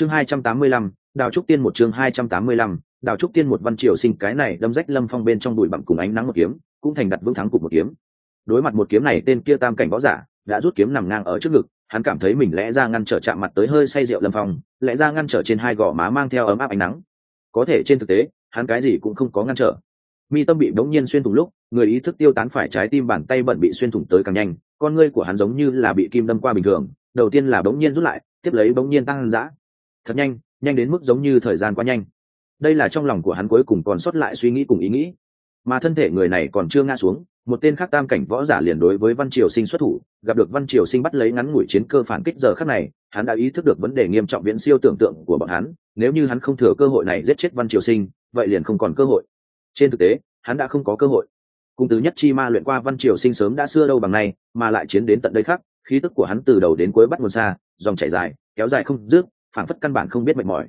chương hai trăm tám mươi lăm, đào trúc tiên một chương hai trăm tám mươi lăm, đào trúc tiên một văn triều sinh cái này đâm rách lâm phong bên trong bụi bặm cùng ánh nắng một kiếm, cũng thành đặt vững thắng cục một kiếm. Đối mặt một kiếm này, tên kia tam cảnh võ giả đã rút kiếm nằm ngang ở trước ngực, hắn cảm thấy mình lẽ ra ngăn trở chạm mặt tới hơi say rượu lâm phong, lẽ ra ngăn trở trên hai gò má mang theo ấm áp ánh nắng. Có thể trên thực tế, hắn cái gì cũng không có ngăn trở. Mi tâm bị bỗng nhiên xuyên thủng lúc, người ý thức tiêu tán phải trái tim bàn tay bận bị xuyên thủng tới càng nhanh, con ngươi của hắn giống như là bị kim đâm qua bình thường, đầu tiên là bỗng nhiên rút lại, tiếp lấy bỗng nhiên tăng dã thật nhanh nhanh đến mức giống như thời gian quá nhanh. Đây là trong lòng của hắn cuối cùng còn sót lại suy nghĩ cùng ý nghĩ. Mà thân thể người này còn chưa ngã xuống, một tên khác tam cảnh võ giả liền đối với văn triều sinh xuất thủ, gặp được văn triều sinh bắt lấy ngắn ngủi chiến cơ phản kích giờ khắc này, hắn đã ý thức được vấn đề nghiêm trọng viễn siêu tưởng tượng của bọn hắn, nếu như hắn không thừa cơ hội này giết chết văn triều sinh, vậy liền không còn cơ hội. Trên thực tế, hắn đã không có cơ hội. Cung tứ nhất chi ma luyện qua văn triều sinh sớm đã xưa đâu bằng nay, mà lại chiến đến tận đây khác, khí tức của hắn từ đầu đến cuối bắt nguồn xa, dòng chảy dài, kéo dài không dứt phản phất căn bản không biết mệt mỏi.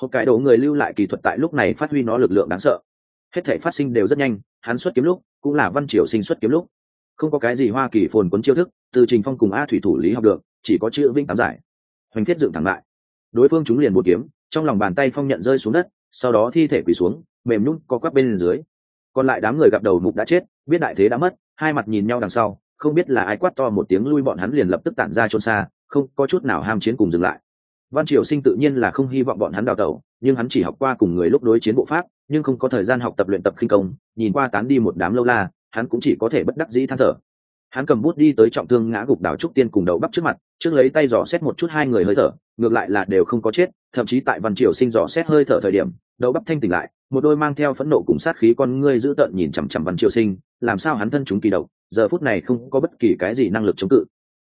Hộp cái đồ người lưu lại kỳ thuật tại lúc này phát huy nó lực lượng đáng sợ. Hết thể phát sinh đều rất nhanh, hắn xuất kiếm lúc, cũng là văn triều sinh xuất kiếm lúc. Không có cái gì hoa kỳ phồn quấn chiêu thức, từ trình phong cùng a thủy thủ lý học được, chỉ có chữ vinh tám giải. Hoành thiết dựng thẳng lại. Đối phương chúng liền một kiếm, trong lòng bàn tay phong nhận rơi xuống đất, sau đó thi thể quỳ xuống, mềm nhún co quắp bên dưới. Còn lại đám người gặp đầu mục đã chết, biết đại thế đã mất, hai mặt nhìn nhau đằng sau, không biết là ai quát to một tiếng lui bọn hắn liền lập tức tản ra trôn xa, không có chút nào ham chiến cùng dừng lại văn triều sinh tự nhiên là không hy vọng bọn hắn đào tẩu, nhưng hắn chỉ học qua cùng người lúc đối chiến bộ pháp, nhưng không có thời gian học tập luyện tập khinh công, nhìn qua tán đi một đám lâu la, hắn cũng chỉ có thể bất đắc dĩ than thở. Hắn cầm bút đi tới trọng thương ngã gục đảo trúc tiên cùng đầu bắp trước mặt, trước lấy tay dò xét một chút hai người hơi thở, ngược lại là đều không có chết, thậm chí tại văn triều sinh dò xét hơi thở thời điểm, đầu bắp thanh tỉnh lại, một đôi mang theo phẫn nộ cùng sát khí con ngươi giữ tợn nhìn chằm chằm văn triều sinh, làm sao hắn thân chúng kỳ độc, giờ phút này không có bất kỳ cái gì năng lực chống cự.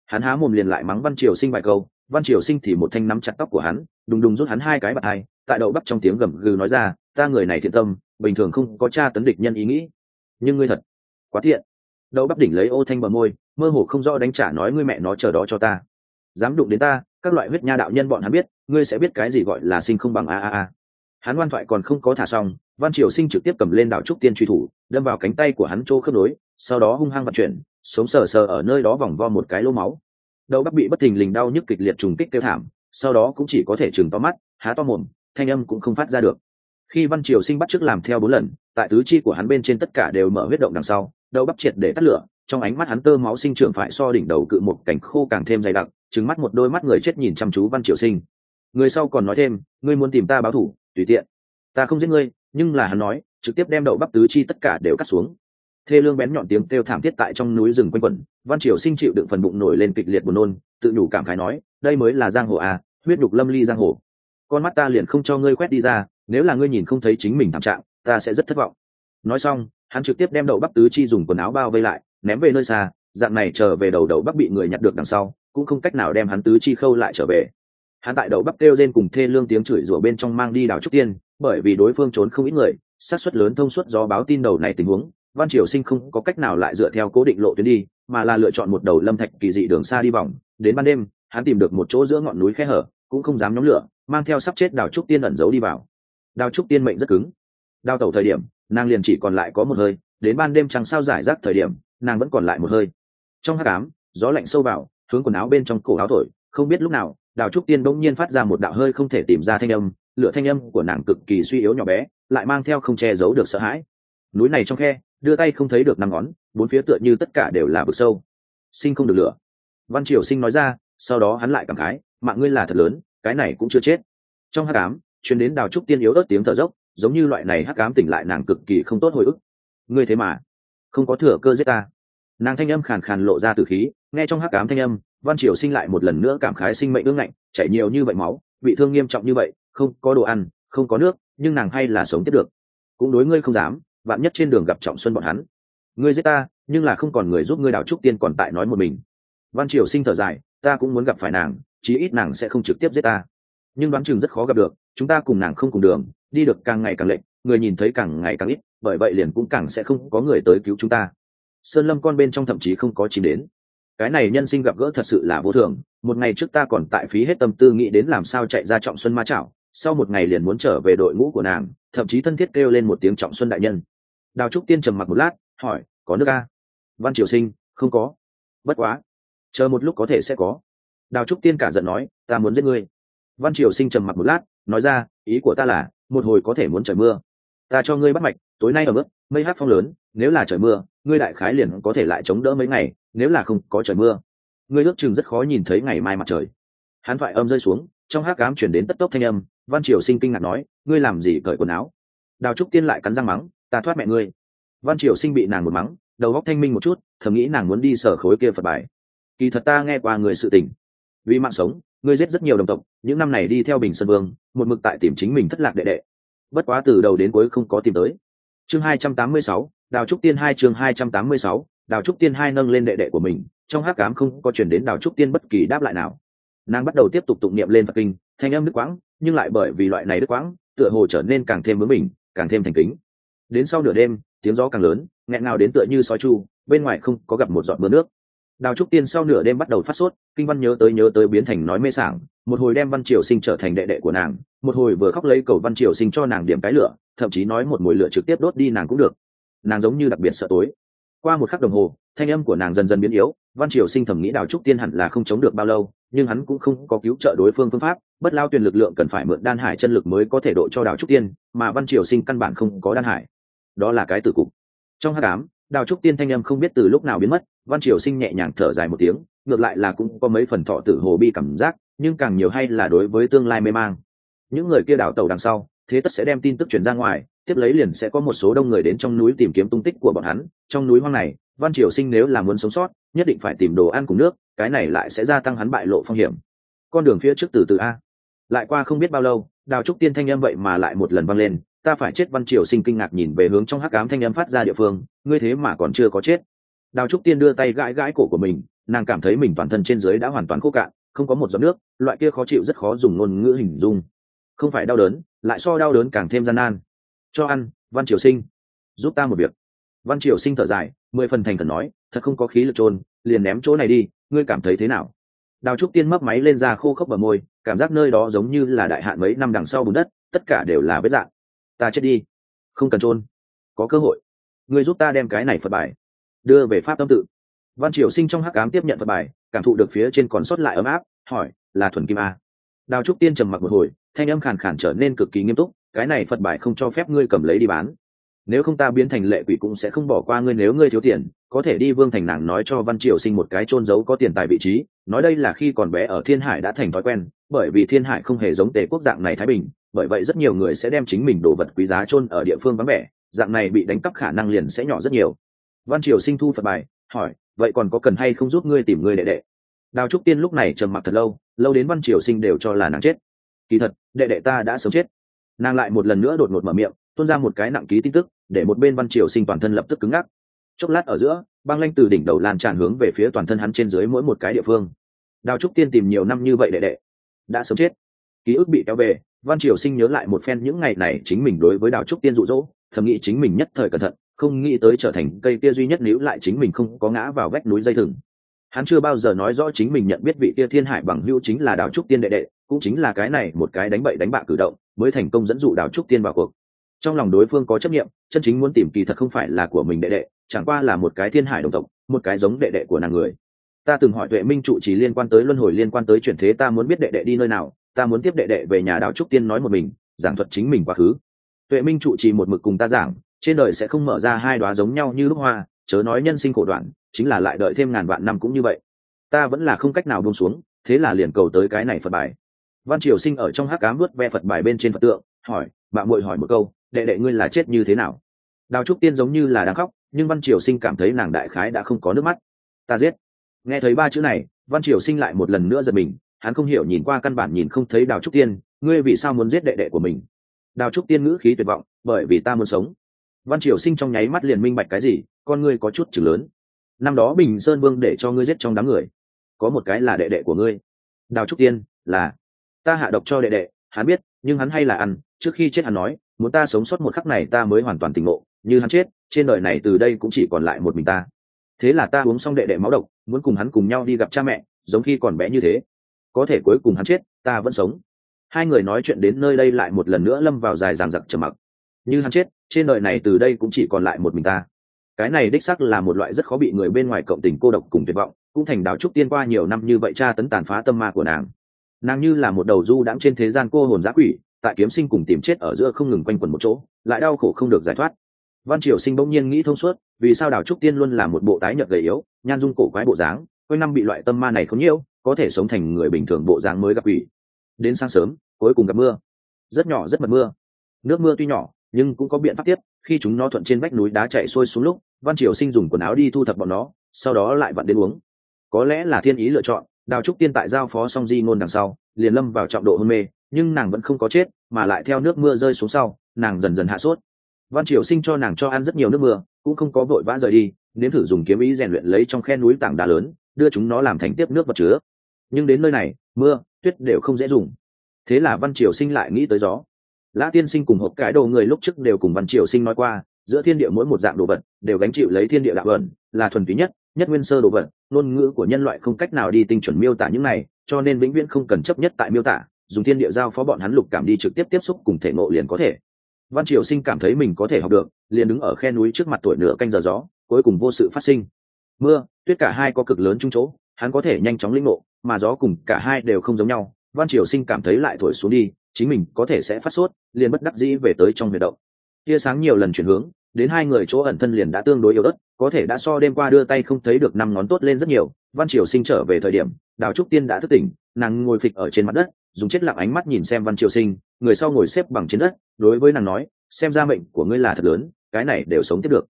Hắn há mồm liền lại mắng văn triều sinh vài câu văn triều sinh thì một thanh nắm chặt tóc của hắn, đùng đùng rút hắn hai cái bạt hai, tại Đậu bắp trong tiếng gầm gừ nói ra, ta người này thiện tâm, bình thường không có tra tấn địch nhân ý nghĩ. Nhưng ngươi thật quá tiện đậu bắp đỉnh lấy ô thanh bờ môi, mơ hồ không rõ đánh trả nói, ngươi mẹ nó chờ đó cho ta. Dám đụng đến ta, các loại huyết nha đạo nhân bọn hắn biết, ngươi sẽ biết cái gì gọi là sinh không bằng a a a. Hắn ngoan thoại còn không có thả xong, văn triều sinh trực tiếp cầm lên đảo trúc tiên truy thủ, đâm vào cánh tay của hắn chỗ khớp nối, sau đó hung hăng vận chuyển, sống sờ sờ ở nơi đó vòng vo một cái lỗ máu đầu bắp bị bất thình lình đau nhức kịch liệt trùng kích kêu thảm, sau đó cũng chỉ có thể chừng to mắt, há to mồm, thanh âm cũng không phát ra được. Khi văn triều sinh bắt trước làm theo bốn lần, tại tứ chi của hắn bên trên tất cả đều mở huyết động đằng sau, đầu bắp triệt để tắt lửa, trong ánh mắt hắn tơ máu sinh trưởng phải so đỉnh đầu cự một cảnh khô càng thêm dày đặc trứng mắt một đôi mắt người chết nhìn chăm chú văn triều sinh. Người sau còn nói thêm, ngươi muốn tìm ta báo thủ, tùy tiện. Ta không giết ngươi, nhưng là hắn nói, trực tiếp đem đậu bắp tứ chi tất cả đều cắt xuống thê lương bén nhọn tiếng kêu thảm thiết tại trong núi rừng quanh quẩn, văn triều sinh chịu đựng phần bụng nổi lên kịch liệt buồn nôn, tự nhủ cảm khái nói, đây mới là giang hồ à huyết đục lâm ly giang hồ. Con mắt ta liền không cho ngươi quét đi ra, nếu là ngươi nhìn không thấy chính mình thảm trạng, ta sẽ rất thất vọng. Nói xong, hắn trực tiếp đem đầu bắp tứ chi dùng quần áo bao vây lại, ném về nơi xa, dạng này trở về đầu đầu bắp bị người nhặt được đằng sau, cũng không cách nào đem hắn tứ chi khâu lại trở về. Hắn tại đầu bắp kêu rên cùng thê lương tiếng chửi rủa bên trong mang đi đảo trúc tiên, bởi vì đối phương trốn không ít người sát suất lớn thông suốt do báo tin đầu này tình huống văn triều sinh không có cách nào lại dựa theo cố định lộ tuyến đi, mà là lựa chọn một đầu lâm thạch kỳ dị đường xa đi vòng. Đến ban đêm, hắn tìm được một chỗ giữa ngọn núi khe hở, cũng không dám nhóm lửa, mang theo sắp chết đào trúc tiên ẩn giấu đi vào. Đào trúc tiên mệnh rất cứng. Đào tẩu thời điểm, nàng liền chỉ còn lại có một hơi, đến ban đêm chẳng sao giải rác thời điểm, nàng vẫn còn lại một hơi. Trong hát cám gió lạnh sâu vào, hướng quần áo bên trong cổ áo thổi, không biết lúc nào, đào trúc tiên bỗng nhiên phát ra một đạo hơi không thể tìm ra thanh âm, lửa thanh âm của nàng cực kỳ suy yếu nhỏ bé, lại mang theo không che giấu được sợ hãi núi này trong khe, đưa tay không thấy được năm ngón, bốn phía tựa như tất cả đều là vực sâu. Sinh không được lửa. Văn triều sinh nói ra, sau đó hắn lại cảm khái, mạng ngươi là thật lớn, cái này cũng chưa chết. Trong hát cám chuyến đến đào trúc tiên yếu ớt tiếng thở dốc, giống như loại này hắc cám tỉnh lại nàng cực kỳ không tốt hồi ức. Ngươi thế mà không có thừa cơ giết ta. Nàng thanh âm khàn khàn lộ ra từ khí, nghe trong hắc cám thanh âm, văn triều sinh lại một lần nữa cảm khái sinh mệnh ương ngạnh, chảy nhiều như vậy máu, bị thương nghiêm trọng như vậy, không có đồ ăn, không có nước, nhưng nàng hay là sống tiếp được. Cũng đối ngươi không dám vạn nhất trên đường gặp trọng xuân bọn hắn. Ngươi giết ta, nhưng là không còn người giúp ngươi đào trúc tiên còn tại nói một mình. Văn triều sinh thở dài, ta cũng muốn gặp phải nàng, chí ít nàng sẽ không trực tiếp giết ta. Nhưng đoán chừng rất khó gặp được, chúng ta cùng nàng không cùng đường, đi được càng ngày càng lệnh người nhìn thấy càng ngày càng ít, bởi vậy liền cũng càng sẽ không có người tới cứu chúng ta. Sơn lâm con bên trong thậm chí không có chìm đến. Cái này nhân sinh gặp gỡ thật sự là vô thường, một ngày trước ta còn tại phí hết tâm tư nghĩ đến làm sao chạy ra trọng xuân ma chảo, sau một ngày liền muốn trở về đội ngũ của nàng, thậm chí thân thiết kêu lên một tiếng trọng xuân đại nhân đào trúc tiên trầm mặc một lát, hỏi, có nước a? Văn triều sinh, không có. Bất quá, chờ một lúc có thể sẽ có. Đào trúc tiên cả giận nói, ta muốn giết ngươi. Văn triều sinh trầm mặc một lát, nói ra, ý của ta là, một hồi có thể muốn trời mưa. Ta cho ngươi bắt mạch, tối nay ở mức, mây hát phong lớn, nếu là trời mưa, ngươi đại khái liền có thể lại chống đỡ mấy ngày, nếu là không có trời mưa. Ngươi ước chừng rất khó nhìn thấy ngày mai mặt trời. Hắn thoại âm rơi xuống, trong hát cám chuyển đến tất tốc thanh âm, văn triều sinh kinh ngạc nói, ngươi làm gì cởi quần áo? Đào trúc tiên lại cắn răng mắng ta thoát mẹ ngươi. Văn triều sinh bị nàng một mắng, đầu góc thanh minh một chút, thầm nghĩ nàng muốn đi sở khối kia phật bài. Kỳ thật ta nghe qua người sự tình. Vì mạng sống, ngươi giết rất nhiều đồng tộc, những năm này đi theo bình sơn vương, một mực tại tìm chính mình thất lạc đệ đệ. Bất quá từ đầu đến cuối không có tìm tới. Chương hai trăm tám mươi sáu, đào trúc tiên hai chương hai trăm tám mươi sáu, đào trúc tiên hai nâng lên đệ đệ của mình, trong hát cám không có chuyển đến đào trúc tiên bất kỳ đáp lại nào. Nàng bắt đầu tiếp tục tụng niệm lên phật kinh, thanh âm đức quãng, nhưng lại bởi vì loại này đức quãng, tựa hồ trở nên càng thêm với mình, càng thêm thành kính đến sau nửa đêm, tiếng gió càng lớn, nghẹn nào đến tựa như sói chu, bên ngoài không có gặp một giọt mưa nước. Đào trúc tiên sau nửa đêm bắt đầu phát sốt, kinh văn nhớ tới nhớ tới biến thành nói mê sảng, một hồi đem văn triều sinh trở thành đệ đệ của nàng, một hồi vừa khóc lấy cầu văn triều sinh cho nàng điểm cái lửa, thậm chí nói một mùi lửa trực tiếp đốt đi nàng cũng được. Nàng giống như đặc biệt sợ tối. Qua một khắc đồng hồ, thanh âm của nàng dần dần biến yếu, văn triều sinh thẩm nghĩ đào trúc tiên hẳn là không chống được bao lâu, nhưng hắn cũng không có cứu trợ đối phương phương pháp, bất lao tuyển lực lượng cần phải mượn đan hải chân lực mới có thể độ cho đào trúc tiên, mà văn triều sinh căn bản không có đan hải đó là cái tử cục. Trong hát đám đào trúc tiên thanh âm không biết từ lúc nào biến mất, văn triều sinh nhẹ nhàng thở dài một tiếng, ngược lại là cũng có mấy phần thọ tử hồ bi cảm giác, nhưng càng nhiều hay là đối với tương lai mê mang. Những người kia đảo tàu đằng sau, thế tất sẽ đem tin tức truyền ra ngoài, tiếp lấy liền sẽ có một số đông người đến trong núi tìm kiếm tung tích của bọn hắn. Trong núi hoang này, văn triều sinh nếu là muốn sống sót, nhất định phải tìm đồ ăn cùng nước, cái này lại sẽ gia tăng hắn bại lộ phong hiểm. Con đường phía trước từ từ a. Lại qua không biết bao lâu, đào trúc tiên thanh âm vậy mà lại một lần văng lên ta phải chết. Văn triều sinh kinh ngạc nhìn về hướng trong hắc ám thanh âm phát ra địa phương. Ngươi thế mà còn chưa có chết. Đào trúc tiên đưa tay gãi gãi cổ của mình. Nàng cảm thấy mình toàn thân trên dưới đã hoàn toàn khô cạn, không có một giọt nước. Loại kia khó chịu rất khó dùng ngôn ngữ hình dung. Không phải đau đớn, lại so đau đớn càng thêm gian nan. Cho ăn, văn triều sinh. Giúp ta một việc. Văn triều sinh thở dài, mười phần thành cần nói, thật không có khí lực trôn liền ném chỗ này đi, ngươi cảm thấy thế nào? Đào trúc tiên mấp máy lên ra khô khốc bờ môi, cảm giác nơi đó giống như là đại hạn mấy năm đằng sau bùn đất, tất cả đều là vết dạng ta chết đi. Không cần trôn có cơ hội. Ngươi giúp ta đem cái này phật bài đưa về pháp tâm tự. Văn triều sinh trong hắc ám tiếp nhận phật bài, cảm thụ được phía trên còn sót lại ấm áp, hỏi, là thuần kim a đào trúc tiên trầm mặc một hồi, thanh âm khàn khàn trở nên cực kỳ nghiêm túc, cái này phật bài không cho phép ngươi cầm lấy đi bán nếu không ta biến thành lệ quỷ cũng sẽ không bỏ qua ngươi nếu ngươi thiếu tiền, có thể đi vương thành nàng nói cho văn triều sinh một cái trôn giấu có tiền tài vị trí, nói đây là khi còn bé ở thiên hải đã thành thói quen, bởi vì thiên hải không hề giống tề quốc dạng này thái bình, bởi vậy rất nhiều người sẽ đem chính mình đồ vật quý giá chôn ở địa phương vắng vẻ, dạng này bị đánh cắp khả năng liền sẽ nhỏ rất nhiều. Văn triều sinh thu phật bài, hỏi, vậy còn có cần hay không giúp ngươi tìm ngươi đệ đệ? Đào trúc tiên lúc này trầm mặc thật lâu lâu đến văn triều sinh đều cho là nàng chết. Kỳ thật, đệ đệ ta đã sớm chết. Nàng lại một lần nữa đột ngột mở miệng tuôn ra một cái nặng ký tin tức, để một bên văn triều sinh toàn thân lập tức cứng ngắc. Chốc lát ở giữa, băng lanh từ đỉnh đầu lan tràn hướng về phía toàn thân hắn trên dưới mỗi một cái địa phương. Đào trúc tiên tìm nhiều năm như vậy đệ đệ, đã sớm chết. Ký ức bị kéo về, văn triều sinh nhớ lại một phen những ngày này chính mình đối với đào trúc tiên rụ rỗ thầm nghĩ chính mình nhất thời cẩn thận, không nghĩ tới trở thành cây kia duy nhất nếu lại chính mình không có ngã vào vách núi dây thừng. Hắn chưa bao giờ nói rõ chính mình nhận biết vị kia thiên hải bằng hữu chính là đào trúc tiên đệ đệ, cũng chính là cái này một cái đánh bậy đánh bạ cử động, mới thành công dẫn dụ đào trúc tiên vào cuộc trong lòng đối phương có chấp nghiệm chân chính muốn tìm kỳ thật không phải là của mình đệ đệ, chẳng qua là một cái thiên hải đồng tộc, một cái giống đệ đệ của nàng người. Ta từng hỏi tuệ minh trụ chỉ liên quan tới luân hồi liên quan tới chuyển thế, ta muốn biết đệ đệ đi nơi nào, ta muốn tiếp đệ đệ về nhà đạo trúc tiên nói một mình, giảng thuật chính mình quá khứ. Tuệ minh trụ trì một mực cùng ta giảng, trên đời sẽ không mở ra hai đoá giống nhau như lúc hoa, chớ nói nhân sinh khổ đoạn, chính là lại đợi thêm ngàn vạn năm cũng như vậy. Ta vẫn là không cách nào buông xuống, thế là liền cầu tới cái này phật bài. Văn triều sinh ở trong hắc cám vớt ve phật bài bên trên phật tượng, hỏi, bạn muội hỏi một câu đệ đệ ngươi là chết như thế nào? Đào trúc tiên giống như là đang khóc, nhưng văn triều sinh cảm thấy nàng đại khái đã không có nước mắt. Ta giết. Nghe thấy ba chữ này, văn triều sinh lại một lần nữa giật mình, hắn không hiểu nhìn qua căn bản nhìn không thấy đào trúc tiên, ngươi vì sao muốn giết đệ đệ của mình? Đào trúc tiên ngữ khí tuyệt vọng, bởi vì ta muốn sống. Văn triều sinh trong nháy mắt liền minh bạch cái gì, con ngươi có chút chừng lớn. Năm đó bình sơn vương để cho ngươi giết trong đám người. Có một cái là đệ đệ của ngươi. Đào trúc tiên, là. Ta hạ độc cho đệ đệ, hắn biết, nhưng hắn hay là ăn, trước khi chết hắn nói muốn ta sống sót một khắc này ta mới hoàn toàn tỉnh ngộ, như hắn chết, trên đời này từ đây cũng chỉ còn lại một mình ta. Thế là ta uống xong đệ đệ máu độc, muốn cùng hắn cùng nhau đi gặp cha mẹ, giống khi còn bé như thế. Có thể cuối cùng hắn chết, ta vẫn sống. Hai người nói chuyện đến nơi đây lại một lần nữa lâm vào dài ràng giặc trầm mặc. Như hắn chết, trên đời này từ đây cũng chỉ còn lại một mình ta. Cái này đích sắc là một loại rất khó bị người bên ngoài cộng tình cô độc cùng tuyệt vọng, cũng thành đào trúc tiên qua nhiều năm như vậy cha tấn tàn phá tâm ma của nàng. Nàng như là một đầu du đãng trên thế gian cô hồn giã quỷ tại kiếm sinh cùng tìm chết ở giữa không ngừng quanh quẩn một chỗ, lại đau khổ không được giải thoát. Văn triều sinh bỗng nhiên nghĩ thông suốt, vì sao đào trúc tiên luôn là một bộ tái nhợt gầy yếu, nhan dung cổ quái bộ dáng, quanh năm bị loại tâm ma này không nhiễu, có thể sống thành người bình thường bộ dáng mới gặp quỷ. Đến sáng sớm, cuối cùng gặp mưa. Rất nhỏ rất mật mưa. Nước mưa tuy nhỏ, nhưng cũng có biện pháp tiếp, khi chúng nó thuận trên vách núi đá chạy xuôi xuống lúc, văn triều sinh dùng quần áo đi thu thập bọn nó, sau đó lại vặn đến uống. Có lẽ là thiên ý lựa chọn, đào trúc tiên tại giao phó song di ngôn đằng sau, liền lâm vào trọng độ hôn mê nhưng nàng vẫn không có chết, mà lại theo nước mưa rơi xuống sau, nàng dần dần hạ sốt. Văn triều sinh cho nàng cho ăn rất nhiều nước mưa, cũng không có vội vã rời đi, nếm thử dùng kiếm ý rèn luyện lấy trong khe núi tảng đá lớn, đưa chúng nó làm thành tiếp nước vật chứa. Nhưng đến nơi này, mưa, tuyết đều không dễ dùng. Thế là văn triều sinh lại nghĩ tới gió. Lã tiên sinh cùng hộp cái đồ người lúc trước đều cùng văn triều sinh nói qua, giữa thiên địa mỗi một dạng đồ vật đều gánh chịu lấy thiên địa đạo ẩn, là thuần túy nhất nhất nguyên sơ đồ vật, ngôn ngữ của nhân loại không cách nào đi tinh chuẩn miêu tả những này, cho nên vĩnh viễn không cần chấp nhất tại miêu tả dùng thiên địa giao phó bọn hắn lục cảm đi trực tiếp tiếp xúc cùng thể ngộ liền có thể. Văn triều sinh cảm thấy mình có thể học được, liền đứng ở khe núi trước mặt tuổi nửa canh giờ gió, cuối cùng vô sự phát sinh. Mưa, tuyết cả hai có cực lớn chung chỗ, hắn có thể nhanh chóng linh ngộ, mà gió cùng cả hai đều không giống nhau. Văn triều sinh cảm thấy lại thổi xuống đi, chính mình có thể sẽ phát sốt, liền bất đắc dĩ về tới trong huyệt động. Tia sáng nhiều lần chuyển hướng, đến hai người chỗ ẩn thân liền đã tương đối yếu ớt, có thể đã so đêm qua đưa tay không thấy được năm ngón tốt lên rất nhiều. Văn triều sinh trở về thời điểm, đào trúc tiên đã thức tỉnh, nàng ngồi phịch ở trên mặt đất dùng chết lặng ánh mắt nhìn xem văn triều sinh, người sau ngồi xếp bằng trên đất, đối với nàng nói, xem ra mệnh của ngươi là thật lớn, cái này đều sống tiếp được.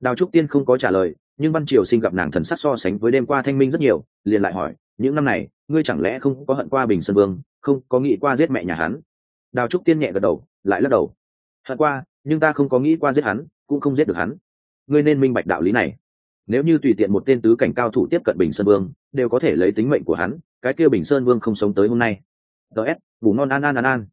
Đào trúc tiên không có trả lời, nhưng văn triều sinh gặp nàng thần sắc so sánh với đêm qua thanh minh rất nhiều, liền lại hỏi, những năm này, ngươi chẳng lẽ không có hận qua bình sơn vương, không có nghĩ qua giết mẹ nhà hắn? Đào trúc tiên nhẹ gật đầu, lại lắc đầu, hận qua, nhưng ta không có nghĩ qua giết hắn, cũng không giết được hắn. Ngươi nên minh bạch đạo lý này. Nếu như tùy tiện một tên tứ cảnh cao thủ tiếp cận bình sơn vương, đều có thể lấy tính mệnh của hắn, cái kia bình sơn vương không sống tới hôm nay ts bù non an an an an.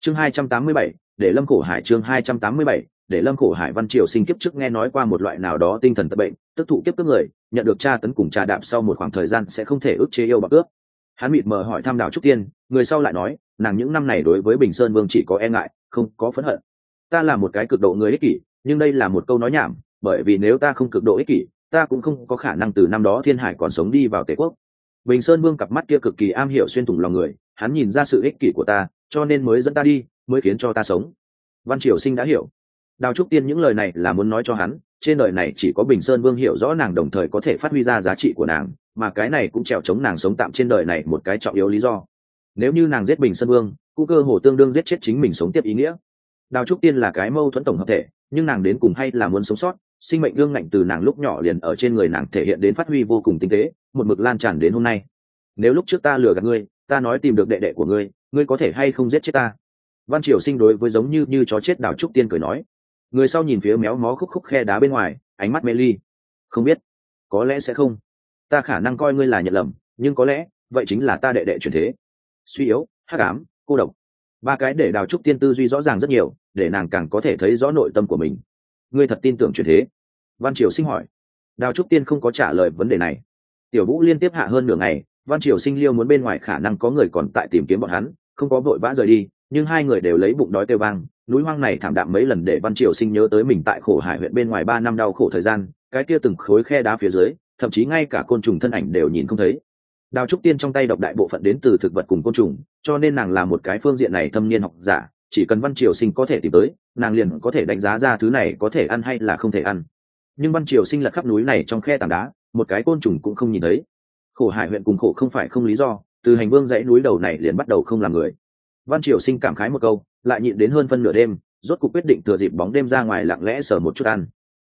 Chương hai trăm tám mươi bảy, để lâm khổ hải chương hai trăm tám mươi bảy, để lâm khổ hải văn triều sinh kiếp trước nghe nói qua một loại nào đó tinh thần tật bệnh, tức thụ kiếp cướp người, nhận được tra tấn cùng trà đạp sau một khoảng thời gian sẽ không thể ức chế yêu bạc ước. Hắn mịt mờ hỏi thăm đạo trúc tiên, người sau lại nói, nàng những năm này đối với bình sơn vương chỉ có e ngại, không có phẫn hận. Ta là một cái cực độ người ích kỷ, nhưng đây là một câu nói nhảm, bởi vì nếu ta không cực độ ích kỷ, ta cũng không có khả năng từ năm đó thiên hải còn sống đi vào tề quốc bình sơn vương cặp mắt kia cực kỳ am hiểu xuyên thủng lòng người, hắn nhìn ra sự ích kỷ của ta, cho nên mới dẫn ta đi, mới khiến cho ta sống. Văn triều sinh đã hiểu. Đào trúc tiên những lời này là muốn nói cho hắn, trên đời này chỉ có bình sơn vương hiểu rõ nàng đồng thời có thể phát huy ra giá trị của nàng, mà cái này cũng trèo chống nàng sống tạm trên đời này một cái trọng yếu lý do. Nếu như nàng giết bình sơn vương, cũng cơ hồ tương đương giết chết chính mình sống tiếp ý nghĩa đào trúc tiên là cái mâu thuẫn tổng hợp thể, nhưng nàng đến cùng hay là muốn sống sót, sinh mệnh gương ngạnh từ nàng lúc nhỏ liền ở trên người nàng thể hiện đến phát huy vô cùng tinh tế, một mực lan tràn đến hôm nay. Nếu lúc trước ta lừa gạt ngươi, ta nói tìm được đệ đệ của ngươi ngươi có thể hay không giết chết ta? Văn triều sinh đối với giống như như chó chết đào trúc tiên cười nói. Người sau nhìn phía méo mó khúc khúc khe đá bên ngoài, ánh mắt mê ly. Không biết, có lẽ sẽ không. Ta khả năng coi ngươi là nhận lầm, nhưng có lẽ, vậy chính là ta đệ đệ truyền thế. Suy yếu, hắc ám, cô độc. Ba cái để đào trúc tiên tư duy rõ ràng rất nhiều để nàng càng có thể thấy rõ nội tâm của mình. Ngươi thật tin tưởng chuyện thế? Văn triều sinh hỏi. Đào trúc tiên không có trả lời vấn đề này. Tiểu vũ liên tiếp hạ hơn nửa ngày, văn triều sinh liêu muốn bên ngoài khả năng có người còn tại tìm kiếm bọn hắn, không có vội vã rời đi, nhưng hai người đều lấy bụng đói kêu vang, núi hoang này thảm đạm mấy lần để văn triều sinh nhớ tới mình tại khổ hải huyện bên ngoài ba năm đau khổ thời gian, cái kia từng khối khe đá phía dưới, thậm chí ngay cả côn trùng thân ảnh đều nhìn không thấy. Đào trúc tiên trong tay độc đại bộ phận đến từ thực vật cùng côn trùng, cho nên nàng là một cái phương diện này thâm niên học giả chỉ cần văn triều sinh có thể tìm tới, nàng liền có thể đánh giá ra thứ này có thể ăn hay là không thể ăn. Nhưng văn triều sinh lật khắp núi này trong khe tảng đá, một cái côn trùng cũng không nhìn thấy. Khổ hải huyện cùng khổ không phải không lý do, từ hành vương dãy núi đầu này liền bắt đầu không làm người. Văn triều sinh cảm khái một câu, lại nhịn đến hơn phân nửa đêm, rốt cuộc quyết định thừa dịp bóng đêm ra ngoài lặng lẽ sờ một chút ăn.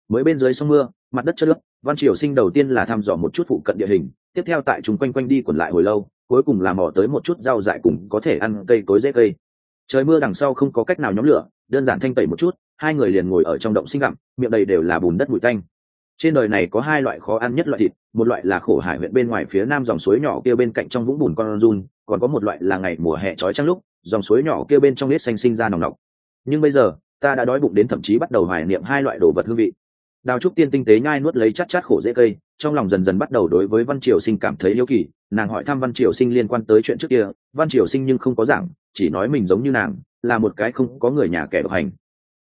Mới bên dưới sông mưa, mặt đất chất nước văn triều sinh đầu tiên là thăm dò một chút phụ cận địa hình, tiếp theo tại chúng quanh quanh đi quẩn lại hồi lâu, cuối cùng là mò tới một chút rau dại cùng có thể ăn cây cối dễ cây trời mưa đằng sau không có cách nào nhóm lửa, đơn giản thanh tẩy một chút, hai người liền ngồi ở trong động sinh gặm, miệng đầy đều là bùn đất bụi tanh. Trên đời này có hai loại khó ăn nhất loại thịt, một loại là khổ hải huyện bên ngoài phía nam dòng suối nhỏ kia bên cạnh trong vũng bùn con run, còn có một loại là ngày mùa hè trói trăng lúc, dòng suối nhỏ kia bên trong nết xanh sinh ra nòng nọc. Nhưng bây giờ, ta đã đói bụng đến thậm chí bắt đầu hoài niệm hai loại đồ vật hương vị. Đào trúc tiên tinh tế nhai nuốt lấy chát chát khổ dễ cây, trong lòng dần dần bắt đầu đối với văn triều sinh cảm thấy yêu kỳ, nàng hỏi thăm văn triều sinh liên quan tới chuyện trước kia, văn triều sinh nhưng không có giảng chỉ nói mình giống như nàng, là một cái không có người nhà kẻ độc hành.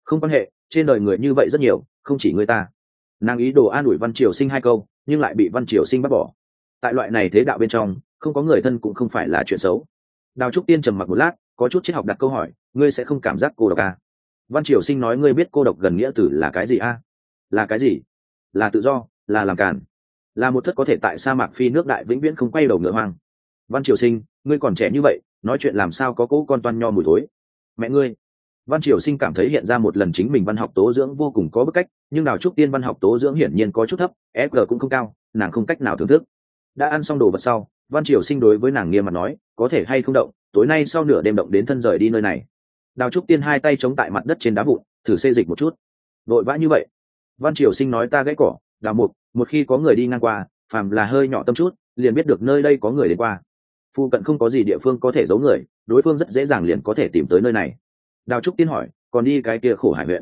Không quan hệ, trên đời người như vậy rất nhiều, không chỉ người ta. Nàng ý đồ an ủi văn triều sinh hai câu, nhưng lại bị văn triều sinh bắt bỏ. Tại loại này thế đạo bên trong, không có người thân cũng không phải là chuyện xấu. Đào trúc tiên trầm mặc một lát, có chút triết học đặt câu hỏi, ngươi sẽ không cảm giác cô độc à? văn triều sinh nói, ngươi biết cô độc gần nghĩa tử là cái gì a là cái gì? Là tự do, là làm càn, là một thất có thể tại sa mạc phi nước đại vĩnh viễn không quay đầu ngựa hoang. Văn triều sinh, ngươi còn trẻ như vậy nói chuyện làm sao có cỗ con toan nho mùi thối. Mẹ ngươi. Văn triều sinh cảm thấy hiện ra một lần chính mình văn học tố dưỡng vô cùng có bức cách, nhưng đào trúc tiên văn học tố dưỡng hiển nhiên có chút thấp fg cũng không cao, nàng không cách nào thưởng thức. Đã ăn xong đồ vật sau, văn triều sinh đối với nàng nghiêm mặt nói, có thể hay không động, tối nay sau nửa đêm động đến thân rời đi nơi này. Đào trúc tiên hai tay chống tại mặt đất trên đá vụn, thử xê dịch một chút. Vội vã như vậy. Văn triều sinh nói ta gãy cỏ, đào mục, một khi có người đi ngang qua, phàm là hơi nhỏ tâm chút, liền biết được nơi đây có người đến qua phu cận không có gì địa phương có thể giấu người, đối phương rất dễ dàng liền có thể tìm tới nơi này. Đào trúc tiên hỏi, còn đi cái kia khổ hải huyện?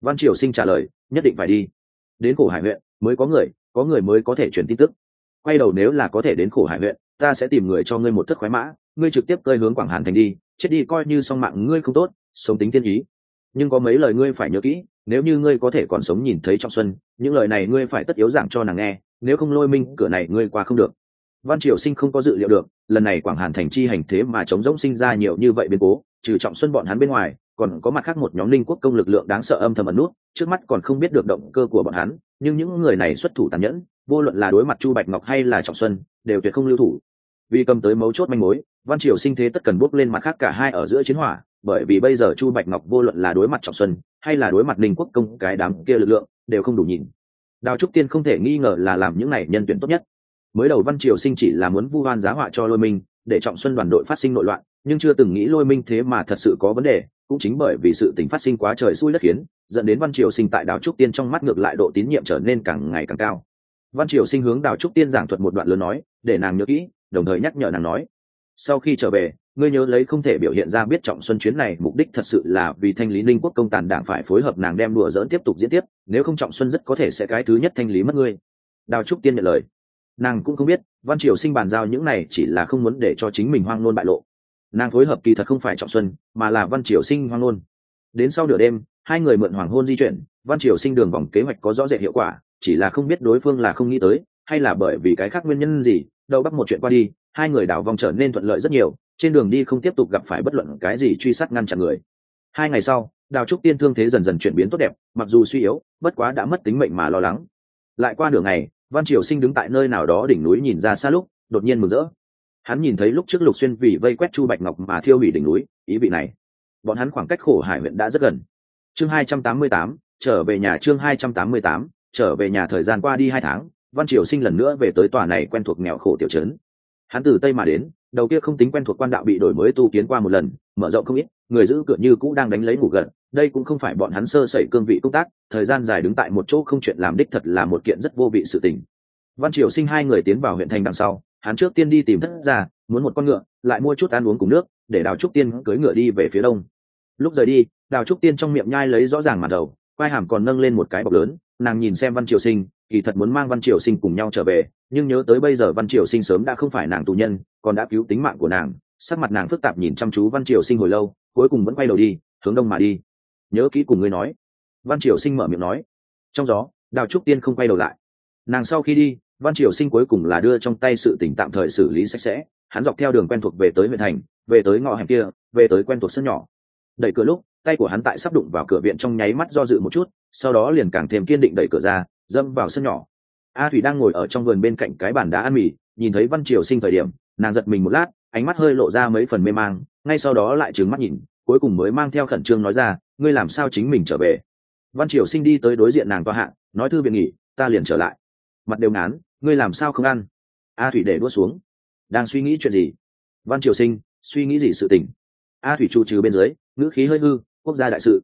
Văn triều sinh trả lời, nhất định phải đi. Đến khổ hải huyện mới có người có người mới có thể truyền tin tức. Quay đầu nếu là có thể đến khổ hải huyện, ta sẽ tìm người cho ngươi một thất khoái mã, ngươi trực tiếp cơi hướng quảng hàn thành đi, chết đi coi như song mạng ngươi không tốt, sống tính thiên ý. Nhưng có mấy lời ngươi phải nhớ kỹ, nếu như ngươi có thể còn sống nhìn thấy trong xuân, những lời này ngươi phải tất yếu giảng cho nàng nghe, nếu không lôi minh cửa này ngươi qua không được văn triều sinh không có dự liệu được, lần này quảng hàn thành chi hành thế mà chống rỗng sinh ra nhiều như vậy biến cố, trừ trọng xuân bọn hắn bên ngoài, còn có mặt khác một nhóm linh quốc công lực lượng đáng sợ âm thầm ẩn nút, trước mắt còn không biết được động cơ của bọn hắn, nhưng những người này xuất thủ tàn nhẫn, vô luận là đối mặt chu bạch ngọc hay là trọng xuân, đều tuyệt không lưu thủ. Vì cầm tới mấu chốt manh mối, văn triều sinh thế tất cần bước lên mặt khác cả hai ở giữa chiến hỏa, bởi vì bây giờ chu bạch ngọc vô luận là đối mặt trọng xuân, hay là đối mặt ninh quốc công cái đám kia lực lượng, đều không đủ nhìn. Đào trúc tiên không thể nghi ngờ là làm những này nhân tuyển tốt nhất mới đầu văn triều sinh chỉ là muốn vu hoan giá họa cho lôi minh, để trọng xuân đoàn đội phát sinh nội loạn, nhưng chưa từng nghĩ lôi minh thế mà thật sự có vấn đề, cũng chính bởi vì sự tình phát sinh quá trời xui đất khiến, dẫn đến văn triều sinh tại đào trúc tiên trong mắt ngược lại độ tín nhiệm trở nên càng ngày càng cao. Văn triều sinh hướng đào trúc tiên giảng thuật một đoạn lớn nói, để nàng nhớ kỹ, đồng thời nhắc nhở nàng nói, sau khi trở về, ngươi nhớ lấy không thể biểu hiện ra biết trọng xuân chuyến này, mục đích thật sự là vì thanh lý ninh quốc công tàn đảng phải phối hợp nàng đem đùa dỡn tiếp tục diễn tiếp, nếu không trọng xuân rất có thể sẽ cái thứ nhất thanh lý mất ngươi. Đào trúc tiên nhận lời nàng cũng không biết, văn triều sinh bàn giao những này chỉ là không muốn để cho chính mình hoang nôn bại lộ. Nàng phối hợp kỳ thật không phải trọng xuân, mà là văn triều sinh hoang nôn. Đến sau nửa đêm, hai người mượn hoàng hôn di chuyển, văn triều sinh đường vòng kế hoạch có rõ rệt hiệu quả, chỉ là không biết đối phương là không nghĩ tới, hay là bởi vì cái khác nguyên nhân gì đâu bắt một chuyện qua đi, hai người đảo vòng trở nên thuận lợi rất nhiều, trên đường đi không tiếp tục gặp phải bất luận cái gì truy sát ngăn chặn người. Hai ngày sau, đào trúc tiên thương thế dần dần chuyển biến tốt đẹp, mặc dù suy yếu, bất quá đã mất tính mệnh mà lo lắng. Lại qua đường ngày văn triều sinh đứng tại nơi nào đó đỉnh núi nhìn ra xa lúc, đột nhiên mừng rỡ. Hắn nhìn thấy lúc trước lục xuyên vì vây quét chu bạch ngọc mà thiêu hủy đỉnh núi, ý vị này. Bọn hắn khoảng cách khổ hải huyện đã rất gần. Chương hai trăm tám mươi tám, trở về nhà chương hai trăm tám mươi tám, trở về nhà thời gian qua đi hai tháng, văn triều sinh lần nữa về tới tòa này quen thuộc nghèo khổ tiểu trấn. Hắn từ tây mà đến, đầu kia không tính quen thuộc quan đạo bị đổi mới tu kiến qua một lần, mở rộng không ít, người giữ cửa như cũ đang đánh lấy ngủ gần đây cũng không phải bọn hắn sơ sẩy cương vị công tác, thời gian dài đứng tại một chỗ không chuyện làm đích thật là một kiện rất vô vị sự tình. Văn triều sinh hai người tiến vào huyện thành đằng sau, hắn trước tiên đi tìm thất ra muốn một con ngựa, lại mua chút ăn uống cùng nước, để đào trúc tiên cưới ngựa đi về phía đông. Lúc rời đi, đào trúc tiên trong miệng nhai lấy rõ ràng mặt đầu, quai hàm còn nâng lên một cái bọc lớn, nàng nhìn xem văn triều sinh, kỳ thật muốn mang văn triều sinh cùng nhau trở về, nhưng nhớ tới bây giờ văn triều sinh sớm đã không phải nàng tù nhân, còn đã cứu tính mạng của nàng, sắc mặt nàng phức tạp nhìn chăm chú văn triều sinh hồi lâu, cuối cùng vẫn quay đầu đi, hướng đông mà đi nhớ kỹ cùng ngươi nói. Văn triều sinh mở miệng nói. Trong gió, đào trúc tiên không quay đầu lại. Nàng sau khi đi, văn triều sinh cuối cùng là đưa trong tay sự tỉnh tạm thời xử lý sạch sẽ. Hắn dọc theo đường quen thuộc về tới huyện thành, về tới ngõ hẻm kia, về tới quen thuộc sân nhỏ. Đẩy cửa lúc, tay của hắn tại sắp đụng vào cửa viện trong nháy mắt do dự một chút, sau đó liền càng thêm kiên định đẩy cửa ra dâm vào sân nhỏ. A thủy đang ngồi ở trong vườn bên cạnh cái bàn đá ăn mì, nhìn thấy văn triều sinh thời điểm, nàng giật mình một lát, ánh mắt hơi lộ ra mấy phần mê mang, ngay sau đó lại trừng mắt nhìn cuối cùng mới mang theo khẩn trương nói ra, ngươi làm sao chính mình trở về? Văn triều sinh đi tới đối diện nàng toa hạng nói thư viện nghỉ, ta liền trở lại. Mặt đều ngán, ngươi làm sao không ăn? A thủy để đua xuống. Đang suy nghĩ chuyện gì? Văn triều sinh, suy nghĩ gì sự tình? A thủy trụ trừ bên dưới, ngữ khí hơi hư, quốc gia đại sự.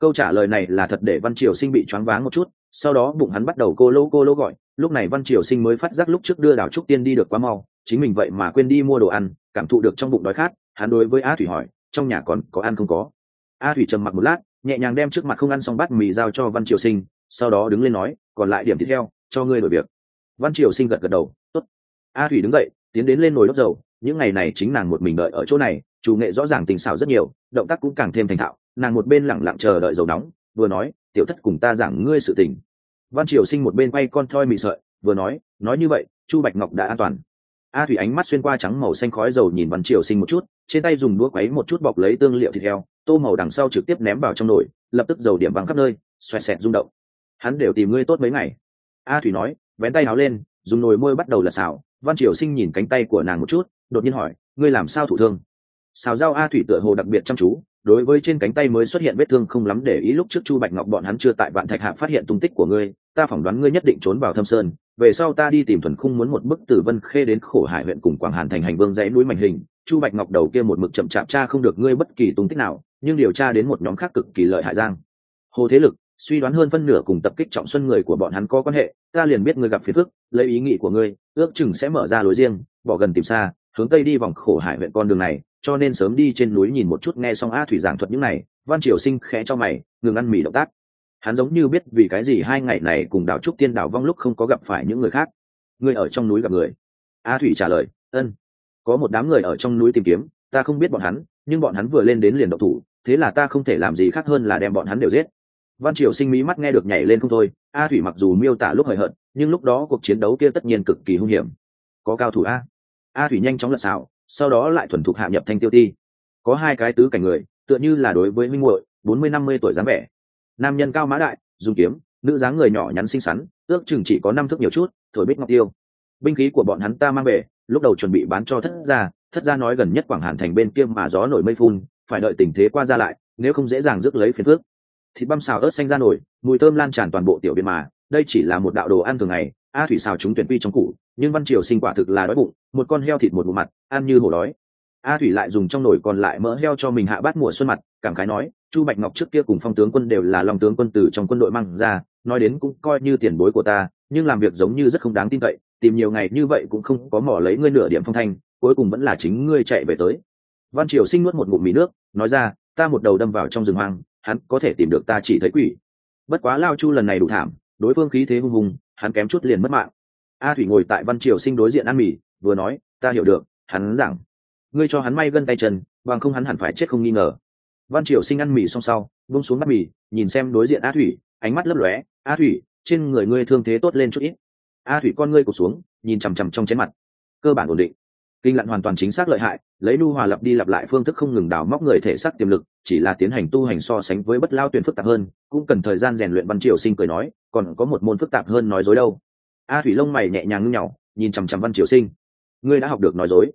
Câu trả lời này là thật để văn triều sinh bị choáng váng một chút, sau đó bụng hắn bắt đầu cô lô cô lô gọi, lúc này văn triều sinh mới phát giác lúc trước đưa đảo trúc tiên đi được quá mau, chính mình vậy mà quên đi mua đồ ăn, cảm thụ được trong bụng đói khát, hắn đối với a thủy hỏi trong nhà còn có ăn không có. A thủy trầm mặc một lát, nhẹ nhàng đem trước mặt không ăn xong bát mì giao cho văn triều sinh, sau đó đứng lên nói, còn lại điểm tiếp theo cho ngươi đổi việc. Văn triều sinh gật gật đầu, tốt. A thủy đứng dậy, tiến đến lên nồi đốt dầu, những ngày này chính nàng một mình đợi ở chỗ này, chủ nghệ rõ ràng tình xảo rất nhiều, động tác cũng càng thêm thành thạo, nàng một bên lẳng lặng chờ đợi dầu nóng, vừa nói, tiểu thất cùng ta giảng ngươi sự tình. Văn triều sinh một bên quay con thoi mị sợi, vừa nói nói như vậy, chu bạch ngọc đã an toàn. A thủy ánh mắt xuyên qua trắng màu xanh khói dầu nhìn văn triều sinh một chút trên tay dùng đũa quấy một chút bọc lấy tương liệu thịt heo, tô màu đằng sau trực tiếp ném vào trong nồi, lập tức dầu điểm văng khắp nơi, xoẹt xẹt rung động. Hắn đều tìm ngươi tốt mấy ngày. A thủy nói, vén tay áo lên, dùng nồi môi bắt đầu lật xào. Văn triều sinh nhìn cánh tay của nàng một chút, đột nhiên hỏi, ngươi làm sao thụ thương? Xào dao a thủy tựa hồ đặc biệt chăm chú, đối với trên cánh tay mới xuất hiện vết thương không lắm để ý lúc trước chu bạch ngọc bọn hắn chưa tại vạn thạch hạ phát hiện tung tích của ngươi, ta phỏng đoán ngươi nhất định trốn vào thâm sơn, về sau ta đi tìm thuần khung muốn một bức từ vân khê đến khổ hải huyện cùng quảng hàn thành hành vương dãy núi mảnh hình chu bạch ngọc đầu kia một mực chậm chạp cha không được ngươi bất kỳ tung tích nào, nhưng điều tra đến một nhóm khác cực kỳ lợi hại giang. Hồ thế lực, suy đoán hơn phân nửa cùng tập kích trọng xuân người của bọn hắn có quan hệ, ta liền biết ngươi gặp phiền phức, lấy ý nghĩ của ngươi, ước chừng sẽ mở ra lối riêng, bỏ gần tìm xa, hướng tây đi vòng khổ hải huyện con đường này, cho nên sớm đi trên núi nhìn một chút nghe xong a thủy giảng thuật những này, văn triều sinh khẽ cho mày, ngừng ăn mì động tác. Hắn giống như biết vì cái gì hai ngày này cùng đào trúc tiên đào vong lúc không có gặp phải những người khác. Ngươi ở trong núi gặp người. A thủy trả lời, ân có một đám người ở trong núi tìm kiếm, ta không biết bọn hắn, nhưng bọn hắn vừa lên đến liền độc thủ, thế là ta không thể làm gì khác hơn là đem bọn hắn đều giết. Văn triều sinh mí mắt nghe được nhảy lên không thôi, a thủy mặc dù miêu tả lúc hời hợt, nhưng lúc đó cuộc chiến đấu kia tất nhiên cực kỳ hung hiểm. Có cao thủ a. A thủy nhanh chóng lật xạo sau đó lại thuần thục hạ nhập thanh tiêu ti. Có hai cái tứ cảnh người, tựa như là đối với minh muội, bốn mươi năm mươi tuổi dáng vẻ. Nam nhân cao mã đại, dùng kiếm, nữ dáng người nhỏ nhắn xinh xắn, ước chừng chỉ có năm thước nhiều chút, thổi bích ngọc tiêu. Binh khí của bọn hắn ta mang về lúc đầu chuẩn bị bán cho thất gia thất gia nói gần nhất quảng hàn thành bên kia mà gió nổi mây phun, phải đợi tình thế qua ra lại, nếu không dễ dàng rước lấy phiền phước. Thịt băm xào ớt xanh ra nổi, mùi thơm lan tràn toàn bộ tiểu biên mà, đây chỉ là một đạo đồ ăn thường ngày, a thủy xào chúng tuyển vi trong củ, nhưng văn triều sinh quả thực là đói bụng, một con heo thịt một bộ mặt, ăn như hổ đói. A thủy lại dùng trong nồi còn lại mỡ heo cho mình hạ bát mùa xuân mặt, cảm khái nói, chu bạch ngọc trước kia cùng phong tướng quân đều là lòng tướng quân tử trong quân đội mang ra, nói đến cũng coi như tiền bối của ta, nhưng làm việc giống như rất không đáng tin cậy tìm nhiều ngày như vậy cũng không có mỏ lấy ngươi nửa điểm phong thanh, cuối cùng vẫn là chính ngươi chạy về tới. Văn triều sinh nuốt một ngụm mì nước, nói ra, ta một đầu đâm vào trong rừng hoang, hắn có thể tìm được ta chỉ thấy quỷ. Bất quá lao chu lần này đủ thảm, đối phương khí thế hung hùng, hắn kém chút liền mất mạng. A thủy ngồi tại văn triều sinh đối diện ăn mì, vừa nói, ta hiểu được, hắn giảng. Ngươi cho hắn may gân tay chân, bằng không hắn hẳn phải chết không nghi ngờ. Văn triều sinh ăn mì xong sau bông xuống bắt mì, nhìn xem đối diện a thủy, ánh mắt lấp lóe, a thủy, trên người ngươi thương thế tốt lên chút ít a thủy con ngươi cụt xuống, nhìn chằm chằm trong chén mặt. Cơ bản ổn định. Kinh lặn hoàn toàn chính xác lợi hại, lấy nu hòa lập đi lặp lại phương thức không ngừng đào móc người thể xác tiềm lực, chỉ là tiến hành tu hành so sánh với bất lao tuyển phức tạp hơn, cũng cần thời gian rèn luyện văn triều sinh cười nói, còn có một môn phức tạp hơn nói dối đâu. A thủy lông mày nhẹ nhàng ngưng nhỏ, nhìn chằm chằm văn triều sinh. Ngươi đã học được nói dối.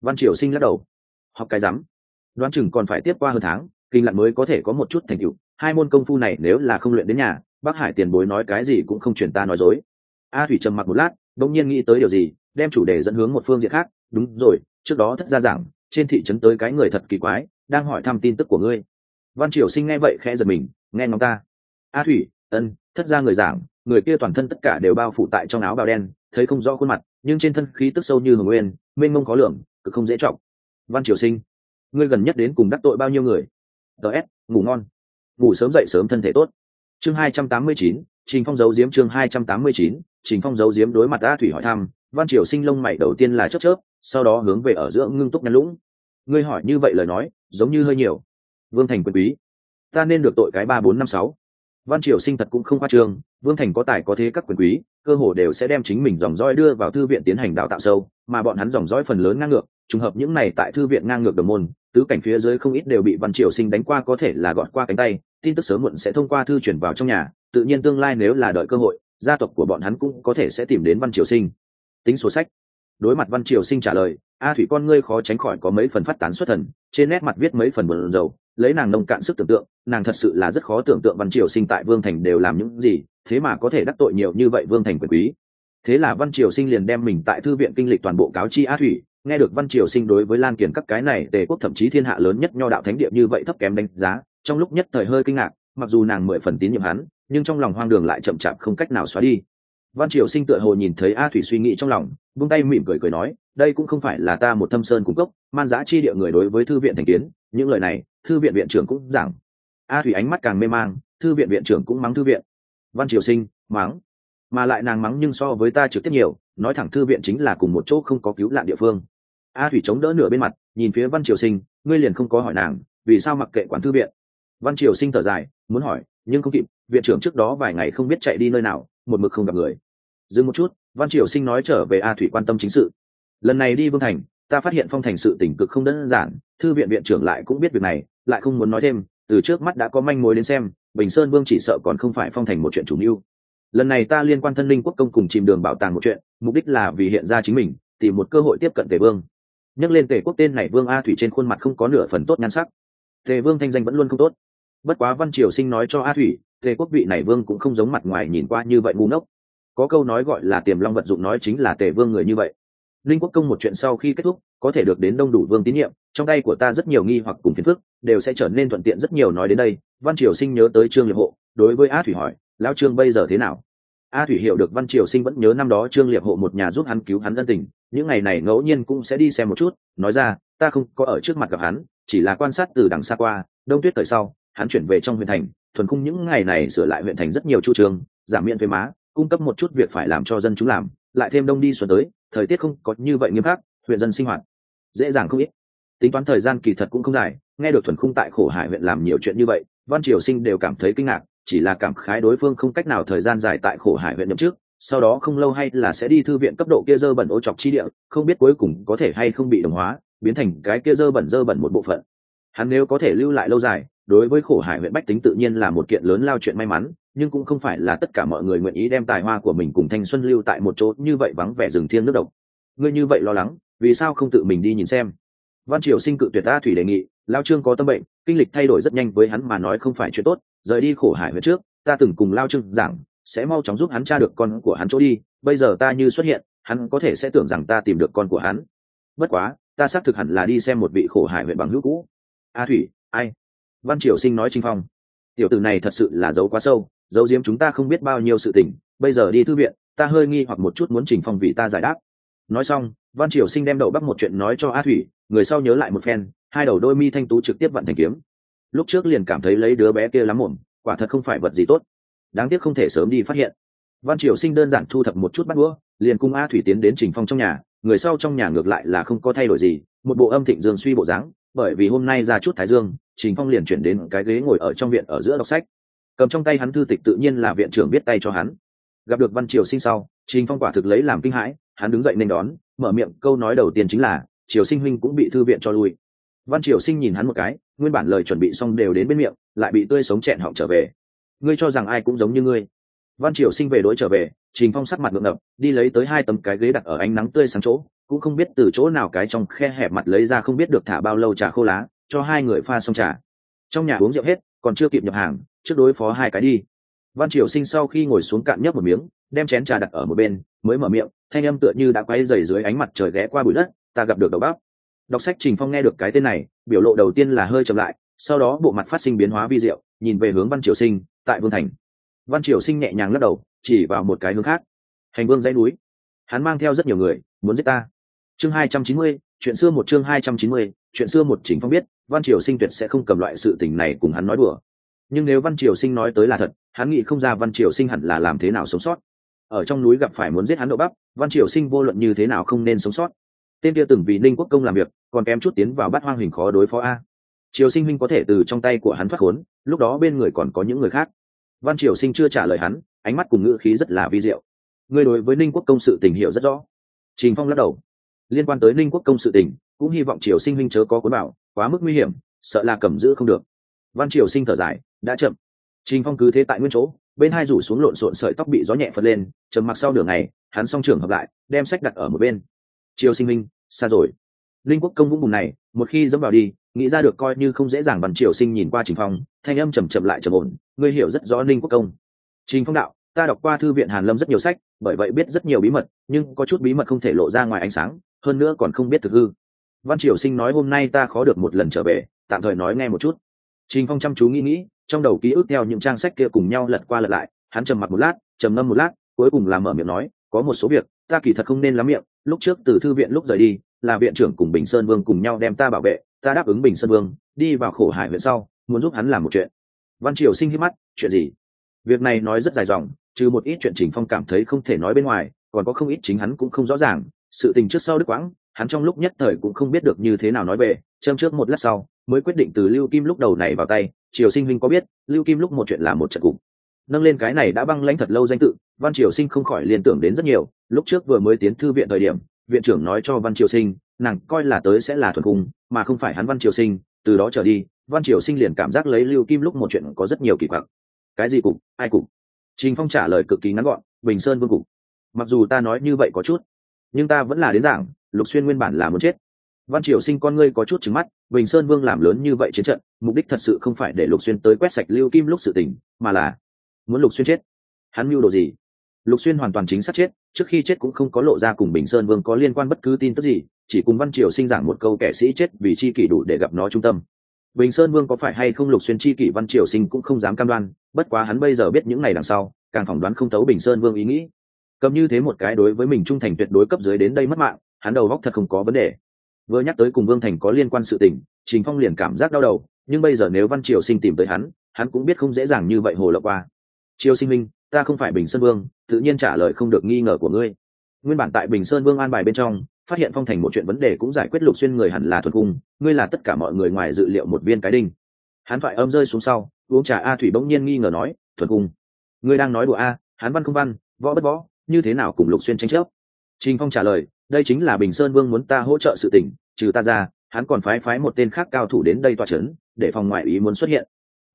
Văn triều sinh lắc đầu. Học cái rắm. Đoán chừng còn phải tiếp qua hơn tháng, kinh lặn mới có thể có một chút thành tựu. Hai môn công phu này nếu là không luyện đến nhà bác hải tiền bối nói cái gì cũng không chuyển ta nói dối a thủy trầm mặc một lát đột nhiên nghĩ tới điều gì, đem chủ đề dẫn hướng một phương diện khác. Đúng rồi, trước đó thất gia giảng, trên thị trấn tới cái người thật kỳ quái, đang hỏi thăm tin tức của ngươi. Văn triều sinh nghe vậy khẽ giật mình, nghe ngóng ta. A thủy, ân, thất gia người giảng, người kia toàn thân tất cả đều bao phủ tại trong áo bào đen, thấy không rõ khuôn mặt, nhưng trên thân khí tức sâu như hồng nguyên, mênh mông khó lường, cực không dễ trọng văn triều sinh, ngươi gần nhất đến cùng đắc tội bao nhiêu người? Ts ngủ ngon. Ngủ sớm dậy sớm thân thể tốt. Chương hai trăm tám mươi chín, trình phong giấu diếm chương hai trăm tám mươi chín trình phong giấu diếm đối mặt a thủy hỏi thăm, văn triều sinh lông mày đầu tiên là chớp chớp, sau đó hướng về ở giữa ngưng túc nhăn lũng. Ngươi hỏi như vậy lời nói, giống như hơi nhiều. Vương thành quyền quý. Ta nên được tội cái ba bốn năm sáu. Văn triều sinh thật cũng không khoa trương, vương thành có tài có thế các quyền quý, cơ hồ đều sẽ đem chính mình dòng dõi đưa vào thư viện tiến hành đào tạo sâu, mà bọn hắn dòng dõi phần lớn ngang ngược, trùng hợp những này tại thư viện ngang ngược đồng môn, tứ cảnh phía dưới không ít đều bị văn triều sinh đánh qua có thể là gọt qua cánh tay, tin tức sớm muộn sẽ thông qua thư chuyển vào trong nhà, tự nhiên tương lai nếu là đợi cơ hội gia tộc của bọn hắn cũng có thể sẽ tìm đến văn triều sinh. Tính số sách. Đối mặt văn triều sinh trả lời, a thủy con ngươi khó tránh khỏi có mấy phần phát tán xuất thần, trên nét mặt viết mấy phần bờn dầu lấy nàng nông cạn sức tưởng tượng, nàng thật sự là rất khó tưởng tượng văn triều sinh tại vương thành đều làm những gì, thế mà có thể đắc tội nhiều như vậy vương thành quyền quý. Thế là văn triều sinh liền đem mình tại thư viện kinh lịch toàn bộ cáo chi a thủy, nghe được văn triều sinh đối với lan kiền các cái này tề quốc thậm chí thiên hạ lớn nhất nho đạo thánh địa như vậy thấp kém đánh giá, trong lúc nhất thời hơi kinh ngạc, mặc dù nàng mười phần tín nhiệm hắn nhưng trong lòng hoang đường lại chậm chạp không cách nào xóa đi. Văn triều sinh tựa hồ nhìn thấy a thủy suy nghĩ trong lòng, vung tay mỉm cười cười nói, đây cũng không phải là ta một thâm sơn cung cấp man giã chi địa người đối với thư viện thành kiến, những lời này, thư viện viện trưởng cũng giảng. A thủy ánh mắt càng mê mang, thư viện viện trưởng cũng mắng thư viện. Văn triều sinh, mắng? Mà lại nàng mắng nhưng so với ta trực tiếp nhiều, nói thẳng thư viện chính là cùng một chỗ không có cứu nạn địa phương. A thủy chống đỡ nửa bên mặt, nhìn phía văn triều sinh, ngươi liền không có hỏi nàng, vì sao mặc kệ quản thư viện? Văn triều sinh thở dài, muốn hỏi, nhưng không kịp viện trưởng trước đó vài ngày không biết chạy đi nơi nào, một mực không gặp người. Dừng một chút, văn triều sinh nói trở về a thủy quan tâm chính sự. Lần này đi vương thành, ta phát hiện phong thành sự tỉnh cực không đơn giản, thư viện viện trưởng lại cũng biết việc này, lại không muốn nói thêm, từ trước mắt đã có manh mối đến xem, bình sơn vương chỉ sợ còn không phải phong thành một chuyện chủ mưu. Lần này ta liên quan thân linh quốc công cùng chìm đường bảo tàng một chuyện, mục đích là vì hiện ra chính mình, tìm một cơ hội tiếp cận tề vương. Nhắc lên tề quốc tên này vương a thủy trên khuôn mặt không có nửa phần tốt nhan sắc. Tề vương thanh danh vẫn luôn không tốt. Bất quá văn triều sinh nói cho a thủy tề quốc vị này vương cũng không giống mặt ngoài nhìn qua như vậy ngu ngốc. Có câu nói gọi là tiềm long vật dụng nói chính là tề vương người như vậy. Linh quốc công một chuyện sau khi kết thúc, có thể được đến đông đủ vương tín nhiệm, trong tay của ta rất nhiều nghi hoặc cùng phiền phức, đều sẽ trở nên thuận tiện rất nhiều nói đến đây. Văn triều sinh nhớ tới trương liệp hộ, đối với a thủy hỏi, lão trương bây giờ thế nào? A thủy hiểu được văn triều sinh vẫn nhớ năm đó trương liệp hộ một nhà giúp hắn cứu hắn ân tình, những ngày này ngẫu nhiên cũng sẽ đi xem một chút, nói ra, ta không có ở trước mặt gặp hắn, chỉ là quan sát từ đằng xa qua, đông tuyết thời sau, hắn chuyển về trong huyện thành thuần khung những ngày này sửa lại huyện thành rất nhiều chu trường, giảm miễn thuế má, cung cấp một chút việc phải làm cho dân chúng làm, lại thêm đông đi xuân tới, thời tiết không có như vậy nghiêm khắc, huyện dân sinh hoạt dễ dàng không ít. Tính toán thời gian kỳ thật cũng không dài, nghe được thuần khung tại khổ hải huyện làm nhiều chuyện như vậy, văn triều sinh đều cảm thấy kinh ngạc, chỉ là cảm khái đối phương không cách nào thời gian dài tại khổ hải huyện nhậm trước sau đó không lâu hay là sẽ đi thư viện cấp độ kia dơ bẩn ô chọc chi địa, không biết cuối cùng có thể hay không bị đồng hóa, biến thành cái kia dơ bẩn dơ bẩn một bộ phận. Hắn nếu có thể lưu lại lâu dài đối với khổ hải huyện bách tính tự nhiên là một kiện lớn lao chuyện may mắn, nhưng cũng không phải là tất cả mọi người nguyện ý đem tài hoa của mình cùng thanh xuân lưu tại một chỗ như vậy vắng vẻ rừng thiêng nước độc. Ngươi như vậy lo lắng, vì sao không tự mình đi nhìn xem? Văn triều sinh cự tuyệt a thủy đề nghị, lao trương có tâm bệnh, kinh lịch thay đổi rất nhanh với hắn mà nói không phải chuyện tốt, rời đi khổ hải huyện trước, ta từng cùng lao trương giảng, sẽ mau chóng giúp hắn tra được con của hắn chỗ đi, bây giờ ta như xuất hiện, hắn có thể sẽ tưởng rằng ta tìm được con của hắn. Bất quá, ta xác thực hẳn là đi xem một vị khổ hải huyện bằng hữu cũ. A thủy, ai? Văn triều sinh nói trinh phong, tiểu tử này thật sự là giấu quá sâu, giấu giếm chúng ta không biết bao nhiêu sự tình, bây giờ đi thư viện, ta hơi nghi hoặc một chút muốn trình phong vì ta giải đáp. Nói xong, văn triều sinh đem đậu bắc một chuyện nói cho a thủy, người sau nhớ lại một phen, hai đầu đôi mi thanh tú trực tiếp vận thành kiếm. Lúc trước liền cảm thấy lấy đứa bé kia lắm mồm quả thật không phải vật gì tốt. Đáng tiếc không thể sớm đi phát hiện. Văn triều sinh đơn giản thu thập một chút bắt đũa, liền cung a thủy tiến đến trình phong trong nhà, người sau trong nhà ngược lại là không có thay đổi gì, một bộ âm thịnh dương suy bộ dáng bởi vì hôm nay ra chút thái dương, trình phong liền chuyển đến cái ghế ngồi ở trong viện ở giữa đọc sách. Cầm trong tay hắn thư tịch tự nhiên là viện trưởng viết tay cho hắn. Gặp được văn triều sinh sau, trình phong quả thực lấy làm kinh hãi, hắn đứng dậy nên đón, mở miệng, câu nói đầu tiên chính là, triều sinh huynh cũng bị thư viện cho lui. Văn triều sinh nhìn hắn một cái, nguyên bản lời chuẩn bị xong đều đến bên miệng, lại bị tươi sống chẹn họng trở về. Ngươi cho rằng ai cũng giống như ngươi? Văn triều sinh về đối trở về, trình phong sắc mặt ngượng ngập, đi lấy tới hai tấm cái ghế đặt ở ánh nắng tươi sáng chỗ cũng không biết từ chỗ nào cái trong khe hẹp mặt lấy ra không biết được thả bao lâu trà khô lá, cho hai người pha xong trà. Trong nhà uống rượu hết, còn chưa kịp nhập hàng, trước đối phó hai cái đi. Văn triều sinh sau khi ngồi xuống cạn nhấp một miếng, đem chén trà đặt ở một bên, mới mở miệng, thanh âm tựa như đã quay dày dưới ánh mặt trời ghé qua bụi đất, ta gặp được đầu bắp. Đọc sách trình phong nghe được cái tên này, biểu lộ đầu tiên là hơi chậm lại, sau đó bộ mặt phát sinh biến hóa vi diệu, nhìn về hướng văn triều sinh, tại vương thành. Văn triều sinh nhẹ nhàng lắc đầu, chỉ vào một cái hướng khác. Hành vương dãy núi. Hắn mang theo rất nhiều người, muốn giết ta chương hai trăm chín mươi, chuyện xưa một chương hai trăm chín mươi, chuyện xưa một chính phong biết, văn triều sinh tuyệt sẽ không cầm loại sự tình này cùng hắn nói đùa. Nhưng nếu văn triều sinh nói tới là thật, hắn nghĩ không ra văn triều sinh hẳn là làm thế nào sống sót. Ở trong núi gặp phải muốn giết hắn độ bắp, văn triều sinh vô luận như thế nào không nên sống sót. Tên kia từng vì ninh quốc công làm việc, còn kém chút tiến vào bắt hoang hình khó đối phó a. Triều sinh huynh có thể từ trong tay của hắn thoát khốn, lúc đó bên người còn có những người khác. Văn triều sinh chưa trả lời hắn, ánh mắt cùng ngữ khí rất là vi diệu. Ngươi đối với ninh quốc công sự tình hiểu rất rõ. Trình phong lắc đầu liên quan tới ninh quốc công sự tình, cũng hy vọng triều sinh huynh chớ có cuốn bảo quá mức nguy hiểm, sợ là cầm giữ không được. Văn triều sinh thở dài, đã chậm. Trình phong cứ thế tại nguyên chỗ, bên hai rủ xuống lộn xộn sợi tóc bị gió nhẹ phật lên, trầm mặc sau nửa ngày, hắn xong trường hợp lại, đem sách đặt ở một bên. Triều sinh minh, xa rồi. Linh quốc công vũng bùn này, một khi dẫm vào đi, nghĩ ra được coi như không dễ dàng bằng triều sinh nhìn qua trình phong, thanh âm chầm chậm lại trầm ổn, ngươi hiểu rất rõ linh quốc công. Trình phong đạo, ta đọc qua thư viện hàn lâm rất nhiều sách, bởi vậy biết rất nhiều bí mật, nhưng có chút bí mật không thể lộ ra ngoài ánh sáng hơn nữa còn không biết thực hư. Văn triều sinh nói hôm nay ta khó được một lần trở về, tạm thời nói nghe một chút. Trình phong chăm chú nghĩ nghĩ, trong đầu ký ức theo những trang sách kia cùng nhau lật qua lật lại, hắn trầm mặc một lát, trầm ngâm một lát, cuối cùng làm mở miệng nói, có một số việc, ta kỳ thật không nên lắm miệng, lúc trước từ thư viện lúc rời đi, là viện trưởng cùng bình sơn vương cùng nhau đem ta bảo vệ, ta đáp ứng bình sơn vương, đi vào khổ hải huyện sau, muốn giúp hắn làm một chuyện. Văn triều sinh hít mắt, chuyện gì? Việc này nói rất dài dòng, trừ một ít chuyện trình phong cảm thấy không thể nói bên ngoài, còn có không ít chính hắn cũng không rõ ràng sự tình trước sau đức quãng, hắn trong lúc nhất thời cũng không biết được như thế nào nói về, châm trước một lát sau, mới quyết định từ lưu kim lúc đầu này vào tay, triều sinh huynh có biết, lưu kim lúc một chuyện là một trận cục. Nâng lên cái này đã băng lãnh thật lâu danh tự, văn triều sinh không khỏi liên tưởng đến rất nhiều, lúc trước vừa mới tiến thư viện thời điểm, viện trưởng nói cho văn triều sinh, nàng coi là tới sẽ là thuần cung, mà không phải hắn văn triều sinh, từ đó trở đi, văn triều sinh liền cảm giác lấy lưu kim lúc một chuyện có rất nhiều kỳ quặc. Cái gì cục? Ai cục? Trình phong trả lời cực kỳ ngắn gọn, bình sơn vương cục. Mặc dù ta nói như vậy có chút nhưng ta vẫn là đến giảng lục xuyên nguyên bản là muốn chết. Văn triều sinh con ngươi có chút trứng mắt bình sơn vương làm lớn như vậy chiến trận mục đích thật sự không phải để lục xuyên tới quét sạch lưu kim lúc sự tỉnh, mà là muốn lục xuyên chết. Hắn mưu đồ gì? Lục xuyên hoàn toàn chính xác chết trước khi chết cũng không có lộ ra cùng bình sơn vương có liên quan bất cứ tin tức gì chỉ cùng văn triều sinh giảng một câu kẻ sĩ chết vì chi kỷ đủ để gặp nó trung tâm. Bình sơn vương có phải hay không lục xuyên chi kỷ văn triều sinh cũng không dám cam đoan bất quá hắn bây giờ biết những ngày đằng sau càng phỏng đoán không thấu bình sơn vương ý nghĩ cầm như thế một cái đối với mình trung thành tuyệt đối cấp dưới đến đây mất mạng, hắn đầu góc thật không có vấn đề. Vừa nhắc tới cùng vương thành có liên quan sự tình, trình phong liền cảm giác đau đầu, nhưng bây giờ nếu văn triều sinh tìm tới hắn hắn cũng biết không dễ dàng như vậy hồ lộc qua. Triều sinh minh, ta không phải bình sơn vương, tự nhiên trả lời không được nghi ngờ của ngươi. Nguyên bản tại bình sơn vương an bài bên trong, phát hiện phong thành một chuyện vấn đề cũng giải quyết lục xuyên người hẳn là thuần cung, ngươi là tất cả mọi người ngoài dự liệu một viên cái đinh. Hắn thoại âm rơi xuống sau, uống trà a thủy bỗng nhiên nghi ngờ nói, thuần cung, ngươi đang nói đùa a, hắn văn không văn, võ bất võ như thế nào cùng lục xuyên tranh chấp? Trình phong trả lời, đây chính là bình sơn vương muốn ta hỗ trợ sự tỉnh trừ ta ra, hắn còn phái phái một tên khác cao thủ đến đây toa c h ấ n để phòng ngoại ý muốn xuất hiện.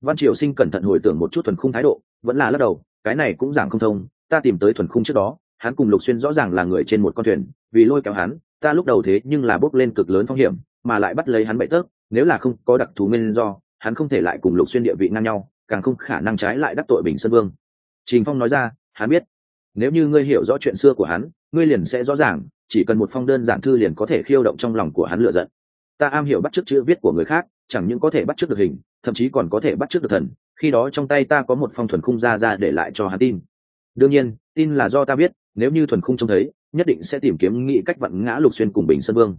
Văn triều sinh cẩn thận hồi tưởng một chút thuần khung thái độ, vẫn là lắc đầu, cái này cũng giảng không thông, ta tìm tới thuần khung trước đó, hắn cùng lục xuyên rõ ràng là người trên một con thuyền, vì lôi kéo hắn, ta lúc đầu thế nhưng là bốc lên cực lớn phong hiểm, mà lại bắt lấy hắn bậy tớp nếu là không có đặc thù nguyên do, hắn không thể lại cùng lục xuyên địa vị ngang nhau, càng không khả năng trái lại đắc tội bình sơn vương. Trình phong nói ra, hắn biết nếu như ngươi hiểu rõ chuyện xưa của hắn, ngươi liền sẽ rõ ràng, chỉ cần một phong đơn giản thư liền có thể khiêu động trong lòng của hắn lựa giận. Ta am hiểu bắt chước chữ viết của người khác, chẳng những có thể bắt chước được hình, thậm chí còn có thể bắt chước được thần, khi đó trong tay ta có một phong thuần khung ra ra để lại cho hắn tin. Đương nhiên, tin là do ta biết, nếu như thuần khung trông thấy, nhất định sẽ tìm kiếm nghĩ cách vặn ngã lục xuyên cùng bình sơn vương.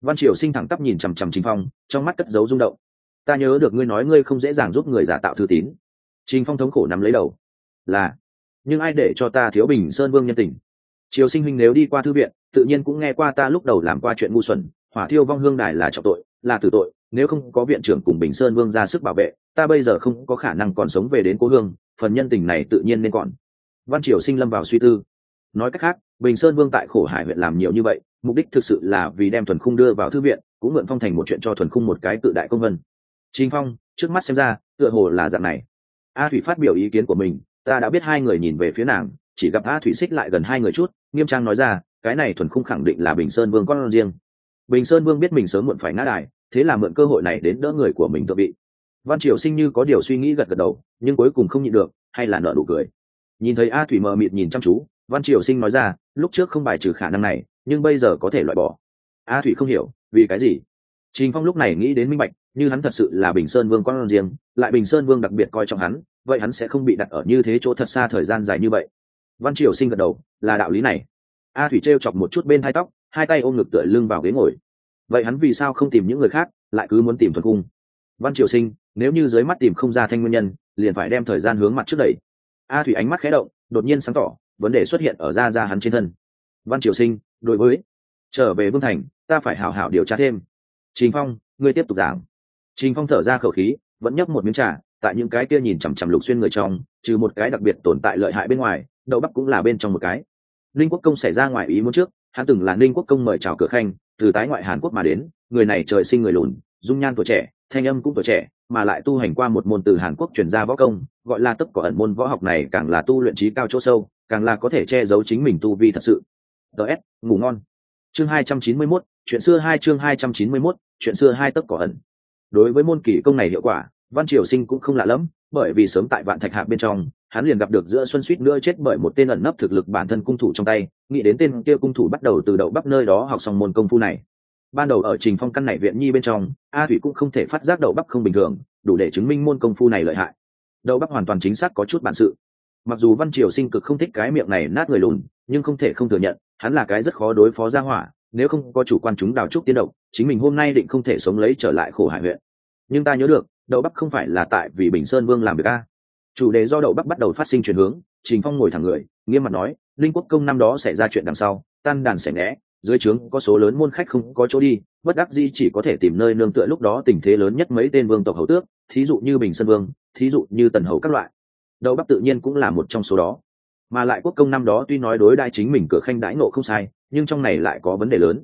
Văn triều sinh thẳng tắp nhìn chằm chằm chính phong, trong mắt cất dấu rung động. Ta nhớ được ngươi nói ngươi không dễ dàng giúp người giả tạo thư tín. Trình phong thống khổ nắm lấy đầu. Là nhưng ai để cho ta thiếu bình sơn vương nhân tình? Triều sinh huynh nếu đi qua thư viện, tự nhiên cũng nghe qua ta lúc đầu làm qua chuyện ngu xuẩn, hỏa thiêu vong hương đài là trọng tội, là tử tội, nếu không có viện trưởng cùng bình sơn vương ra sức bảo vệ, ta bây giờ không có khả năng còn sống về đến cố hương, phần nhân tình này tự nhiên nên còn. Văn triều sinh lâm vào suy tư. Nói cách khác, bình sơn vương tại khổ hải huyện làm nhiều như vậy, mục đích thực sự là vì đem thuần khung đưa vào thư viện, cũng mượn phong thành một chuyện cho thuần khung một cái tự đại công vân. Chính phong, trước mắt xem ra, tựa hồ là dạng này. A thủy phát biểu ý kiến của mình ta đã biết hai người nhìn về phía nàng, chỉ gặp a thủy xích lại gần hai người chút, nghiêm trang nói ra, cái này thuần khung khẳng định là bình sơn vương con riêng. Bình sơn vương biết mình sớm muộn phải ngã đài, thế là mượn cơ hội này đến đỡ người của mình tự bị. Văn triều sinh như có điều suy nghĩ gật gật đầu, nhưng cuối cùng không nhịn được, hay là nợ nụ cười. Nhìn thấy a thủy mờ mịt nhìn chăm chú, văn triều sinh nói ra, lúc trước không bài trừ khả năng này, nhưng bây giờ có thể loại bỏ. A thủy không hiểu, vì cái gì? Trình phong lúc này nghĩ đến minh bạch, như hắn thật sự là bình sơn vương con riêng, lại bình sơn vương đặc biệt coi trọng hắn vậy hắn sẽ không bị đặt ở như thế chỗ thật xa thời gian dài như vậy. Văn triều sinh gật đầu, là đạo lý này. A thủy t r e o chọc một chút bên hai tóc, hai tay ôm ngực tựa lưng vào ghế ngồi. Vậy hắn vì sao không tìm những người khác, lại cứ muốn tìm thuật cung? Văn triều sinh, nếu như dưới mắt tìm không ra thanh nguyên nhân, liền phải đem thời gian hướng mặt trước đẩy. A thủy ánh mắt khé động, đột nhiên sáng tỏ, vấn đề xuất hiện ở da da hắn trên thân. Văn triều sinh, đối với, trở về vương thành, ta phải hảo hảo điều tra thêm. Trình phong, ngươi tiếp tục giảng. Trình phong thở ra khẩu khí, vẫn nhấp một miếng trà tại những cái kia nhìn chằm chằm lục xuyên người trong trừ một cái đặc biệt tồn tại lợi hại bên ngoài đậu bắp cũng là bên trong một cái. Ninh quốc công xảy ra ngoài ý muốn trước hắn từng là ninh quốc công mời chào cửa khanh từ tái ngoại hàn quốc mà đến người này trời sinh người lùn dung nhan tuổi trẻ thanh âm cũng tuổi trẻ mà lại tu hành qua một môn từ hàn quốc chuyển ra võ công gọi là tấp có ẩn môn võ học này càng là tu luyện trí cao chỗ sâu càng là có thể che giấu chính mình tu vi thật sự. Ts ngủ ngon. Chương hai trăm chín mươi 291, chuyện xưa hai chương hai trăm chín mươi 291, chuyện xưa hai tấc cỏ ẩn. Đối với môn kỳ công này hiệu quả văn triều sinh cũng không lạ lẫm, bởi vì sớm tại vạn thạch hạ bên trong, hắn liền gặp được giữa xuân suýt nữa chết bởi một tên ẩn nấp thực lực bản thân cung thủ trong tay, nghĩ đến tên kia cung thủ bắt đầu từ đậu bắc nơi đó học xong môn công phu này. Ban đầu ở trình phong căn này viện nhi bên trong, a thủy cũng không thể phát giác đậu bắc không bình thường, đủ để chứng minh môn công phu này lợi hại. Đậu bắc hoàn toàn chính xác có chút bản sự. Mặc dù văn triều sinh cực không thích cái miệng này nát người lùn, nhưng không thể không thừa nhận, hắn là cái rất khó đối phó ra hỏa, nếu không có chủ quan chúng đào trúc tiến động chính mình hôm nay định không thể sống lấy trở lại khổ hải huyện. Nhưng ta nhớ được đậu bắc không phải là tại vì bình sơn vương làm việc a. Chủ đề do đậu bắc bắt đầu phát sinh chuyển hướng, trình phong ngồi thẳng người, nghiêm mặt nói, linh quốc công năm đó xảy ra chuyện đằng sau, tan đàn xẻ ngẽ dưới trướng có số lớn môn khách không có chỗ đi, bất đắc di chỉ có thể tìm nơi nương tựa lúc đó tình thế lớn nhất mấy tên vương tộc hầu tước, thí dụ như bình sơn vương, thí dụ như tần hầu các loại. Đậu bắc tự nhiên cũng là một trong số đó. Mà lại quốc công năm đó tuy nói đối đại chính mình cửa khanh đãi nộ không sai, nhưng trong này lại có vấn đề lớn.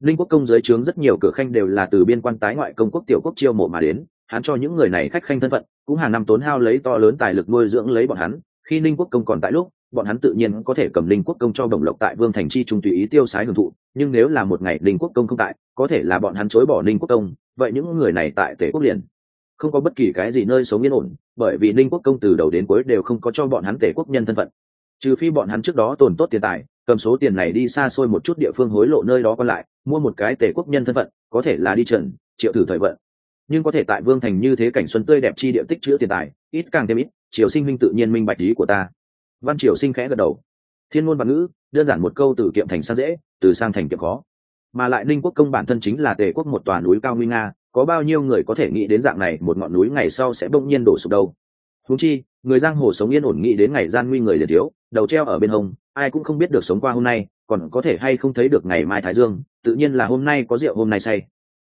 Linh quốc công dưới trướng rất nhiều cửa khanh đều là từ biên quan tái ngoại công quốc tiểu quốc chiêu mộ mà đến hắn cho những người này khách khanh thân phận, cũng hàng năm tốn hao lấy to lớn tài lực nuôi dưỡng lấy bọn hắn. Khi ninh quốc công còn tại lúc, bọn hắn tự nhiên có thể cầm linh quốc công cho đồng lộc tại vương thành chi trung tùy ý tiêu sái hưởng thụ, nhưng nếu là một ngày linh quốc công không tại, có thể là bọn hắn chối bỏ linh quốc công, vậy những người này tại tể quốc liền không có bất kỳ cái gì nơi sống yên ổn, bởi vì linh quốc công từ đầu đến cuối đều không có cho bọn hắn tể quốc nhân thân phận. Trừ phi bọn hắn trước đó tồn tốt tiền tài, cầm số tiền này đi xa xôi một chút địa phương hối lộ nơi đó còn lại, mua một cái tể quốc nhân thân phận, có thể là đi trần, triệu thử thời vận nhưng có thể tại vương thành như thế cảnh xuân tươi đẹp chi địa tích chữa tiền tài, ít càng thêm ít, triều sinh minh tự nhiên minh bạch ý của ta. Văn triều sinh khẽ gật đầu. Thiên ngôn văn ngữ, đơn giản một câu từ kiệm thành sang dễ, từ sang thành kiệm khó. Mà lại ninh quốc công bản thân chính là tề quốc một tòa núi cao nguy nga, có bao nhiêu người có thể nghĩ đến dạng này, một ngọn núi ngày sau sẽ bỗng nhiên đổ sụp đâu. Húng chi, người giang hồ sống yên ổn nghĩ đến ngày gian nguy người liệt thiếu, đầu treo ở bên hông, ai cũng không biết được sống qua hôm nay, còn có thể hay không thấy được ngày mai thái dương, tự nhiên là hôm nay có rượu hôm nay say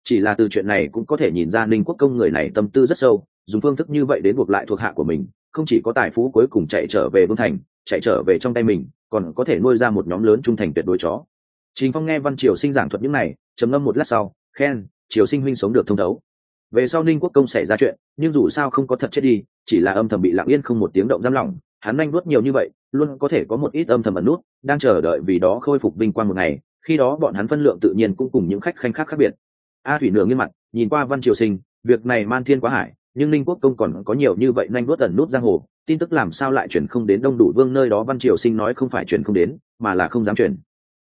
chỉ là từ chuyện này cũng có thể nhìn ra ninh quốc công người này tâm tư rất sâu, dùng phương thức như vậy đến buộc lại thuộc hạ của mình, không chỉ có tài phú cuối cùng chạy trở về vương thành, chạy trở về trong tay mình, còn có thể nuôi ra một nhóm lớn trung thành tuyệt đối chó. Trình phong nghe văn triều sinh giảng thuật những này, trầm ngâm một lát sau, khen, triều sinh huynh sống được thông thấu. Về sau ninh quốc công xảy ra chuyện, nhưng dù sao không có thật chết đi, chỉ là âm thầm bị lặng yên không một tiếng động giam lỏng, hắn anh nuốt nhiều như vậy, luôn có thể có một ít âm thầm ẩn nút, đang chờ đợi vì đó khôi phục vinh quang một ngày, khi đó bọn hắn phân lượng tự nhiên cũng cùng những khách khanh khác khác biệt a thủy nửa nghiêm mặt, nhìn qua văn triều sinh, việc này man thiên quá hải, nhưng ninh quốc công còn có nhiều như vậy nhanh nuốt ẩn nút giang hồ, tin tức làm sao lại chuyển không đến đông đủ vương nơi đó văn triều sinh nói không phải chuyển không đến, mà là không dám chuyển.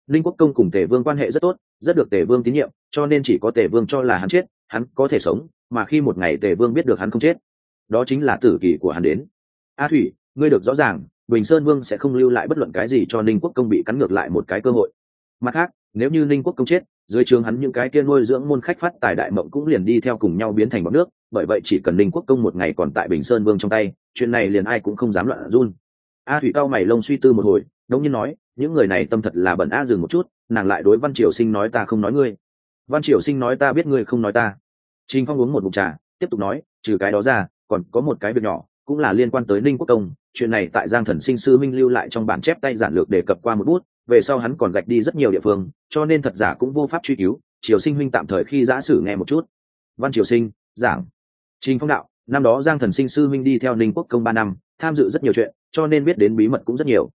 Ninh quốc công cùng tề vương quan hệ rất tốt, rất được tề vương tín nhiệm, cho nên chỉ có tề vương cho là hắn chết, hắn có thể sống, mà khi một ngày tề vương biết được hắn không chết, đó chính là tử kỳ của hắn đến. A thủy, ngươi được rõ ràng, bình sơn vương sẽ không lưu lại bất luận cái gì cho ninh quốc công bị cắn ngược lại một cái cơ hội. Mặt khác, nếu như ninh quốc công chết dưới trường hắn những cái kia nuôi dưỡng môn khách phát tài đại mộng cũng liền đi theo cùng nhau biến thành bọc nước, bởi vậy chỉ cần ninh quốc công một ngày còn tại bình sơn vương trong tay, chuyện này liền ai cũng không dám loạn run. A thủy cao mày lông suy tư một hồi, đống nhiên nói, những người này tâm thật là bẩn a, dừng một chút, nàng lại đối văn triều sinh nói ta không nói ngươi. Văn triều sinh nói ta biết ngươi không nói ta. Trình phong uống một mục trà, tiếp tục nói, trừ cái đó ra, còn có một cái việc nhỏ, cũng là liên quan tới ninh quốc công, chuyện này tại giang thần sinh sư minh lưu lại trong bản chép tay giản lược đề cập qua một bút về sau hắn còn gạch đi rất nhiều địa phương, cho nên thật giả cũng vô pháp truy cứu. Triều sinh huynh tạm thời khi giã sử nghe một chút. Văn triều sinh, giảng. Trình phong đạo, năm đó giang thần sinh sư minh đi theo ninh quốc công ba năm, tham dự rất nhiều chuyện, cho nên biết đến bí mật cũng rất nhiều.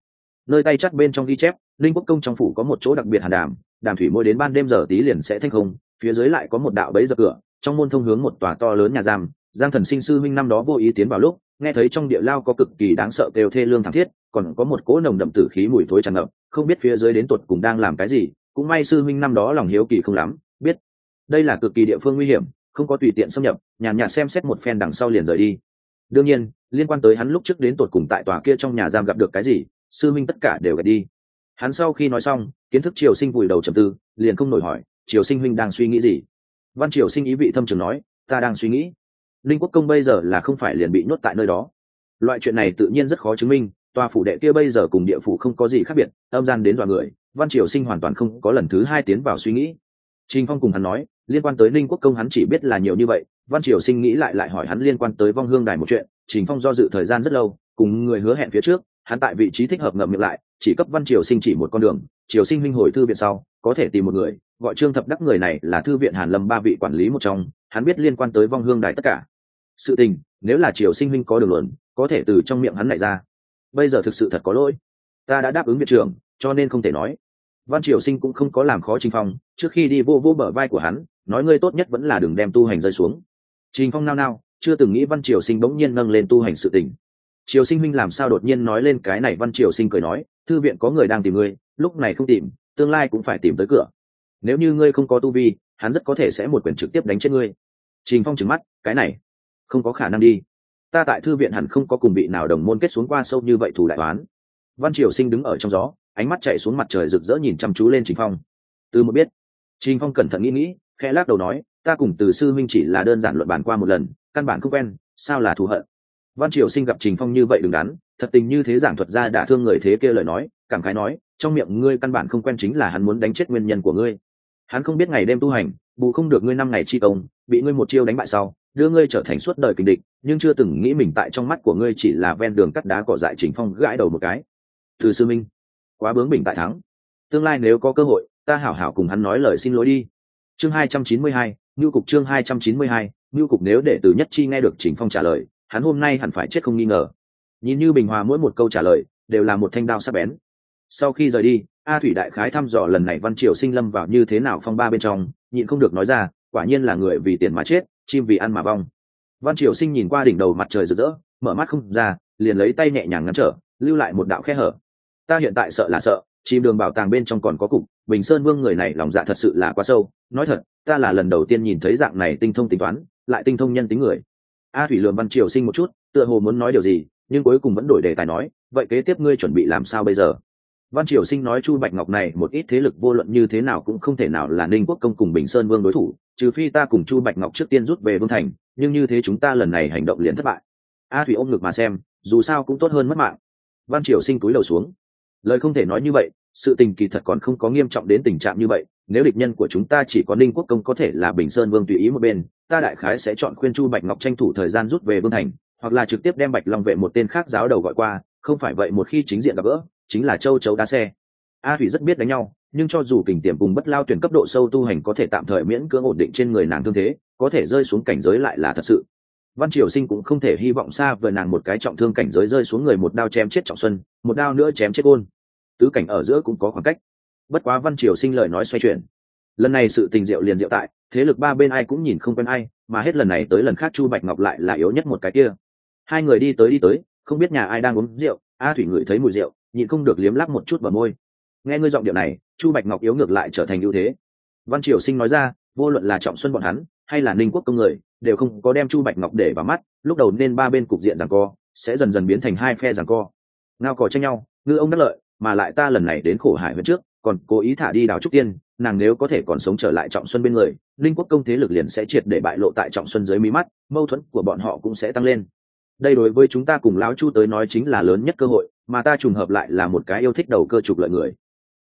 Nơi tay chắc bên trong ghi chép, ninh quốc công trong phủ có một chỗ đặc biệt hàn đàm đàm thủy mỗi đến ban đêm giờ tí liền sẽ thanh không, phía dưới lại có một đạo bẫy dập cửa, trong môn thông hướng một tòa to lớn nhà giam. Giang thần sinh sư minh năm đó vô ý tiến vào lúc nghe thấy trong địa lao có cực kỳ đáng sợ kêu thê lương thảm thiết, còn có một cỗ nồng đậm tử khí mùi thối tràn ngập, không biết phía dưới đến tuột cùng đang làm cái gì, cũng may sư minh năm đó lòng hiếu kỳ không lắm, biết đây là cực kỳ địa phương nguy hiểm, không có tùy tiện xâm nhập, nhàn nhạt xem xét một phen đằng sau liền rời đi. Đương nhiên, liên quan tới hắn lúc trước đến tột cùng tại tòa kia trong nhà giam gặp được cái gì, sư minh tất cả đều gạt đi. Hắn sau khi nói xong, kiến thức triều sinh vùi đầu trầm tư, liền không nổi hỏi, triều sinh huynh đang suy nghĩ gì? Văn triều sinh ý vị thâm trường nói, ta đang suy nghĩ linh quốc công bây giờ là không phải liền bị nhốt tại nơi đó. Loại chuyện này tự nhiên rất khó chứng minh, tòa phủ đệ kia bây giờ cùng địa phủ không có gì khác biệt, âm gian đến dọa người, văn triều sinh hoàn toàn không có lần thứ hai tiến vào suy nghĩ. Trình phong cùng hắn nói, liên quan tới ninh quốc công hắn chỉ biết là nhiều như vậy, văn triều sinh nghĩ lại lại hỏi hắn liên quan tới vong hương đài một chuyện, trình phong do dự thời gian rất lâu, cùng người hứa hẹn phía trước, hắn tại vị trí thích hợp ngậm miệng lại, chỉ cấp văn triều sinh chỉ một con đường, triều sinh minh hồi thư viện sau, có thể tìm một người, gọi trương thập đắc người này là thư viện hàn lâm ba vị quản lý một trong, hắn biết liên quan tới vong hương đài tất cả sự tình, nếu là triều sinh minh có đường luận, có thể từ trong miệng hắn lại ra. Bây giờ thực sự thật có lỗi. Ta đã đáp ứng viện trưởng, cho nên không thể nói. Văn triều sinh cũng không có làm khó trình phong, trước khi đi vô vô bờ vai của hắn, nói ngươi tốt nhất vẫn là đừng đem tu hành rơi xuống. Trình phong nao nao, chưa từng nghĩ văn triều sinh bỗng nhiên nâng lên tu hành sự tình. Triều sinh minh làm sao đột nhiên nói lên cái này, văn triều sinh cười nói, thư viện có người đang tìm ngươi, lúc này không tìm, tương lai cũng phải tìm tới cửa. Nếu như ngươi không có tu vi, hắn rất có thể sẽ một quyền trực tiếp đánh chết ngươi. Trình phong trừng mắt, cái này không có khả năng đi. Ta tại thư viện hẳn không có cùng vị nào đồng môn kết xuống qua sâu như vậy thủ đại toán văn triều sinh đứng ở trong gió, ánh mắt chạy xuống mặt trời rực rỡ nhìn chăm chú lên trình phong. Từ một biết, trình phong cẩn thận nghĩ nghĩ, khẽ lắc đầu nói, ta cùng từ sư minh chỉ là đơn giản luận bàn qua một lần, căn bản không quen, sao là thù hận? Văn triều sinh gặp trình phong như vậy đứng đắn, thật tình như thế giảng thuật ra đã thương người thế kia lời nói, cảm khái nói, trong miệng ngươi căn bản không quen chính là hắn muốn đánh chết nguyên nhân của ngươi. Hắn không biết ngày đêm tu hành, bù không được ngươi năm ngày chi công, bị ngươi một chiêu đánh bại sau đưa ngươi trở thành suốt đời kình địch, nhưng chưa từng nghĩ mình tại trong mắt của ngươi chỉ là ven đường cắt đá cỏ dại chính phong gãi đầu một cái. Từ sư minh, quá bướng bình tại thắng. Tương lai nếu có cơ hội, ta hảo hảo cùng hắn nói lời xin lỗi đi. Chương hai trăm chín mươi hai, ngưu cục chương hai trăm chín mươi hai, ngưu cục nếu để từ nhất chi nghe được chính phong trả lời, hắn hôm nay hẳn phải chết không nghi ngờ. Nhìn như bình hòa mỗi một câu trả lời, đều là một thanh đao sắc bén. Sau khi rời đi, a thủy đại khái thăm dò lần này văn triều sinh lâm vào như thế nào phong ba bên trong, nhịn không được nói ra, quả nhiên là người vì tiền mà chết chim vì ăn mà vong. Văn triều sinh nhìn qua đỉnh đầu mặt trời rực rỡ, mở mắt không ra, liền lấy tay nhẹ nhàng ngăn trở, lưu lại một đạo khe hở. Ta hiện tại sợ là sợ, chim đường bảo tàng bên trong còn có cục, bình sơn vương người này lòng dạ thật sự là quá sâu. Nói thật, ta là lần đầu tiên nhìn thấy dạng này tinh thông tính toán, lại tinh thông nhân tính người. A thủy lường văn triều sinh một chút, tựa hồ muốn nói điều gì, nhưng cuối cùng vẫn đổi đề tài nói, vậy kế tiếp ngươi chuẩn bị làm sao bây giờ? Văn triều sinh nói chu bạch ngọc này một ít thế lực vô luận như thế nào cũng không thể nào là ninh quốc công cùng bình sơn vương đối thủ, trừ phi ta cùng chu bạch ngọc trước tiên rút về vương thành, nhưng như thế chúng ta lần này hành động liền thất bại. A thủy ôm ngực mà xem, dù sao cũng tốt hơn mất mạng. Văn triều sinh cúi đầu xuống. Lời không thể nói như vậy, sự tình kỳ thật còn không có nghiêm trọng đến tình trạng như vậy, nếu địch nhân của chúng ta chỉ có ninh quốc công có thể là bình sơn vương tùy ý một bên, ta đại khái sẽ chọn khuyên chu bạch ngọc tranh thủ thời gian rút về vương thành, hoặc là trực tiếp đem bạch long vệ một tên khác giáo đầu gọi qua, không phải vậy một khi chính diện gặp gỡ chính là châu chấu đá xe. A thủy rất biết đánh nhau, nhưng cho dù kình tiềm cùng bất lao tuyển cấp độ sâu tu hành có thể tạm thời miễn cưỡng ổn định trên người nàng thương thế, có thể rơi xuống cảnh giới lại là thật sự. Văn triều sinh cũng không thể hy vọng xa vừa nàng một cái trọng thương cảnh giới rơi xuống người một đao chém chết trọng xuân, một đao nữa chém chết ôn. Tứ cảnh ở giữa cũng có khoảng cách. Bất quá văn triều sinh lời nói xoay chuyển. Lần này sự tình diệu liền diệu tại, thế lực ba bên ai cũng nhìn không quen ai, mà hết lần này tới lần khác chu bạch ngọc lại là yếu nhất một cái kia. Hai người đi tới đi tới, không biết nhà ai đang uống rượu, a thủy ngửi thấy mùi rượu nhịn không được liếm lắp một chút vào môi. Nghe ngươi giọng điệu này, chu bạch ngọc yếu ngược lại trở thành ưu thế. Văn triều sinh nói ra, vô luận là trọng xuân bọn hắn, hay là ninh quốc công người, đều không có đem chu bạch ngọc để vào mắt, lúc đầu nên ba bên cục diện rằng co, sẽ dần dần biến thành hai phe rằng co. Ngao cò tranh nhau, ngư ông đắc lợi, mà lại ta lần này đến khổ hải huyện trước, còn cố ý thả đi đào trúc tiên, nàng nếu có thể còn sống trở lại trọng xuân bên người linh quốc công thế lực liền sẽ triệt để bại lộ tại trọng xuân dưới mí mắt, mâu thuẫn của bọn họ cũng sẽ tăng lên. Đây đối với chúng ta cùng lão chu tới nói chính là lớn nhất cơ hội mà ta trùng hợp lại là một cái yêu thích đầu cơ trục lợi người.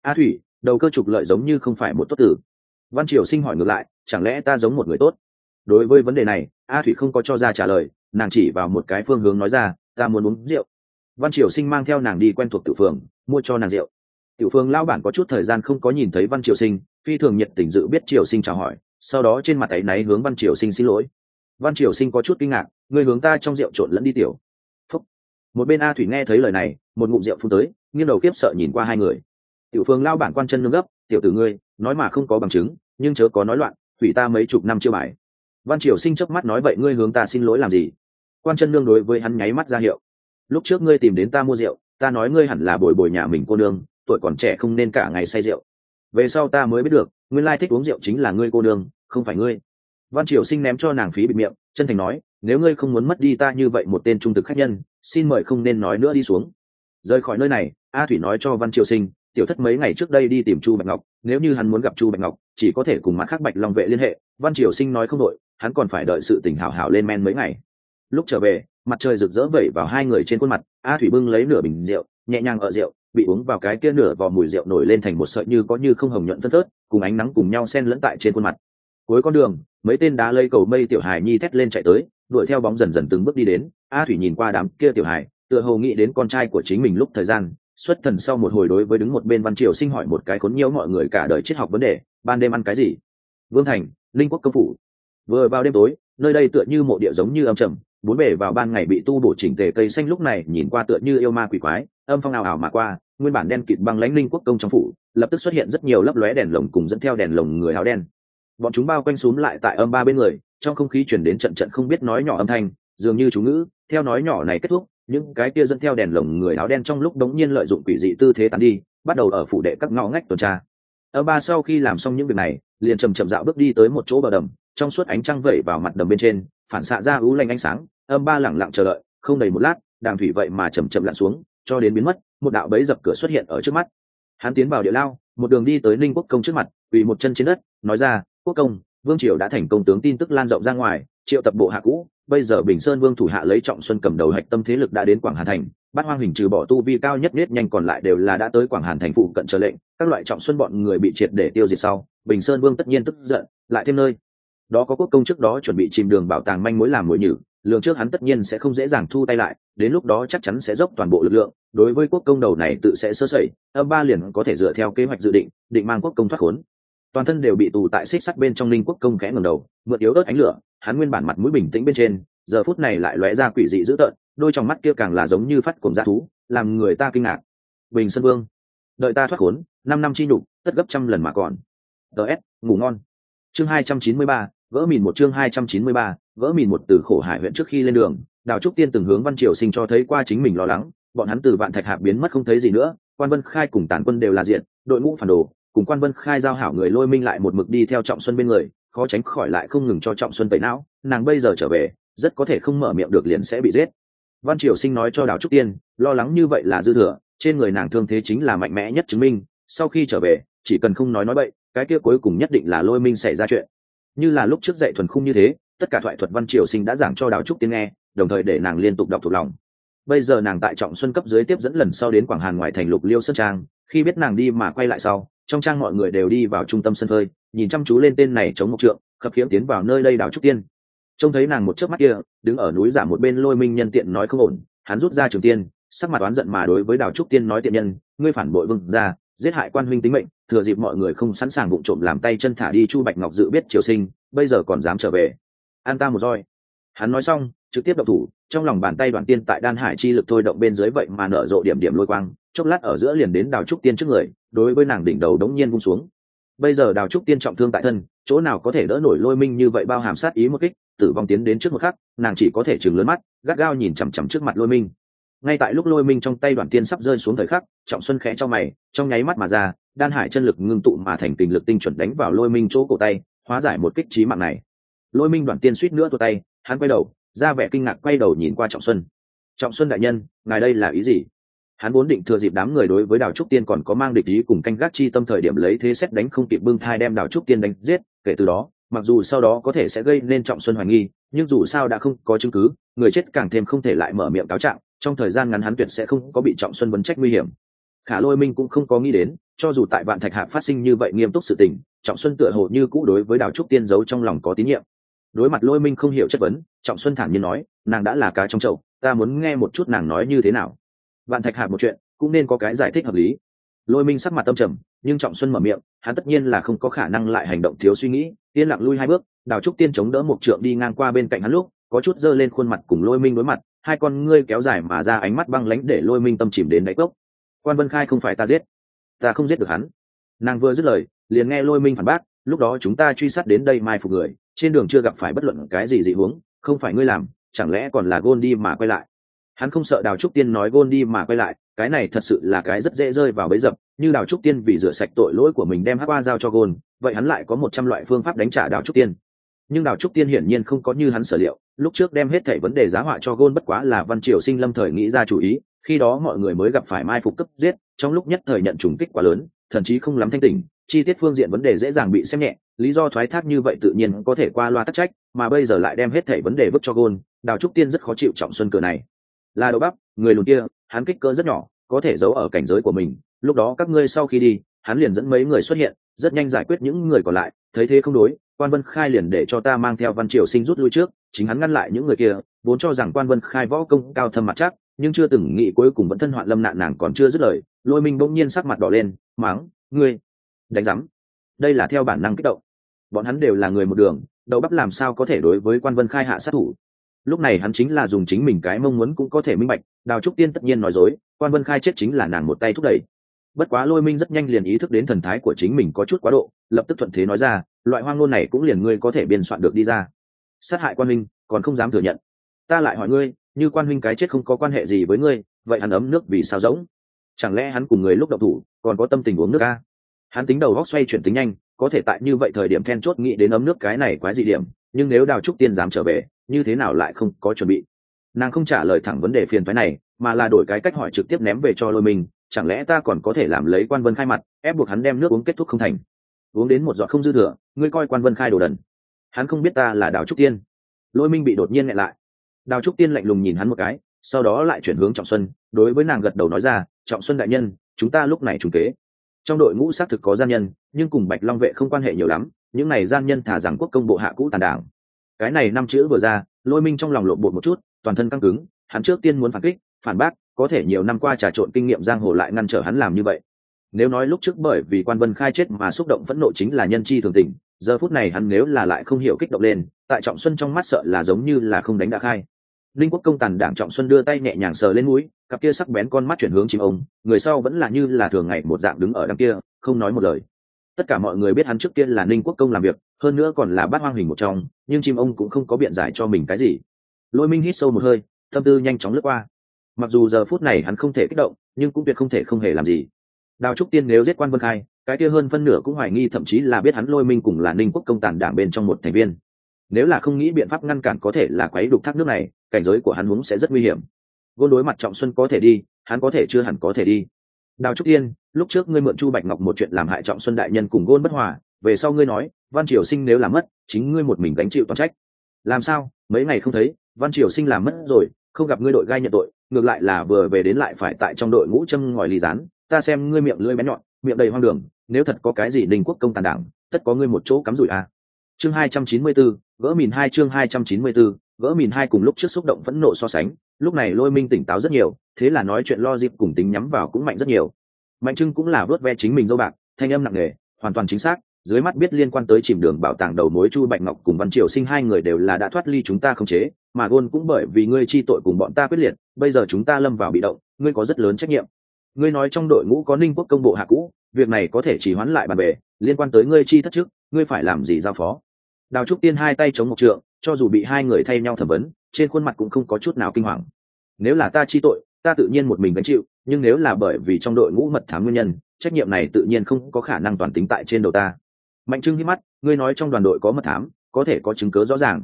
A thủy, đầu cơ trục lợi giống như không phải một tốt tử văn triều sinh hỏi ngược lại, chẳng lẽ ta giống một người tốt? Đối với vấn đề này, a thủy không có cho ra trả lời, nàng chỉ vào một cái phương hướng nói ra, ta muốn uống rượu. Văn triều sinh mang theo nàng đi quen thuộc tiểu phường, mua cho nàng rượu. Tiểu phương lao bản có chút thời gian không có nhìn thấy văn triều sinh, phi thường nhiệt tình dự biết triều sinh chào hỏi, sau đó trên mặt ấy náy hướng văn triều sinh xin lỗi. Văn triều sinh có chút kinh ngạc người hướng ta trong rượu trộn lẫn đi, tiểu một bên a thủy nghe thấy lời này, một ngụm rượu phun tới, nghiêng đầu kiếp sợ nhìn qua hai người. Tiểu phương lao bản quan chân nương gấp, tiểu tử ngươi, nói mà không có bằng chứng, nhưng chớ có nói loạn thủy ta mấy chục năm chưa bài. Văn triều sinh chớp mắt nói, vậy ngươi hướng ta xin lỗi làm gì? Quan chân nương đối với hắn nháy mắt ra hiệu, lúc trước ngươi tìm đến ta mua rượu, ta nói ngươi hẳn là bồi bồi nhà mình cô nương, tuổi còn trẻ không nên cả ngày say rượu. Về sau ta mới biết được, nguyên lai thích uống rượu chính là ngươi cô nương, không phải ngươi. Văn triều sinh ném cho nàng phí bịt miệng, chân thành nói nếu ngươi không muốn mất đi ta như vậy một tên trung thực khách nhân, xin mời không nên nói nữa đi xuống. Rời khỏi nơi này, a thủy nói cho văn triều sinh, tiểu thất mấy ngày trước đây đi tìm chu bạch ngọc, nếu như hắn muốn gặp chu bạch ngọc, chỉ có thể cùng mặt khác bạch long vệ liên hệ. Văn triều sinh nói không đội hắn còn phải đợi sự tình hảo hảo lên men mấy ngày. Lúc trở về, mặt trời rực rỡ vẩy vào hai người trên khuôn mặt, a thủy bưng lấy nửa bình rượu, nhẹ nhàng ở rượu, bị uống vào cái kia nửa vò mùi rượu nổi lên thành một sợi như có như không hồng nhuận phân phớt, cùng ánh nắng cùng nhau sen lẫn tại trên khuôn mặt. Cuối con đường, mấy tên đá lây cầu mây tiểu hài nhi thét lên chạy tới đuổi theo bóng dần dần từng bước đi đến a thủy nhìn qua đám kia tiểu hải, tựa hồ nghĩ đến con trai của chính mình lúc thời gian xuất thần sau một hồi đối với đứng một bên văn triều sinh hỏi một cái khốn nhiễu mọi người cả đời triết học vấn đề ban đêm ăn cái gì? Vương thành linh quốc công phủ. Vừa vào đêm tối nơi đây tựa như mộ địa giống như âm trầm bốn bể vào ban ngày bị tu bổ chỉnh tề cây xanh lúc này nhìn qua tựa như yêu ma quỷ quái âm phong ảo ảo mà qua nguyên bản đen kịt băng lãnh linh quốc công trong phủ lập tức xuất hiện rất nhiều lấp lóe đèn lồng cùng dẫn theo đèn lồng người áo đen bọn chúng bao quanh xúm lại tại âm ba bên người, trong không khí chuyển đến trận trận không biết nói nhỏ âm thanh, dường như chú ngữ, theo nói nhỏ này kết thúc, những cái kia dẫn theo đèn lồng người áo đen trong lúc đống nhiên lợi dụng quỷ dị tư thế tán đi, bắt đầu ở phủ đệ các ngõ ngách tuần tra. Âm ba sau khi làm xong những việc này, liền chầm chậm dạo bước đi tới một chỗ bờ đầm, trong suốt ánh trăng vẩy vào mặt đầm bên trên, phản xạ ra ú lanh ánh sáng, âm ba lẳng lặng chờ đợi, không đầy một lát đàng thủy vậy mà chầm chậm lặn xuống, cho đến biến mất, một đạo bẫy dập cửa xuất hiện ở trước mắt. Hắn tiến vào địa lao, một đường đi tới ninh quốc công trước mặt, quỳ một chân trên đất, nói ra quốc công, vương triều đã thành công tướng tin tức lan rộng ra ngoài, triệu tập bộ hạ cũ, bây giờ bình sơn vương thủ hạ lấy trọng xuân cầm đầu hạch tâm thế lực đã đến quảng hà thành, bát hoang hình trừ bỏ tu vi cao nhất nhất nhanh còn lại đều là đã tới quảng hàn thành phụ cận trở lệnh, các loại trọng xuân bọn người bị triệt để tiêu diệt sau, bình sơn vương tất nhiên tức giận, lại thêm nơi. Đó có quốc công trước đó chuẩn bị chìm đường bảo tàng manh mối làm mối nhử lượng trước hắn tất nhiên sẽ không dễ dàng thu tay lại, đến lúc đó chắc chắn sẽ dốc toàn bộ lực lượng, đối với quốc công đầu này tự sẽ sơ sẩy, âm ba liền có thể dựa theo kế hoạch dự định định mang quốc công thoát khốn toàn thân đều bị tù tại xích sắt bên trong linh quốc công khẽ ngầm đầu, mượn yếu ớt ánh lửa, hắn nguyên bản mặt mũi bình tĩnh bên trên, giờ phút này lại lóe ra quỷ dị dữ tợn, đôi trong mắt kia càng là giống như phát cuồng dã thú, làm người ta kinh ngạc. Bình sơn vương, đợi ta thoát khốn, năm năm chi nhục, tất gấp trăm lần mà còn. Ts ngủ ngon. Chương hai trăm chín mươi ba, gỡ mìn một chương hai trăm chín mươi ba, gỡ mìn một từ khổ hải huyện trước khi lên đường, đào trúc tiên từng hướng văn triều sinh cho thấy qua chính mình lo lắng, bọn hắn từ vạn thạch hạp biến mất không thấy gì nữa, quan vân khai cùng tàn quân đều là diện, đội ngũ phản đồ cùng quan vân khai giao hảo người lôi minh lại một mực đi theo trọng xuân bên người, khó tránh khỏi lại không ngừng cho trọng xuân tẩy não, nàng bây giờ trở về, rất có thể không mở miệng được liền sẽ bị giết. Văn triều sinh nói cho đào trúc tiên, lo lắng như vậy là dư thừa, trên người nàng thương thế chính là mạnh mẽ nhất chứng minh, sau khi trở về, chỉ cần không nói nói bậy, cái kia cuối cùng nhất định là lôi minh xảy ra chuyện. Như là lúc trước dạy thuần khung như thế, tất cả thoại thuật văn triều sinh đã giảng cho đào trúc tiên nghe, đồng thời để nàng liên tục đọc thuộc lòng. Bây giờ nàng tại trọng xuân cấp dưới tiếp dẫn lần sau đến quảng hàn ngoài thành lục liêu sơn trang, khi biết nàng đi mà quay lại sau trong trang mọi người đều đi vào trung tâm sân phơi, nhìn chăm chú lên tên này chống mộc trượng, khập khiễng tiến vào nơi đây đào trúc tiên. Trông thấy nàng một chớp mắt kia, đứng ở núi giả một bên lôi minh nhân tiện nói không ổn, hắn rút ra trường tiên, sắc mặt oán giận mà đối với đào trúc tiên nói tiện nhân, ngươi phản bội vương ra giết hại quan huynh tính mệnh, thừa dịp mọi người không sẵn sàng bụng trộm làm tay chân thả đi chu bạch ngọc dự biết triều sinh, bây giờ còn dám trở về. An ta một roi. Hắn nói xong, trực tiếp đậu thủ, trong lòng bàn tay đoàn tiên tại đan hải chi lực thôi động bên dưới vậy mà nở rộ điểm điểm lôi quang, chốc lát ở giữa liền đến đào trúc tiên trước người đối với nàng đỉnh đầu đống nhiên vung xuống. Bây giờ đào trúc tiên trọng thương tại thân, chỗ nào có thể đỡ nổi lôi minh như vậy bao hàm sát ý một kích, tử vong tiến đến trước một khắc, nàng chỉ có thể chừng lớn mắt, gắt gao nhìn chằm chằm trước mặt lôi minh. Ngay tại lúc lôi minh trong tay đoàn tiên sắp rơi xuống thời khắc, trọng xuân khẽ cho mày, trong nháy mắt mà ra, đan hải chân lực ngưng tụ mà thành tình lực tinh chuẩn đánh vào lôi minh chỗ cổ tay, hóa giải một kích trí mạng này. Lôi minh đoàn tiên suýt nữa tuột tay, hắn quay đầu, ra vẻ kinh ngạc quay đầu nhìn qua trọng xuân. Trọng xuân đại nhân, ngài đây là ý gì? Hắn vốn định thừa dịp đám người đối với đào trúc tiên còn có mang địch ý cùng canh gác chi tâm thời điểm lấy thế xét đánh không kịp bưng thai đem đào trúc tiên đánh giết, kể từ đó, mặc dù sau đó có thể sẽ gây nên trọng xuân hoài nghi, nhưng dù sao đã không có chứng cứ, người chết càng thêm không thể lại mở miệng cáo trạng, trong thời gian ngắn hắn tuyệt sẽ không có bị trọng xuân vấn trách nguy hiểm. Khả lôi minh cũng không có nghĩ đến, cho dù tại vạn thạch hạ phát sinh như vậy nghiêm túc sự tình, trọng xuân tựa hồ như cũ đối với đào trúc tiên giấu trong lòng có tín nhiệm. Đối mặt lôi minh không hiểu chất vấn, trọng xuân thản nhiên nói, nàng đã là cá trong chậu, ta muốn nghe một chút nàng nói như thế nào vạn thạch hạ một chuyện, cũng nên có cái giải thích hợp lý. Lôi minh sắc mặt tâm trầm, nhưng trọng xuân mở miệng, hắn tất nhiên là không có khả năng lại hành động thiếu suy nghĩ, yên lặng lui hai bước, đào trúc tiên chống đỡ một trượng đi ngang qua bên cạnh hắn lúc, có chút giơ lên khuôn mặt cùng lôi minh đối mặt, hai con ngươi kéo dài mà ra ánh mắt băng lãnh để lôi minh tâm chìm đến đáy cốc. Quan vân khai không phải ta giết, ta không giết được hắn. Nàng vừa dứt lời, liền nghe lôi minh phản bác, lúc đó chúng ta truy sát đến đây mai phục người, trên đường chưa gặp phải bất luận cái gì dị huống không phải ngươi làm, chẳng lẽ còn là gôn đi mà quay lại? Hắn không sợ đào trúc tiên nói gôn đi mà quay lại, cái này thật sự là cái rất dễ rơi vào bẫy dập, như đào trúc tiên vì rửa sạch tội lỗi của mình đem hát qua giao cho gôn, vậy hắn lại có một trăm loại phương pháp đánh trả đào trúc tiên. Nhưng đào trúc tiên hiển nhiên không có như hắn sở liệu, lúc trước đem hết thảy vấn đề giá họa cho gôn bất quá là văn triều sinh lâm thời nghĩ ra chủ ý, khi đó mọi người mới gặp phải mai phục cấp giết, trong lúc nhất thời nhận trùng kích quá lớn thậm chí không lắm thanh tỉnh, chi tiết phương diện vấn đề dễ dàng bị xem nhẹ, lý do thoái thác như vậy tự nhiên có thể qua loa tắc trách, mà bây giờ lại đem hết thảy vấn đề vứt cho gôn, đào trúc tiên rất khó chịu trọng xuân cửa này là đầu bắp, người lùn kia, hắn kích cỡ rất nhỏ, có thể giấu ở cảnh giới của mình. Lúc đó các ngươi sau khi đi, hắn liền dẫn mấy người xuất hiện, rất nhanh giải quyết những người còn lại. Thấy thế không đối, quan vân khai liền để cho ta mang theo văn triều sinh rút lui trước, chính hắn ngăn lại những người kia, vốn cho rằng quan vân khai võ công cao thâm mặt chắc, nhưng chưa từng nghĩ cuối cùng vẫn thân hoạn lâm nạn nàng còn chưa dứt lời, lôi minh bỗng nhiên sắc mặt đỏ lên, máng, ngươi, đánh rắm đây là theo bản năng kích động. Bọn hắn đều là người một đường, đầu bắp làm sao có thể đối với quan vân khai hạ sát thủ lúc này hắn chính là dùng chính mình cái mong muốn cũng có thể minh bạch, đào trúc tiên tất nhiên nói dối, quan vân khai chết chính là nàng một tay thúc đẩy. Bất quá lôi minh rất nhanh liền ý thức đến thần thái của chính mình có chút quá độ, lập tức thuận thế nói ra, loại hoang ngôn này cũng liền ngươi có thể biên soạn được đi ra. Sát hại quan minh, còn không dám thừa nhận. Ta lại hỏi ngươi, như quan huynh cái chết không có quan hệ gì với ngươi, vậy hắn ấm nước vì sao rỗng? Chẳng lẽ hắn cùng người lúc độc thủ, còn có tâm tình uống nước ca? Hắn tính đầu góc xoay chuyển tính nhanh, có thể tại như vậy thời điểm then chốt nghĩ đến ấm nước cái này quái dị điểm nhưng nếu đào trúc tiên dám trở về, như thế nào lại không có chuẩn bị? Nàng không trả lời thẳng vấn đề phiền phái này, mà là đổi cái cách hỏi trực tiếp ném về cho lôi mình, chẳng lẽ ta còn có thể làm lấy quan vân khai mặt, ép buộc hắn đem nước uống kết thúc không thành? Uống đến một giọt không dư thừa, ngươi coi quan vân khai đồ đần. Hắn không biết ta là đào trúc tiên. Lôi minh bị đột nhiên nghẹn lại. Đào trúc tiên lạnh lùng nhìn hắn một cái, sau đó lại chuyển hướng trọng xuân, đối với nàng gật đầu nói ra, trọng xuân đại nhân, chúng ta lúc này trùng kế. Trong đội ngũ xác thực có gian nhân, nhưng cùng bạch long vệ không quan hệ nhiều lắm những này gian nhân thả rằng quốc công bộ hạ cũ tàn đảng. Cái này năm chữ vừa ra, lôi minh trong lòng lộn bột một chút, toàn thân căng cứng, hắn trước tiên muốn phản kích, phản bác, có thể nhiều năm qua trà trộn kinh nghiệm giang hồ lại ngăn trở hắn làm như vậy. Nếu nói lúc trước bởi vì quan vân khai chết mà xúc động phẫn nộ chính là nhân chi thường tình, giờ phút này hắn nếu là lại không hiểu kích động lên, tại trọng xuân trong mắt sợ là giống như là không đánh đã khai. Linh quốc công tàn đảng trọng xuân đưa tay nhẹ nhàng sờ lên mũi, cặp kia sắc bén con mắt chuyển hướng chim ông, người sau vẫn là như là thường ngày một dạng đứng ở đằng kia, không nói một lời tất cả mọi người biết hắn trước tiên là ninh quốc công làm việc, hơn nữa còn là bát hoang hình một trong, nhưng chim ông cũng không có biện giải cho mình cái gì. Lôi minh hít sâu một hơi, tâm tư nhanh chóng lướt qua. Mặc dù giờ phút này hắn không thể kích động, nhưng cũng tuyệt không thể không hề làm gì. Đào trúc tiên nếu giết quan vân khai, cái kia hơn phân nửa cũng hoài nghi thậm chí là biết hắn lôi minh cùng là ninh quốc công tàn đảng bên trong một thành viên. Nếu là không nghĩ biện pháp ngăn cản có thể là quấy đục thác nước này, cảnh giới của hắn muốn sẽ rất nguy hiểm. Gôn đối mặt trọng xuân có thể đi, hắn có thể chưa hẳn có thể đi. Đào trúc tiên lúc trước ngươi mượn chu bạch ngọc một chuyện làm hại trọng xuân đại nhân cùng gôn bất hòa về sau ngươi nói văn triều sinh nếu làm mất chính ngươi một mình gánh chịu toàn trách. Làm sao? Mấy ngày không thấy văn triều sinh làm mất rồi không gặp ngươi đội gai nhận tội ngược lại là vừa về đến lại phải tại trong đội ngũ châm ngòi ly rán. Ta xem ngươi miệng lưỡi bé nhọn miệng đầy hoang đường nếu thật có cái gì đình quốc công tàn đảng tất có ngươi một chỗ cắm rủi à. chương hai trăm chín mươi 294, gỡ mìn hai chương hai trăm chín mươi 294, gỡ mìn hai cùng lúc trước xúc động phẫn nộ so sánh. Lúc này lôi minh tỉnh táo rất nhiều thế là nói chuyện lo dịp cùng tính nhắm vào cũng mạnh rất nhiều mạnh trưng cũng là vớt ve chính mình dâu bạc, thanh âm nặng nề, hoàn toàn chính xác, dưới mắt biết liên quan tới chìm đường bảo tàng đầu mối chu bạch ngọc cùng văn triều sinh hai người đều là đã thoát ly chúng ta không chế, mà gôn cũng bởi vì ngươi chi tội cùng bọn ta quyết liệt, bây giờ chúng ta lâm vào bị động, ngươi có rất lớn trách nhiệm. Ngươi nói trong đội ngũ có ninh quốc công bộ hạ cũ, việc này có thể chỉ hoãn lại bàn bề, liên quan tới ngươi chi thất chức, ngươi phải làm gì giao phó? Đào trúc tiên hai tay chống một trượng, cho dù bị hai người thay nhau thẩm vấn, trên khuôn mặt cũng không có chút nào kinh hoàng. Nếu là ta chi tội, ta tự nhiên một mình gánh chịu nhưng nếu là bởi vì trong đội ngũ mật thám nguyên nhân, trách nhiệm này tự nhiên không có khả năng toàn tính tại trên đầu ta. Mạnh trưng hít mắt, ngươi nói trong đoàn đội có mật thám, có thể có chứng cớ rõ ràng.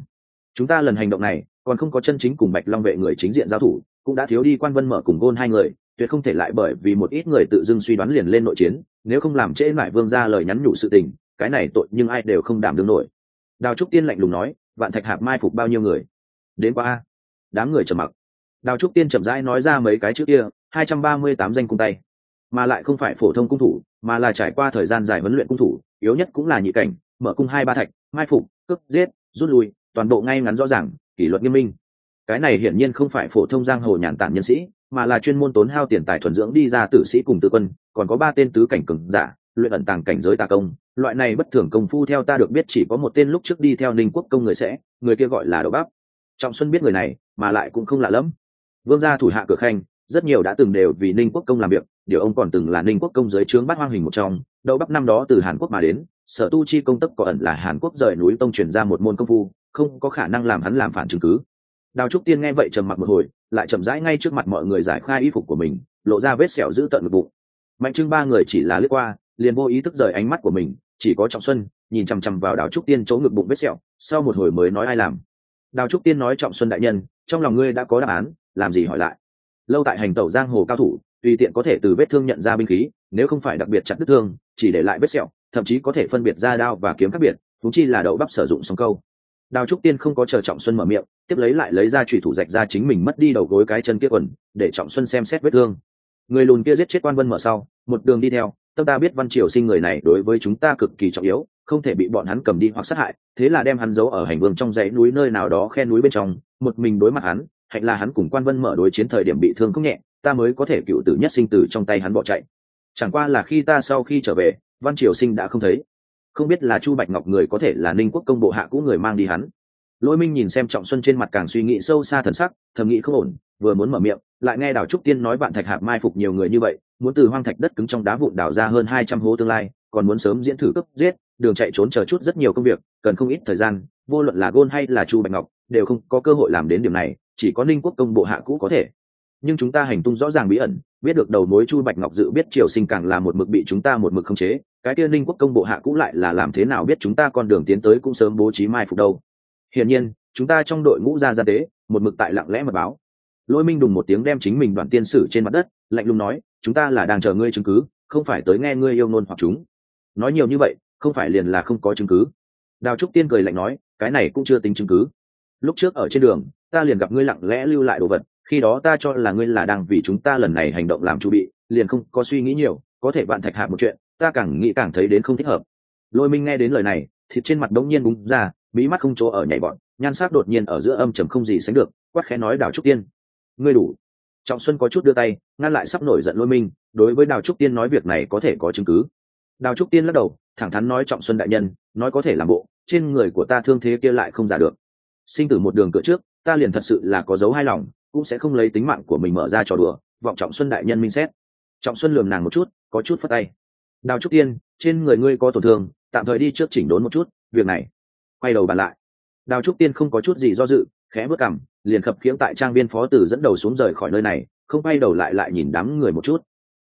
Chúng ta lần hành động này, còn không có chân chính cùng bạch long vệ người chính diện giao thủ, cũng đã thiếu đi quan vân mở cùng gôn hai người, tuyệt không thể lại bởi vì một ít người tự dưng suy đoán liền lên nội chiến, nếu không làm trễ lại vương ra lời nhắn nhủ sự tình, cái này tội nhưng ai đều không đảm đương nổi. Đào trúc tiên lạnh lùng nói, vạn thạch hạp mai phục bao nhiêu người? Đến qua đám người trầm mặc. Đào trúc tiên chậm rãi nói ra mấy cái trước kia hai trăm ba mươi tám danh cung tay. Mà lại không phải phổ thông cung thủ, mà là trải qua thời gian dài huấn luyện cung thủ, yếu nhất cũng là nhị cảnh, mở cung hai ba thạch, mai phục, cướp, giết, rút lui, toàn bộ ngay ngắn rõ ràng, kỷ luật nghiêm minh. Cái này hiển nhiên không phải phổ thông giang hồ nhàn tản nhân sĩ, mà là chuyên môn tốn hao tiền tài thuần dưỡng đi ra tử sĩ cùng tư quân, còn có ba tên tứ cảnh cường giả, luyện ẩn tàng cảnh giới tà công. Loại này bất thường công phu theo ta được biết chỉ có một tên lúc trước đi theo ninh quốc công người sẽ, người kia gọi là đậu bắp. Trọng xuân biết người này, mà lại cũng không lạ lẫm. Vương gia thủ hạ cửa khanh rất nhiều đã từng đều vì ninh quốc công làm việc, điều ông còn từng là ninh quốc công dưới trướng bát hoang hình một trong, đầu bắc năm đó từ hàn quốc mà đến, sở tu chi công tức có ẩn là hàn quốc rời núi tông truyền ra một môn công phu, không có khả năng làm hắn làm phản chứng cứ. Đào trúc tiên nghe vậy trầm mặc một hồi, lại chậm rãi ngay trước mặt mọi người giải khai y phục của mình, lộ ra vết sẹo giữ tận ngực bụng. Mạnh trưng ba người chỉ là lướt qua, liền vô ý thức rời ánh mắt của mình, chỉ có trọng xuân, nhìn chằm chằm vào đào trúc tiên chỗ ngực bụng vết sẹo, sau một hồi mới nói ai làm. Đào trúc tiên nói trọng xuân đại nhân, trong lòng ngươi đã có đáp án, làm gì hỏi lại? Lâu tại hành tẩu giang hồ cao thủ, tùy tiện có thể từ vết thương nhận ra binh khí, nếu không phải đặc biệt chặt đứt thương, chỉ để lại vết sẹo, thậm chí có thể phân biệt ra đao và kiếm khác biệt thú chi là đậu bắp sử dụng song câu. Đào trúc tiên không có chờ trọng xuân mở miệng, tiếp lấy lại lấy ra trùy thủ rạch ra chính mình mất đi đầu gối cái chân kia quần, để trọng xuân xem xét vết thương. Người lùn kia giết chết quan vân mở sau, một đường đi theo, tâm ta biết văn triều sinh người này đối với chúng ta cực kỳ trọng yếu, không thể bị bọn hắn cầm đi hoặc sát hại, thế là đem hắn giấu ở hành vương trong dãy núi nơi nào đó khe núi bên trong, một mình đối mặt hắn hạnh là hắn cùng quan vân mở đối chiến thời điểm bị thương không nhẹ, ta mới có thể cựu tử nhất sinh tử trong tay hắn bỏ chạy. Chẳng qua là khi ta sau khi trở về, văn triều sinh đã không thấy. Không biết là chu bạch ngọc người có thể là ninh quốc công bộ hạ cũ người mang đi hắn. Lỗi minh nhìn xem trọng xuân trên mặt càng suy nghĩ sâu xa thần sắc, thầm nghĩ không ổn, vừa muốn mở miệng, lại nghe đào trúc tiên nói bạn thạch hạp mai phục nhiều người như vậy, muốn từ hoang thạch đất cứng trong đá vụn đào ra hơn hai trăm hố tương lai, còn muốn sớm diễn thử cấp giết, đường chạy trốn chờ chút rất nhiều công việc, cần không ít thời gian, vô luận là gôn hay là chu bạch ngọc, đều không có cơ hội làm đến điểm này chỉ có ninh quốc công bộ hạ cũ có thể. Nhưng chúng ta hành tung rõ ràng bí ẩn, biết được đầu mối chu bạch ngọc dự biết triều sinh càng là một mực bị chúng ta một mực khống chế, cái kia ninh quốc công bộ hạ cũ lại là làm thế nào biết chúng ta con đường tiến tới cũng sớm bố trí mai phục đâu. Hiển nhiên, chúng ta trong đội ngũ ra gia tế, một mực tại lặng lẽ mật báo. Lôi minh đùng một tiếng đem chính mình đoạn tiên sử trên mặt đất, lạnh lùng nói, chúng ta là đang chờ ngươi chứng cứ, không phải tới nghe ngươi yêu nôn hoặc chúng. Nói nhiều như vậy, không phải liền là không có chứng cứ. Đào trúc tiên cười lạnh nói, cái này cũng chưa tính chứng cứ. Lúc trước ở trên đường ta liền gặp ngươi lặng lẽ lưu lại đồ vật, khi đó ta cho là ngươi là đang vì chúng ta lần này hành động làm chu bị, liền không có suy nghĩ nhiều, có thể bạn thạch hạ một chuyện, ta càng nghĩ càng thấy đến không thích hợp. Lôi minh nghe đến lời này, thịt trên mặt đống nhiên búng ra bí mắt không chỗ ở nhảy bọn, nhan sắc đột nhiên ở giữa âm trầm không gì sánh được, quát khẽ nói đào trúc tiên. Ngươi đủ. Trọng xuân có chút đưa tay, ngăn lại sắp nổi giận lôi minh, đối với đào trúc tiên nói việc này có thể có chứng cứ. Đào trúc tiên lắc đầu, thẳng thắn nói trọng xuân đại nhân, nói có thể làm bộ, trên người của ta thương thế kia lại không giả được. Sinh tử một đường cửa trước ta liền thật sự là có dấu hai lòng, cũng sẽ không lấy tính mạng của mình mở ra trò đùa, vọng trọng xuân đại nhân minh xét. Trọng xuân lườm nàng một chút, có chút phất tay. Đào trúc tiên trên người ngươi có tổn thương, tạm thời đi trước chỉnh đốn một chút, việc này. Quay đầu bàn lại. Đào trúc tiên không có chút gì do dự, khẽ bước cằm, liền khập khiễng tại trang viên phó tử dẫn đầu xuống rời khỏi nơi này, không quay đầu lại lại nhìn đám người một chút.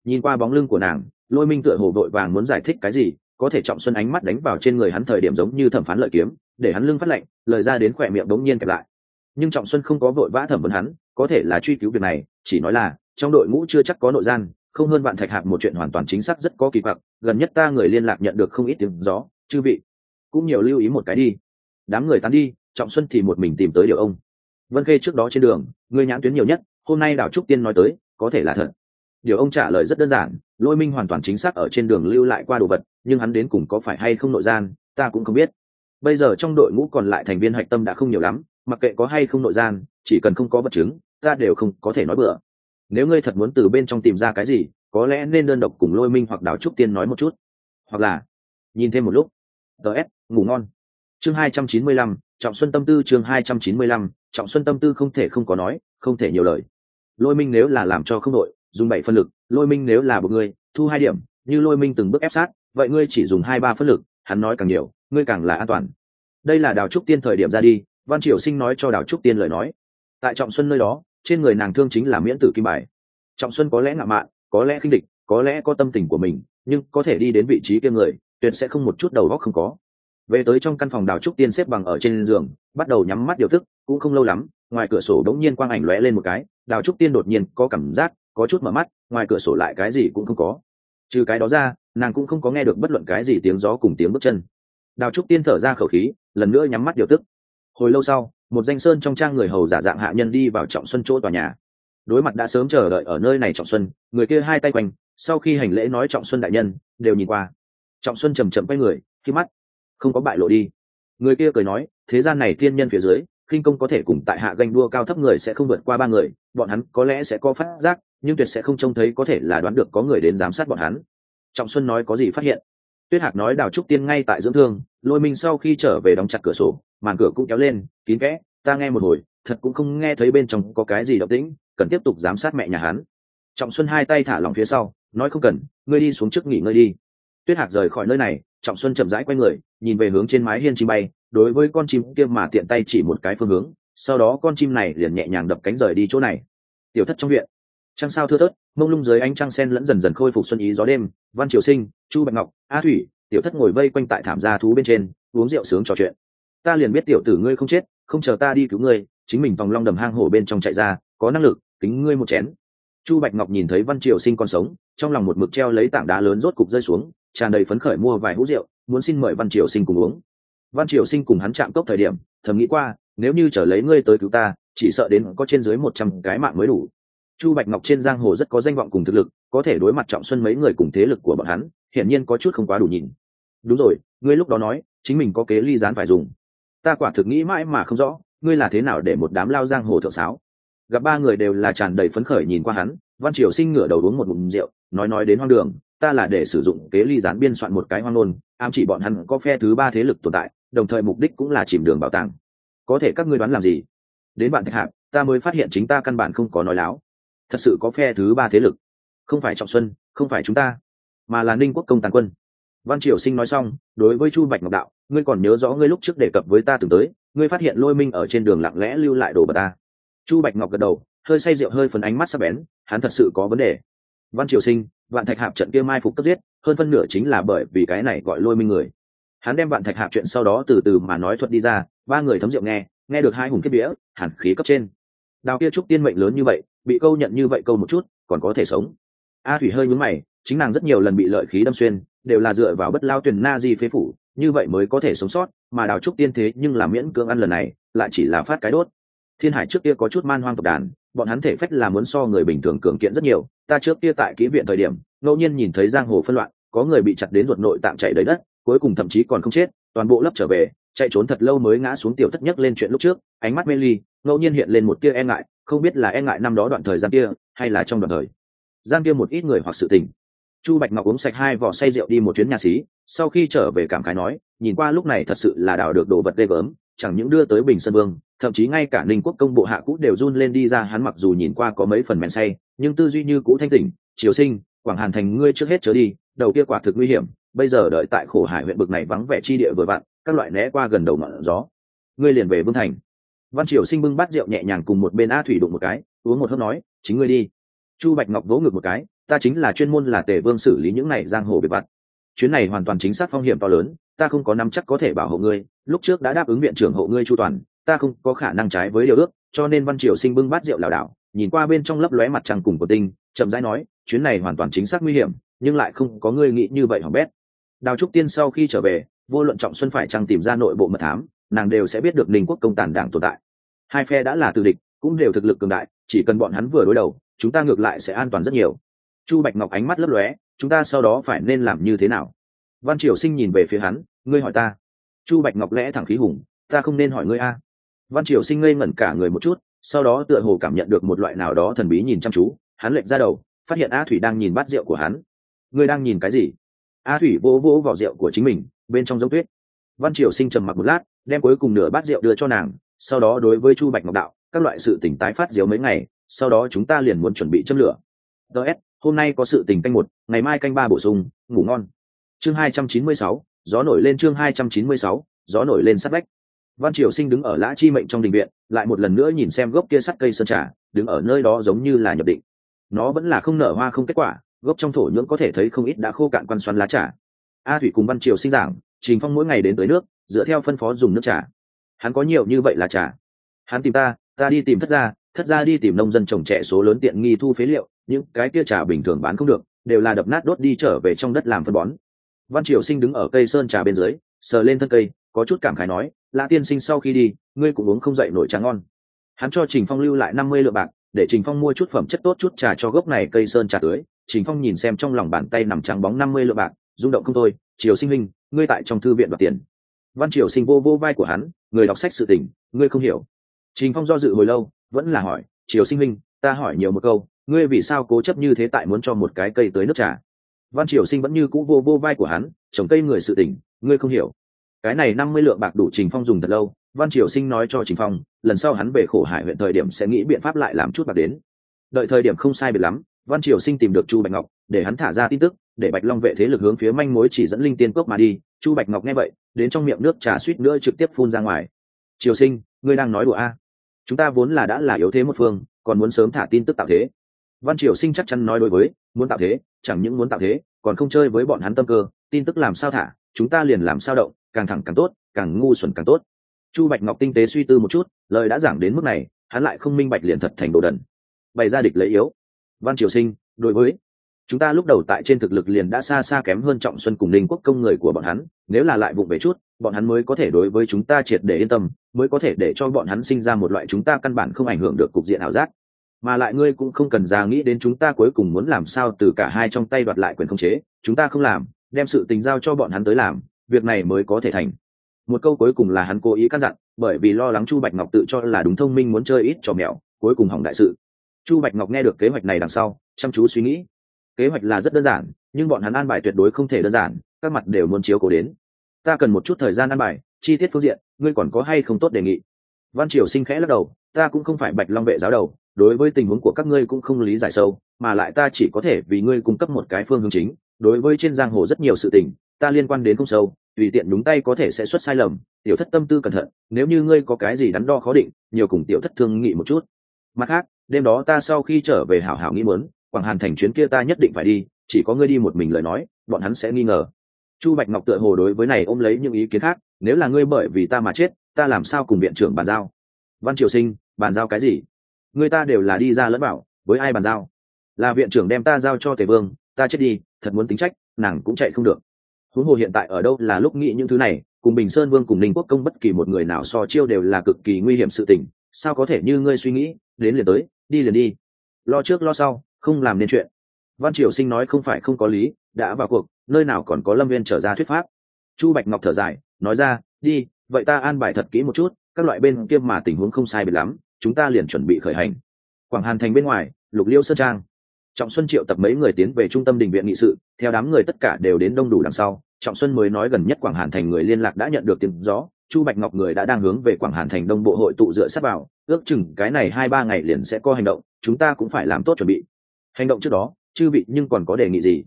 Nhìn qua bóng lưng của nàng, lôi minh tựa hồ vội vàng muốn giải thích cái gì, có thể trọng xuân ánh mắt đánh vào trên người hắn thời điểm giống như thẩm phán lợi kiếm, để hắn lưng phát lệnh lời ra đến khỏe miệng đống nhiên kẹp lại nhưng trọng xuân không có vội vã thẩm vấn hắn, có thể là truy cứu việc này, chỉ nói là, trong đội ngũ chưa chắc có nội gian, không hơn bạn thạch hạc một chuyện hoàn toàn chính xác rất có kỳ vọng gần nhất ta người liên lạc nhận được không ít tiếng gió, chư vị, cũng nhiều lưu ý một cái đi. Đám người tán đi, trọng xuân thì một mình tìm tới điều ông. Vân khê trước đó trên đường người nhãn tuyến nhiều nhất, hôm nay đào trúc tiên nói tới, có thể là thật. Điều ông trả lời rất đơn giản, lôi minh hoàn toàn chính xác ở trên đường lưu lại qua đồ vật, nhưng hắn đến cùng có phải hay không nội gian, ta cũng không biết. Bây giờ trong đội ngũ còn lại thành viên hạch tâm đã không nhiều lắm mặc kệ có hay không nội gian, chỉ cần không có vật chứng, ta đều không có thể nói bừa. Nếu ngươi thật muốn từ bên trong tìm ra cái gì, có lẽ nên đơn độc cùng lôi minh hoặc đào trúc tiên nói một chút. Hoặc là, nhìn thêm một lúc. Ts ngủ ngon. Chương hai trăm chín mươi lăm, trọng xuân tâm tư, chương hai trăm chín mươi lăm, trọng xuân tâm tư không thể không có nói, không thể nhiều lời. Lôi minh nếu là làm cho không đội, dùng bảy phân lực, lôi minh nếu là một người thu hai điểm, như lôi minh từng bước ép sát, vậy ngươi chỉ dùng hai ba phân lực, hắn nói càng nhiều, ngươi càng là an toàn. Đây là đào trúc tiên thời điểm ra đi văn triều sinh nói cho đào trúc tiên lời nói. Tại trọng xuân nơi đó, trên người nàng thương chính là miễn tử kim bài. Trọng xuân có lẽ ngạo mạn, có lẽ khinh địch, có lẽ có tâm tình của mình, nhưng có thể đi đến vị trí kia người, tuyệt sẽ không một chút đầu góc không có. Về tới trong căn phòng đào trúc tiên xếp bằng ở trên giường, bắt đầu nhắm mắt điều thức, cũng không lâu lắm, ngoài cửa sổ đống nhiên quang ảnh lóe lên một cái, đào trúc tiên đột nhiên có cảm giác, có chút mở mắt, ngoài cửa sổ lại cái gì cũng không có. Trừ cái đó ra, nàng cũng không có nghe được bất luận cái gì tiếng gió cùng tiếng bước chân. Đào trúc tiên thở ra khẩu khí, lần nữa nhắm mắt điều tức hồi lâu sau, một danh sơn trong trang người hầu giả dạng hạ nhân đi vào trọng xuân chỗ tòa nhà. Đối mặt đã sớm chờ đợi ở nơi này trọng xuân, người kia hai tay quanh, sau khi hành lễ nói trọng xuân đại nhân, đều nhìn qua. Trọng xuân chầm chậm quay người, khi mắt không có bại lộ đi. Người kia cười nói, thế gian này thiên nhân phía dưới, khinh công có thể cùng tại hạ ganh đua cao thấp người sẽ không vượt qua ba người, bọn hắn có lẽ sẽ có phát giác, nhưng tuyệt sẽ không trông thấy có thể là đoán được có người đến giám sát bọn hắn. Trọng xuân nói, có gì phát hiện? Tuyết hạc nói, đào trúc tiên ngay tại dưỡng thương, lôi minh sau khi trở về đóng chặt cửa sổ màn cửa cũng kéo lên, kín kẽ, ta nghe một hồi, thật cũng không nghe thấy bên trong có cái gì động tĩnh, cần tiếp tục giám sát mẹ nhà hắn. Trọng xuân hai tay thả lòng phía sau, nói không cần, ngươi đi xuống trước nghỉ ngơi đi. Tuyết hạc rời khỏi nơi này, trọng xuân chậm rãi quay người, nhìn về hướng trên mái hiên chim bay, đối với con chim kia mà tiện tay chỉ một cái phương hướng, sau đó con chim này liền nhẹ nhàng đập cánh rời đi chỗ này. Tiểu thất trong viện. Trăng sao thưa thớt, mông lung dưới ánh trăng sen lẫn dần dần khôi phục xuân ý gió đêm, văn triều sinh, chu bạch ngọc, a thủy, tiểu thất ngồi vây quanh tại thảm gia thú bên trên, uống rượu sướng trò chuyện ta liền biết tiểu tử ngươi không chết, không chờ ta đi cứu ngươi, chính mình vòng long đầm hang hổ bên trong chạy ra, có năng lực tính ngươi một chén. Chu bạch ngọc nhìn thấy văn triều sinh còn sống, trong lòng một mực treo lấy tảng đá lớn rốt cục rơi xuống, tràn đầy phấn khởi mua vài hũ rượu, muốn xin mời văn triều sinh cùng uống. Văn triều sinh cùng hắn chạm cốc thời điểm, thầm nghĩ qua, nếu như trở lấy ngươi tới cứu ta, chỉ sợ đến có trên dưới một trăm cái mạng mới đủ. Chu bạch ngọc trên giang hồ rất có danh vọng cùng thực lực, có thể đối mặt trọng xuân mấy người cùng thế lực của bọn hắn, hiển nhiên có chút không quá đủ nhìn. Đúng rồi, ngươi lúc đó nói, chính mình có kế ly gián phải dùng ta quả thực nghĩ mãi mà không rõ, ngươi là thế nào để một đám lao giang hồ thượng sáo? Gặp ba người đều là tràn đầy phấn khởi nhìn qua hắn, văn triều sinh ngửa đầu uống một ngụm rượu, nói nói đến hoang đường, ta là để sử dụng kế ly gián biên soạn một cái hoang nôn ám chỉ bọn hắn có phe thứ ba thế lực tồn tại, đồng thời mục đích cũng là chìm đường bảo tàng. Có thể các ngươi đoán làm gì? Đến bạn thạch hạp ta mới phát hiện chính ta căn bản không có nói láo. Thật sự có phe thứ ba thế lực. Không phải trọng xuân, không phải chúng ta, mà là ninh quốc công tàn quân văn triều sinh nói xong, đối với chu bạch ngọc đạo, ngươi còn nhớ rõ ngươi lúc trước đề cập với ta từng tới, ngươi phát hiện lôi minh ở trên đường lặng lẽ lưu lại đồ vật ta. Chu bạch ngọc gật đầu, hơi say rượu, hơi phấn ánh mắt sắc bén, hắn thật sự có vấn đề. Văn triều sinh, vạn thạch hạp trận kia mai phục cấp giết, hơn phân nửa chính là bởi vì cái này gọi lôi minh người. Hắn đem vạn thạch hạp chuyện sau đó từ từ mà nói thuật đi ra, ba người thấm rượu nghe nghe được hai hùng kết đĩa hẳn khí cấp trên. Đào kia trúc tiên mệnh lớn như vậy, bị câu nhận như vậy câu một chút, còn có thể sống. A thủy hơi nhướng mày, chính nàng rất nhiều lần bị lợi khí đâm xuyên đều là dựa vào bất lao tuyển na di phế phủ, như vậy mới có thể sống sót, mà đào trúc tiên thế nhưng là miễn cưỡng ăn lần này, lại chỉ là phát cái đốt. Thiên hải trước kia có chút man hoang tộc đàn, bọn hắn thể phách là muốn so người bình thường cường kiện rất nhiều, ta trước kia tại kỹ viện thời điểm, ngẫu nhiên nhìn thấy giang hồ phân loạn, có người bị chặt đến ruột nội tạm chạy đầy đất, cuối cùng thậm chí còn không chết, toàn bộ lấp trở về, chạy trốn thật lâu mới ngã xuống tiểu thất nhất lên chuyện lúc trước, ánh mắt mê ly, ngẫu nhiên hiện lên một tia e ngại, không biết là e ngại năm đó đoạn thời gian kia, hay là trong đoạn thời. Gian kia một ít người hoặc sự tình chu bạch ngọc uống sạch hai vỏ say rượu đi một chuyến nhà xí, sau khi trở về cảm khái nói, nhìn qua lúc này thật sự là đào được đồ vật ghê gớm, chẳng những đưa tới bình sơn vương, thậm chí ngay cả ninh quốc công bộ hạ cũ đều run lên đi ra, hắn mặc dù nhìn qua có mấy phần men say, nhưng tư duy như cũ thanh tỉnh, triều sinh, quảng hàn thành ngươi trước hết trở đi, đầu kia quả thực nguy hiểm, bây giờ đợi tại khổ hải huyện bực này vắng vẻ chi địa vừa vặn, các loại né qua gần đầu ngọn gió, ngươi liền về vương thành. Văn triều sinh bưng bát rượu nhẹ nhàng cùng một bên a thủy đụng một cái, uống một hớp nói, chính ngươi đi. Chu bạch ngọc vỗ ngực một cái ta chính là chuyên môn là tề vương xử lý những này giang hồ về vặt. Chuyến này hoàn toàn chính xác phong hiểm to lớn, ta không có nắm chắc có thể bảo hộ ngươi, lúc trước đã đáp ứng viện trưởng hộ ngươi chu toàn, ta không có khả năng trái với điều ước, cho nên văn triều sinh bưng bát rượu lảo đảo, nhìn qua bên trong lấp lóe mặt trăng cùng của tinh, chậm rãi nói, chuyến này hoàn toàn chính xác nguy hiểm, nhưng lại không có ngươi nghĩ như vậy hỏng bét. Đào trúc tiên sau khi trở về, vô luận trọng xuân phải chăng tìm ra nội bộ mật thám, nàng đều sẽ biết được ninh quốc công tàn đảng tồn tại. Hai phe đã là từ địch, cũng đều thực lực cường đại, chỉ cần bọn hắn vừa đối đầu, chúng ta ngược lại sẽ an toàn rất nhiều chu bạch ngọc ánh mắt lấp lóe, chúng ta sau đó phải nên làm như thế nào? Văn triều sinh nhìn về phía hắn, ngươi hỏi ta. Chu bạch ngọc lẽ thẳng khí hùng, ta không nên hỏi ngươi a. Văn triều sinh ngây ngẩn cả người một chút, sau đó tựa hồ cảm nhận được một loại nào đó thần bí nhìn chăm chú, hắn lệch ra đầu, phát hiện a thủy đang nhìn bát rượu của hắn. Ngươi đang nhìn cái gì? A thủy vỗ vỗ vào rượu của chính mình, bên trong giống tuyết. Văn triều sinh trầm mặc một lát, đem cuối cùng nửa bát rượu đưa cho nàng, sau đó đối với chu bạch ngọc đạo, các loại sự tỉnh tái phát diếu mấy ngày, sau đó chúng ta liền muốn chuẩn bị châm lửa. Ts hôm nay có sự tình canh một, ngày mai canh ba bổ sung, ngủ ngon. Chương hai trăm chín mươi sáu, gió nổi lên chương hai trăm chín mươi sáu, gió nổi lên sắt vách. Văn triều sinh đứng ở lã chi mệnh trong đình viện, lại một lần nữa nhìn xem gốc kia sắt cây sơn trà, đứng ở nơi đó giống như là nhập định. Nó vẫn là không nở hoa không kết quả, gốc trong thổ nhưỡng có thể thấy không ít đã khô cạn quan xoắn lá trà. A thủy cùng văn triều sinh giảng, trình phong mỗi ngày đến tới nước, dựa theo phân phó dùng nước trà. Hắn có nhiều như vậy là trà. Hắn tìm ta ta đi tìm thất gia thất gia đi tìm nông dân trồng trẻ số lớn tiện nghi thu phế liệu những cái kia trà bình thường bán không được, đều là đập nát đốt đi trở về trong đất làm phân bón. Văn triều sinh đứng ở cây sơn trà bên dưới, sờ lên thân cây, có chút cảm khái nói, lã tiên sinh sau khi đi, ngươi cũng uống không dậy nổi trà ngon. Hắn cho trình phong lưu lại năm mươi lượng bạc, để trình phong mua chút phẩm chất tốt chút trà cho gốc này cây sơn trà tưới. Trình phong nhìn xem trong lòng bàn tay nằm trắng bóng năm mươi lượng bạc, rung động không thôi, triều sinh minh ngươi tại trong thư viện đoạt tiền. Văn triều sinh vô vô vai của hắn, người đọc sách sự tình, ngươi không hiểu. Trình phong do dự hồi lâu, vẫn là hỏi, triều sinh minh ta hỏi nhiều một câu ngươi vì sao cố chấp như thế tại muốn cho một cái cây tới nước trà? Văn triều sinh vẫn như cũ vô vô vai của hắn, trồng cây người sự tỉnh ngươi không hiểu. Cái này năm mươi lượng bạc đủ trình phong dùng thật lâu, văn triều sinh nói cho trình phong, lần sau hắn về khổ hải huyện thời điểm sẽ nghĩ biện pháp lại làm chút bạc đến. Đợi thời điểm không sai biệt lắm, văn triều sinh tìm được chu bạch ngọc, để hắn thả ra tin tức, để bạch long vệ thế lực hướng phía manh mối chỉ dẫn linh tiên cốc mà đi. Chu bạch ngọc nghe vậy, đến trong miệng nước trà suýt nữa trực tiếp phun ra ngoài. Triều sinh, ngươi đang nói đùa a? Chúng ta vốn là đã là yếu thế một phương, còn muốn sớm thả tin tức tạo thế văn triều sinh chắc chắn nói đối với, muốn tạo thế, chẳng những muốn tạo thế, còn không chơi với bọn hắn tâm cơ, tin tức làm sao thả, chúng ta liền làm sao động, càng thẳng càng tốt, càng ngu xuẩn càng tốt. Chu bạch ngọc tinh tế suy tư một chút, lời đã giảng đến mức này, hắn lại không minh bạch liền thật thành đồ đần. Bày ra địch lấy yếu. Văn triều sinh, đối với. Chúng ta lúc đầu tại trên thực lực liền đã xa xa kém hơn trọng xuân cùng ninh quốc công người của bọn hắn, nếu là lại vụng về chút, bọn hắn mới có thể đối với chúng ta triệt để yên tâm, mới có thể để cho bọn hắn sinh ra một loại chúng ta căn bản không ảnh hưởng được cục diện ảo giác mà lại ngươi cũng không cần ra nghĩ đến chúng ta cuối cùng muốn làm sao từ cả hai trong tay đoạt lại quyền khống chế, chúng ta không làm, đem sự tình giao cho bọn hắn tới làm, việc này mới có thể thành. Một câu cuối cùng là hắn cố ý căn dặn, bởi vì lo lắng chu bạch ngọc tự cho là đúng thông minh muốn chơi ít trò mèo cuối cùng hỏng đại sự. Chu bạch ngọc nghe được kế hoạch này đằng sau, chăm chú suy nghĩ. Kế hoạch là rất đơn giản, nhưng bọn hắn an bài tuyệt đối không thể đơn giản, các mặt đều muốn chiếu cố đến. Ta cần một chút thời gian an bài, chi tiết phương diện, ngươi còn có hay không tốt đề nghị? Văn triều sinh khẽ lắc đầu, ta cũng không phải bạch long vệ giáo đầu đối với tình huống của các ngươi cũng không lý giải sâu, mà lại ta chỉ có thể vì ngươi cung cấp một cái phương hướng chính. Đối với trên giang hồ rất nhiều sự tình, ta liên quan đến không sâu, tùy tiện đúng tay có thể sẽ xuất sai lầm. Tiểu thất tâm tư cẩn thận, nếu như ngươi có cái gì đắn đo khó định, nhiều cùng tiểu thất thương nghị một chút. Mặt khác, đêm đó ta sau khi trở về hảo hảo nghĩ muốn, quảng hàn thành chuyến kia ta nhất định phải đi, chỉ có ngươi đi một mình lời nói, bọn hắn sẽ nghi ngờ. Chu bạch ngọc tựa hồ đối với này ôm lấy những ý kiến khác, nếu là ngươi bởi vì ta mà chết, ta làm sao cùng viện trưởng bàn giao? Văn triều sinh, bàn giao cái gì? Người ta đều là đi ra lẫn bảo với ai bàn giao? Là viện trưởng đem ta giao cho tề vương, ta chết đi, thật muốn tính trách, nàng cũng chạy không được. Huống hồ hiện tại ở đâu là lúc nghĩ những thứ này, cùng bình sơn vương cùng ninh quốc công bất kỳ một người nào so chiêu đều là cực kỳ nguy hiểm sự tình, sao có thể như ngươi suy nghĩ, đến liền tới, đi liền đi. Lo trước lo sau, không làm nên chuyện. Văn triều sinh nói không phải không có lý, đã vào cuộc, nơi nào còn có lâm viên trở ra thuyết pháp. Chu bạch ngọc thở dài, nói ra, đi, vậy ta an bài thật kỹ một chút, các loại bên kia mà tình huống không sai biệt lắm chúng ta liền chuẩn bị khởi hành. Quảng hàn thành bên ngoài, lục liêu sơn trang. Trọng xuân triệu tập mấy người tiến về trung tâm đình viện nghị sự, theo đám người tất cả đều đến đông đủ đằng sau, trọng xuân mới nói gần nhất quảng hàn thành người liên lạc đã nhận được tiếng gió, chu bạch ngọc người đã đang hướng về quảng hàn thành đông bộ hội tụ dựa sát vào, ước chừng cái này hai ba ngày liền sẽ có hành động, chúng ta cũng phải làm tốt chuẩn bị. Hành động trước đó, chư vị nhưng còn có đề nghị gì?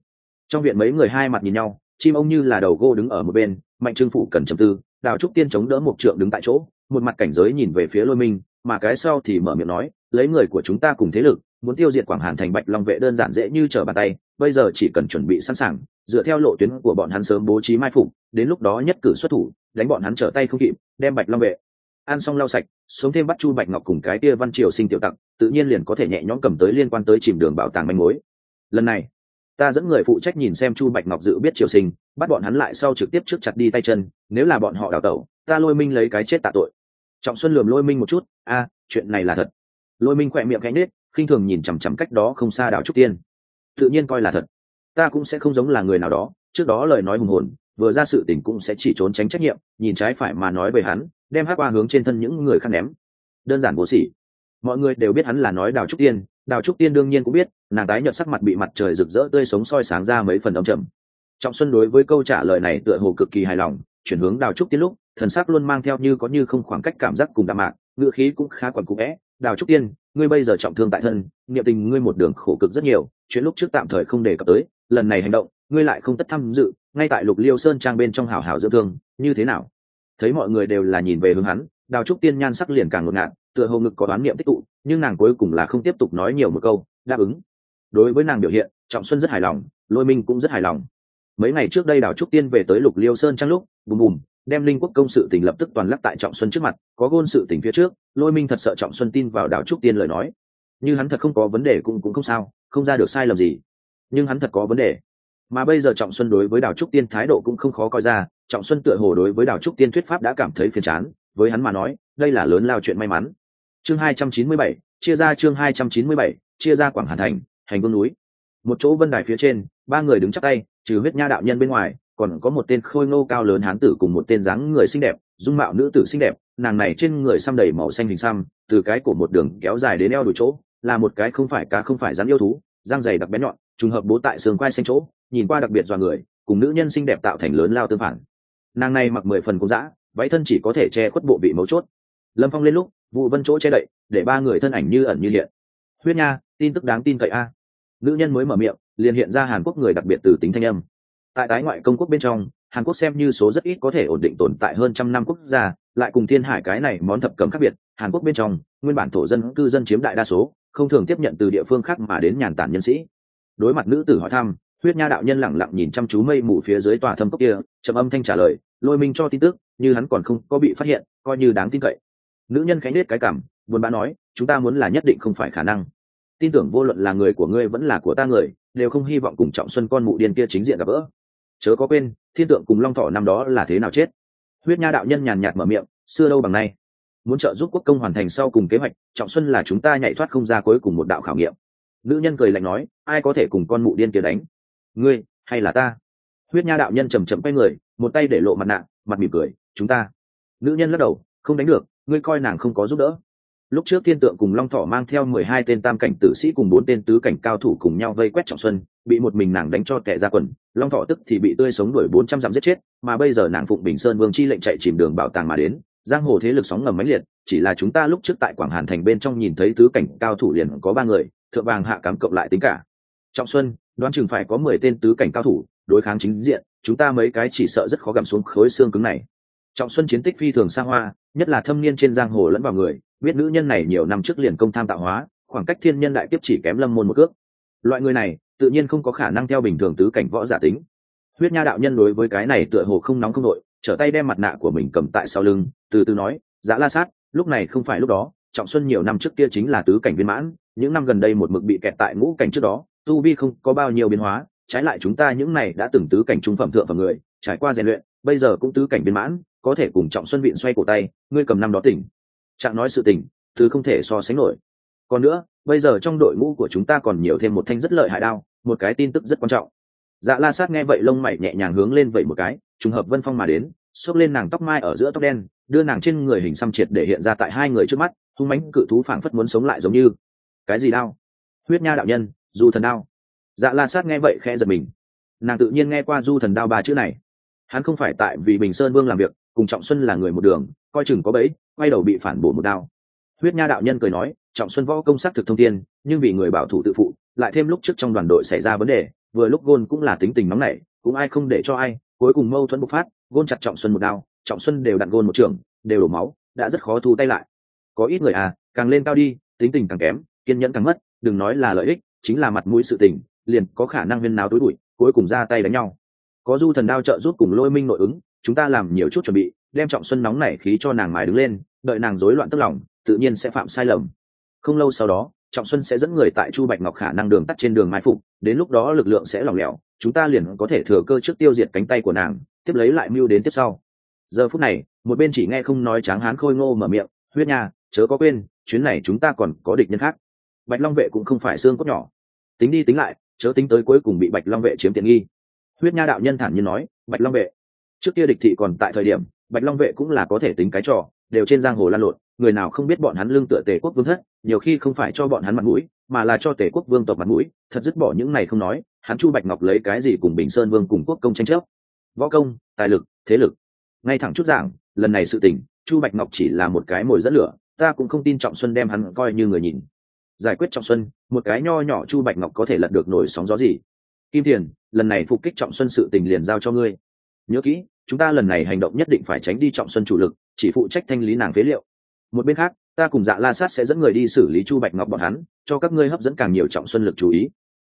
Trong viện mấy người hai mặt nhìn nhau, chim ông như là đầu gô đứng ở một bên, mạnh trương phụ cần trầm tư, đào trúc tiên chống đỡ một trượng đứng tại chỗ, một mặt cảnh giới nhìn về phía lôi minh mà cái sau thì mở miệng nói, lấy người của chúng ta cùng thế lực, muốn tiêu diệt quảng hàn thành bạch long vệ đơn giản dễ như trở bàn tay, bây giờ chỉ cần chuẩn bị sẵn sàng, dựa theo lộ tuyến của bọn hắn sớm bố trí mai phục, đến lúc đó nhất cử xuất thủ, đánh bọn hắn trở tay không kịp, đem bạch long vệ. Ăn xong lau sạch sống thêm bắt chu bạch ngọc cùng cái kia văn triều sinh tiểu tặc, tự nhiên liền có thể nhẹ nhõm cầm tới liên quan tới chìm đường bảo tàng manh mối. Lần này, ta dẫn người phụ trách nhìn xem chu bạch ngọc dự biết triều sinh, bắt bọn hắn lại sau trực tiếp trước chặt đi tay chân, nếu là bọn họ đào tẩu, ta lôi minh lấy cái chết tạ tội trọng xuân lườm lôi minh một chút, a, chuyện này là thật lôi minh khỏe miệng gánh nết khinh thường nhìn chằm chằm cách đó không xa đảo trúc tiên tự nhiên coi là thật ta cũng sẽ không giống là người nào đó, trước đó lời nói hùng hồn, vừa ra sự tình cũng sẽ chỉ trốn tránh trách nhiệm, nhìn trái phải mà nói về hắn, đem hát qua hướng trên thân những người khác ném đơn giản vô sỉ. mọi người đều biết hắn là nói đào trúc tiên đào trúc tiên đương nhiên cũng biết, nàng tái nhợt sắc mặt bị mặt trời rực rỡ tươi sống soi sáng ra mấy phần ấm trầm. trọng xuân đối với câu trả lời này tựa hồ cực kỳ hài lòng chuyển hướng đào trúc tiên lúc, thần sắc luôn mang theo như có như không khoảng cách cảm giác cùng đạm mạc ngựa khí cũng khá quẩn cụ vẽ. Đào trúc tiên, ngươi bây giờ trọng thương tại thân, niệm tình ngươi một đường khổ cực rất nhiều, chuyện lúc trước tạm thời không đề cập tới, lần này hành động, ngươi lại không tất tham dự, ngay tại lục liêu sơn trang bên trong hào hào dưỡng thương, như thế nào? Thấy mọi người đều là nhìn về hướng hắn, đào trúc tiên nhan sắc liền càng ngột ngạt, tựa hồ ngực có đoán niệm tích tụ, nhưng nàng cuối cùng là không tiếp tục nói nhiều một câu, đáp ứng. Đối với nàng biểu hiện, trọng xuân rất hài lòng, lôi minh cũng rất hài lòng mấy ngày trước đây đào trúc tiên về tới lục liêu sơn trang lúc, bùm bùm, đem linh quốc công sự tình lập tức toàn lắc tại trọng xuân trước mặt, có gôn sự tình phía trước, lôi minh thật sợ trọng xuân tin vào đào trúc tiên lời nói. Như hắn thật không có vấn đề cũng cũng không sao, không ra được sai lầm gì. Nhưng hắn thật có vấn đề. Mà bây giờ trọng xuân đối với đào trúc tiên thái độ cũng không khó coi ra, trọng xuân tựa hồ đối với đào trúc tiên thuyết pháp đã cảm thấy phiền chán, với hắn mà nói, đây là lớn lao chuyện may mắn. Chương hai trăm chín mươi bảy, chia ra chương hai trăm chín mươi bảy, chia ra quảng hà thành, hành vương núi. Một chỗ vân đài phía trên, ba người đứng chắc tay trừ huyết nha đạo nhân bên ngoài, còn có một tên khôi ngô cao lớn hán tử cùng một tên dáng người xinh đẹp, dung mạo nữ tử xinh đẹp, nàng này trên người xăm đầy màu xanh hình xăm, từ cái cổ một đường kéo dài đến eo đuổi chỗ, là một cái không phải cá không phải rắn yêu thú, răng dày đặc bén nhọn, trùng hợp bố tại sườn quai xanh chỗ, nhìn qua đặc biệt dọa người, cùng nữ nhân xinh đẹp tạo thành lớn lao tương phản. Nàng này mặc mười phần cũng dã, váy thân chỉ có thể che khuất bộ bị mấu chốt. Lâm phong lên lúc vụ vân chỗ che đậy, để ba người thân ảnh như ẩn như hiện. Huyết nha, tin tức đáng tin cậy a. Nữ nhân mới mở miệng liền hiện ra hàn quốc người đặc biệt từ tính thanh âm. Tại tái ngoại công quốc bên trong, hàn quốc xem như số rất ít có thể ổn định tồn tại hơn trăm năm quốc gia, lại cùng thiên hải cái này món thập cấm khác biệt, hàn quốc bên trong, nguyên bản thổ dân cư dân chiếm đại đa số, không thường tiếp nhận từ địa phương khác mà đến nhàn tản nhân sĩ. Đối mặt nữ tử hỏi thăm, huyết nha đạo nhân lẳng lặng nhìn chăm chú mây mù phía dưới tòa thâm cốc kia, trầm âm thanh trả lời, lôi minh cho tin tức, như hắn còn không có bị phát hiện, coi như đáng tin cậy. Nữ nhân khánh nết cái cảm buồn bã nói, chúng ta muốn là nhất định không phải khả năng. Tin tưởng vô luận là người của ngươi vẫn là của ta người đều không hy vọng cùng trọng xuân con mụ điên kia chính diện gặp gỡ. Chớ có quên, thiên tượng cùng long thọ năm đó là thế nào chết? Huyết nha đạo nhân nhàn nhạt mở miệng, xưa đâu bằng nay, muốn trợ giúp quốc công hoàn thành sau cùng kế hoạch, trọng xuân là chúng ta nhảy thoát không ra cuối cùng một đạo khảo nghiệm. Nữ nhân cười lạnh nói, ai có thể cùng con mụ điên kia đánh? Ngươi hay là ta? Huyết nha đạo nhân chầm chậm quay người, một tay để lộ mặt nạ, mặt mỉm cười, chúng ta. Nữ nhân lắc đầu, không đánh được, ngươi coi nàng không có giúp đỡ lúc trước thiên tượng cùng long thọ mang theo mười hai tên tam cảnh tử sĩ cùng bốn tên tứ cảnh cao thủ cùng nhau vây quét trọng xuân, bị một mình nàng đánh cho tệ ra quần. Long thọ tức thì bị tươi sống đuổi bốn trăm dặm giết chết, mà bây giờ nàng phụng bình sơn vương chi lệnh chạy chìm đường bảo tàng mà đến. Giang hồ thế lực sóng ngầm mãnh liệt, chỉ là chúng ta lúc trước tại quảng hàn thành bên trong nhìn thấy tứ cảnh cao thủ liền có ba người, thượng vàng hạ cám cộng lại tính cả. Trọng xuân, đoán chừng phải có mười tên tứ cảnh cao thủ, đối kháng chính diện, chúng ta mấy cái chỉ sợ rất khó gặm xuống khối xương cứng này. Trọng xuân chiến tích phi thường xa hoa, nhất là thâm niên trên giang hồ lẫn vào người biết nữ nhân này nhiều năm trước liền công tham tạo hóa, khoảng cách thiên nhân đại tiếp chỉ kém lâm môn một cước. Loại người này, tự nhiên không có khả năng theo bình thường tứ cảnh võ giả tính. Huyết nha đạo nhân đối với cái này tựa hồ không nóng không nội, trở tay đem mặt nạ của mình cầm tại sau lưng, từ từ nói giã la sát, lúc này không phải lúc đó, trọng xuân nhiều năm trước kia chính là tứ cảnh viên mãn, những năm gần đây một mực bị kẹt tại ngũ cảnh trước đó, tu vi không có bao nhiêu biến hóa, trái lại chúng ta những này đã từng tứ cảnh trung phẩm thượng phẩm người, trải qua rèn luyện, bây giờ cũng tứ cảnh viên mãn, có thể cùng trọng xuân viện xoay cổ tay, ngươi cầm năm đó tỉnh trạng nói sự tình, thứ không thể so sánh nổi. Còn nữa, bây giờ trong đội ngũ của chúng ta còn nhiều thêm một thanh rất lợi hại đao, một cái tin tức rất quan trọng. Dạ la sát nghe vậy lông mày nhẹ nhàng hướng lên vậy một cái, trùng hợp vân phong mà đến, xốc lên nàng tóc mai ở giữa tóc đen, đưa nàng trên người hình xăm triệt để hiện ra tại hai người trước mắt, hung mánh cự thú phảng phất muốn sống lại giống như. Cái gì đao? Huyết nha đạo nhân, du thần đao. Dạ la sát nghe vậy khẽ giật mình. Nàng tự nhiên nghe qua du thần đao ba chữ này. Hắn không phải tại vì bình sơn vương làm việc, cùng trọng xuân là người một đường, coi chừng có bẫy quay đầu bị phản bổ một đao. Huyết nha đạo nhân cười nói, trọng xuân võ công sắc thực thông tiên nhưng vì người bảo thủ tự phụ, lại thêm lúc trước trong đoàn đội xảy ra vấn đề, vừa lúc gôn cũng là tính tình nóng nảy, cũng ai không để cho ai, cuối cùng mâu thuẫn bộc phát, gôn chặt trọng xuân một đao, trọng xuân đều đặn gôn một trường, đều đổ máu, đã rất khó thu tay lại. Có ít người à càng lên cao đi, tính tình càng kém, kiên nhẫn càng mất, đừng nói là lợi ích, chính là mặt mũi sự tình, liền có khả năng viên nào tối bụi, cuối cùng ra tay đánh nhau. Có du thần đao trợ giúp cùng lôi minh nội ứng, chúng ta làm nhiều chút chuẩn bị, đem trọng xuân nóng nảy khí cho nàng mài đứng lên đợi nàng rối loạn tức lòng, tự nhiên sẽ phạm sai lầm. Không lâu sau đó, trọng xuân sẽ dẫn người tại chu bạch ngọc khả năng đường tắt trên đường mai phục, đến lúc đó lực lượng sẽ lỏng lẻo, chúng ta liền có thể thừa cơ trước tiêu diệt cánh tay của nàng, tiếp lấy lại mưu đến tiếp sau. Giờ phút này, một bên chỉ nghe không nói tráng hán khôi ngô mở miệng, huyết nha, chớ có quên, chuyến này chúng ta còn có địch nhân khác. Bạch long vệ cũng không phải xương cốt nhỏ. Tính đi tính lại, chớ tính tới cuối cùng bị bạch long vệ chiếm tiện nghi. Huyết nha đạo nhân thản nhiên nói, bạch long vệ, trước kia địch thị còn tại thời điểm, bạch long vệ cũng là có thể tính cái trò đều trên giang hồ lan lộn, người nào không biết bọn hắn lương tựa tề quốc vương thất, nhiều khi không phải cho bọn hắn mặt mũi, mà là cho tề quốc vương tộc mặt mũi, thật dứt bỏ những này không nói, hắn chu bạch ngọc lấy cái gì cùng bình sơn vương cùng quốc công tranh chấp? Võ công, tài lực, thế lực. Ngay thẳng chút giảng, lần này sự tình, chu bạch ngọc chỉ là một cái mồi dẫn lửa, ta cũng không tin trọng xuân đem hắn coi như người nhìn. Giải quyết trọng xuân, một cái nho nhỏ chu bạch ngọc có thể lật được nổi sóng gió gì? Kim thiền lần này phục kích trọng xuân sự tình liền giao cho ngươi. Nhớ kỹ, chúng ta lần này hành động nhất định phải tránh đi trọng xuân chủ lực chỉ phụ trách thanh lý nàng phế liệu. Một bên khác, ta cùng dạ la sát sẽ dẫn người đi xử lý chu bạch ngọc bọn hắn, cho các ngươi hấp dẫn càng nhiều trọng xuân lực chú ý.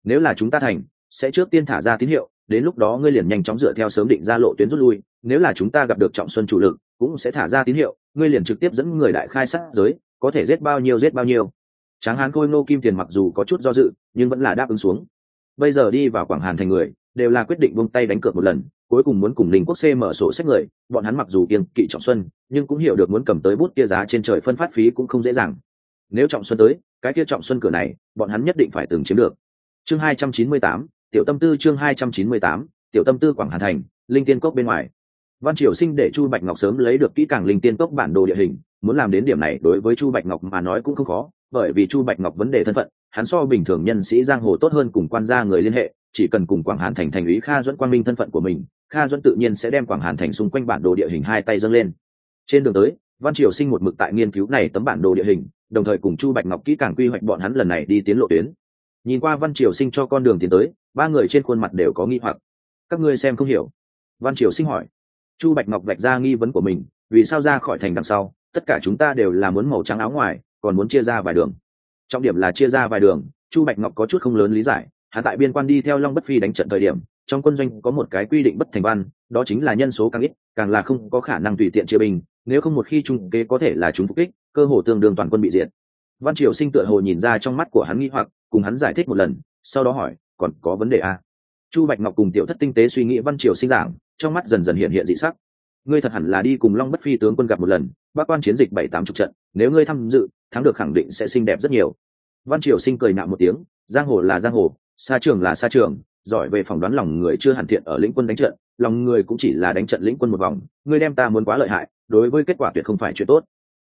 Nếu là chúng ta thành, sẽ trước tiên thả ra tín hiệu, đến lúc đó ngươi liền nhanh chóng dựa theo sớm định ra lộ tuyến rút lui. Nếu là chúng ta gặp được trọng xuân chủ lực, cũng sẽ thả ra tín hiệu, ngươi liền trực tiếp dẫn người đại khai sát giới, có thể giết bao nhiêu giết bao nhiêu. Tráng hán khôi ngô kim tiền mặc dù có chút do dự, nhưng vẫn là đáp ứng xuống. Bây giờ đi vào quảng hàn thành người, đều là quyết định buông tay đánh cược một lần cuối cùng muốn cùng linh quốc c mở sổ sách người, bọn hắn mặc dù kiêng kỵ trọng xuân, nhưng cũng hiểu được muốn cầm tới bút kia giá trên trời phân phát phí cũng không dễ dàng. Nếu trọng xuân tới, cái kia trọng xuân cửa này, bọn hắn nhất định phải từng chiếm được. Chương hai trăm chín mươi tám, tiểu tâm tư chương hai trăm chín mươi tám, tiểu tâm tư quảng hà thành, linh tiên cốc bên ngoài. Văn triều sinh để chu bạch ngọc sớm lấy được kỹ càng linh tiên cốc bản đồ địa hình, muốn làm đến điểm này đối với chu bạch ngọc mà nói cũng không khó, bởi vì chu bạch ngọc vấn đề thân phận, hắn so bình thường nhân sĩ giang hồ tốt hơn cùng quan gia người liên hệ chỉ cần cùng quảng hàn thành thành ý kha dẫn quang minh thân phận của mình, kha dẫn tự nhiên sẽ đem quảng hàn thành xung quanh bản đồ địa hình hai tay dâng lên. Trên đường tới, văn triều sinh một mực tại nghiên cứu này tấm bản đồ địa hình, đồng thời cùng chu bạch ngọc kỹ càng quy hoạch bọn hắn lần này đi tiến lộ tuyến. Nhìn qua văn triều sinh cho con đường tiến tới, ba người trên khuôn mặt đều có nghi hoặc. Các ngươi xem không hiểu. Văn triều sinh hỏi. Chu bạch ngọc vạch ra nghi vấn của mình, vì sao ra khỏi thành đằng sau, tất cả chúng ta đều là muốn màu trắng áo ngoài, còn muốn chia ra vài đường. Trọng điểm là chia ra vài đường, chu bạch ngọc có chút không lớn lý giải hạ tại biên quan đi theo long bất phi đánh trận thời điểm, trong quân doanh có một cái quy định bất thành văn, đó chính là nhân số càng ít, càng là không có khả năng tùy tiện chia bình nếu không một khi trung kế có thể là chúng phục kích, cơ hồ tương đương toàn quân bị diệt. Văn triều sinh tựa hồ nhìn ra trong mắt của hắn nghi hoặc, cùng hắn giải thích một lần, sau đó hỏi, còn có vấn đề à? chu bạch ngọc cùng tiểu thất tinh tế suy nghĩ văn triều sinh giảng, trong mắt dần dần hiện hiện dị sắc. Ngươi thật hẳn là đi cùng long bất phi tướng quân gặp một lần, bác quan chiến dịch bảy tám chục trận, nếu ngươi tham dự, thắng được khẳng định sẽ xinh đẹp rất nhiều. Văn triều sinh cười nạo một tiếng, giang hồ là giang hồ xa trường là xa trường giỏi về phỏng đoán lòng người chưa hẳn thiện ở lĩnh quân đánh trận, lòng người cũng chỉ là đánh trận lĩnh quân một vòng ngươi đem ta muốn quá lợi hại, đối với kết quả tuyệt không phải chuyện tốt.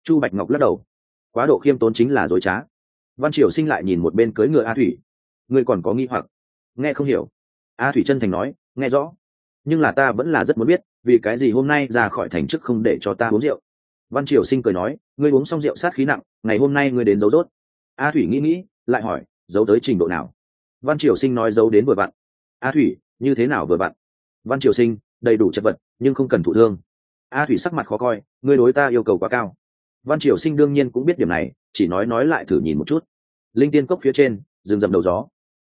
Chu bạch ngọc lắc đầu. Quá độ khiêm tốn chính là dối trá. Văn triều sinh lại nhìn một bên cưới ngựa a thủy. Ngươi còn có nghi hoặc? Nghe không hiểu. A thủy chân thành nói, nghe rõ. Nhưng là ta vẫn là rất muốn biết, vì cái gì hôm nay ra khỏi thành chức không để cho ta uống rượu? Văn triều sinh cười nói, ngươi uống xong rượu sát khí nặng, ngày hôm nay ngươi đến giấu rốt. A thủy nghĩ nghĩ, lại hỏi, giấu tới trình độ nào? Văn triều sinh nói giấu đến vừa vặn. A thủy, như thế nào vừa vặn? Văn triều sinh, đầy đủ chất vật, nhưng không cần thụ thương. A thủy sắc mặt khó coi ngươi đối ta yêu cầu quá cao. Văn triều sinh đương nhiên cũng biết điểm này, chỉ nói nói lại thử nhìn một chút. Linh tiên cốc phía trên, rừng rậm đầu gió.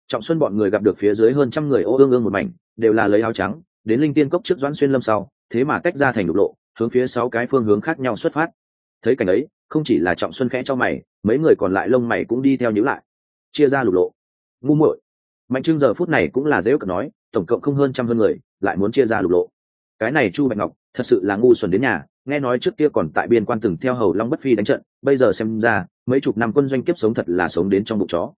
Trọng xuân bọn người gặp được phía dưới hơn trăm người ô ương ương một mảnh, đều là lấy áo trắng, đến linh tiên cốc trước doãn xuyên lâm sau, thế mà tách ra thành đục lộ, hướng phía sáu cái phương hướng khác nhau xuất phát. Thấy cảnh ấy, không chỉ là trọng xuân khẽ cho mày, mấy người còn lại lông mày cũng đi theo nhữ lại. Chia ra lục lộ ngu muội. Mạnh trưng giờ phút này cũng là dễ cận nói, tổng cộng không hơn trăm hơn người, lại muốn chia ra lục lộ. Cái này chu bạch ngọc, thật sự là ngu xuẩn đến nhà, nghe nói trước kia còn tại biên quan từng theo hầu long bất phi đánh trận, bây giờ xem ra, mấy chục năm quân doanh kiếp sống thật là sống đến trong bụng chó.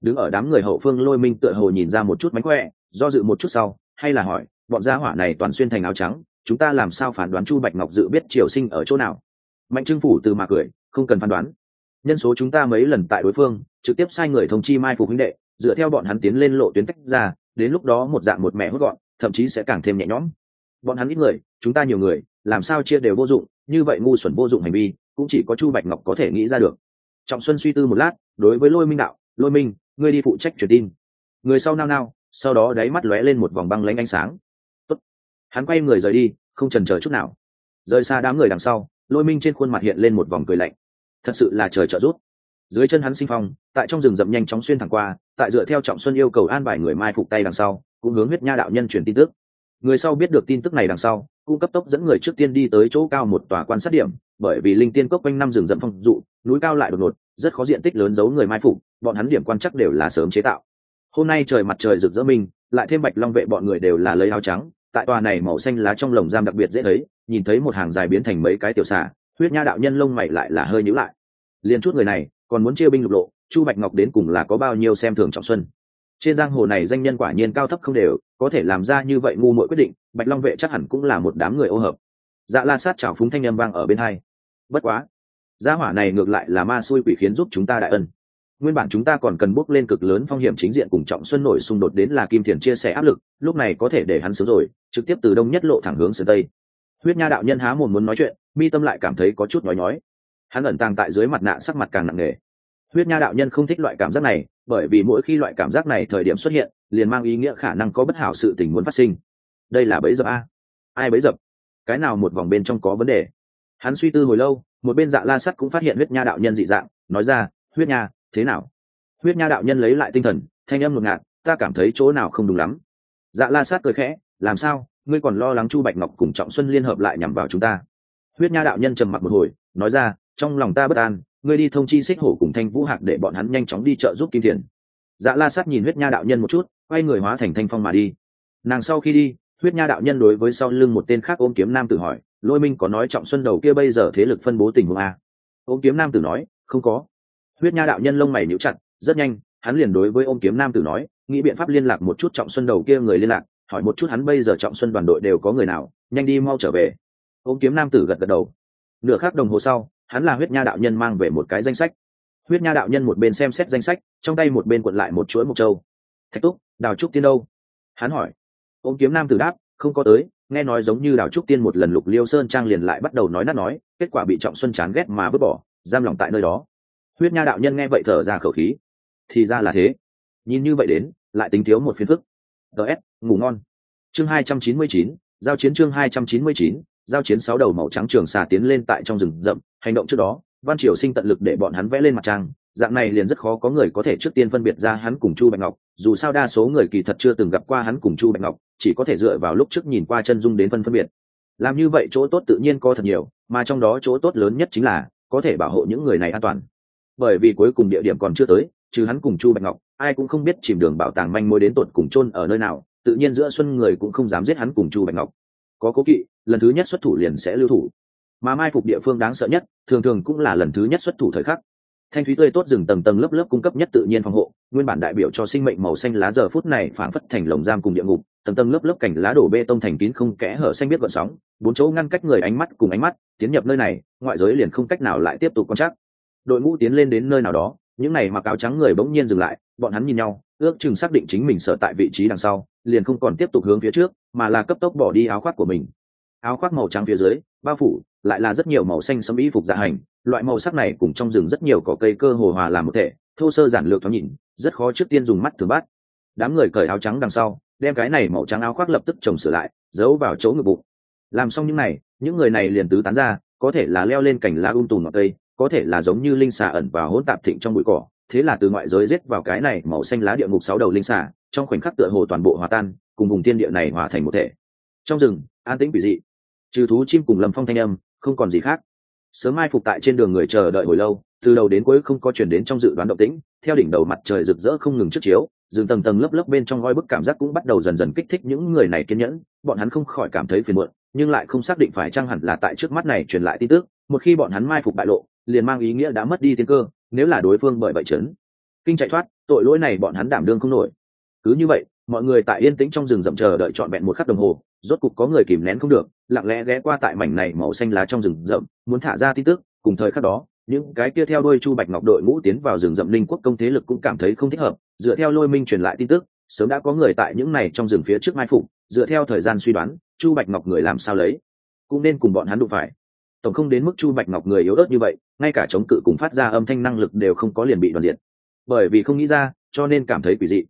Đứng ở đám người hậu phương lôi minh tựa hồ nhìn ra một chút mánh khỏe, do dự một chút sau, hay là hỏi, bọn gia hỏa này toàn xuyên thành áo trắng, chúng ta làm sao phán đoán chu bạch ngọc dự biết triều sinh ở chỗ nào? Mạnh trưng phủ từ mà cười, không cần phán đoán. Nhân số chúng ta mấy lần tại đối phương, trực tiếp sai người thông chi mai phục huynh đệ dựa theo bọn hắn tiến lên lộ tuyến tách ra, đến lúc đó một dạng một mẹ hốt gọn, thậm chí sẽ càng thêm nhẹ nhõm. Bọn hắn ít người, chúng ta nhiều người, làm sao chia đều vô dụng, như vậy ngu xuẩn vô dụng hành vi, cũng chỉ có chu bạch ngọc có thể nghĩ ra được. Trọng xuân suy tư một lát, đối với lôi minh đạo, lôi minh, ngươi đi phụ trách truyền tin. Người sau nao nao, sau đó đáy mắt lóe lên một vòng băng lanh ánh sáng. Tốt. hắn quay người rời đi, không trần chờ chút nào. Rời xa đám người đằng sau, lôi minh trên khuôn mặt hiện lên một vòng cười lạnh. Thật sự là trời trợ giúp dưới chân hắn sinh phong, tại trong rừng rậm nhanh chóng xuyên thẳng qua, tại dựa theo trọng xuân yêu cầu an bài người mai phục tay đằng sau, cũng hướng huyết nha đạo nhân truyền tin tức. Người sau biết được tin tức này đằng sau, cũng cấp tốc dẫn người trước tiên đi tới chỗ cao một tòa quan sát điểm, bởi vì linh tiên cốc quanh năm rừng rậm phong dụ, núi cao lại đột ngột, rất khó diện tích lớn giấu người mai phục, bọn hắn điểm quan chắc đều là sớm chế tạo. Hôm nay trời mặt trời rực rỡ mình, lại thêm bạch long vệ bọn người đều là lấy áo trắng, tại tòa này màu xanh lá trong lồng giam đặc biệt dễ thấy, nhìn thấy một hàng dài biến thành mấy cái tiểu xà, huyết nha đạo nhân lông mày lại là hơi nhíu lại. Liền chút người này còn muốn chia binh lục lộ, chu bạch ngọc đến cùng là có bao nhiêu xem thường trọng xuân. Trên giang hồ này danh nhân quả nhiên cao thấp không đều, có thể làm ra như vậy ngu muội quyết định, bạch long vệ chắc hẳn cũng là một đám người ô hợp. Dạ la sát chảo phúng thanh â m vang ở bên hai. Bất quá, gia hỏa này ngược lại là ma xui quỷ khiến giúp chúng ta đại ân. Nguyên bản chúng ta còn cần bước lên cực lớn phong hiểm chính diện cùng trọng xuân nổi xung đột đến là kim thiền chia sẻ áp lực, lúc này có thể để hắn sớm rồi, trực tiếp từ đông nhất lộ thẳng hướng sơn tây. Huyết nha đạo nhân há mồm muốn nói chuyện, mi tâm lại cảm thấy có chút nói nhói hắn ẩn tàng tại dưới mặt nạ sắc mặt càng nặng nề. Huyết nha đạo nhân không thích loại cảm giác này, bởi vì mỗi khi loại cảm giác này thời điểm xuất hiện, liền mang ý nghĩa khả năng có bất hảo sự tình muốn phát sinh. Đây là bẫy dập a? Ai bẫy dập? Cái nào một vòng bên trong có vấn đề? Hắn suy tư hồi lâu, một bên dạ la sắt cũng phát hiện huyết nha đạo nhân dị dạng, nói ra, huyết nha, thế nào? Huyết nha đạo nhân lấy lại tinh thần, thanh âm ngột ngạt, ta cảm thấy chỗ nào không đúng lắm. Dạ la sát cười khẽ, làm sao? Ngươi còn lo lắng chu bạch ngọc cùng trọng xuân liên hợp lại nhằm vào chúng ta? Huyết nha đạo nhân trầm mặc một hồi, nói ra trong lòng ta bất an, ngươi đi thông chi xích hổ cùng thanh vũ hạc để bọn hắn nhanh chóng đi chợ giúp kim thiền. Dạ la sát nhìn huyết nha đạo nhân một chút, quay người hóa thành thanh phong mà đi. Nàng sau khi đi, huyết nha đạo nhân đối với sau lưng một tên khác ôm kiếm nam tử hỏi, lôi minh có nói trọng xuân đầu kia bây giờ thế lực phân bố tình huống a? Ôm kiếm nam tử nói, không có. Huyết nha đạo nhân lông mày níu chặt, rất nhanh, hắn liền đối với ôm kiếm nam tử nói, nghĩ biện pháp liên lạc một chút trọng xuân đầu kia người liên lạc, hỏi một chút hắn bây giờ trọng xuân đoàn đội đều có người nào, nhanh đi mau trở về. Ôm kiếm nam tử gật gật đầu. Nửa khắc đồng hồ sau hắn là huyết nha đạo nhân mang về một cái danh sách. Huyết nha đạo nhân một bên xem xét danh sách, trong tay một bên quận lại một chuỗi mộc châu. Thạch túc, đào trúc tiên đâu? Hắn hỏi. Ông kiếm nam tử đáp, không có tới, nghe nói giống như đào trúc tiên một lần lục liêu sơn trang liền lại bắt đầu nói nát nói, kết quả bị trọng xuân chán ghét mà vứt bỏ, giam lòng tại nơi đó. Huyết nha đạo nhân nghe vậy thở ra khẩu khí. Thì ra là thế. Nhìn như vậy đến, lại tính thiếu một phiên phức. Ts ngủ ngon. Chương hai trăm chín mươi chín, giao chiến chương hai trăm chín mươi chín giao chiến sáu đầu màu trắng trường xà tiến lên tại trong rừng rậm, hành động trước đó, văn triều sinh tận lực để bọn hắn vẽ lên mặt trang, dạng này liền rất khó có người có thể trước tiên phân biệt ra hắn cùng chu bạch ngọc, dù sao đa số người kỳ thật chưa từng gặp qua hắn cùng chu bạch ngọc, chỉ có thể dựa vào lúc trước nhìn qua chân dung đến phân phân biệt. Làm như vậy chỗ tốt tự nhiên có thật nhiều, mà trong đó chỗ tốt lớn nhất chính là có thể bảo hộ những người này an toàn. Bởi vì cuối cùng địa điểm còn chưa tới, trừ hắn cùng chu bạch ngọc, ai cũng không biết chìm đường bảo tàng manh mối đến tột cùng chôn ở nơi nào, tự nhiên giữa xuân người cũng không dám giết hắn cùng chu bạch ngọc có cố kỵ, lần thứ nhất xuất thủ liền sẽ lưu thủ. Mà mai phục địa phương đáng sợ nhất, thường thường cũng là lần thứ nhất xuất thủ thời khắc. Thanh thúy tươi tốt rừng tầng tầng lớp lớp cung cấp nhất tự nhiên phòng hộ, nguyên bản đại biểu cho sinh mệnh màu xanh lá giờ phút này phảng phất thành lồng giam cùng địa ngục, tầng tầng lớp lớp cảnh lá đổ bê tông thành kín không kẽ hở xanh biết gọn sóng, bốn chỗ ngăn cách người ánh mắt cùng ánh mắt, tiến nhập nơi này, ngoại giới liền không cách nào lại tiếp tục quan trắc. Đội ngũ tiến lên đến nơi nào đó, những này mặc áo trắng người bỗng nhiên dừng lại, bọn hắn nhìn nhau ước chừng xác định chính mình sợ tại vị trí đằng sau, liền không còn tiếp tục hướng phía trước, mà là cấp tốc bỏ đi áo khoác của mình. Áo khoác màu trắng phía dưới, bao phủ, lại là rất nhiều màu xanh sẫm y phục dạ hành, loại màu sắc này cùng trong rừng rất nhiều cỏ cây cơ hồ hòa làm một thể, thô sơ giản lược thoáng nhìn, rất khó trước tiên dùng mắt thường bắt. Đám người cởi áo trắng đằng sau, đem cái này màu trắng áo khoác lập tức trồng sửa lại, giấu vào chỗ ngực bụng. Làm xong những này, những người này liền tứ tán ra, có thể là leo lên cành lá um tùm ngọn cây, có thể là giống như linh xà ẩn và hỗn tạp thịnh trong bụi cỏ thế là từ ngoại giới giết vào cái này màu xanh lá địa ngục sáu đầu linh xà, trong khoảnh khắc tựa hồ toàn bộ hòa tan, cùng vùng thiên địa này hòa thành một thể. Trong rừng, an tĩnh quỷ dị. Trừ thú chim cùng lâm phong thanh âm, không còn gì khác. Sớm mai phục tại trên đường người chờ đợi hồi lâu, từ đầu đến cuối không có chuyển đến trong dự đoán động tĩnh, theo đỉnh đầu mặt trời rực rỡ không ngừng trước chiếu, rừng tầng tầng lớp lớp bên trong voi bức cảm giác cũng bắt đầu dần dần kích thích những người này kiên nhẫn, bọn hắn không khỏi cảm thấy phiền muộn, nhưng lại không xác định phải chăng hẳn là tại trước mắt này truyền lại tin tức, một khi bọn hắn mai phục bại lộ, liền mang ý nghĩa đã mất đi tiên cơ nếu là đối phương bởi vậy chấn. Kinh chạy thoát, tội lỗi này bọn hắn đảm đương không nổi. Cứ như vậy, mọi người tại yên tĩnh trong rừng rậm chờ đợi trọn vẹn một khắc đồng hồ, rốt cục có người kìm nén không được, lặng lẽ ghé qua tại mảnh này màu xanh lá trong rừng rậm, muốn thả ra tin tức. Cùng thời khắc đó, những cái kia theo đôi chu bạch ngọc đội ngũ tiến vào rừng rậm linh quốc công thế lực cũng cảm thấy không thích hợp. Dựa theo lôi minh truyền lại tin tức, sớm đã có người tại những này trong rừng phía trước mai phục. Dựa theo thời gian suy đoán, chu bạch ngọc người làm sao lấy? Cũng nên cùng bọn hắn đụng phải tổng không đến mức chu bạch ngọc người yếu ớt như vậy, ngay cả chống cự cùng phát ra âm thanh năng lực đều không có liền bị đoàn diện bởi vì không nghĩ ra, cho nên cảm thấy quỷ dị.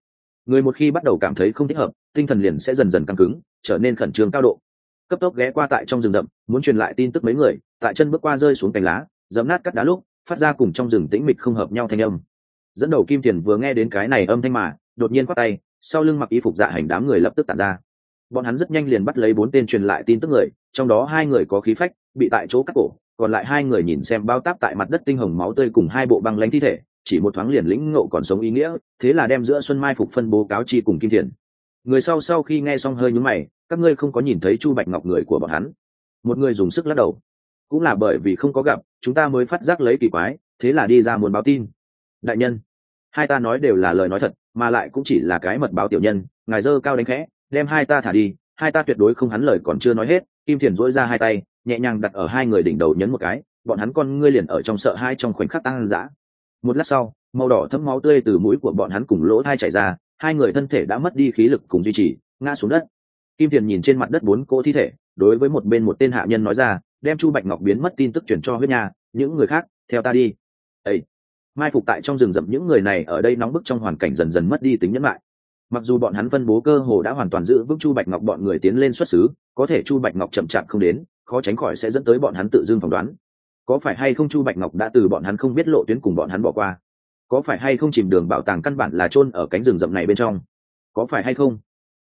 Người một khi bắt đầu cảm thấy không thích hợp, tinh thần liền sẽ dần dần căng cứng, trở nên khẩn trương cao độ. Cấp tốc ghé qua tại trong rừng rậm, muốn truyền lại tin tức mấy người, tại chân bước qua rơi xuống cành lá, dẫm nát cắt đá lúc, phát ra cùng trong rừng tĩnh mịch không hợp nhau thanh âm. Dẫn đầu kim tiền vừa nghe đến cái này âm thanh mà, đột nhiên quát tay, sau lưng mặc y phục dạ hành đám người lập tức tản ra bọn hắn rất nhanh liền bắt lấy bốn tên truyền lại tin tức người, trong đó hai người có khí phách, bị tại chỗ cắt cổ, còn lại hai người nhìn xem bao táp tại mặt đất tinh hồng máu tươi cùng hai bộ băng lãnh thi thể, chỉ một thoáng liền lĩnh ngộ còn sống ý nghĩa, thế là đem giữa xuân mai phục phân bố cáo chi cùng kim thiền. Người sau sau khi nghe xong hơi nhúng mày, các ngươi không có nhìn thấy chu bạch ngọc người của bọn hắn. Một người dùng sức lắc đầu. Cũng là bởi vì không có gặp, chúng ta mới phát giác lấy kỳ quái, thế là đi ra muốn báo tin. Đại nhân, hai ta nói đều là lời nói thật, mà lại cũng chỉ là cái mật báo tiểu nhân, ngài dơ cao đánh khẽ đem hai ta thả đi, hai ta tuyệt đối không hắn lời còn chưa nói hết, kim thiền dỗi ra hai tay, nhẹ nhàng đặt ở hai người đỉnh đầu nhấn một cái, bọn hắn con ngươi liền ở trong sợ hai trong khoảnh khắc tăng dã. Một lát sau, màu đỏ thấm máu tươi từ mũi của bọn hắn cùng lỗ thai chảy ra, hai người thân thể đã mất đi khí lực cùng duy trì, ngã xuống đất. Kim thiền nhìn trên mặt đất bốn cỗ thi thể, đối với một bên một tên hạ nhân nói ra, đem chu bạch ngọc biến mất tin tức chuyển cho huyết nhà những người khác, theo ta đi. Ấy mai phục tại trong rừng rậm những người này ở đây nóng bức trong hoàn cảnh dần dần mất đi tính nhẫn lại mặc dù bọn hắn phân bố cơ hồ đã hoàn toàn giữ vững chu bạch ngọc bọn người tiến lên xuất xứ, có thể chu bạch ngọc chậm chạp không đến, khó tránh khỏi sẽ dẫn tới bọn hắn tự dưng phỏng đoán. Có phải hay không chu bạch ngọc đã từ bọn hắn không biết lộ tuyến cùng bọn hắn bỏ qua? Có phải hay không chìm đường bảo tàng căn bản là chôn ở cánh rừng rậm này bên trong? Có phải hay không?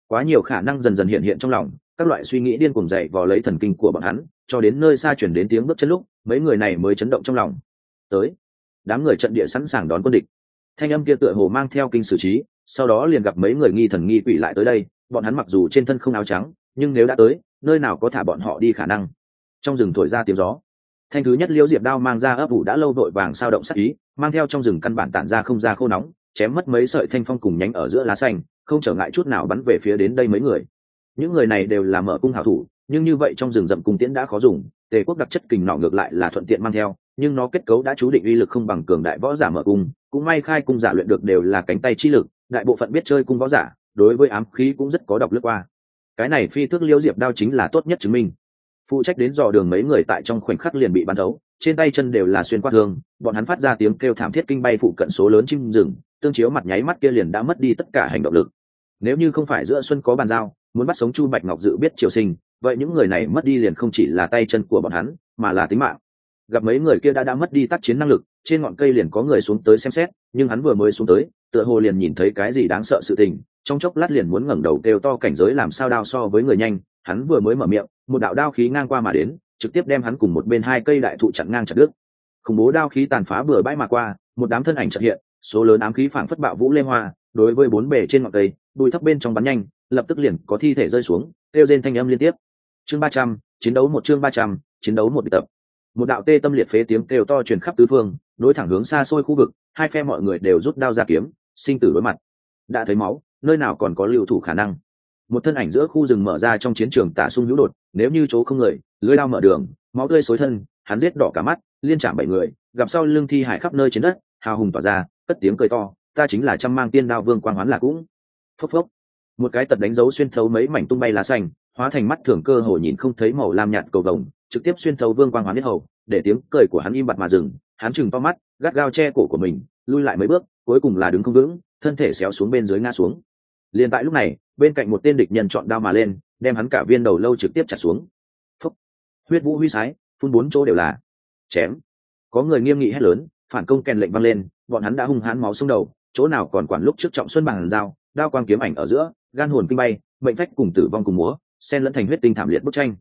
Quá nhiều khả năng dần dần hiện hiện trong lòng, các loại suy nghĩ điên cuồng dậy vò lấy thần kinh của bọn hắn, cho đến nơi xa chuyển đến tiếng bước chân lúc, mấy người này mới chấn động trong lòng. Tới, đám người trận địa sẵn sàng đón quân địch thanh âm kia tựa hồ mang theo kinh xử trí, sau đó liền gặp mấy người nghi thần nghi quỷ lại tới đây, bọn hắn mặc dù trên thân không áo trắng, nhưng nếu đã tới, nơi nào có thả bọn họ đi khả năng. Trong rừng thổi ra tiếng gió. Thanh thứ nhất liễu diệp đao mang ra ấp ủ đã lâu vội vàng sao động sắc ý, mang theo trong rừng căn bản tản ra không ra khô nóng, chém mất mấy sợi thanh phong cùng nhánh ở giữa lá xanh, không trở ngại chút nào bắn về phía đến đây mấy người. Những người này đều là mở cung hảo thủ, nhưng như vậy trong rừng rậm cung tiễn đã khó dùng, tề quốc đặc chất kình nọ ngược lại là thuận tiện mang theo nhưng nó kết cấu đã chú định uy lực không bằng cường đại võ giả mở cung, cũng may khai cung giả luyện được đều là cánh tay chi lực, đại bộ phận biết chơi cung võ giả, đối với ám khí cũng rất có độc lướt qua. Cái này phi thức liễu diệp đao chính là tốt nhất chứng minh. Phụ trách đến dò đường mấy người tại trong khoảnh khắc liền bị bắn thấu, trên tay chân đều là xuyên qua thương, bọn hắn phát ra tiếng kêu thảm thiết kinh bay phụ cận số lớn chim rừng, tương chiếu mặt nháy mắt kia liền đã mất đi tất cả hành động lực. Nếu như không phải giữa xuân có bàn giao, muốn bắt sống chu bạch ngọc dự biết triều sinh, vậy những người này mất đi liền không chỉ là tay chân của bọn hắn, mà là tính mạng gặp mấy người kia đã đã mất đi tác chiến năng lực, trên ngọn cây liền có người xuống tới xem xét, nhưng hắn vừa mới xuống tới, tựa hồ liền nhìn thấy cái gì đáng sợ sự tình, trong chốc lát liền muốn ngẩng đầu kêu to cảnh giới làm sao đao so với người nhanh, hắn vừa mới mở miệng, một đạo đao khí ngang qua mà đến, trực tiếp đem hắn cùng một bên hai cây đại thụ chặn ngang chặt đứt. Khủng bố đao khí tàn phá bừa bãi mà qua, một đám thân ảnh chợt hiện, số lớn ám khí phảng phất bạo vũ lê hoa, đối với bốn bề trên ngọn cây, đuôi thấp bên trong bắn nhanh, lập tức liền có thi thể rơi xuống, kêu rên thanh âm liên tiếp. Chương ba trăm, chiến đấu một chương ba trăm, chiến đấu một tập một đạo tê tâm liệt phế tiếng kêu to truyền khắp tứ phương, nối thẳng hướng xa xôi khu vực, hai phe mọi người đều rút đao ra kiếm, sinh tử đối mặt. Đã thấy máu, nơi nào còn có lưu thủ khả năng? Một thân ảnh giữa khu rừng mở ra trong chiến trường tả sung hữu đột, nếu như chỗ không người, lưới lao mở đường, máu tươi xối thân, hắn giết đỏ cả mắt, liên chạm bảy người, gặp sau lưng thi hải khắp nơi trên đất, hào hùng tỏa ra, cất tiếng cười to, ta chính là trăm mang tiên đao vương quang hoán là cũng. Phốc phốc. Một cái tật đánh dấu xuyên thấu mấy mảnh tung bay lá xanh, hóa thành mắt thường cơ hồ nhìn không thấy màu lam nhạt cầu vồng trực tiếp xuyên thấu vương quang hoán biết hầu, để tiếng cười của hắn im bặt mà dừng, hắn chừng to mắt, gắt gao che cổ của mình, lui lại mấy bước, cuối cùng là đứng không vững, thân thể xéo xuống bên dưới ngã xuống. Liền tại lúc này, bên cạnh một tên địch nhân chọn đao mà lên, đem hắn cả viên đầu lâu trực tiếp chặt xuống. Phúc. huyết vũ huy sái, phun bốn chỗ đều là. Chém. Có người nghiêm nghị hét lớn, phản công kèn lệnh văng lên, bọn hắn đã hung hãn máu xuống đầu, chỗ nào còn quản lúc trước trọng xuân bằng dao, đao quang kiếm ảnh ở giữa, gan hồn kinh bay, mệnh phách cùng tử vong cùng múa, xen lẫn thành huyết tinh thảm liệt bức tranh.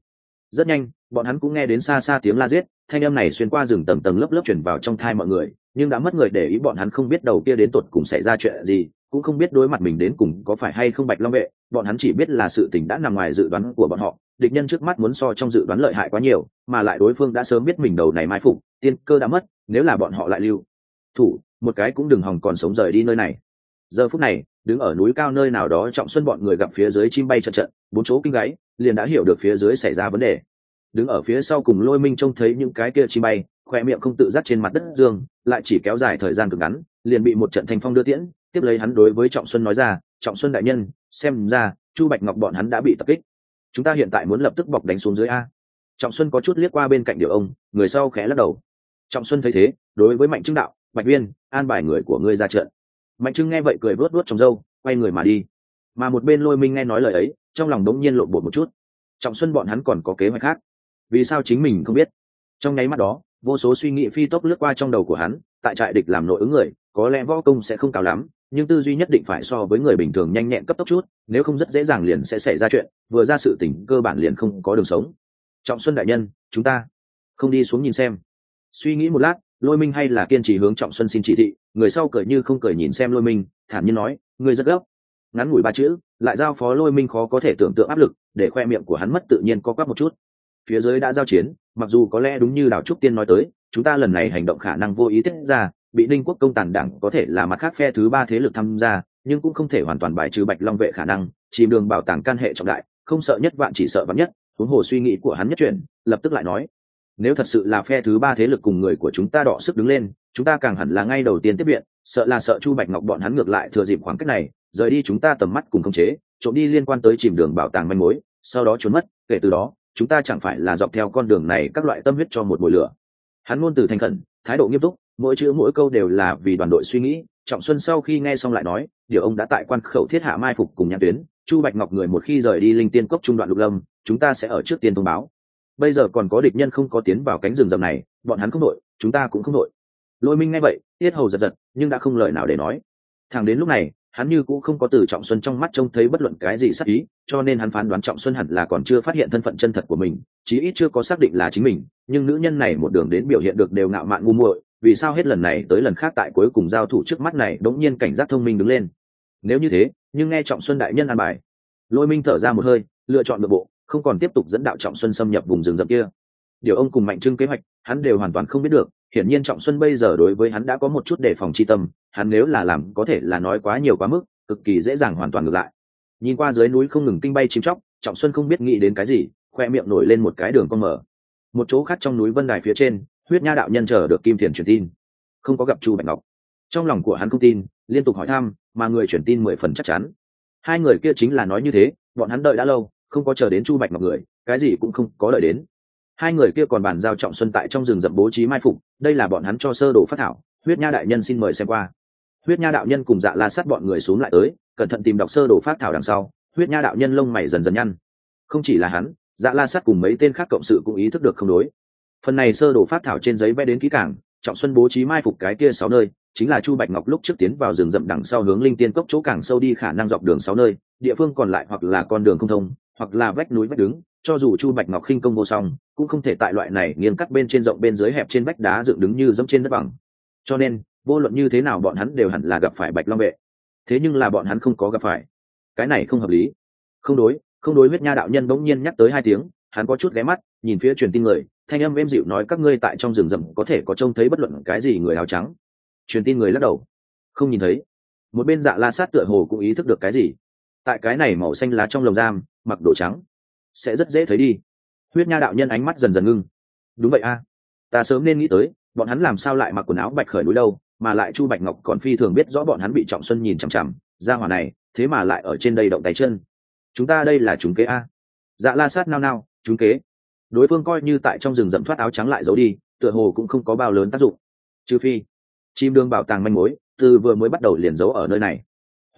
Rất nhanh bọn hắn cũng nghe đến xa xa tiếng la giết, thanh âm này xuyên qua rừng tầng tầng lớp lớp chuyển vào trong thai mọi người, nhưng đã mất người để ý bọn hắn không biết đầu kia đến tột cùng xảy ra chuyện gì, cũng không biết đối mặt mình đến cùng có phải hay không bạch long vệ, bọn hắn chỉ biết là sự tình đã nằm ngoài dự đoán của bọn họ, địch nhân trước mắt muốn so trong dự đoán lợi hại quá nhiều, mà lại đối phương đã sớm biết mình đầu này mai phục, tiên cơ đã mất, nếu là bọn họ lại lưu thủ, một cái cũng đừng hòng còn sống rời đi nơi này. Giờ phút này, đứng ở núi cao nơi nào đó trọng xuân bọn người gặp phía dưới chim bay trận trận bốn chỗ kinh gáy liền đã hiểu được phía dưới xảy ra vấn đề đứng ở phía sau cùng lôi minh trông thấy những cái kia chim bay khoe miệng không tự giác trên mặt đất dương lại chỉ kéo dài thời gian cực ngắn liền bị một trận thanh phong đưa tiễn tiếp lấy hắn đối với trọng xuân nói ra trọng xuân đại nhân xem ra chu bạch ngọc bọn hắn đã bị tập kích. Chúng ta hiện tại muốn lập tức bọc đánh xuống dưới a. Trọng xuân có chút liếc qua bên cạnh điều ông người sau khẽ lắc đầu. Trọng xuân thấy thế đối với mạnh trưng đạo bạch viên an bài người của ngươi ra trận. Mạnh trưng nghe vậy cười vớt vớt trong râu quay người mà đi. Mà một bên lôi minh nghe nói lời ấy trong lòng đống nhiên lộn bột một chút. Trọng xuân bọn hắn còn có kế hoạch khác vì sao chính mình không biết? Trong nháy mắt đó, vô số suy nghĩ phi tốc lướt qua trong đầu của hắn, tại trại địch làm nội ứng người, có lẽ võ công sẽ không cao lắm, nhưng tư duy nhất định phải so với người bình thường nhanh nhẹn cấp tốc chút, nếu không rất dễ dàng liền sẽ xảy ra chuyện, vừa ra sự tỉnh cơ bản liền không có đường sống. Trọng xuân đại nhân, chúng ta không đi xuống nhìn xem. Suy nghĩ một lát, lôi minh hay là kiên trì hướng trọng xuân xin chỉ thị, người sau cười như không cười nhìn xem lôi minh, thản nhiên nói người rất gấp. Ngắn ngủi ba chữ, lại giao phó lôi minh khó có thể tưởng tượng áp lực, để khoe miệng của hắn mất tự nhiên có quắc một chút phía dưới đã giao chiến, mặc dù có lẽ đúng như đào trúc tiên nói tới, chúng ta lần này hành động khả năng vô ý tiết ra, bị ninh quốc công tàn đảng có thể là mặt khác phe thứ ba thế lực tham gia, nhưng cũng không thể hoàn toàn bài trừ bạch long vệ khả năng, chìm đường bảo tàng can hệ trọng đại, không sợ nhất vạn chỉ sợ vắn nhất, huống hồ suy nghĩ của hắn nhất chuyển, lập tức lại nói, nếu thật sự là phe thứ ba thế lực cùng người của chúng ta đọ sức đứng lên, chúng ta càng hẳn là ngay đầu tiên tiếp viện, sợ là sợ chu bạch ngọc bọn hắn ngược lại thừa dịp khoảng cách này, rời đi chúng ta tầm mắt cùng khống chế, trộm đi liên quan tới chìm đường bảo tàng manh mối, sau đó trốn mất, kể từ đó chúng ta chẳng phải là dọc theo con đường này các loại tâm huyết cho một mùi lửa. Hắn ngôn từ thành khẩn, thái độ nghiêm túc, mỗi chữ mỗi câu đều là vì đoàn đội suy nghĩ. Trọng xuân sau khi nghe xong lại nói, điều ông đã tại quan khẩu thiết hạ mai phục cùng nhãn tuyến, chu bạch ngọc người một khi rời đi linh tiên cốc trung đoạn lục lâm, chúng ta sẽ ở trước tiên thông báo. Bây giờ còn có địch nhân không có tiến vào cánh rừng rầm này, bọn hắn không đội, chúng ta cũng không đội. Lôi minh nghe vậy, tiết hầu giật giật, nhưng đã không lời nào để nói. Thằng đến lúc này hắn như cũng không có từ trọng xuân trong mắt trông thấy bất luận cái gì sắc ý, cho nên hắn phán đoán trọng xuân hẳn là còn chưa phát hiện thân phận chân thật của mình, chí ít chưa có xác định là chính mình, nhưng nữ nhân này một đường đến biểu hiện được đều ngạo mạn ngu muội, vì sao hết lần này tới lần khác tại cuối cùng giao thủ trước mắt này đống nhiên cảnh giác thông minh đứng lên. Nếu như thế, nhưng nghe trọng xuân đại nhân an bài. Lôi minh thở ra một hơi, lựa chọn nội bộ, không còn tiếp tục dẫn đạo trọng xuân xâm nhập vùng rừng rậm kia. Điều ông cùng mạnh trưng kế hoạch, hắn đều hoàn toàn không biết được, hiển nhiên trọng xuân bây giờ đối với hắn đã có một chút đề phòng chi tâm hắn nếu là làm có thể là nói quá nhiều quá mức, cực kỳ dễ dàng hoàn toàn ngược lại. Nhìn qua dưới núi không ngừng kinh bay chim chóc, trọng xuân không biết nghĩ đến cái gì, khoe miệng nổi lên một cái đường con mở. Một chỗ khác trong núi vân đài phía trên, huyết nha đạo nhân chờ được kim thiền truyền tin. Không có gặp chu bạch ngọc. Trong lòng của hắn không tin, liên tục hỏi thăm, mà người truyền tin mười phần chắc chắn. Hai người kia chính là nói như thế, bọn hắn đợi đã lâu, không có chờ đến chu bạch ngọc người, cái gì cũng không có đợi đến. Hai người kia còn bàn giao trọng xuân tại trong rừng rậm bố trí mai phục, đây là bọn hắn cho sơ đồ phát thảo, huyết nha đại nhân xin mời xem qua huyết nha đạo nhân cùng dạ la sát bọn người xuống lại tới, cẩn thận tìm đọc sơ đồ phát thảo đằng sau, huyết nha đạo nhân lông mày dần dần nhăn. Không chỉ là hắn dạ la sát cùng mấy tên khác cộng sự cũng ý thức được không đối. Phần này sơ đồ phát thảo trên giấy vẽ đến kỹ cảng trọng xuân bố trí mai phục cái kia sáu nơi, chính là chu bạch ngọc lúc trước tiến vào rừng rậm đằng sau hướng linh tiên cốc chỗ càng sâu đi khả năng dọc đường sáu nơi, địa phương còn lại hoặc là con đường không thông, hoặc là vách núi vách đứng, cho dù chu bạch ngọc khinh công vô song, cũng không thể tại loại này nghiêng cắt bên trên rộng bên dưới hẹp trên vách đá dựng đứng như dẫm trên đất bằng. Cho nên vô luận như thế nào bọn hắn đều hẳn là gặp phải bạch long vệ. Thế nhưng là bọn hắn không có gặp phải. Cái này không hợp lý. Không đối không đối huyết nha đạo nhân bỗng nhiên nhắc tới hai tiếng, hắn có chút ghé mắt, nhìn phía truyền tin người, thanh âm êm dịu nói các ngươi tại trong rừng rậm có thể có trông thấy bất luận cái gì người áo trắng. Truyền tin người lắc đầu. Không nhìn thấy. Một bên dạ la sát tựa hồ cũng ý thức được cái gì. Tại cái này màu xanh lá trong lồng giam, mặc đồ trắng, sẽ rất dễ thấy đi. Huyết nha đạo nhân ánh mắt dần dần ngưng. Đúng vậy a. Ta sớm nên nghĩ tới, bọn hắn làm sao lại mặc quần áo bạch khởi núi đâu? Mà lại chu bạch ngọc còn phi thường biết rõ bọn hắn bị trọng xuân nhìn chằm chằm, ra hỏa này, thế mà lại ở trên đây động tay chân. Chúng ta đây là chúng kế a. Dạ la sát nao nao, chúng kế. Đối phương coi như tại trong rừng rậm thoát áo trắng lại giấu đi, tựa hồ cũng không có bao lớn tác dụng. Trừ phi, chim đương bảo tàng manh mối, từ vừa mới bắt đầu liền giấu ở nơi này.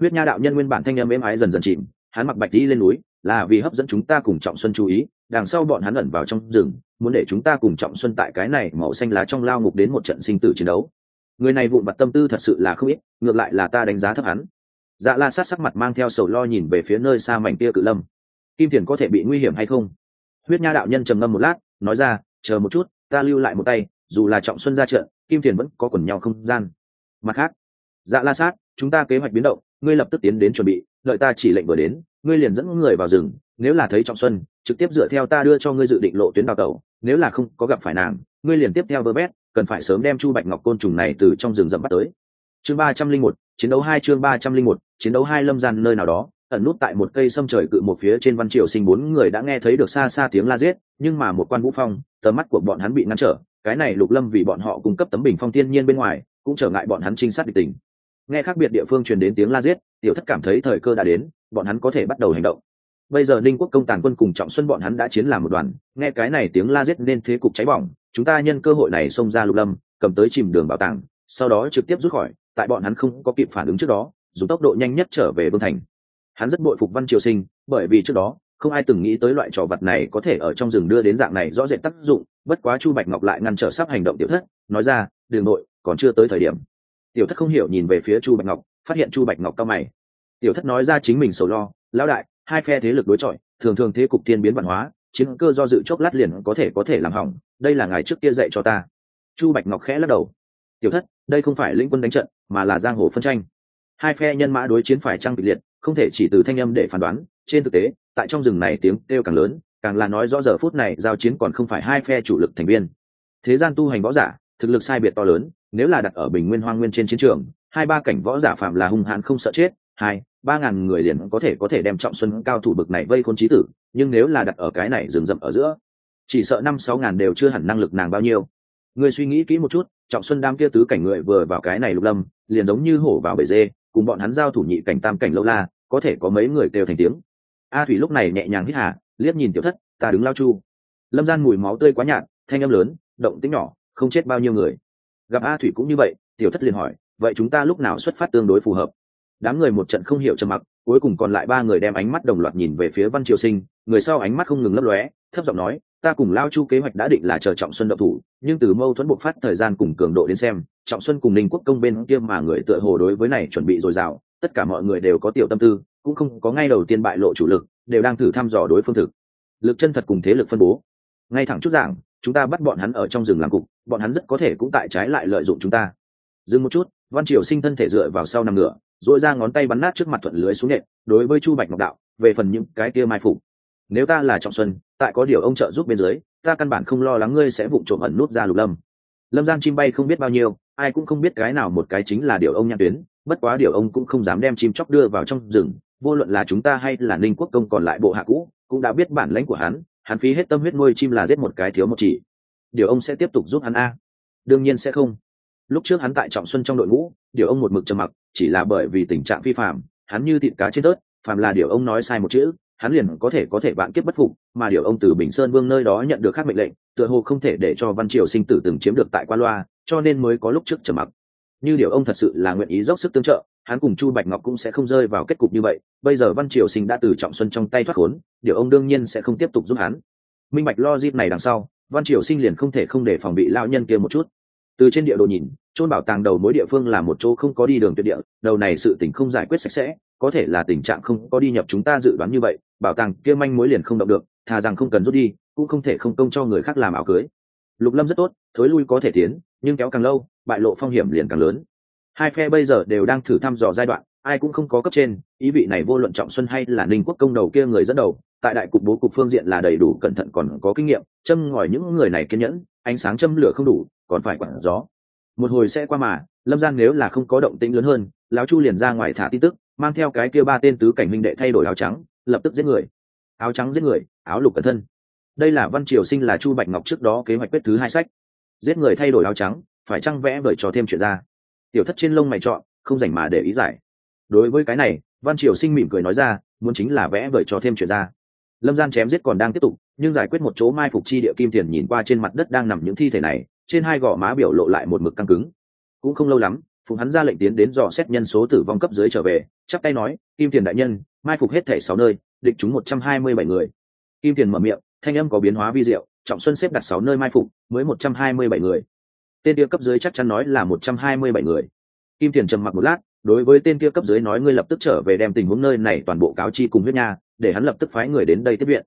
Huyết nha đạo nhân nguyên bản thanh em êm ái dần dần chìm, hắn mặc bạch đi lên núi, là vì hấp dẫn chúng ta cùng trọng xuân chú ý, đằng sau bọn hắn ẩn vào trong rừng, muốn để chúng ta cùng trọng xuân tại cái này màu xanh lá trong lao ngục đến một trận sinh tử chiến đấu người này vụn vặt tâm tư thật sự là không ít, ngược lại là ta đánh giá thấp hắn. Dạ la sát sắc mặt mang theo sầu lo nhìn về phía nơi xa mảnh kia cự lâm. Kim thiền có thể bị nguy hiểm hay không? Huyết nha đạo nhân trầm ngâm một lát, nói ra, chờ một chút, ta lưu lại một tay, dù là trọng xuân ra trận, kim thiền vẫn có quần nhau không gian. Mặt khác dạ la sát, chúng ta kế hoạch biến động, ngươi lập tức tiến đến chuẩn bị, đợi ta chỉ lệnh vừa đến, ngươi liền dẫn người vào rừng, nếu là thấy trọng xuân, trực tiếp dựa theo ta đưa cho ngươi dự định lộ tuyến đào tẩu, nếu là không có gặp phải nàng, ngươi liền tiếp theo vơ vét cần phải sớm đem chu bạch ngọc côn trùng này từ trong rừng rậm bắt tới. Chương ba trăm linh một, chiến đấu hai chương ba trăm linh một, chiến đấu hai lâm gian nơi nào đó, ẩn nút tại một cây sâm trời cự một phía trên văn triều sinh bốn người đã nghe thấy được xa xa tiếng la giết, nhưng mà một quan vũ phong, tầm mắt của bọn hắn bị ngăn trở, cái này lục lâm vì bọn họ cung cấp tấm bình phong thiên nhiên bên ngoài, cũng trở ngại bọn hắn trinh sát địch tình. Nghe khác biệt địa phương truyền đến tiếng la giết, tiểu thất cảm thấy thời cơ đã đến, bọn hắn có thể bắt đầu hành động. Bây giờ ninh quốc công tàn quân cùng trọng xuân bọn hắn đã chiến làm một đoàn, nghe cái này tiếng la giết nên thế cục cháy bỏng chúng ta nhân cơ hội này xông ra lục lâm, cầm tới chìm đường bảo tàng, sau đó trực tiếp rút khỏi, tại bọn hắn không có kịp phản ứng trước đó, dùng tốc độ nhanh nhất trở về vương thành. Hắn rất bội phục văn triều sinh, bởi vì trước đó, không ai từng nghĩ tới loại trò vật này có thể ở trong rừng đưa đến dạng này rõ rệt tác dụng, bất quá chu bạch ngọc lại ngăn trở sắp hành động tiểu thất, nói ra, đường nội, còn chưa tới thời điểm. Tiểu thất không hiểu nhìn về phía chu bạch ngọc, phát hiện chu bạch ngọc cao mày. Tiểu thất nói ra chính mình sầu lo, lão đại, hai phe thế lực đối chọi, thường thường thế cục tiên biến văn hóa chiến cơ do dự chốc lát liền có thể có thể làm hỏng, đây là ngài trước kia dạy cho ta. Chu bạch ngọc khẽ lắc đầu. Tiểu thất, đây không phải lĩnh quân đánh trận, mà là giang hồ phân tranh. Hai phe nhân mã đối chiến phải trăng kịch liệt, không thể chỉ từ thanh âm để phán đoán, trên thực tế, tại trong rừng này tiếng kêu càng lớn, càng là nói rõ giờ phút này giao chiến còn không phải hai phe chủ lực thành viên. Thế gian tu hành võ giả, thực lực sai biệt to lớn, nếu là đặt ở bình nguyên hoang nguyên trên chiến trường, hai ba cảnh võ giả phạm là hung hãn không sợ chết, hai ba ngàn người liền có thể có thể đem trọng xuân cao thủ bực này vây khôn trí tử, nhưng nếu là đặt ở cái này rừng rậm ở giữa, chỉ sợ năm sáu ngàn đều chưa hẳn năng lực nàng bao nhiêu. Người suy nghĩ kỹ một chút, trọng xuân đam kia tứ cảnh người vừa vào cái này lục lâm, liền giống như hổ vào bể dê, cùng bọn hắn giao thủ nhị cảnh tam cảnh lâu la, có thể có mấy người kêu thành tiếng. A thủy lúc này nhẹ nhàng hít hà, liếc nhìn tiểu thất, ta đứng lao chu. Lâm gian mùi máu tươi quá nhạt, thanh âm lớn, động tính nhỏ, không chết bao nhiêu người. Gặp a thủy cũng như vậy, tiểu thất liền hỏi, vậy chúng ta lúc nào xuất phát tương đối phù hợp? Đám người một trận không hiểu trầm mặc, cuối cùng còn lại ba người đem ánh mắt đồng loạt nhìn về phía văn triều sinh, người sau ánh mắt không ngừng lấp lóe, thấp giọng nói, ta cùng lao chu kế hoạch đã định là chờ trọng xuân động thủ, nhưng từ mâu thuẫn bộc phát thời gian cùng cường độ đến xem, trọng xuân cùng ninh quốc công bên kia mà người tựa hồ đối với này chuẩn bị dồi dào, tất cả mọi người đều có tiểu tâm tư, cũng không có ngay đầu tiên bại lộ chủ lực, đều đang thử thăm dò đối phương thực. Lực chân thật cùng thế lực phân bố. Ngay thẳng chút giảng, chúng ta bắt bọn hắn ở trong rừng làm cục, bọn hắn rất có thể cũng tại trái lại lợi dụng chúng ta. Dừng một chút, văn triều sinh thân thể dựa vào sau nằm ngựa dội ra ngón tay bắn nát trước mặt thuận lưới xuống nệm đối với chu bạch ngọc đạo, về phần những cái kia mai phục. Nếu ta là trọng xuân, tại có điều ông trợ giúp bên dưới, ta căn bản không lo lắng ngươi sẽ vụng trộm ẩn nút ra lục lâm. Lâm giang chim bay không biết bao nhiêu, ai cũng không biết cái nào một cái chính là điều ông nhãn tuyến, bất quá điều ông cũng không dám đem chim chóc đưa vào trong rừng, vô luận là chúng ta hay là ninh quốc công còn lại bộ hạ cũ, cũng đã biết bản lãnh của hắn hắn phí hết tâm huyết nuôi chim là giết một cái thiếu một chỉ. Điều ông sẽ tiếp tục giúp hắn a? Đương nhiên sẽ không. Lúc trước hắn tại trọng xuân trong đội ngũ, điều ông một mực trầm mặc chỉ là bởi vì tình trạng vi phạm, hắn như thịt cá trên tớt, phàm là điều ông nói sai một chữ, hắn liền có thể có thể vạn kiếp bất phục, mà điều ông từ bình sơn vương nơi đó nhận được khác mệnh lệnh, tựa hồ không thể để cho văn triều sinh tử từng chiếm được tại quan loa, cho nên mới có lúc trước trầm mặc. Như điều ông thật sự là nguyện ý dốc sức tương trợ, hắn cùng chu bạch ngọc cũng sẽ không rơi vào kết cục như vậy, bây giờ văn triều sinh đã từ trọng xuân trong tay thoát khốn, điều ông đương nhiên sẽ không tiếp tục giúp hắn. Minh bạch lo dịp này đằng sau, văn triều sinh liền không thể không để phòng bị lao nhân kia một chút. Từ trên địa đồ nhìn chôn bảo tàng đầu mối địa phương là một chỗ không có đi đường tuyệt địa, đầu này sự tình không giải quyết sạch sẽ, có thể là tình trạng không có đi nhập chúng ta dự đoán như vậy, bảo tàng kia manh mối liền không động được thà rằng không cần rút đi, cũng không thể không công cho người khác làm áo cưới. Lục lâm rất tốt, thối lui có thể tiến, nhưng kéo càng lâu, bại lộ phong hiểm liền càng lớn. Hai phe bây giờ đều đang thử thăm dò giai đoạn, ai cũng không có cấp trên, ý vị này vô luận trọng xuân hay là ninh quốc công đầu kia người dẫn đầu, tại đại cục bố cục phương diện là đầy đủ cẩn thận còn có kinh nghiệm, châm ngòi những người này kiên nhẫn, ánh sáng châm lửa không đủ, còn phải quản gió một hồi sẽ qua mà, lâm giang nếu là không có động tĩnh lớn hơn, lão chu liền ra ngoài thả tin tức, mang theo cái kia ba tên tứ cảnh minh đệ thay đổi áo trắng, lập tức giết người. Áo trắng giết người, áo lục cẩn thân. Đây là văn triều sinh là chu bạch ngọc trước đó kế hoạch quyết thứ hai sách. Giết người thay đổi áo trắng, phải chăng vẽ bởi trò thêm chuyện ra? Tiểu thất trên lông mày chọn không dành mà để ý giải. Đối với cái này, văn triều sinh mỉm cười nói ra, muốn chính là vẽ bởi trò thêm chuyện ra. Lâm gian chém giết còn đang tiếp tục, nhưng giải quyết một chỗ mai phục chi địa kim tiền nhìn qua trên mặt đất đang nằm những thi thể này trên hai gò má biểu lộ lại một mực căng cứng. Cũng không lâu lắm, phùng hắn ra lệnh tiến đến dò xét nhân số tử vong cấp dưới trở về, chắp tay nói, kim tiền đại nhân, mai phục hết thể sáu nơi, địch chúng một trăm hai mươi bảy người. Kim tiền mở miệng, thanh âm có biến hóa vi diệu, trọng xuân xếp đặt sáu nơi mai phục, mới một trăm hai mươi bảy người. Tên kia cấp dưới chắc chắn nói là một trăm hai mươi bảy người. Kim tiền trầm mặc một lát, đối với tên kia cấp dưới nói, ngươi lập tức trở về đem tình huống nơi này toàn bộ cáo chi cùng huyết nha, để hắn lập tức phái người đến đây tiếp viện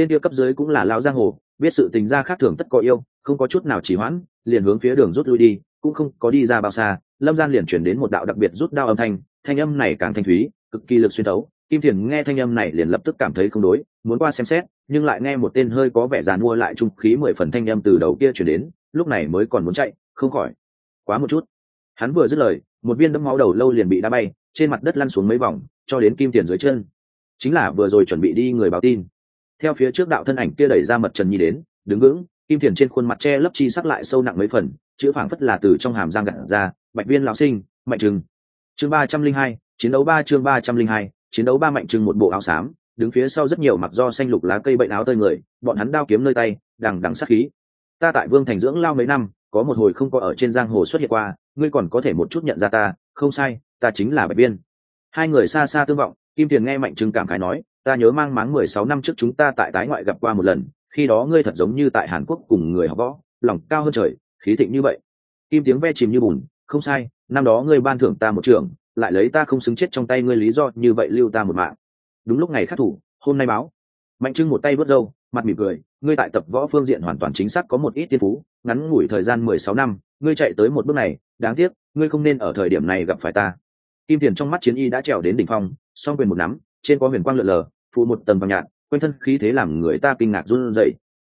tên kia cấp dưới cũng là lão giang hồ, biết sự tình gia khác thường tất có yêu, không có chút nào chỉ hoãn, liền hướng phía đường rút lui đi, cũng không có đi ra bao xa. Lâm gian liền chuyển đến một đạo đặc biệt rút đao âm thanh thanh âm này càng thanh thúy, cực kỳ lực xuyên tấu kim thiền nghe thanh âm này liền lập tức cảm thấy không đối, muốn qua xem xét, nhưng lại nghe một tên hơi có vẻ dàn mua lại trung khí mười phần thanh âm từ đầu kia chuyển đến, lúc này mới còn muốn chạy, không khỏi. Quá một chút. Hắn vừa dứt lời, một viên đấm máu đầu lâu liền bị đá bay, trên mặt đất lăn xuống mấy vòng, cho đến kim tiền dưới chân. Chính là vừa rồi chuẩn bị đi người báo tin theo phía trước đạo thân ảnh kia đẩy ra mật trần nhi đến, đứng vững, kim thiền trên khuôn mặt che lấp chi sắc lại sâu nặng mấy phần, chữ phảng phất là từ trong hàm giang gặt ra, bạch viên lão sinh, mạnh trừng. Chương ba trăm linh hai, chiến đấu ba chương ba trăm linh hai, chiến đấu ba mạnh trừng một bộ áo xám, đứng phía sau rất nhiều mặc do xanh lục lá cây bệnh áo tơi người, bọn hắn đao kiếm nơi tay, đằng đằng sát khí. Ta tại vương thành dưỡng lao mấy năm, có một hồi không có ở trên giang hồ xuất hiện qua, ngươi còn có thể một chút nhận ra ta, không sai, ta chính là bạch viên. Hai người xa xa tương vọng, kim thiền nghe mạnh trừng cảm khái nói ta nhớ mang máng mười sáu năm trước chúng ta tại tái ngoại gặp qua một lần, khi đó ngươi thật giống như tại hàn quốc cùng người học võ, lòng cao hơn trời, khí thịnh như vậy. Kim tiếng ve chìm như bùn, không sai, năm đó ngươi ban thưởng ta một trường, lại lấy ta không xứng chết trong tay ngươi lý do như vậy lưu ta một mạng. Đúng lúc ngày khắc thủ, hôm nay báo. Mạnh trưng một tay vớt râu, mặt mỉm cười, ngươi tại tập võ phương diện hoàn toàn chính xác có một ít tiên phú, ngắn ngủi thời gian mười sáu năm, ngươi chạy tới một bước này, đáng tiếc, ngươi không nên ở thời điểm này gặp phải ta. Kim tiền trong mắt chiến y đã trèo đến đỉnh phong, song quyền một nắm trên có huyền quang lượn lờ phụ một tầng vàng nhạt, quanh thân khí thế làm người ta kinh ngạc run rẩy.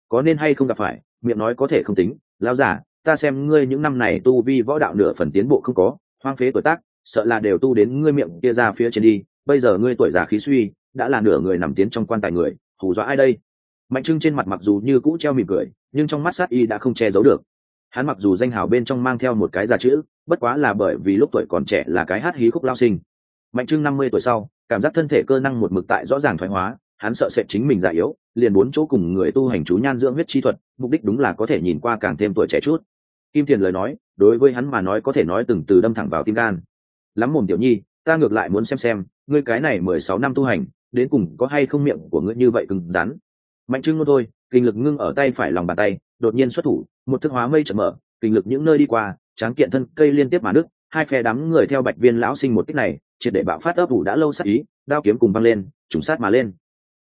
Có nên hay không gặp phải, miệng nói có thể không tính lao giả ta xem ngươi những năm này tu vi võ đạo nửa phần tiến bộ không có, hoang phế tuổi tác, sợ là đều tu đến ngươi miệng kia ra phía trên đi, bây giờ ngươi tuổi già khí suy, đã là nửa người nằm tiến trong quan tài người, hù dọa ai đây? Mạnh trưng trên mặt mặc dù như cũ treo mỉm cười, nhưng trong mắt sát y đã không che giấu được. Hắn mặc dù danh hào bên trong mang theo một cái già chữ, bất quá là bởi vì lúc tuổi còn trẻ là cái hát hí khúc lao sinh. Mạnh trưng năm mươi tuổi sau cảm giác thân thể cơ năng một mực tại rõ ràng thoái hóa, hắn sợ sệt chính mình già yếu, liền bốn chỗ cùng người tu hành chú nhan dưỡng huyết chi thuật, mục đích đúng là có thể nhìn qua càng thêm tuổi trẻ chút. Kim thiền lời nói, đối với hắn mà nói có thể nói từng từ đâm thẳng vào tim gan. Lắm mồm tiểu nhi, ta ngược lại muốn xem xem, ngươi cái này mười sáu năm tu hành, đến cùng có hay không miệng của ngươi như vậy cứng rắn. Mạnh trưng ngôn thôi, kinh lực ngưng ở tay phải lòng bàn tay, đột nhiên xuất thủ, một thức hóa mây chậm mở, kinh lực những nơi đi qua, tráng kiện thân cây liên tiếp mà đức hai phe đám người theo bạch viên lão sinh một cách này triệt để bạo phát ấp ủ đã lâu sát ý, đao kiếm cùng văng lên, trùng sát mà lên.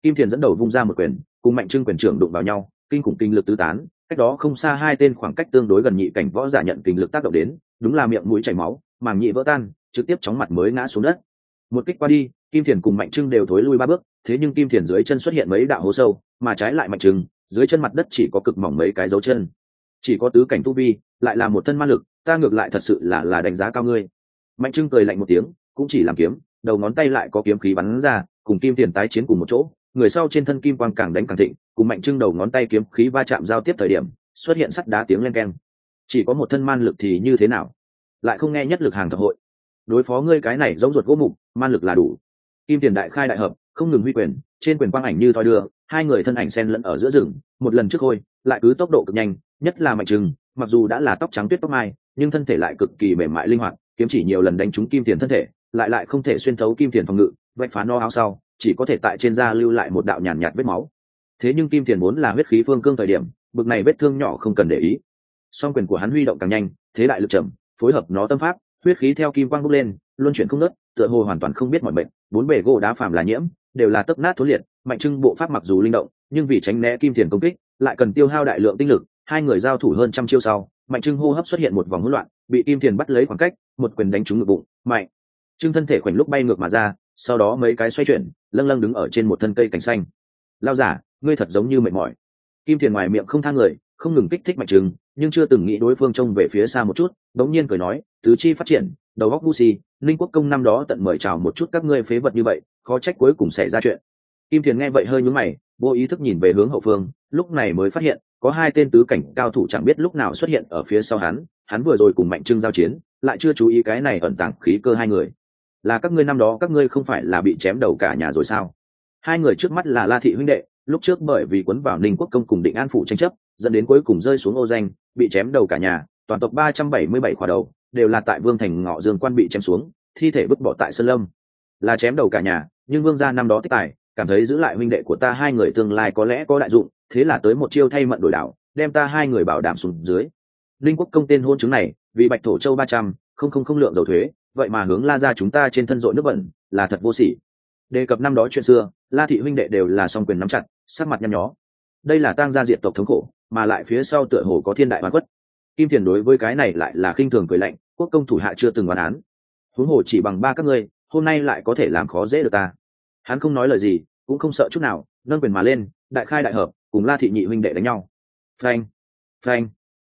Kim thiền dẫn đầu vung ra một quyền, cùng mạnh trưng quyền trưởng đụng vào nhau, kinh khủng kinh lực tứ tán, cách đó không xa hai tên khoảng cách tương đối gần nhị cảnh võ giả nhận kinh lực tác động đến, đúng là miệng mũi chảy máu, màng nhị vỡ tan, trực tiếp chóng mặt mới ngã xuống đất. Một kích qua đi, kim thiền cùng mạnh trưng đều thối lui ba bước, thế nhưng kim thiền dưới chân xuất hiện mấy đạo hố sâu, mà trái lại mạnh trưng, dưới chân mặt đất chỉ có cực mỏng mấy cái dấu chân. Chỉ có tứ cảnh tu vi, lại là một thân ma lực, ta ngược lại thật sự là là đánh giá cao ngươi. Mạnh trưng cười lạnh một tiếng cũng chỉ làm kiếm, đầu ngón tay lại có kiếm khí bắn ra, cùng kim tiền tái chiến cùng một chỗ, người sau trên thân kim quang càng đánh càng thịnh, cùng mạnh trưng đầu ngón tay kiếm khí va chạm giao tiếp thời điểm, xuất hiện sắt đá tiếng len keng. Chỉ có một thân man lực thì như thế nào? Lại không nghe nhất lực hàng thập hội. Đối phó ngươi cái này giống ruột gỗ mục, man lực là đủ. Kim tiền đại khai đại hợp, không ngừng huy quyền, trên quyền quang ảnh như thoi đưa, hai người thân ảnh sen lẫn ở giữa rừng, một lần trước hôi, lại cứ tốc độ cực nhanh, nhất là mạnh trừng mặc dù đã là tóc trắng tuyết tóc mai, nhưng thân thể lại cực kỳ mềm mại linh hoạt, kiếm chỉ nhiều lần đánh trúng kim tiền thân thể lại lại không thể xuyên thấu kim tiền phòng ngự vạch phá no áo sau chỉ có thể tại trên da lưu lại một đạo nhàn nhạt, nhạt vết máu. Thế nhưng kim tiền vốn là huyết khí phương cương thời điểm bực này vết thương nhỏ không cần để ý. Song quyền của hắn huy động càng nhanh thế đại lực chậm phối hợp nó tâm pháp huyết khí theo kim quang bốc lên luân chuyển không nớt tựa hồ hoàn toàn không biết mọi bệnh bốn bể gỗ đá phàm là nhiễm đều là tấp nát thối liệt mạnh trưng bộ pháp mặc dù linh động nhưng vì tránh né kim tiền công kích lại cần tiêu hao đại lượng tinh lực hai người giao thủ hơn trăm chiêu sau mạnh trưng hô hấp xuất hiện một vòng hỗn loạn bị kim tiền bắt lấy khoảng cách một quyền đánh trúng ngực bụng mạnh trương thân thể khoảnh lúc bay ngược mà ra, sau đó mấy cái xoay chuyển, lâng lâng đứng ở trên một thân cây cành xanh. Lao giả, ngươi thật giống như mệt mỏi. Kim thiền ngoài miệng không thang người, không ngừng kích thích mạnh trừng, nhưng chưa từng nghĩ đối phương trông về phía xa một chút đống nhiên cười nói, tứ chi phát triển, đầu góc si linh quốc công năm đó tận mời chào một chút các ngươi phế vật như vậy, khó trách cuối cùng xảy ra chuyện. Kim thiền nghe vậy hơi nhúm mày, vô ý thức nhìn về hướng hậu phương, lúc này mới phát hiện, có hai tên tứ cảnh cao thủ chẳng biết lúc nào xuất hiện ở phía sau hắn hắn vừa rồi cùng mạnh trưng giao chiến, lại chưa chú ý cái này ẩn tàng khí cơ hai người là các ngươi năm đó các ngươi không phải là bị chém đầu cả nhà rồi sao? Hai người trước mắt là la thị huynh đệ, lúc trước bởi vì quấn vào ninh quốc công cùng định an phủ tranh chấp, dẫn đến cuối cùng rơi xuống ô danh, bị chém đầu cả nhà, toàn tộc ba trăm bảy mươi bảy khỏa đầu, đều là tại vương thành ngọ dương quan bị chém xuống, thi thể vứt bỏ tại sơn lâm. Là chém đầu cả nhà, nhưng vương gia năm đó tích tài, cảm thấy giữ lại huynh đệ của ta hai người tương lai có lẽ có đại dụng, thế là tới một chiêu thay mận đổi đảo đem ta hai người bảo đảm xuống dưới. Linh quốc công tên hôn chứng này, vì bạch thổ châu ba trăm, không không không lượng dầu thuế vậy mà hướng la ra chúng ta trên thân rội nước bẩn, là thật vô sỉ. Đề cập năm đó chuyện xưa, la thị huynh đệ đều là song quyền nắm chặt, sắc mặt nhăn nhó. Đây là tang gia diệt tộc thống khổ, mà lại phía sau tựa hồ có thiên đại hoàn quất kim thiền đối với cái này lại là khinh thường cười lạnh, quốc công thủ hạ chưa từng đoán án. Huống hồ chỉ bằng ba các ngươi, hôm nay lại có thể làm khó dễ được ta. Hắn không nói lời gì, cũng không sợ chút nào, nâng quyền mà lên, đại khai đại hợp, cùng la thị nhị huynh đệ đánh nhau. Phanh phanh.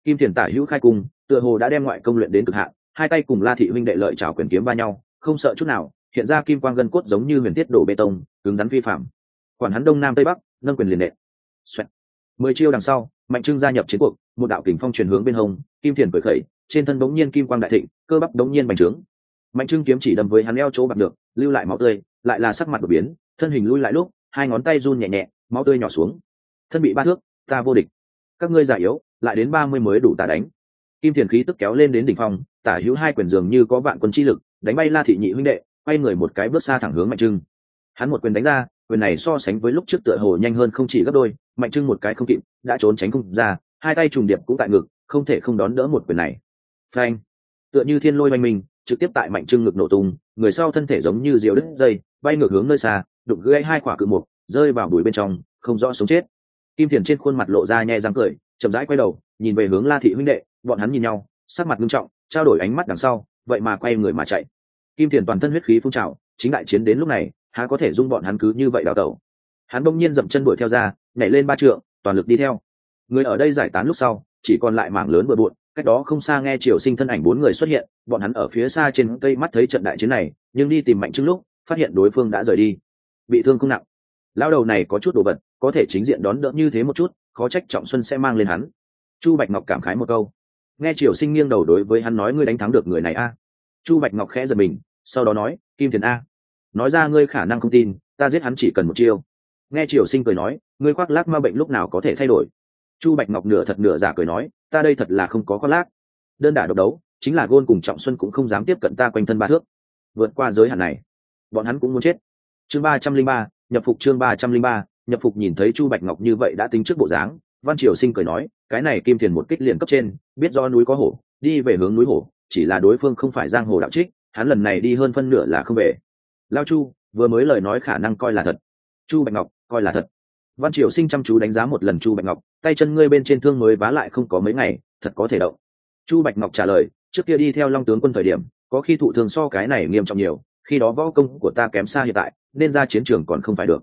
Kim thiền tả hữu khai cung, tựa hồ đã đem ngoại công luyện đến cực hạn hai tay cùng la thị huynh đệ lợi trào quyền kiếm va nhau, không sợ chút nào, hiện ra kim quang gân cốt giống như huyền thiết đổ bê tông, cứng rắn vi phạm quản hắn đông nam tây bắc, nâng quyền liền nệ mười chiêu đằng sau, mạnh trưng gia nhập chiến cuộc, một đạo kình phong chuyển hướng bên hông, kim thiền cởi khẩy, trên thân bỗng nhiên kim quang đại thịnh, cơ bắp bỗng nhiên bành trướng. Mạnh trưng kiếm chỉ đâm với hắn eo chỗ bạc được, lưu lại máu tươi, lại là sắc mặt đột biến, thân hình lui lại lúc, hai ngón tay run nhẹ nhẹ, máu tươi nhỏ xuống. Thân bị ba thước, ta vô địch. Các ngươi già yếu, lại đến ba mươi mới đủ ta đánh. Kim thiền khí tức kéo lên đến đỉnh phong tả hữu hai quyền dường như có vạn quân chi lực, đánh bay la thị nhị huynh đệ, quay người một cái bước xa thẳng hướng mạnh trưng. Hắn một quyền đánh ra, quyền này so sánh với lúc trước tựa hồ nhanh hơn không chỉ gấp đôi, mạnh trưng một cái không kịp, đã trốn tránh không ra, hai tay trùng điệp cũng tại ngực, không thể không đón đỡ một quyền này. Phanh! Tựa như thiên lôi oanh minh, trực tiếp tại mạnh trưng ngực nổ tung, người sau thân thể giống như diều đứt dây, bay ngược hướng nơi xa đục gãy hai quả cự mục, rơi vào bụi bên trong, không rõ sống chết. Kim thiền trên khuôn mặt lộ ra nhẹ răng cười, chậm rãi quay đầu, nhìn về hướng la thị huynh đệ, bọn hắn nhìn nhau, sắc mặt nghiêm trọng trao đổi ánh mắt đằng sau, vậy mà quay người mà chạy. Kim thiền toàn thân huyết khí phun trào, chính đại chiến đến lúc này, há có thể dung bọn hắn cứ như vậy đào tẩu. Hắn bỗng nhiên dậm chân đuổi theo ra, nhảy lên ba trượng, toàn lực đi theo. Người ở đây giải tán lúc sau, chỉ còn lại mảng lớn bừa bộn, cách đó không xa nghe triều sinh thân ảnh bốn người xuất hiện, bọn hắn ở phía xa trên cây mắt thấy trận đại chiến này, nhưng đi tìm mạnh trước lúc, phát hiện đối phương đã rời đi. Bị thương không nặng. Lao đầu này có chút đồ vật, có thể chính diện đón đỡ như thế một chút, khó trách trọng xuân sẽ mang lên hắn. Chu bạch ngọc cảm khái một câu nghe triều sinh nghiêng đầu đối với hắn nói, ngươi đánh thắng được người này a. Chu bạch ngọc khẽ giật mình, sau đó nói, kim thiền a, nói ra ngươi khả năng không tin, ta giết hắn chỉ cần một chiêu. Nghe triều sinh cười nói, ngươi khoác lác ma bệnh lúc nào có thể thay đổi? Chu bạch ngọc nửa thật nửa giả cười nói, ta đây thật là không có khoác lác. Đơn đả độc đấu, chính là gôn cùng trọng xuân cũng không dám tiếp cận ta quanh thân ba thước. Vượt qua giới hạn này, bọn hắn cũng muốn chết. Chương ba trăm linh ba, nhập phục chương ba trăm linh ba, nhập phục nhìn thấy chu bạch ngọc như vậy đã tính trước bộ dáng văn triều sinh cười nói, cái này kim thiền một kích liền cấp trên, biết do núi có hổ, đi về hướng núi hổ, chỉ là đối phương không phải giang hồ đạo trích, hắn lần này đi hơn phân nửa là không về. Lao chu, vừa mới lời nói khả năng coi là thật. Chu bạch ngọc, coi là thật. Văn triều sinh chăm chú đánh giá một lần chu bạch ngọc, tay chân ngươi bên trên thương mới vá lại không có mấy ngày, thật có thể động. Chu bạch ngọc trả lời, trước kia đi theo long tướng quân thời điểm, có khi thụ thường so cái này nghiêm trọng nhiều, khi đó võ công của ta kém xa hiện tại, nên ra chiến trường còn không phải được.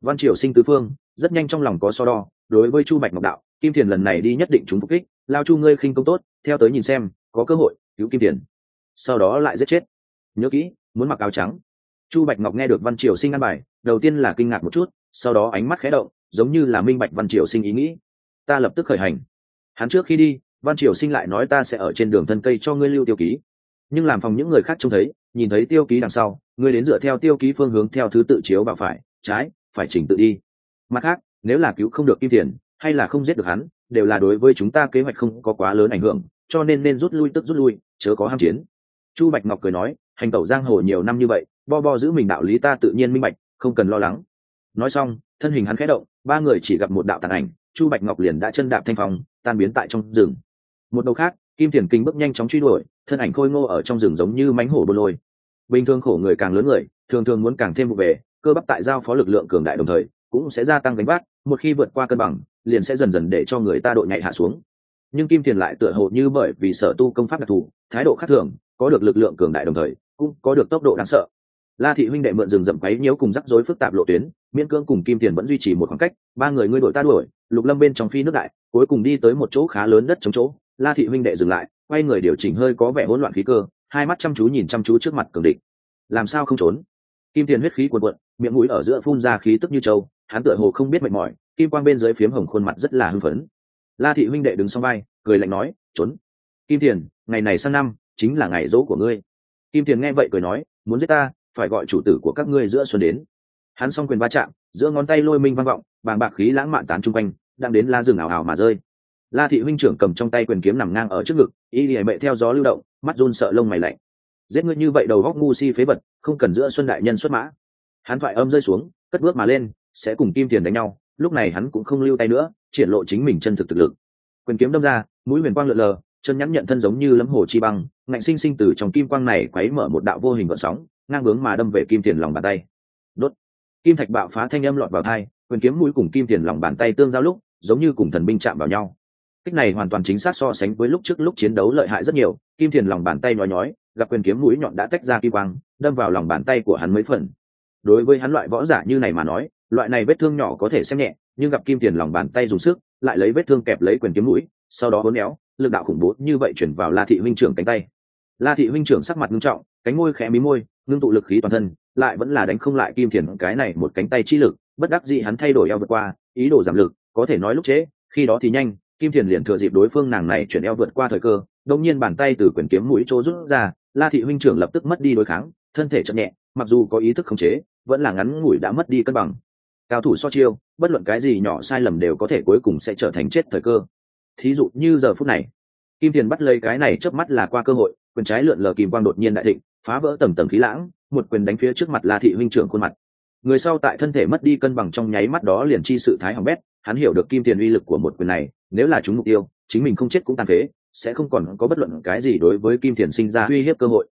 Văn triều sinh tứ phương, rất nhanh trong lòng có so đo đối với chu bạch ngọc đạo, kim thiền lần này đi nhất định chúng phục kích. Lao chu ngươi khinh công tốt, theo tới nhìn xem, có cơ hội cứu kim thiền. Sau đó lại giết chết. Nhớ kỹ, muốn mặc áo trắng. Chu bạch ngọc nghe được văn triều sinh ăn bài, đầu tiên là kinh ngạc một chút, sau đó ánh mắt khé động, giống như là minh bạch văn triều sinh ý nghĩ. Ta lập tức khởi hành. Hắn trước khi đi, văn triều sinh lại nói ta sẽ ở trên đường thân cây cho ngươi lưu tiêu ký. Nhưng làm phòng những người khác trông thấy, nhìn thấy tiêu ký đằng sau, ngươi đến dựa theo tiêu ký phương hướng theo thứ tự chiếu vào phải, trái, phải chỉnh tự đi. Mặt khác nếu là cứu không được kim tiền hay là không giết được hắn, đều là đối với chúng ta kế hoạch không có quá lớn ảnh hưởng, cho nên nên rút lui tức rút lui, chớ có ham chiến. Chu bạch ngọc cười nói, hành tẩu giang hồ nhiều năm như vậy, bo bo giữ mình đạo lý ta tự nhiên minh bạch, không cần lo lắng. Nói xong, thân hình hắn khẽ động, ba người chỉ gặp một đạo tàn ảnh, chu bạch ngọc liền đã chân đạp thanh phong, tan biến tại trong rừng. Một đầu khác, kim thiền kinh bước nhanh chóng truy đuổi, thân ảnh khôi ngô ở trong rừng giống như mánh hổ bô lôi. Bình thường khổ người càng lớn người, thường thường muốn càng thêm vụ về, cơ bắp tại giao phó lực lượng cường đại đồng thời cũng sẽ gia tăng đánh vác, một khi vượt qua cân bằng, liền sẽ dần dần để cho người ta đội nhạy hạ xuống. Nhưng kim thiền lại tựa hồ như bởi vì sở tu công pháp đặc thù, thái độ khác thường, có được lực lượng cường đại đồng thời, cũng có được tốc độ đáng sợ. La thị huynh đệ mượn rừng rậm quấy nhiễu cùng rắc rối phức tạp lộ tuyến, miễn cưỡng cùng kim tiền vẫn duy trì một khoảng cách, ba người ngươi đội ta đuổi, lục lâm bên trong phi nước đại, cuối cùng đi tới một chỗ khá lớn đất chống chỗ, la thị huynh đệ dừng lại, quay người điều chỉnh hơi có vẻ hỗn loạn khí cơ, hai mắt chăm chú nhìn chăm chú trước mặt cường địch. Làm sao không trốn? Kim tiền huyết khí cuồn cuộn, miệng mũi ở giữa phun ra khí tức như trâu hắn tựa hồ không biết mệt mỏi, kim quang bên dưới phiếm hồng khuôn mặt rất là hưng phấn. La thị huynh đệ đứng sau vai, cười lạnh nói, trốn. Kim tiền, ngày này sang năm, chính là ngày dỗ của ngươi. Kim tiền nghe vậy cười nói, muốn giết ta, phải gọi chủ tử của các ngươi giữa xuân đến. Hắn s o n g quyền va chạm, giữa ngón tay lôi minh vang vọng, bàng bạc khí lãng mạn tán chung quanh, đang đến la rừng ảo ảo mà rơi. La thị huynh trưởng cầm trong tay quyền kiếm nằm ngang ở trước ngực, y hệ mệ theo gió lưu động, mắt run sợ lông mày lạnh. Giết ngươi như vậy đầu góc ngu si phế vật, không cần giữa xuân đại nhân xuất mã. Hắn thoại âm rơi xuống, cất bước mà lên sẽ cùng kim tiền đánh nhau, lúc này hắn cũng không lưu tay nữa, triển lộ chính mình chân thực thực lực. Quyền kiếm đâm ra, mũi huyền quang lượn lờ, chân nhắn nhận thân giống như lấm hồ chi băng, ngạnh sinh sinh từ trong kim quang này quấy mở một đạo vô hình vận sóng, ngang bướng mà đâm về kim tiền lòng bàn tay. Đốt. Kim thạch bạo phá thanh âm lọt vào thai quyền kiếm mũi cùng kim tiền lòng bàn tay tương giao lúc, giống như cùng thần binh chạm vào nhau. Cách này hoàn toàn chính xác so sánh với lúc trước lúc chiến đấu lợi hại rất nhiều, kim tiền lòng bàn tay nhói nhói, gặp quyền kiếm mũi nhọn đã tách ra kim quang, đâm vào lòng bàn tay của hắn mấy phần. Đối với hắn loại võ giả như này mà nói loại này vết thương nhỏ có thể xem nhẹ, nhưng gặp kim tiền lòng bàn tay dùng sức, lại lấy vết thương kẹp lấy quyền kiếm mũi, sau đó hốn éo lực đạo khủng bố như vậy chuyển vào la thị minh trưởng cánh tay. La thị huynh trưởng sắc mặt nghiêm trọng, cánh môi khẽ mí môi, ngưng tụ lực khí toàn thân, lại vẫn là đánh không lại kim thiền cái này một cánh tay chi lực, bất đắc dĩ hắn thay đổi eo vượt qua, ý đồ giảm lực, có thể nói lúc trễ, khi đó thì nhanh, kim thiền liền thừa dịp đối phương nàng này chuyển eo vượt qua thời cơ đông nhiên bàn tay từ quyển kiếm mũi chỗ rút ra, la thị huynh trưởng lập tức mất đi đối kháng, thân thể chậm nhẹ, mặc dù có ý thức khống chế, vẫn là ngắn ngủi đã mất đi cân bằng cao thủ so chiêu, bất luận cái gì nhỏ sai lầm đều có thể cuối cùng sẽ trở thành chết thời cơ. Thí dụ như giờ phút này, kim tiền bắt lấy cái này trước mắt là qua cơ hội, quyền trái lượn lờ kìm quang đột nhiên đại thịnh, phá vỡ tầng tầng khí lãng, một quyền đánh phía trước mặt la thị huynh trưởng khuôn mặt. Người sau tại thân thể mất đi cân bằng trong nháy mắt đó liền chi sự thái hỏng bét, hắn hiểu được kim tiền uy lực của một quyền này, nếu là chúng mục tiêu, chính mình không chết cũng tàn phế, sẽ không còn có bất luận cái gì đối với kim tiền sinh ra uy hiếp cơ hội.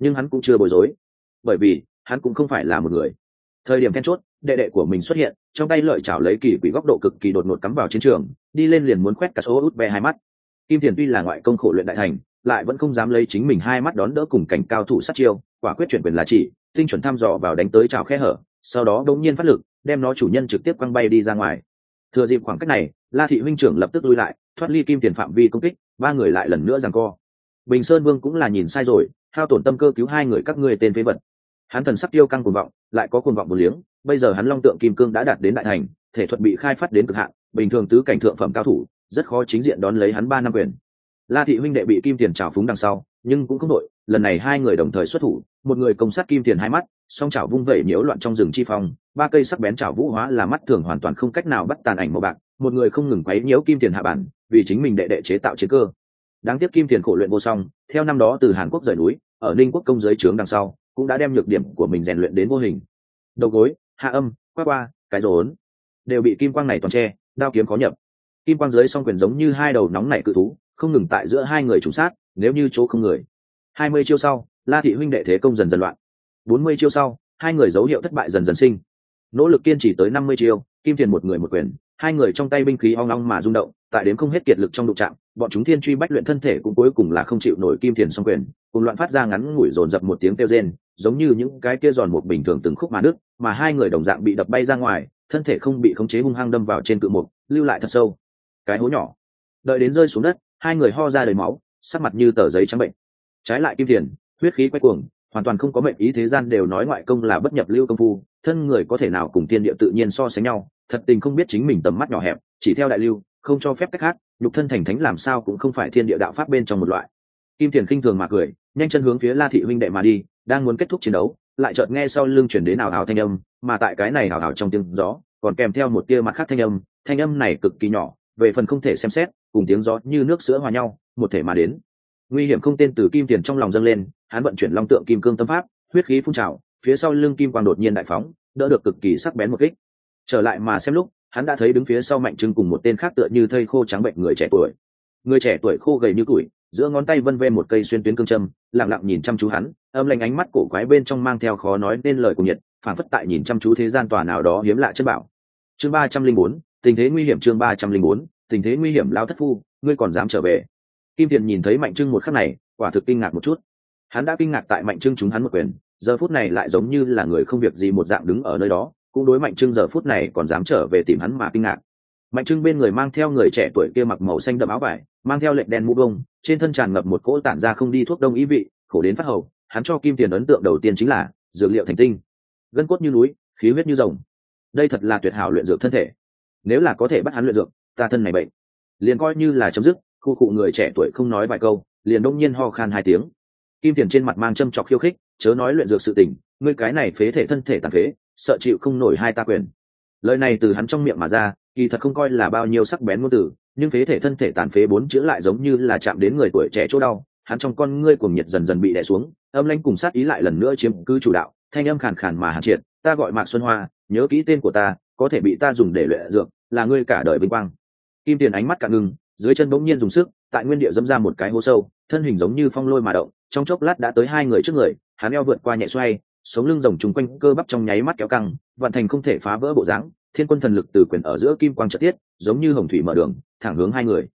Nhưng hắn cũng chưa bối rối, bởi vì hắn cũng không phải là một người. Thời điểm then chốt đệ đệ của mình xuất hiện, trong tay lợi chảo lấy kỳ quỷ góc độ cực kỳ đột ngột cắm vào chiến trường, đi lên liền muốn quét cả số út ve hai mắt. Kim tiền tuy là ngoại công khổ luyện đại thành, lại vẫn không dám lấy chính mình hai mắt đón đỡ cùng cảnh cao thủ sát chiêu, quả quyết chuyển quyền là chỉ, tinh chuẩn thăm dò vào đánh tới trào khe hở, sau đó đống nhiên phát lực, đem nó chủ nhân trực tiếp quăng bay đi ra ngoài. Thừa dịp khoảng cách này, la thị huynh trưởng lập tức lui lại, thoát ly kim tiền phạm vi công kích, ba người lại lần nữa rằng co. Bình sơn vương cũng là nhìn sai rồi, hao tổn tâm cơ cứu hai người các ngươi tên phế vật. Hắn thần sắc tiêu căng cuồng vọng, lại có cuồng vọng một liếng bây giờ hắn long tượng kim cương đã đạt đến đại thành, thể thuật bị khai phát đến cực hạn, bình thường tứ cảnh thượng phẩm cao thủ, rất khó chính diện đón lấy hắn ba năm quyền. La thị huynh đệ bị kim tiền trào phúng đằng sau, nhưng cũng không đội, lần này hai người đồng thời xuất thủ, một người công sát kim tiền hai mắt, song chảo vung vẩy nhiễu loạn trong rừng chi phong, ba cây sắc bén chảo vũ hóa là mắt thường hoàn toàn không cách nào bắt tàn ảnh màu bạc, một người không ngừng quấy nhiễu kim tiền hạ bản, vì chính mình đệ đệ chế tạo chiến cơ. Đáng tiếc kim tiền khổ luyện vô song, theo năm đó từ hàn quốc rời núi, ở ninh quốc công giới trướng đằng sau, cũng đã đem nhược điểm của mình rèn luyện đến vô hình. Đầu gối hạ âm qua qua, cái rốn. Đều bị kim quang này toàn tre đao kiếm khó nhập. Kim quang dưới song quyền giống như hai đầu nóng nảy cự thú, không ngừng tại giữa hai người trùng sát, nếu như chỗ không người. Hai mươi chiêu sau, la thị huynh đệ thế công dần dần loạn. Bốn mươi chiêu sau, hai người dấu hiệu thất bại dần dần sinh. Nỗ lực kiên trì tới năm mươi chiêu, kim tiền một người một quyền, hai người trong tay binh khí ong long mà rung động, tại đến không hết kiệt lực trong đụng trạm bọn chúng thiên truy bách luyện thân thể cũng cuối cùng là không chịu nổi kim tiền song quyền, cùng loạn phát ra ngắn ngủi dồn dập một tiếng kêu rên giống như những cái kia giòn một bình thường từng khúc mà nước mà hai người đồng dạng bị đập bay ra ngoài thân thể không bị khống chế hung hăng đâm vào trên cự mục lưu lại thật sâu. Cái hố nhỏ. Đợi đến rơi xuống đất hai người ho ra đầy máu sắc mặt như tờ giấy trắng bệnh. Trái lại kim Thiền, huyết khí quay cuồng hoàn toàn không có mệnh ý thế gian đều nói ngoại công là bất nhập lưu công phu thân người có thể nào cùng tiên địa tự nhiên so sánh nhau thật tình không biết chính mình tầm mắt nhỏ hẹp chỉ theo đại lưu không cho phép cách khác nhục thân thành thánh làm sao cũng không phải thiên địa đạo pháp bên trong một loại kim tiền khinh thường mà cười, nhanh chân hướng phía la thị huynh đệ mà đi, đang muốn kết thúc chiến đấu, lại chợt nghe sau lưng chuyển đến ảo ảo thanh âm, mà tại cái này ảo ảo trong tiếng gió, còn kèm theo một tia mặt khác thanh âm thanh âm này cực kỳ nhỏ, về phần không thể xem xét, cùng tiếng gió như nước sữa hòa nhau, một thể mà đến. Nguy hiểm không tên từ kim tiền trong lòng dâng lên, hắn vận chuyển long tượng kim cương tâm pháp, huyết khí phun trào, phía sau lưng kim quang đột nhiên đại phóng, đỡ được cực kỳ sắc bén một kích. Trở lại mà xem lúc, hắn đã thấy đứng phía sau mạnh trưng cùng một tên khác tựa như thây khô trắng bệnh người trẻ tuổi. Người trẻ tuổi khô gầy như tuổi giữa ngón tay vân vê một cây xuyên tuyến cương châm, lặng lặng nhìn chăm chú hắn, âm lạnh ánh mắt cổ quái bên trong mang theo khó nói nên lời của nhiệt phản phất tại nhìn chăm chú thế gian tòa nào đó hiếm lạ chất bảo. Chương ba trăm linh bốn, tình thế nguy hiểm chương ba trăm linh bốn, tình thế nguy hiểm lao thất phu, ngươi còn dám trở về. Kim thiền nhìn thấy mạnh trưng một khắc này, quả thực kinh ngạc một chút. Hắn đã kinh ngạc tại mạnh trưng chúng hắn một quyền, giờ phút này lại giống như là người không việc gì một dạng đứng ở nơi đó, cũng đối mạnh trưng giờ phút này còn dám trở về tìm hắn mà kinh ngạc mạnh trưng bên người mang theo người trẻ tuổi kia mặc màu xanh đậm áo vải, mang theo lệnh đen mũ bông, trên thân tràn ngập một cỗ tản ra không đi thuốc đông ý vị, khổ đến phát hầu, hắn cho kim tiền ấn tượng đầu tiên chính là dược liệu thành tinh. Gân cốt như núi, khí huyết như rồng. Đây thật là tuyệt hảo luyện dược thân thể. Nếu là có thể bắt hắn luyện dược, ta thân này bệnh. Liền coi như là chấm dứt, khu cụ người trẻ tuổi không nói vài câu, liền đông nhiên ho khan hai tiếng. Kim tiền trên mặt mang châm trọc khiêu khích, chớ nói luyện dược sự tình, ngươi cái này phế thể thân thể tàn phế, sợ chịu không nổi hai ta quyền. Lời này từ hắn trong miệng mà ra kỳ thật không coi là bao nhiêu sắc bén ngôn từ nhưng phế thể thân thể tàn phế bốn chữ lại giống như là chạm đến người tuổi trẻ chỗ đau hắn trong con ngươi cuồng nhiệt dần dần bị đè xuống âm lanh cùng sát ý lại lần nữa chiếm cứ chủ đạo thanh âm khàn khàn mà hàn triệt ta gọi mạc xuân hoa nhớ kỹ tên của ta có thể bị ta dùng để luyện dược là ngươi cả đời vinh quang. Kim tiền ánh mắt cạn ngừng, dưới chân bỗng nhiên dùng sức tại nguyên địa dâm ra một cái hố sâu thân hình giống như phong lôi mà động trong chốc lát đã tới hai người trước người hắn eo vượt qua nhẹ xoay sống lưng rồng trùng quanh cơ bắp trong nháy mắt kéo căng vạn thành không thể phá vỡ bộ dáng thiên quân thần lực từ quyền ở giữa kim quang trợ tiết, giống như hồng thủy mở đường, thẳng hướng hai người.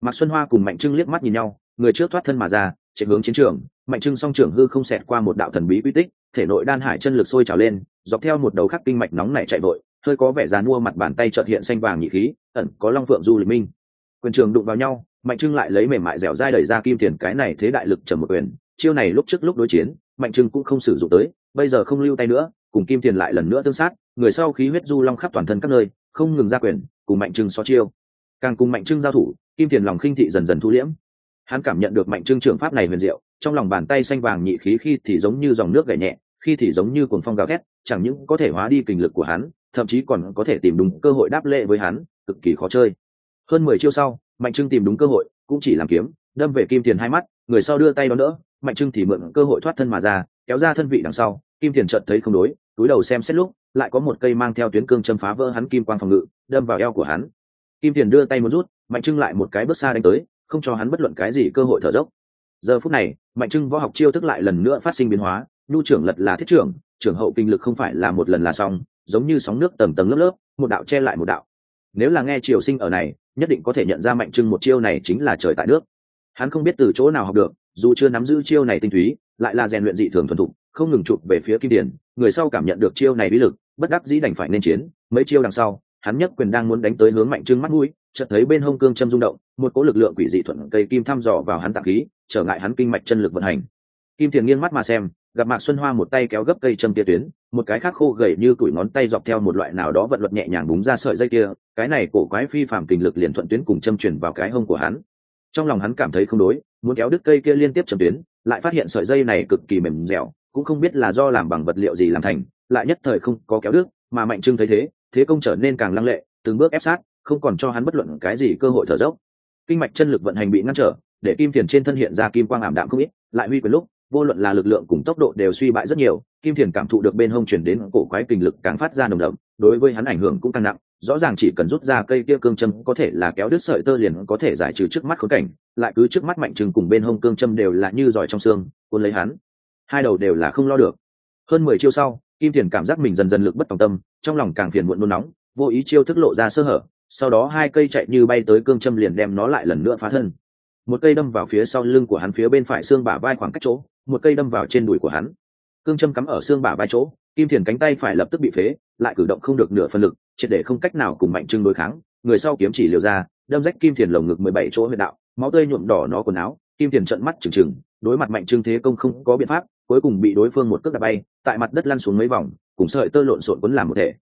Mạc xuân hoa cùng mạnh trưng liếc mắt nhìn nhau, người trước thoát thân mà ra, chạy hướng chiến trường. Mạnh trưng song trưởng hư không xẹt qua một đạo thần bí quy tích, thể nội đan hải chân lực sôi trào lên, dọc theo một đầu khắc kinh mạch nóng này chạy vội, hơi có vẻ dàn mua mặt bàn tay trợt hiện xanh vàng nhị khí, ẩn có long phượng du lịch minh. Quyền trường đụng vào nhau, mạnh trưng lại lấy mềm mại dẻo dai đẩy ra kim tiền cái này thế đại lực trầm một quyền. Chiêu này lúc trước lúc đối chiến, mạnh trưng cũng không sử dụng tới, bây giờ không lưu tay nữa, cùng kim tiền lại lần nữa tương sát người sau khí huyết du long khắp toàn thân các nơi, không ngừng ra quyền, cùng mạnh trưng so chiêu. Càng cùng mạnh trưng giao thủ, kim tiền lòng khinh thị dần dần thu liễm. Hắn cảm nhận được mạnh trưng trưởng pháp này huyền diệu, trong lòng bàn tay xanh vàng nhị khí khi thì giống như dòng nước gảy nhẹ, khi thì giống như cuồng phong gào thét, chẳng những có thể hóa đi kình lực của hắn, thậm chí còn có thể tìm đúng cơ hội đáp lệ với hắn, cực kỳ khó chơi. Hơn mười chiêu sau, mạnh trưng tìm đúng cơ hội, cũng chỉ làm kiếm, đâm về kim tiền hai mắt, người sau đưa tay đón đỡ, mạnh trưng thì mượn cơ hội thoát thân mà ra, kéo ra thân vị đằng sau, kim tiền chợt thấy không đối túi đầu xem xét lúc, lại có một cây mang theo tuyến cương châm phá vỡ hắn kim quang phòng ngự, đâm vào eo của hắn. Kim tiền đưa tay muốn rút, mạnh trưng lại một cái bước xa đánh tới, không cho hắn bất luận cái gì cơ hội thở dốc. Giờ phút này, mạnh trưng võ học chiêu thức lại lần nữa phát sinh biến hóa, nhu trưởng lật là thiết trưởng trưởng hậu kinh lực không phải là một lần là xong, giống như sóng nước tầng tầng lớp lớp, một đạo che lại một đạo. Nếu là nghe triều sinh ở này, nhất định có thể nhận ra mạnh trưng một chiêu này chính là trời tại nước. Hắn không biết từ chỗ nào học được, dù chưa nắm giữ chiêu này tinh túy, lại là rèn luyện dị thường thuần thục không ngừng chụp về phía kim điển người sau cảm nhận được chiêu này bí lực, bất đắc dĩ đành phải nên chiến, mấy chiêu đằng sau, hắn nhất quyền đang muốn đánh tới hướng mạnh trưng mắt mũi, chợt thấy bên hông cương châm rung động, một cỗ lực lượng quỷ dị thuận cây kim thăm dò vào hắn tạng khí, trở ngại hắn kinh mạch chân lực vận hành. Kim thiền nghiêng mắt mà xem, gặp mạc xuân hoa một tay kéo gấp cây châm kia tuyến, một cái khác khô gầy như tuổi ngón tay dọc theo một loại nào đó vận luật nhẹ nhàng búng ra sợi dây kia, cái này cổ quái phi phàm kình lực liền thuận tuyến cùng châm chuyển vào cái hông của hắn. Trong lòng hắn cảm thấy không đối, muốn kéo đứt cây kia liên tiếp châm tuyến, lại phát hiện sợi dây này cực kỳ mềm dẻo cũng không biết là do làm bằng vật liệu gì làm thành, lại nhất thời không có kéo đức mà mạnh trưng thấy thế thế công trở nên càng lăng lệ, từng bước ép sát, không còn cho hắn bất luận cái gì cơ hội thở dốc. Kinh mạch chân lực vận hành bị ngăn trở, để kim thiền trên thân hiện ra kim quang ảm đạm không ít, lại huy quyền lúc, vô luận là lực lượng cùng tốc độ đều suy bại rất nhiều, kim thiền cảm thụ được bên hông chuyển đến cổ quái kinh lực càng phát ra nồng đậm, đối với hắn ảnh hưởng cũng càng nặng, rõ ràng chỉ cần rút ra cây kia cương châm có thể là kéo đứt sợi tơ liền có thể giải trừ trước mắt khốn cảnh, lại cứ trước mắt mạnh trừng cùng bên hông cương châm đều là như giỏi trong xương, cuốn lấy hắn hai đầu đều là không lo được. Hơn mười chiêu sau, kim thiền cảm giác mình dần dần lực bất tòng tâm, trong lòng càng phiền muộn nôn nóng, vô ý chiêu thức lộ ra sơ hở, sau đó hai cây chạy như bay tới cương châm liền đem nó lại lần nữa phá thân. Một cây đâm vào phía sau lưng của hắn phía bên phải xương bả vai khoảng cách chỗ, một cây đâm vào trên đùi của hắn. Cương châm cắm ở xương bả vai chỗ, kim thiền cánh tay phải lập tức bị phế, lại cử động không được nửa phân lực, triệt để không cách nào cùng mạnh trưng đối kháng. Người sau kiếm chỉ liều ra, đâm rách kim thiền lồng ngực mười bảy chỗ huyệt đạo, máu tươi nhuộm đỏ nó quần áo. Kim thiền trận mắt trừng trừng, đối mặt mạnh trưng thế công không có biện pháp cuối cùng bị đối phương một cước đạp bay, tại mặt đất lăn xuống mấy vòng, cùng sợi tơ lộn xộn quấn làm một thể.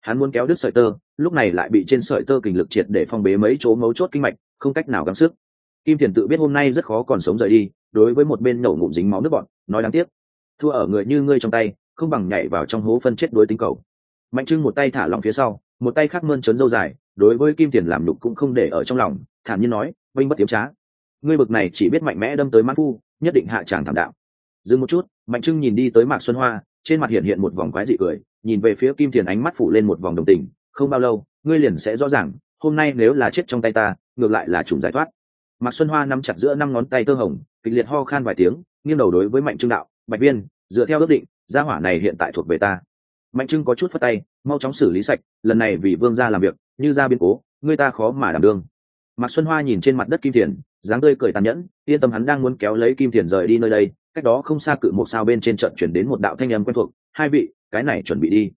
Hắn muốn kéo đứt sợi tơ, lúc này lại bị trên sợi tơ kình lực triệt để phong bế mấy chỗ mấu chốt kinh mạch, không cách nào gắng sức. Kim thiền tự biết hôm nay rất khó còn sống rời đi, đối với một bên nổ ngụm dính máu nước bọn, nói đáng tiếc. Thua ở người như ngươi trong tay, không bằng nhảy vào trong hố phân chết đối tính cầu. Mạnh trưng một tay thả lòng phía sau, một tay khác mơn trớn dâu dài, đối với kim tiền làm đục cũng không để ở trong lòng, thản nhiên nói, vinh bất tiếm trá. Ngươi bực này chỉ biết mạnh mẽ đâm tới mãn phu, nhất định hạ tràng thảm đạo. Dừng một chút mạnh trưng nhìn đi tới mạc xuân hoa, trên mặt hiện hiện một vòng quái dị cười, nhìn về phía kim Thiền ánh mắt phủ lên một vòng đồng tình, không bao lâu, ngươi liền sẽ rõ ràng, hôm nay nếu là chết trong tay ta, ngược lại là chủng giải thoát. Mạc xuân hoa nắm chặt giữa năm ngón tay tơ hồng, kịch liệt ho khan vài tiếng, nghiêng đầu đối với mạnh trưng đạo, bạch viên, dựa theo ước định, gia hỏa này hiện tại thuộc về ta. Mạnh trưng có chút phất tay, mau chóng xử lý sạch, lần này vì vương gia làm việc, như ra biến cố người ta khó mà đảm đương. Mạc xuân hoa nhìn trên mặt đất kim thiền, dáng tươi cười tàn nhẫn, yên tâm hắn đang muốn kéo lấy kim thiền rời đi nơi đây cách đó không xa cự một sao bên trên trận chuyển đến một đạo thanh âm quen thuộc, hai vị, cái này chuẩn bị đi.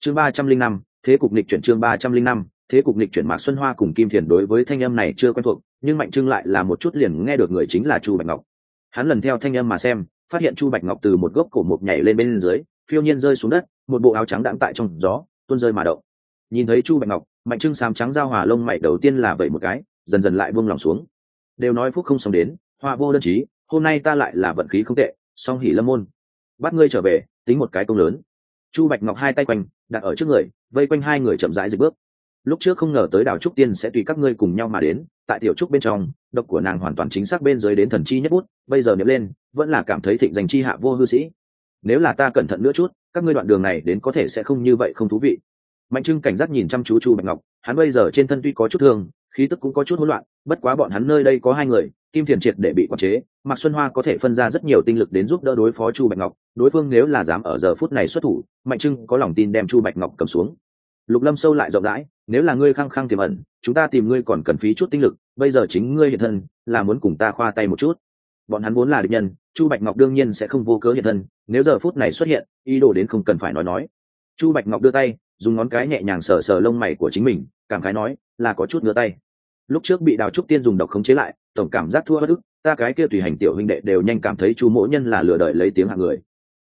Chương ba trăm linh năm, thế cục nịch chuyển chương ba trăm linh năm, thế cục nịch chuyển mạc xuân hoa cùng kim thiền đối với thanh âm này chưa quen thuộc, nhưng mạnh trưng lại là một chút liền nghe được người chính là chu bạch ngọc. Hắn lần theo thanh âm mà xem, phát hiện chu bạch ngọc từ một gốc cổ mục nhảy lên bên dưới, phiêu nhiên rơi xuống đất, một bộ áo trắng đãng tại trong gió, tuôn rơi mà động. Nhìn thấy chu bạch ngọc, mạnh trưng xám trắng giao hòa lông mày đầu tiên là vậy một cái, dần dần lại buông lòng xuống. Đều nói phúc không sống đến, hoa vô đơn chí hôm nay ta lại là vận khí không tệ, song hỉ lâm môn. Bắt ngươi trở về, tính một cái công lớn. Chu bạch ngọc hai tay quanh, đặt ở trước người, vây quanh hai người chậm rãi dịch bước. Lúc trước không ngờ tới đào trúc tiên sẽ tùy các ngươi cùng nhau mà đến, tại tiểu trúc bên trong, độc của nàng hoàn toàn chính xác bên dưới đến thần chi nhất bút, bây giờ nhớ lên, vẫn là cảm thấy thịnh danh chi hạ vô hư sĩ. Nếu là ta cẩn thận nữa chút, các ngươi đoạn đường này đến có thể sẽ không như vậy không thú vị. Mạnh trưng cảnh giác nhìn chăm chú chu bạch ngọc, hắn bây giờ trên thân tuy có chút thương khí tức cũng có chút hỗn loạn, bất quá bọn hắn nơi đây có hai người, kim thiền triệt để bị quản chế, mạc xuân hoa có thể phân ra rất nhiều tinh lực đến giúp đỡ đối phó chu bạch ngọc, đối phương nếu là dám ở giờ phút này xuất thủ, mạnh trưng có lòng tin đem chu bạch ngọc cầm xuống. Lục lâm sâu lại rộng rãi, nếu là ngươi khăng khăng tiềm ẩn, chúng ta tìm ngươi còn cần phí chút tinh lực, bây giờ chính ngươi hiện thân, là muốn cùng ta khoa tay một chút. Bọn hắn vốn là địch nhân, chu bạch ngọc đương nhiên sẽ không vô cớ hiện thân, nếu giờ phút này xuất hiện, ý đồ đến không cần phải nói nói. Chu bạch ngọc đưa tay, dùng ngón cái nhẹ nhàng sờ sờ lông mày của chính mình, cảm khái nói, là có chút ngứa tay lúc trước bị đào trúc tiên dùng độc khống chế lại, tổng cảm giác thua bất ức, ta cái kia tùy hành tiểu huynh đệ đều nhanh cảm thấy chu mỗ nhân là lừa đợi lấy tiếng hạng người.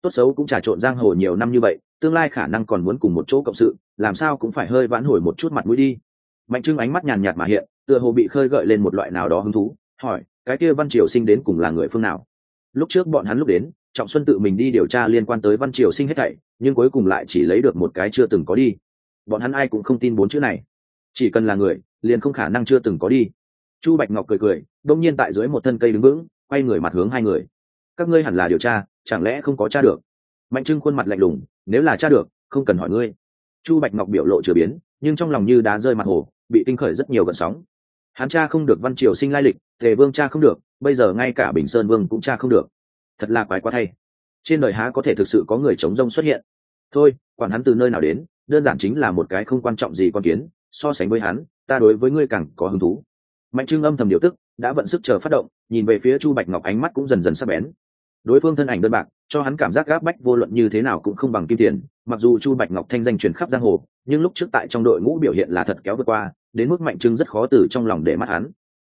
Tốt xấu cũng trà trộn giang hồ nhiều năm như vậy, tương lai khả năng còn muốn cùng một chỗ cộng sự, làm sao cũng phải hơi vãn hồi một chút mặt mũi đi. Mạnh trưng ánh mắt nhàn nhạt mà hiện, tựa hồ bị khơi gợi lên một loại nào đó hứng thú, hỏi, cái kia văn triều sinh đến cùng là người phương nào? Lúc trước bọn hắn lúc đến, trọng xuân tự mình đi điều tra liên quan tới văn triều sinh hết thảy, nhưng cuối cùng lại chỉ lấy được một cái chưa từng có đi. Bọn hắn ai cũng không tin bốn chữ này chỉ cần là người, liền không khả năng chưa từng có đi. Chu bạch ngọc cười cười, đông nhiên tại dưới một thân cây đứng vững, quay người mặt hướng hai người. Các ngươi hẳn là điều tra, chẳng lẽ không có tra được? Mạnh trưng khuôn mặt lạnh lùng, nếu là tra được, không cần hỏi ngươi. Chu bạch ngọc biểu lộ chửa biến, nhưng trong lòng như đá rơi mặt hồ, bị tinh khởi rất nhiều gợn sóng. Hắn cha không được văn triều sinh lai lịch, tề vương cha không được, bây giờ ngay cả bình sơn vương cũng cha không được. Thật là quái quá thay. Trên đời há có thể thực sự có người chống rông xuất hiện? Thôi, quản hắn từ nơi nào đến, đơn giản chính là một cái không quan trọng gì con kiến so sánh với hắn, ta đối với ngươi càng có hứng thú. Mạnh trưng âm thầm điều tức, đã vận sức chờ phát động, nhìn về phía chu bạch ngọc ánh mắt cũng dần dần sắc bén. Đối phương thân ảnh đơn bạc, cho hắn cảm giác gác bách vô luận như thế nào cũng không bằng kim tiền, mặc dù chu bạch ngọc thanh danh truyền khắp giang hồ, nhưng lúc trước tại trong đội ngũ biểu hiện là thật kéo vượt qua, đến mức mạnh trưng rất khó từ trong lòng để mắt hắn.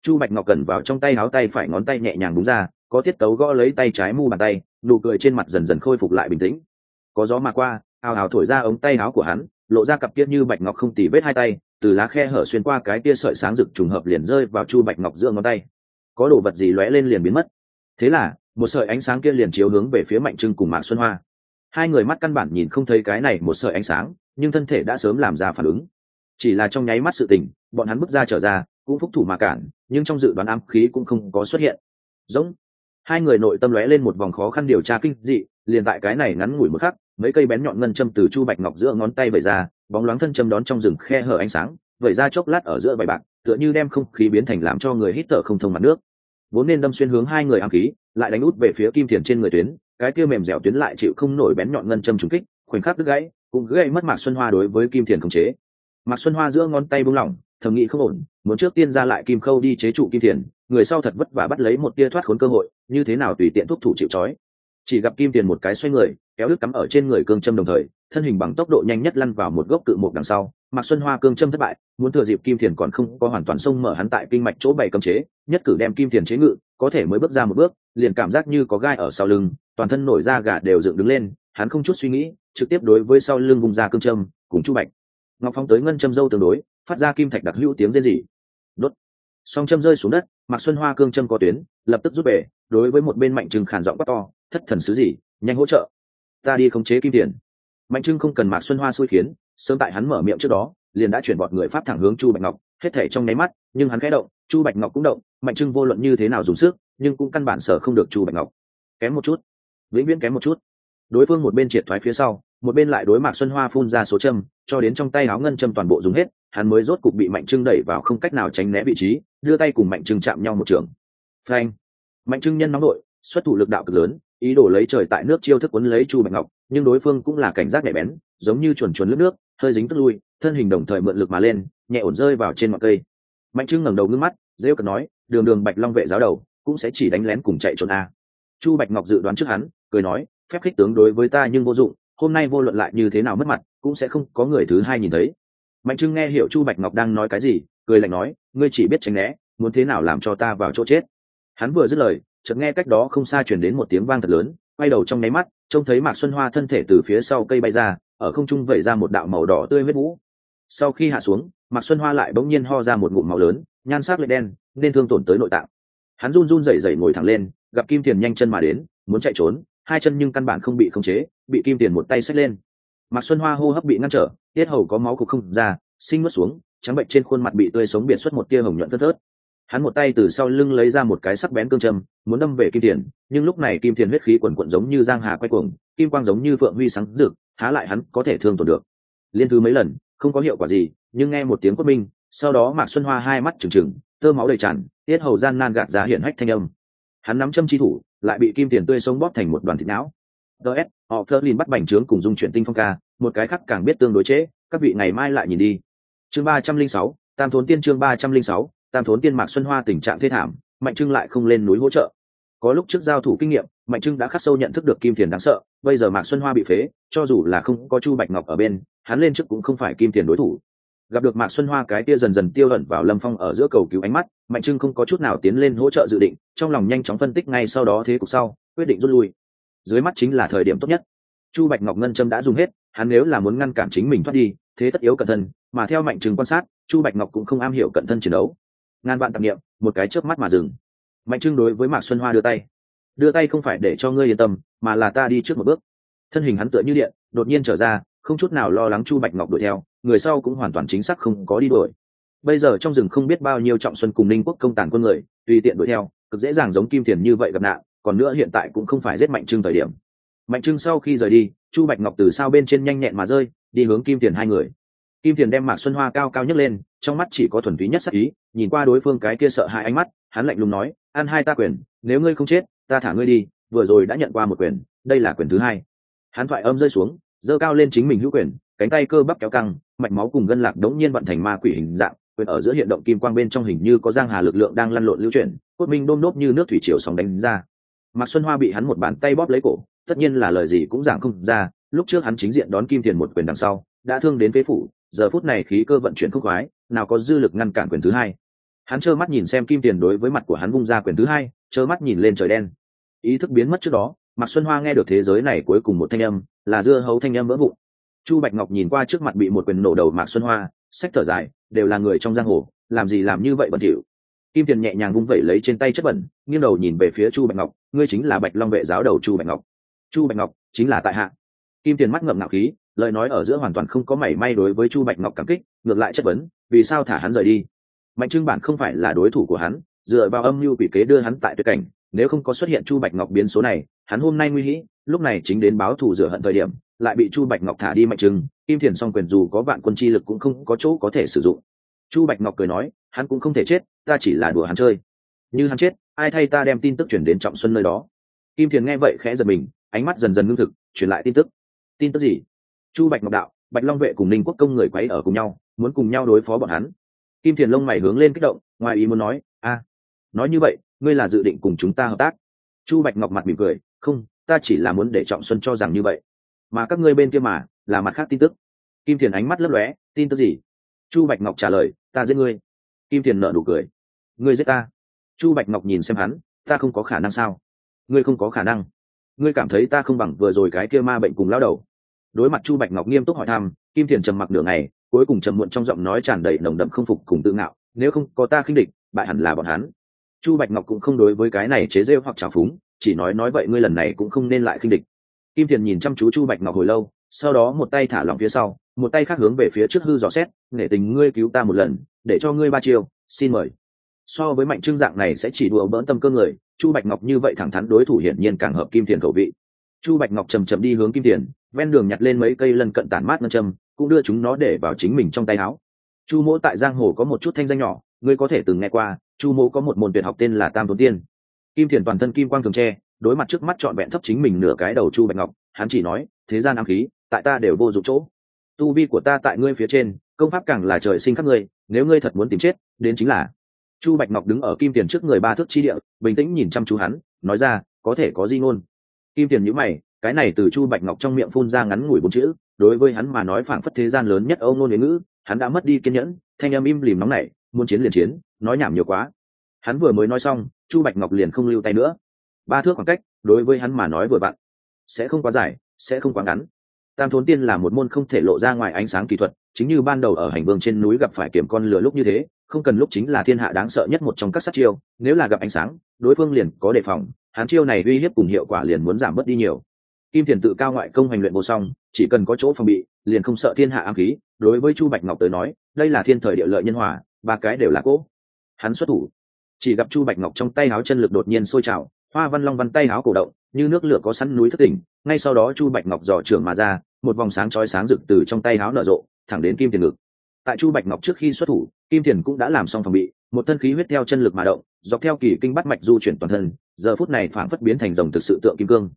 Chu bạch ngọc cần vào trong tay áo tay phải ngón tay nhẹ nhàng búng ra, có tiết tấu gõ lấy tay trái mu bàn tay, nụ cười trên mặt dần dần khôi phục lại bình tĩnh. Có gió mà qua, hào hào thổi ra ống tay áo của hắn lộ ra cặp kia như bạch ngọc không tỉ vết hai tay, từ lá khe hở xuyên qua cái kia sợi sáng rực trùng hợp liền rơi vào chu bạch ngọc giữa ngón tay. Có đồ vật gì lóe lên liền biến mất. Thế là, một sợi ánh sáng kia liền chiếu hướng về phía mạnh trưng cùng mạc xuân hoa. Hai người mắt căn bản nhìn không thấy cái này một sợi ánh sáng, nhưng thân thể đã sớm làm ra phản ứng. Chỉ là trong nháy mắt sự tình, bọn hắn bước ra trở ra, cũng phúc thủ mà cản, nhưng trong dự đoán ám khí cũng không có xuất hiện. Giống, hai người nội tâm lóe lên một vòng khó khăn điều tra kinh dị liền tại cái này ngắn ngủi một khắc, mấy cây bén nhọn ngân châm từ chu bạch ngọc giữa ngón tay vẩy ra, bóng loáng thân châm đón trong rừng khe hở ánh sáng, vẩy ra chốc lát ở giữa vải bạc, tựa như đem không khí biến thành làm cho người hít thở không thông mặt nước. Vốn nên đâm xuyên hướng hai người ám khí, lại đánh út về phía kim thiền trên người tuyến, cái kia mềm dẻo tuyến lại chịu không nổi bén nhọn ngân châm trúng kích, khoảnh khắc đứt gãy, cũng gãy mất mạc xuân hoa đối với kim thiền khống chế. Mạc xuân hoa giữa ngón tay buông lỏng, thầm nghĩ không ổn, muốn trước tiên ra lại kim khâu đi chế trụ kim thiền, người sau thật vất vả bắt lấy một tia thoát khốn cơ hội, như thế nào tùy tiện thúc thủ chịu trói chỉ gặp kim tiền một cái xoay người, kéo đứt cắm ở trên người cương châm đồng thời, thân hình bằng tốc độ nhanh nhất lăn vào một gốc cự một đằng sau. Mạc xuân hoa cương châm thất bại, muốn thừa dịp kim thiền còn không có hoàn toàn xông mở hắn tại kinh mạch chỗ bảy cấm chế, nhất cử đem kim thiền chế ngự, có thể mới bước ra một bước, liền cảm giác như có gai ở sau lưng, toàn thân nổi da gà đều dựng đứng lên, hắn không chút suy nghĩ, trực tiếp đối với sau lưng vùng ra cương châm, cùng chu bạch. Ngọc phong tới ngân châm dâu tương đối, phát ra kim thạch đặc hữu tiếng rên rỉ. Đốt. Song châm rơi xuống đất, mạc xuân hoa cương châm có tuyến, lập tức rút về, đối với một bên mạnh trừng khản giọng quát to thất thần sứ gì, nhanh hỗ trợ. Ta đi khống chế kim tiền. Mạnh trưng không cần mạc xuân hoa xui khiến, sớm tại hắn mở miệng trước đó, liền đã chuyển bọn người pháp thẳng hướng chu bạch ngọc, hết thể trong nháy mắt, nhưng hắn khẽ động, chu bạch ngọc cũng động, mạnh trưng vô luận như thế nào dùng sức, nhưng cũng căn bản sở không được chu bạch ngọc. Kém một chút. Vĩnh viễn kém một chút. Đối phương một bên triệt thoái phía sau, một bên lại đối mạc xuân hoa phun ra số châm, cho đến trong tay áo ngân châm toàn bộ dùng hết, hắn mới rốt cục bị mạnh trưng đẩy vào không cách nào tránh né vị trí, đưa tay cùng mạnh trưng chạm nhau một trường. Phanh. Mạnh trưng nhân nóng đội xuất thủ lực đạo cực lớn, ý đồ lấy trời tại nước chiêu thức quấn lấy chu bạch ngọc, nhưng đối phương cũng là cảnh giác nhạy bén, giống như chuồn chuồn lướt nước, hơi dính tức lui, thân hình đồng thời mượn lực mà lên, nhẹ ổn rơi vào trên ngọn cây. Mạnh trưng ngẩng đầu ngưng mắt, rêu cần nói, đường đường bạch long vệ giáo đầu, cũng sẽ chỉ đánh lén cùng chạy trốn a. Chu bạch ngọc dự đoán trước hắn, cười nói, phép khích tướng đối với ta nhưng vô dụng, hôm nay vô luận lại như thế nào mất mặt, cũng sẽ không có người thứ hai nhìn thấy. Mạnh trưng nghe hiểu chu bạch ngọc đang nói cái gì, cười lạnh nói, ngươi chỉ biết tránh né, muốn thế nào làm cho ta vào chỗ chết? Hắn vừa dứt lời chợt nghe cách đó không xa chuyển đến một tiếng vang thật lớn, quay đầu trong nháy mắt, trông thấy mạc xuân hoa thân thể từ phía sau cây bay ra, ở không trung vẩy ra một đạo màu đỏ tươi huyết vũ. Sau khi hạ xuống, mạc xuân hoa lại bỗng nhiên ho ra một ngụm màu lớn, nhan sắc lệ đen, nên thương tổn tới nội tạng. Hắn run run rẩy rẩy ngồi thẳng lên, gặp kim tiền nhanh chân mà đến, muốn chạy trốn, hai chân nhưng căn bản không bị khống chế, bị kim tiền một tay xách lên. Mạc xuân hoa hô hấp bị ngăn trở, tiết hầu có máu cục không ra, sinh mất xuống, trắng bệnh trên khuôn mặt bị tươi sống biệt xuất một tia hồng nhuận thất thớt hắn một tay từ sau lưng lấy ra một cái sắc bén cương châm, muốn đâm về kim tiền nhưng lúc này kim tiền huyết khí quần quận giống như giang hà quay cuồng, kim quang giống như phượng huy sáng rực, há lại hắn có thể thương tổn được. Liên thứ mấy lần, không có hiệu quả gì, nhưng nghe một tiếng quất minh, sau đó mạc xuân hoa hai mắt trừng trừng, tơ máu đầy tràn, tiết hầu gian nan gạt ra hiện hách thanh âm. Hắn nắm châm chi thủ, lại bị kim tiền tươi sống bóp thành một đoàn thịt não. Ts họ thơ lin bắt bành trướng cùng dung chuyển tinh phong ca, một cái khác càng biết tương đối chế các vị ngày mai lại nhìn đi. Chương ba trăm linh sáu, tam thốn tiên chương ba trăm linh sáu tam thốn tiên mạc xuân hoa tình trạng thê thảm, mạnh trưng lại không lên núi hỗ trợ. Có lúc trước giao thủ kinh nghiệm, mạnh trưng đã khắc sâu nhận thức được kim tiền đáng sợ, bây giờ mạc xuân hoa bị phế, cho dù là không có chu bạch ngọc ở bên, hắn lên trước cũng không phải kim tiền đối thủ. Gặp được mạc xuân hoa cái tia dần dần tiêu ẩn vào lâm phong ở giữa cầu cứu ánh mắt, mạnh trưng không có chút nào tiến lên hỗ trợ dự định, trong lòng nhanh chóng phân tích ngay sau đó thế cục sau, quyết định rút lui. Dưới mắt chính là thời điểm tốt nhất. Chu bạch ngọc ngân châm đã dùng hết, hắn nếu là muốn ngăn cản chính mình thoát đi, thế tất yếu cẩn thân mà theo mạnh trừng quan sát, chu bạch ngọc cũng không am hiểu cận thân chiến đấu ngàn vạn tạp nghiệm một cái chớp mắt mà dừng. Mạnh trưng đối với mạc xuân hoa đưa tay. Đưa tay không phải để cho ngươi yên tâm, mà là ta đi trước một bước. Thân hình hắn tựa như điện, đột nhiên trở ra, không chút nào lo lắng chu bạch ngọc đuổi theo, người sau cũng hoàn toàn chính xác không có đi đuổi. Bây giờ trong rừng không biết bao nhiêu trọng xuân cùng ninh quốc công tàn quân người, tùy tiện đuổi theo, cực dễ dàng giống kim tiền như vậy gặp nạn, còn nữa hiện tại cũng không phải giết mạnh trưng thời điểm. Mạnh trưng sau khi rời đi, chu bạch ngọc từ sau bên trên nhanh nhẹn mà rơi, đi hướng kim tiền hai người kim tiền đem mạc xuân hoa cao cao nhấc lên, trong mắt chỉ có thuần túy nhất sắc ý, nhìn qua đối phương cái kia sợ hãi ánh mắt, hắn lạnh lùng nói, ăn hai ta quyền, nếu ngươi không chết, ta thả ngươi đi, vừa rồi đã nhận qua một quyền, đây là quyền thứ hai. Hắn thoại âm rơi xuống, giơ cao lên chính mình hữu quyền, cánh tay cơ bắp kéo căng, mạch máu cùng gân lạc đống nhiên vận thành ma quỷ hình dạng, quyền ở giữa hiện động kim quang bên trong hình như có giang hà lực lượng đang lăn lộn lưu chuyển, cốt minh đôm đốp như nước thủy triều sóng đánh ra. Mạc xuân hoa bị hắn một bàn tay bóp lấy cổ, tất nhiên là lời gì cũng giảng không ra, lúc trước hắn chính diện đón kim tiền một quyền đằng sau, đã thương đến phế phủ giờ phút này khí cơ vận chuyển khúc khoái, nào có dư lực ngăn cản quyền thứ hai. Hắn trơ mắt nhìn xem kim tiền đối với mặt của hắn vung ra quyền thứ hai, trơ mắt nhìn lên trời đen. Ý thức biến mất trước đó, mạc xuân hoa nghe được thế giới này cuối cùng một thanh âm, là dưa hấu thanh âm vỡ vụn. Chu bạch ngọc nhìn qua trước mặt bị một quyền nổ đầu mạc xuân hoa sách thở dài, đều là người trong giang hồ, làm gì làm như vậy bẩn thỉu. Kim tiền nhẹ nhàng vung vẩy lấy trên tay chất bẩn, nghiêng đầu nhìn về phía chu bạch ngọc, ngươi chính là bạch long vệ giáo đầu chu bạch ngọc. Chu bạch ngọc, chính là tại hạ. Kim tiền mắt ngậm ngạo khí lời nói ở giữa hoàn toàn không có mảy may đối với chu bạch ngọc cảm kích, ngược lại chất vấn, vì sao thả hắn rời đi? Mạnh trưng bản không phải là đối thủ của hắn, dựa vào âm mưu quỷ kế đưa hắn tại tuyệt cảnh, nếu không có xuất hiện chu bạch ngọc biến số này, hắn hôm nay nguy hĩ lúc này chính đến báo thù rửa hận thời điểm, lại bị chu bạch ngọc thả đi mạnh trưng, kim thiền song quyền dù có vạn quân chi lực cũng không có chỗ có thể sử dụng. Chu bạch ngọc cười nói, hắn cũng không thể chết, ta chỉ là đùa hắn chơi. Như hắn chết, ai thay ta đem tin tức chuyển đến trọng xuân nơi đó? Kim thiền nghe vậy khẽ giật mình, ánh mắt dần dần ngưng thực, truyền lại tin tức. Tin tức gì? Chu bạch ngọc đạo, bạch long vệ cùng ninh quốc công người quấy ở cùng nhau, muốn cùng nhau đối phó bọn hắn. Kim thiền lông mày hướng lên kích động, ngoài ý muốn nói, a, nói như vậy, ngươi là dự định cùng chúng ta hợp tác? Chu bạch ngọc mặt mỉm cười, không, ta chỉ là muốn để trọng xuân cho rằng như vậy. Mà các ngươi bên kia mà, là mặt khác tin tức. Kim thiền ánh mắt lấp lóe, tin tức gì? Chu bạch ngọc trả lời, ta giết ngươi. Kim thiền nợ nụ cười, ngươi giết ta? Chu bạch ngọc nhìn xem hắn, ta không có khả năng sao? Ngươi không có khả năng. Ngươi cảm thấy ta không bằng vừa rồi cái kia ma bệnh cùng lao đầu? Đối mặt chu bạch ngọc nghiêm túc hỏi thăm, kim thiền trầm mặc nửa ngày, cuối cùng trầm muộn trong giọng nói tràn đầy nồng đậm không phục cùng tự ngạo, nếu không có ta khinh địch, bại hẳn là bọn hắn. Chu bạch ngọc cũng không đối với cái này chế rêu hoặc trào phúng, chỉ nói nói vậy ngươi lần này cũng không nên lại khinh địch. Kim thiền nhìn chăm chú chu bạch ngọc hồi lâu, sau đó một tay thả lỏng phía sau, một tay khác hướng về phía trước hư dò xét, nể tình ngươi cứu ta một lần, để cho ngươi ba chiêu, xin mời. So với mạnh trưng dạng này sẽ chỉ đùa bỡn tâm cơ người, chu bạch ngọc như vậy thẳng thắn đối thủ hiển nhiên càng hợp kim thiền khẩu vị. Chu bạch ngọc chầm chầm đi hướng kim tiền ven đường nhặt lên mấy cây lân cận tản mát ngân châm, cũng đưa chúng nó để vào chính mình trong tay áo. Chu mỗ tại giang hồ có một chút thanh danh nhỏ, ngươi có thể từng nghe qua, chu mỗ có một môn tuyệt học tên là tam thốn tiên. Kim thiền toàn thân kim quang thường tre đối mặt trước mắt trọn vẹn thấp chính mình nửa cái đầu chu bạch ngọc, hắn chỉ nói, thế gian ám khí, tại ta đều vô dụng chỗ. Tu vi của ta tại ngươi phía trên, công pháp càng là trời sinh khắp ngươi, nếu ngươi thật muốn tìm chết, đến chính là. Chu bạch ngọc đứng ở kim tiền trước người ba thước chi địa, bình tĩnh nhìn chăm chú hắn, nói ra, có thể có di ngôn. Kim tiền nhữ mày cái này từ chu bạch ngọc trong miệng phun ra ngắn ngủi bốn chữ, đối với hắn mà nói phảng phất thế gian lớn nhất âu nôn ngữ, hắn đã mất đi kiên nhẫn, thanh âm im lìm nóng nảy, muốn chiến liền chiến, nói nhảm nhiều quá. Hắn vừa mới nói xong, chu bạch ngọc liền không lưu tay nữa. Ba thước khoảng cách, đối với hắn mà nói vừa vặn. Sẽ không quá dài, sẽ không quá ngắn. Tam thốn tiên là một môn không thể lộ ra ngoài ánh sáng kỹ thuật, chính như ban đầu ở hành vương trên núi gặp phải kiểm con lửa lúc như thế, không cần lúc chính là thiên hạ đáng sợ nhất một trong các sát chiêu, nếu là gặp ánh sáng, đối phương liền có đề phòng, hắn chiêu này uy hiếp cùng hiệu quả liền muốn giảm bớt đi nhiều kim thiền tự cao ngoại công hành luyện vô song, chỉ cần có chỗ phòng bị, liền không sợ thiên hạ ám khí. Đối với chu bạch ngọc tới nói, đây là thiên thời địa lợi nhân hòa, ba cái đều là cỗ hắn xuất thủ. Chỉ gặp chu bạch ngọc trong tay áo chân lực đột nhiên sôi trào, hoa văn long văn tay áo cổ động, như nước lửa có sẵn núi thất tỉnh. Ngay sau đó chu bạch ngọc dò trưởng mà ra, một vòng sáng chói sáng rực từ trong tay áo nở rộ, thẳng đến kim thiền ngực. Tại chu bạch ngọc trước khi xuất thủ, kim thiền cũng đã làm xong phòng bị, một thân khí huyết theo chân lực mà động, dọc theo kỳ kinh bắt mạch du chuyển toàn thân, giờ phút này phản phất biến thành rồng thực sự tượng kim cương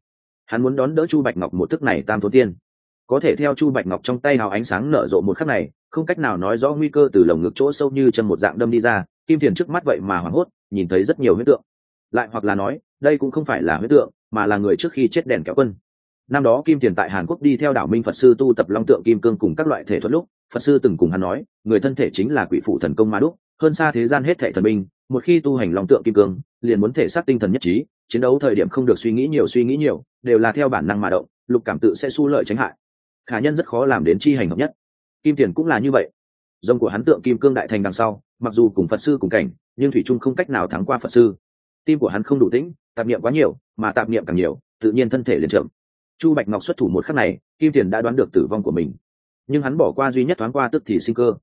hắn muốn đón đỡ chu bạch ngọc một thức này tam thốn tiên. Có thể theo chu bạch ngọc trong tay hào ánh sáng nở rộ một khắc này không cách nào nói rõ nguy cơ từ lồng ngực chỗ sâu như chân một dạng đâm đi ra kim thiền trước mắt vậy mà hoảng hốt nhìn thấy rất nhiều huyết tượng. Lại hoặc là nói đây cũng không phải là huyết tượng mà là người trước khi chết đèn kéo quân. Năm đó kim thiền tại hàn quốc đi theo đảo minh phật sư tu tập long tượng kim cương cùng các loại thể thuật lúc phật sư từng cùng hắn nói người thân thể chính là quỷ phụ thần công ma đúc hơn xa thế gian hết thể thần minh, một khi tu hành long tượng kim cương liền muốn thể xác tinh thần nhất trí, chiến đấu thời điểm không được suy nghĩ nhiều suy nghĩ nhiều, đều là theo bản năng mà động, lục cảm tự sẽ su lợi tránh hại. Khả nhân rất khó làm đến chi hành hợp nhất. Kim tiền cũng là như vậy. Dông của hắn tượng kim cương đại thành đằng sau, mặc dù cùng phật sư cùng cảnh, nhưng thủy trung không cách nào thắng qua phật sư. Tim của hắn không đủ tĩnh, tạp niệm quá nhiều, mà tạp niệm càng nhiều, tự nhiên thân thể liền chậm. Chu bạch ngọc xuất thủ một khắc này, kim tiền đã đoán được tử vong của mình. Nhưng hắn bỏ qua duy nhất thoáng qua tức thì sinh cơ.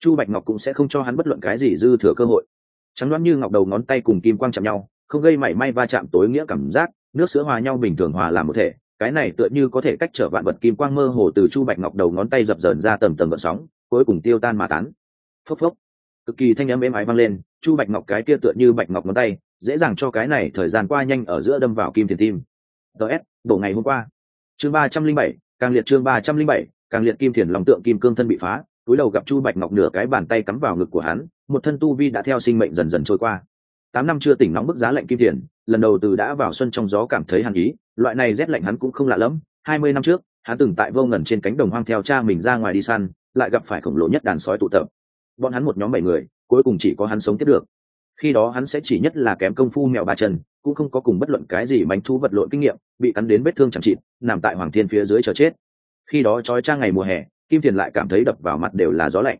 Chu bạch ngọc cũng sẽ không cho hắn bất luận cái gì dư thừa cơ hội trắng đoán như ngọc đầu ngón tay cùng kim quang chạm nhau, không gây mảy may va chạm tối nghĩa cảm giác, nước sữa hòa nhau bình thường hòa làm một thể, cái này tựa như có thể cách trở vạn vật kim quang mơ hồ từ chu bạch ngọc đầu ngón tay dập dờn ra tầng tầng vận sóng, cuối cùng tiêu tan mà tán. Phốc phốc. Cực kỳ thanh âm êm ái vang lên, chu bạch ngọc cái kia tựa như bạch ngọc ngón tay, dễ dàng cho cái này thời gian qua nhanh ở giữa đâm vào kim thiền tim. Ts đổ ngày hôm qua. Chương ba trăm linh bảy, càng liệt chương ba trăm linh bảy, càng liệt kim thiền lòng tượng kim cương thân bị phá, túi đầu gặp chu bạch ngọc nửa cái bàn tay cắm vào ngực của hắn một thân tu vi đã theo sinh mệnh dần dần trôi qua. Tám năm chưa tỉnh nóng bức giá lạnh kim tiền, lần đầu từ đã vào xuân trong gió cảm thấy hàn ý, loại này rét lạnh hắn cũng không lạ lẫm. Hai mươi năm trước, hắn từng tại vô ngần trên cánh đồng hoang theo cha mình ra ngoài đi săn, lại gặp phải khổng lồ nhất đàn sói tụ tập. Bọn hắn một nhóm bảy người, cuối cùng chỉ có hắn sống tiếp được. Khi đó hắn sẽ chỉ nhất là kém công phu mèo ba chân cũng không có cùng bất luận cái gì mánh thu vật lộn kinh nghiệm, bị cắn đến vết thương chẳng chịt, nằm tại hoàng thiên phía dưới chờ chết. Khi đó trói trang ngày mùa hè, kim tiền lại cảm thấy đập vào mặt đều là gió lạnh.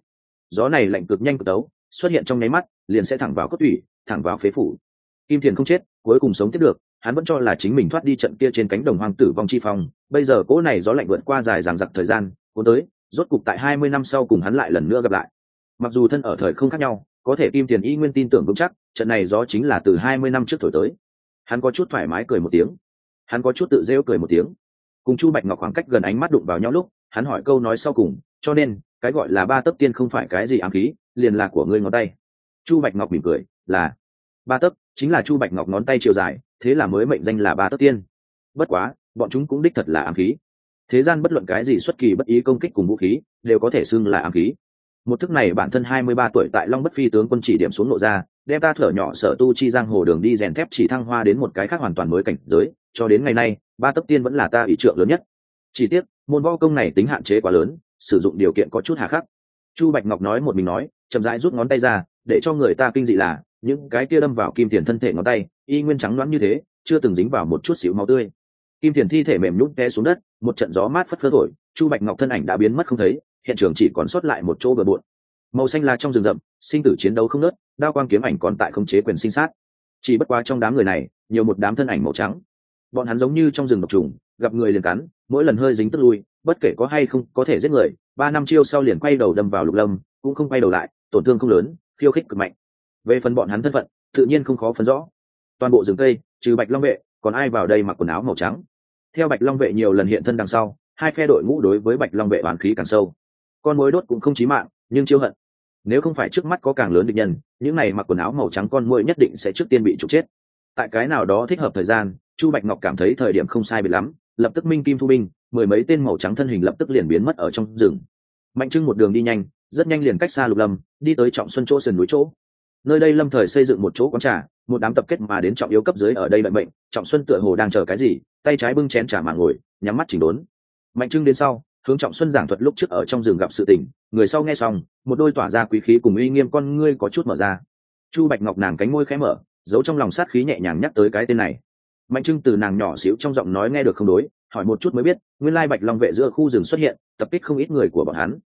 Gió này lạnh cực nhanh cực tấu xuất hiện trong nháy mắt, liền sẽ thẳng vào cốt tủy, thẳng vào phế phủ. Kim thiền không chết, cuối cùng sống tiếp được, hắn vẫn cho là chính mình thoát đi trận kia trên cánh đồng hoang tử vong chi phong. Bây giờ cỗ này gió lạnh vượt qua dài dằng dặc thời gian cố tới, rốt cục tại hai mươi năm sau cùng hắn lại lần nữa gặp lại. Mặc dù thân ở thời không khác nhau, có thể kim tiền y nguyên tin tưởng vững chắc, trận này gió chính là từ hai mươi năm trước thổi tới. Hắn có chút thoải mái cười một tiếng. Hắn có chút tự rêu cười một tiếng. Cùng chu bạch ngọc khoảng cách gần ánh mắt đụng vào nhau lúc, hắn hỏi câu nói sau cùng, cho nên, cái gọi là ba tấc tiên không phải cái gì ám khí liền là của ngươi ngón tay. Chu bạch ngọc mỉm cười, là, ba tấc, chính là chu bạch ngọc ngón tay chiều dài, thế là mới mệnh danh là ba tấc tiên. Bất quá, bọn chúng cũng đích thật là ám khí. Thế gian bất luận cái gì xuất kỳ bất ý công kích cùng vũ khí, đều có thể xưng là ám khí. Một thức này bản thân hai mươi ba tuổi tại long bất phi tướng quân chỉ điểm xuống nội ra, đem ta thở nhỏ sở tu chi giang hồ đường đi rèn thép chỉ thăng hoa đến một cái khác hoàn toàn mới cảnh giới, cho đến ngày nay, ba tấc tiên vẫn là ta ý trượng lớn nhất. Chỉ tiếc, môn võ công này tính hạn chế quá lớn, sử dụng điều kiện có chút hà khắc. Chu bạch ngọc nói một mình nói chậm rãi rút ngón tay ra, để cho người ta kinh dị là, những cái kia đâm vào kim tiền thân thể ngón tay, y nguyên trắng loãng như thế, chưa từng dính vào một chút xíu máu tươi. Kim tiền thi thể mềm nhúc té xuống đất, một trận gió mát phất phơ thổi, chu bạch ngọc thân ảnh đã biến mất không thấy, hiện trường chỉ còn sót lại một chỗ bờ bộn. Màu xanh là trong rừng rậm, sinh tử chiến đấu không nớt đao quang kiếm ảnh còn tại không chế quyền sinh sát. Chỉ bất quá trong đám người này, nhiều một đám thân ảnh màu trắng. Bọn hắn giống như trong rừng độc trùng, gặp người liền cắn, mỗi lần hơi dính tức lui, bất kể có hay không có thể giết người, ba năm chiêu sau liền quay đầu đâm vào lục lâm, cũng không quay đầu lại tổn thương không lớn, khiêu khích cực mạnh. Về phần bọn hắn thân phận, tự nhiên không khó phân rõ. Toàn bộ rừng tây trừ bạch long vệ, còn ai vào đây mặc quần áo màu trắng? Theo bạch long vệ nhiều lần hiện thân đằng sau, hai phe đội ngũ đối với bạch long vệ bán khí càng sâu. Con mối đốt cũng không chí mạng, nhưng chiêu hận. Nếu không phải trước mắt có càng lớn địch nhân, những này mặc quần áo màu trắng con môi nhất định sẽ trước tiên bị trục chết. Tại cái nào đó thích hợp thời gian, chu bạch ngọc cảm thấy thời điểm không sai biệt lắm, lập tức minh kim thu binh, mười mấy tên màu trắng thân hình lập tức liền biến mất ở trong rừng. Mạnh trưng một đường đi nhanh rất nhanh liền cách xa lục lâm, đi tới trọng xuân chỗ sườn núi chỗ. Nơi đây lâm thời xây dựng một chỗ quán trà, một đám tập kết mà đến trọng yếu cấp dưới ở đây bệnh bệnh trọng xuân tựa hồ đang chờ cái gì, tay trái bưng chén trà mà ngồi, nhắm mắt chỉnh đốn. Mạnh trưng đến sau, hướng trọng xuân giảng thuật lúc trước ở trong rừng gặp sự tình, người sau nghe xong, một đôi tỏa ra quý khí cùng uy nghiêm con ngươi có chút mở ra. Chu bạch ngọc nàng cánh môi khẽ mở, giấu trong lòng sát khí nhẹ nhàng nhắc tới cái tên này. Mạnh trưng từ nàng nhỏ xíu trong giọng nói nghe được không đối, hỏi một chút mới biết, nguyên lai bạch long vệ giữa khu rừng xuất hiện, tập kích không ít người của bọn hắn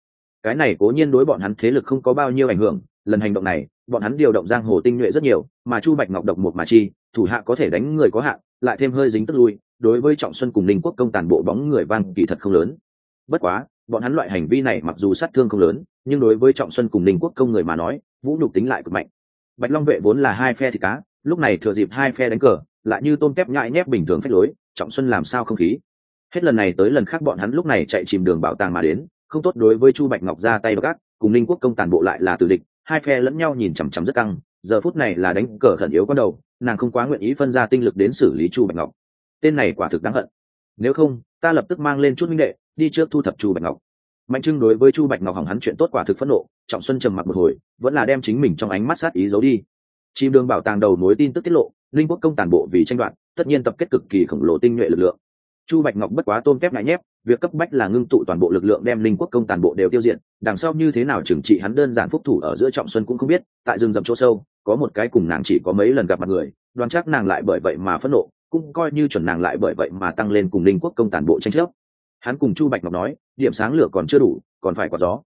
cái này cố nhiên đối bọn hắn thế lực không có bao nhiêu ảnh hưởng, lần hành động này, bọn hắn điều động giang hồ tinh nhuệ rất nhiều, mà chu bạch ngọc độc một mà chi, thủ hạ có thể đánh người có hạn, lại thêm hơi dính tức lui, đối với trọng xuân cùng ninh quốc công tàn bộ bóng người vang kỳ thật không lớn. Bất quá, bọn hắn loại hành vi này mặc dù sát thương không lớn, nhưng đối với trọng xuân cùng ninh quốc công người mà nói, vũ nhục tính lại cực mạnh. Bạch long vệ vốn là hai phe thì cá, lúc này thừa dịp hai phe đánh cờ, lại như tôm kép nhại nhép bình thường phép lối, trọng xuân làm sao không khí. Hết lần này tới lần khác bọn hắn lúc này chạy chìm đường bảo tàng mà đến không tốt đối với chu bạch ngọc ra tay gác cùng ninh quốc công tàn bộ lại là tử địch, hai phe lẫn nhau nhìn chằm chằm rất căng, giờ phút này là đánh cờ khẩn yếu con đầu, nàng không quá nguyện ý phân ra tinh lực đến xử lý chu bạch ngọc. Tên này quả thực đáng hận. Nếu không, ta lập tức mang lên chút minh đệ, đi trước thu thập chu bạch ngọc. Mạnh trưng đối với chu bạch ngọc hỏng hắn chuyện tốt quả thực phẫn nộ, trọng xuân trầm mặc một hồi, vẫn là đem chính mình trong ánh mắt sát ý giấu đi. Chìm đường bảo tàng đầu mối tin tức tiết lộ linh quốc công tàn bộ vì tranh đoạt, tất nhiên tập kết cực kỳ khổng lồ tinh nhuệ lực lượng chu bạch ngọc bất quá tôm kép ngại nhép, việc cấp bách là ngưng tụ toàn bộ lực lượng đem linh quốc công toàn bộ đều tiêu diệt, đằng sau như thế nào trừng trị hắn đơn giản phúc thủ ở giữa trọng xuân cũng không biết, tại rừng rậm chỗ sâu, có một cái cùng nàng chỉ có mấy lần gặp mặt người đoán chắc nàng lại bởi vậy mà phẫn nộ, cũng coi như chuẩn nàng lại bởi vậy mà tăng lên cùng linh quốc công toàn bộ tranh chấp. Hắn cùng chu bạch ngọc nói, điểm sáng lửa còn chưa đủ, còn phải có gió.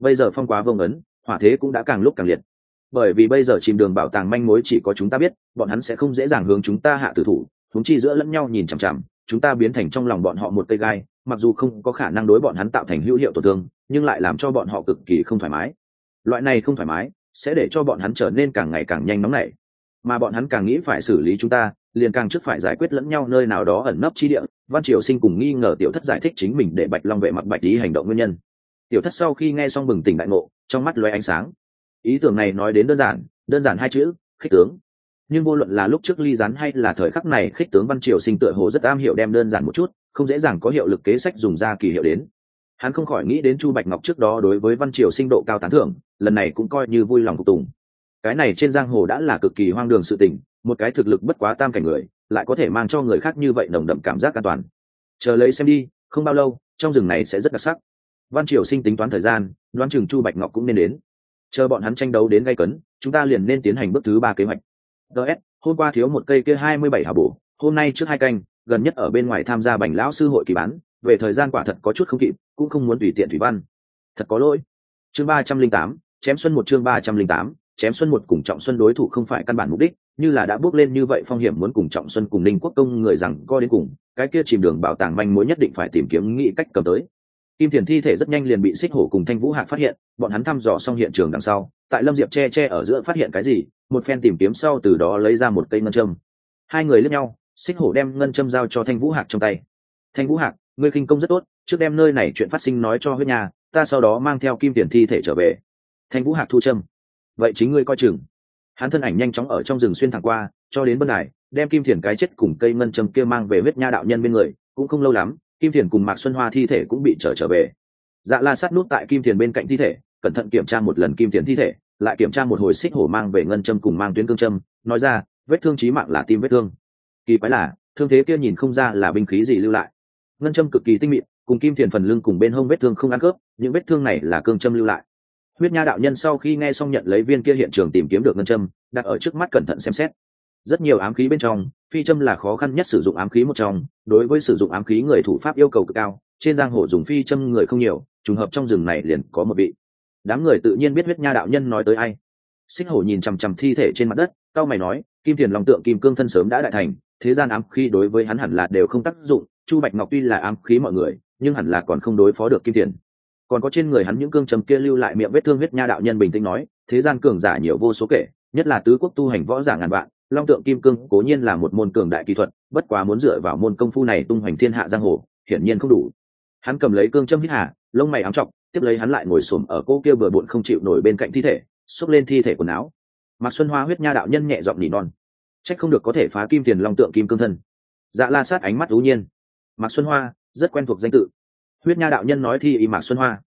Bây giờ phong quá vông ấn, hỏa thế cũng đã càng lúc càng liệt. Bởi vì bây giờ chìm đường bảo tàng manh mối chỉ có chúng ta biết, bọn hắn sẽ không dễ dàng hướng chúng ta hạ tử thủ thúng chi giữa lẫn nhau nhìn chằm chằm chúng ta biến thành trong lòng bọn họ một cây gai, mặc dù không có khả năng đối bọn hắn tạo thành hữu hiệu tổn thương, nhưng lại làm cho bọn họ cực kỳ không thoải mái. Loại này không thoải mái sẽ để cho bọn hắn trở nên càng ngày càng nhanh nóng nảy. Mà bọn hắn càng nghĩ phải xử lý chúng ta, liền càng trước phải giải quyết lẫn nhau nơi nào đó ẩn nấp chi địa. Văn triều sinh cùng nghi ngờ tiểu thất giải thích chính mình để bạch long vệ mặc bạch lý hành động nguyên nhân. Tiểu thất sau khi nghe xong bừng tỉnh đại ngộ, trong mắt loe ánh sáng. Ý tưởng này nói đến đơn giản đơn giản hai chữ, khích tướng nhưng vô luận là lúc trước ly rán hay là thời khắc này, khích tướng văn triều sinh tựa hồ rất am hiểu đem đơn giản một chút, không dễ dàng có hiệu lực kế sách dùng ra kỳ hiệu đến. Hắn không khỏi nghĩ đến chu bạch ngọc trước đó đối với văn triều sinh độ cao tán thưởng, lần này cũng coi như vui lòng phục tùng. Cái này trên giang hồ đã là cực kỳ hoang đường sự tình, một cái thực lực bất quá tam cảnh người, lại có thể mang cho người khác như vậy nồng đậm cảm giác an toàn. Chờ lấy xem đi, không bao lâu, trong rừng này sẽ rất đặc sắc. Văn triều sinh tính toán thời gian, đoán chừng chu bạch ngọc cũng nên đến. Chờ bọn hắn tranh đấu đến gây cấn, chúng ta liền nên tiến hành bước thứ ba kế hoạch ts hôm qua thiếu một cây kia hai mươi bảy hà bổ, hôm nay trước hai canh, gần nhất ở bên ngoài tham gia bành lão sư hội kỳ bán, về thời gian quả thật có chút không kịp, cũng không muốn tùy tiện thủy văn. Thật có lỗi. Chương ba trăm linh tám, chém xuân một chương ba trăm linh tám, chém xuân một cùng trọng xuân đối thủ không phải căn bản mục đích, như là đã bước lên như vậy phong hiểm muốn cùng trọng xuân cùng ninh quốc công người rằng co đến cùng, cái kia chìm đường bảo tàng manh mối nhất định phải tìm kiếm nghĩ cách cầm tới. Kim thiền thi thể rất nhanh liền bị xích hổ cùng thanh vũ hạc phát hiện, bọn hắn thăm dò xong hiện trường đằng sau, tại lâm diệp che che ở giữa phát hiện cái gì một phen tìm kiếm sau từ đó lấy ra một cây ngân châm. Hai người lướt nhau, xích hổ đem ngân châm giao cho thanh vũ hạc trong tay. Thanh vũ hạc, ngươi khinh công rất tốt, trước đem nơi này chuyện phát sinh nói cho huyết nhà ta sau đó mang theo kim tiền thi thể trở về. Thanh vũ hạc thu châm. Vậy chính ngươi coi chừng. Hắn thân ảnh nhanh chóng ở trong rừng xuyên thẳng qua, cho đến bên này, đem kim thiền cái chết cùng cây ngân châm kia mang về huyết nha đạo nhân bên người, cũng không lâu lắm, kim thiền cùng mạc xuân hoa thi thể cũng bị trở trở về. Dạ la sát nút tại kim thiền bên cạnh thi thể, cẩn thận kiểm tra một lần kim thiền thi thể lại kiểm tra một hồi xích hổ mang về ngân châm cùng mang tuyến cương châm, nói ra, vết thương trí mạng là tim vết thương. Kỳ quái là, thương thế kia nhìn không ra là binh khí gì lưu lại. Ngân châm cực kỳ tinh mịn, cùng kim thiền phần lưng cùng bên hông vết thương không ăn khớp, những vết thương này là cương châm lưu lại. Huyết nha đạo nhân sau khi nghe xong nhận lấy viên kia hiện trường tìm kiếm được ngân châm, đặt ở trước mắt cẩn thận xem xét. Rất nhiều ám khí bên trong, phi châm là khó khăn nhất sử dụng ám khí một trong, đối với sử dụng ám khí người thủ pháp yêu cầu cực cao, trên giang hồ dùng phi châm người không nhiều, trùng hợp trong rừng này liền có một vị đám người tự nhiên biết huyết nha đạo nhân nói tới ai. Xích hổ nhìn chằm chằm thi thể trên mặt đất cao mày nói, kim thiền lòng tượng, kim cương thân sớm đã đại thành, thế gian ám khí đối với hắn hẳn là đều không tác dụng, chu bạch ngọc tuy là ám khí mọi người, nhưng hẳn là còn không đối phó được kim thiền. Còn có trên người hắn những cương trầm kia lưu lại miệng vết thương huyết nha đạo nhân bình tĩnh nói, thế gian cường giả nhiều vô số kể, nhất là tứ quốc tu hành võ giả ngàn vạn, long tượng, kim cương cố nhiên là một môn cường đại kỹ thuật, bất quá muốn dựa vào môn công phu này tung hoành thiên hạ giang hồ, hiển nhiên không đủ. Hắn cầm lấy cương châm hít hà, lông mày ám trọng tiếp lấy hắn lại ngồi xổm ở cô kia bừa bộn không chịu nổi bên cạnh thi thể xúc lên thi thể quần áo. Mạc xuân hoa huyết nha đạo nhân nhẹ giọng nỉ non. Trách không được có thể phá kim tiền long tượng kim cương thân. Dạ la sát ánh mắt ưu nhiên. Mạc xuân hoa, rất quen thuộc danh tự. Huyết nha đạo nhân nói thi y mạc xuân hoa.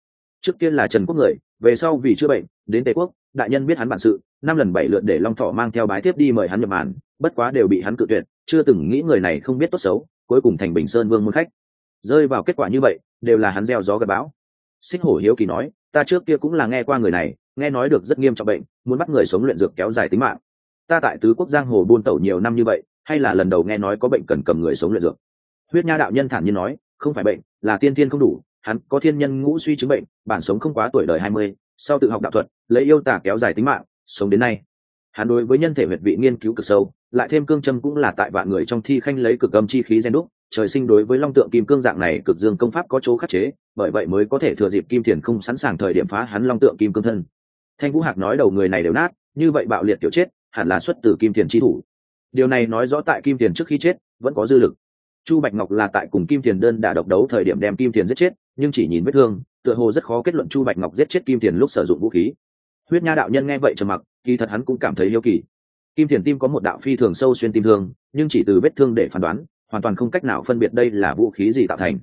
Trước tiên là trần quốc người, về sau vì chữa bệnh, đến tề quốc, đại nhân biết hắn bản sự, năm lần bảy lượt để long thọ mang theo bái tiếp đi mời hắn nhập màn, bất quá đều bị hắn cự tuyệt, chưa từng nghĩ người này không biết tốt xấu, cuối cùng thành bình sơn vương môn khách. Rơi vào kết quả như vậy, đều là hắn gieo gió gặp bão xích hổ hiếu kỳ nói, ta trước kia cũng là nghe qua người này, nghe nói được rất nghiêm trọng bệnh, muốn bắt người sống luyện dược kéo dài tính mạng. Ta tại tứ quốc giang hồ buôn tẩu nhiều năm như vậy, hay là lần đầu nghe nói có bệnh cần cầm người sống luyện dược? Huyết nha đạo nhân thản nhiên nói, không phải bệnh, là tiên thiên không đủ, hắn có thiên nhân ngũ suy chứng bệnh, bản sống không quá tuổi đời hai mươi, sau tự học đạo thuật, lấy yêu tả kéo dài tính mạng, sống đến nay. Hắn đối với nhân thể huyệt vị nghiên cứu cực sâu, lại thêm cương châm cũng là tại vạn người trong thi khanh lấy cực âm chi khí gen đúc trời sinh đối với long tượng kim cương dạng này cực dương công pháp có chỗ khắc chế, bởi vậy mới có thể thừa dịp kim thiền không sẵn sàng thời điểm phá hắn long tượng kim cương thân. Thanh vũ hạc nói đầu người này đều nát, như vậy bạo liệt tiểu chết, hẳn là xuất từ kim thiền chi thủ. Điều này nói rõ tại kim thiền trước khi chết, vẫn có dư lực. Chu bạch ngọc là tại cùng kim thiền đơn đả độc đấu thời điểm đem kim thiền giết chết, nhưng chỉ nhìn vết thương, tựa hồ rất khó kết luận chu bạch ngọc giết chết kim thiền lúc sử dụng vũ khí. Huyết nha đạo nhân nghe vậy trầm mặc, kỳ thật hắn cũng cảm thấy yêu kỳ. Kim thiền tim có một đạo phi thường sâu xuyên tim thương, nhưng chỉ từ vết thương để phán đoán hoàn toàn không cách nào phân biệt đây là vũ khí gì tạo thành.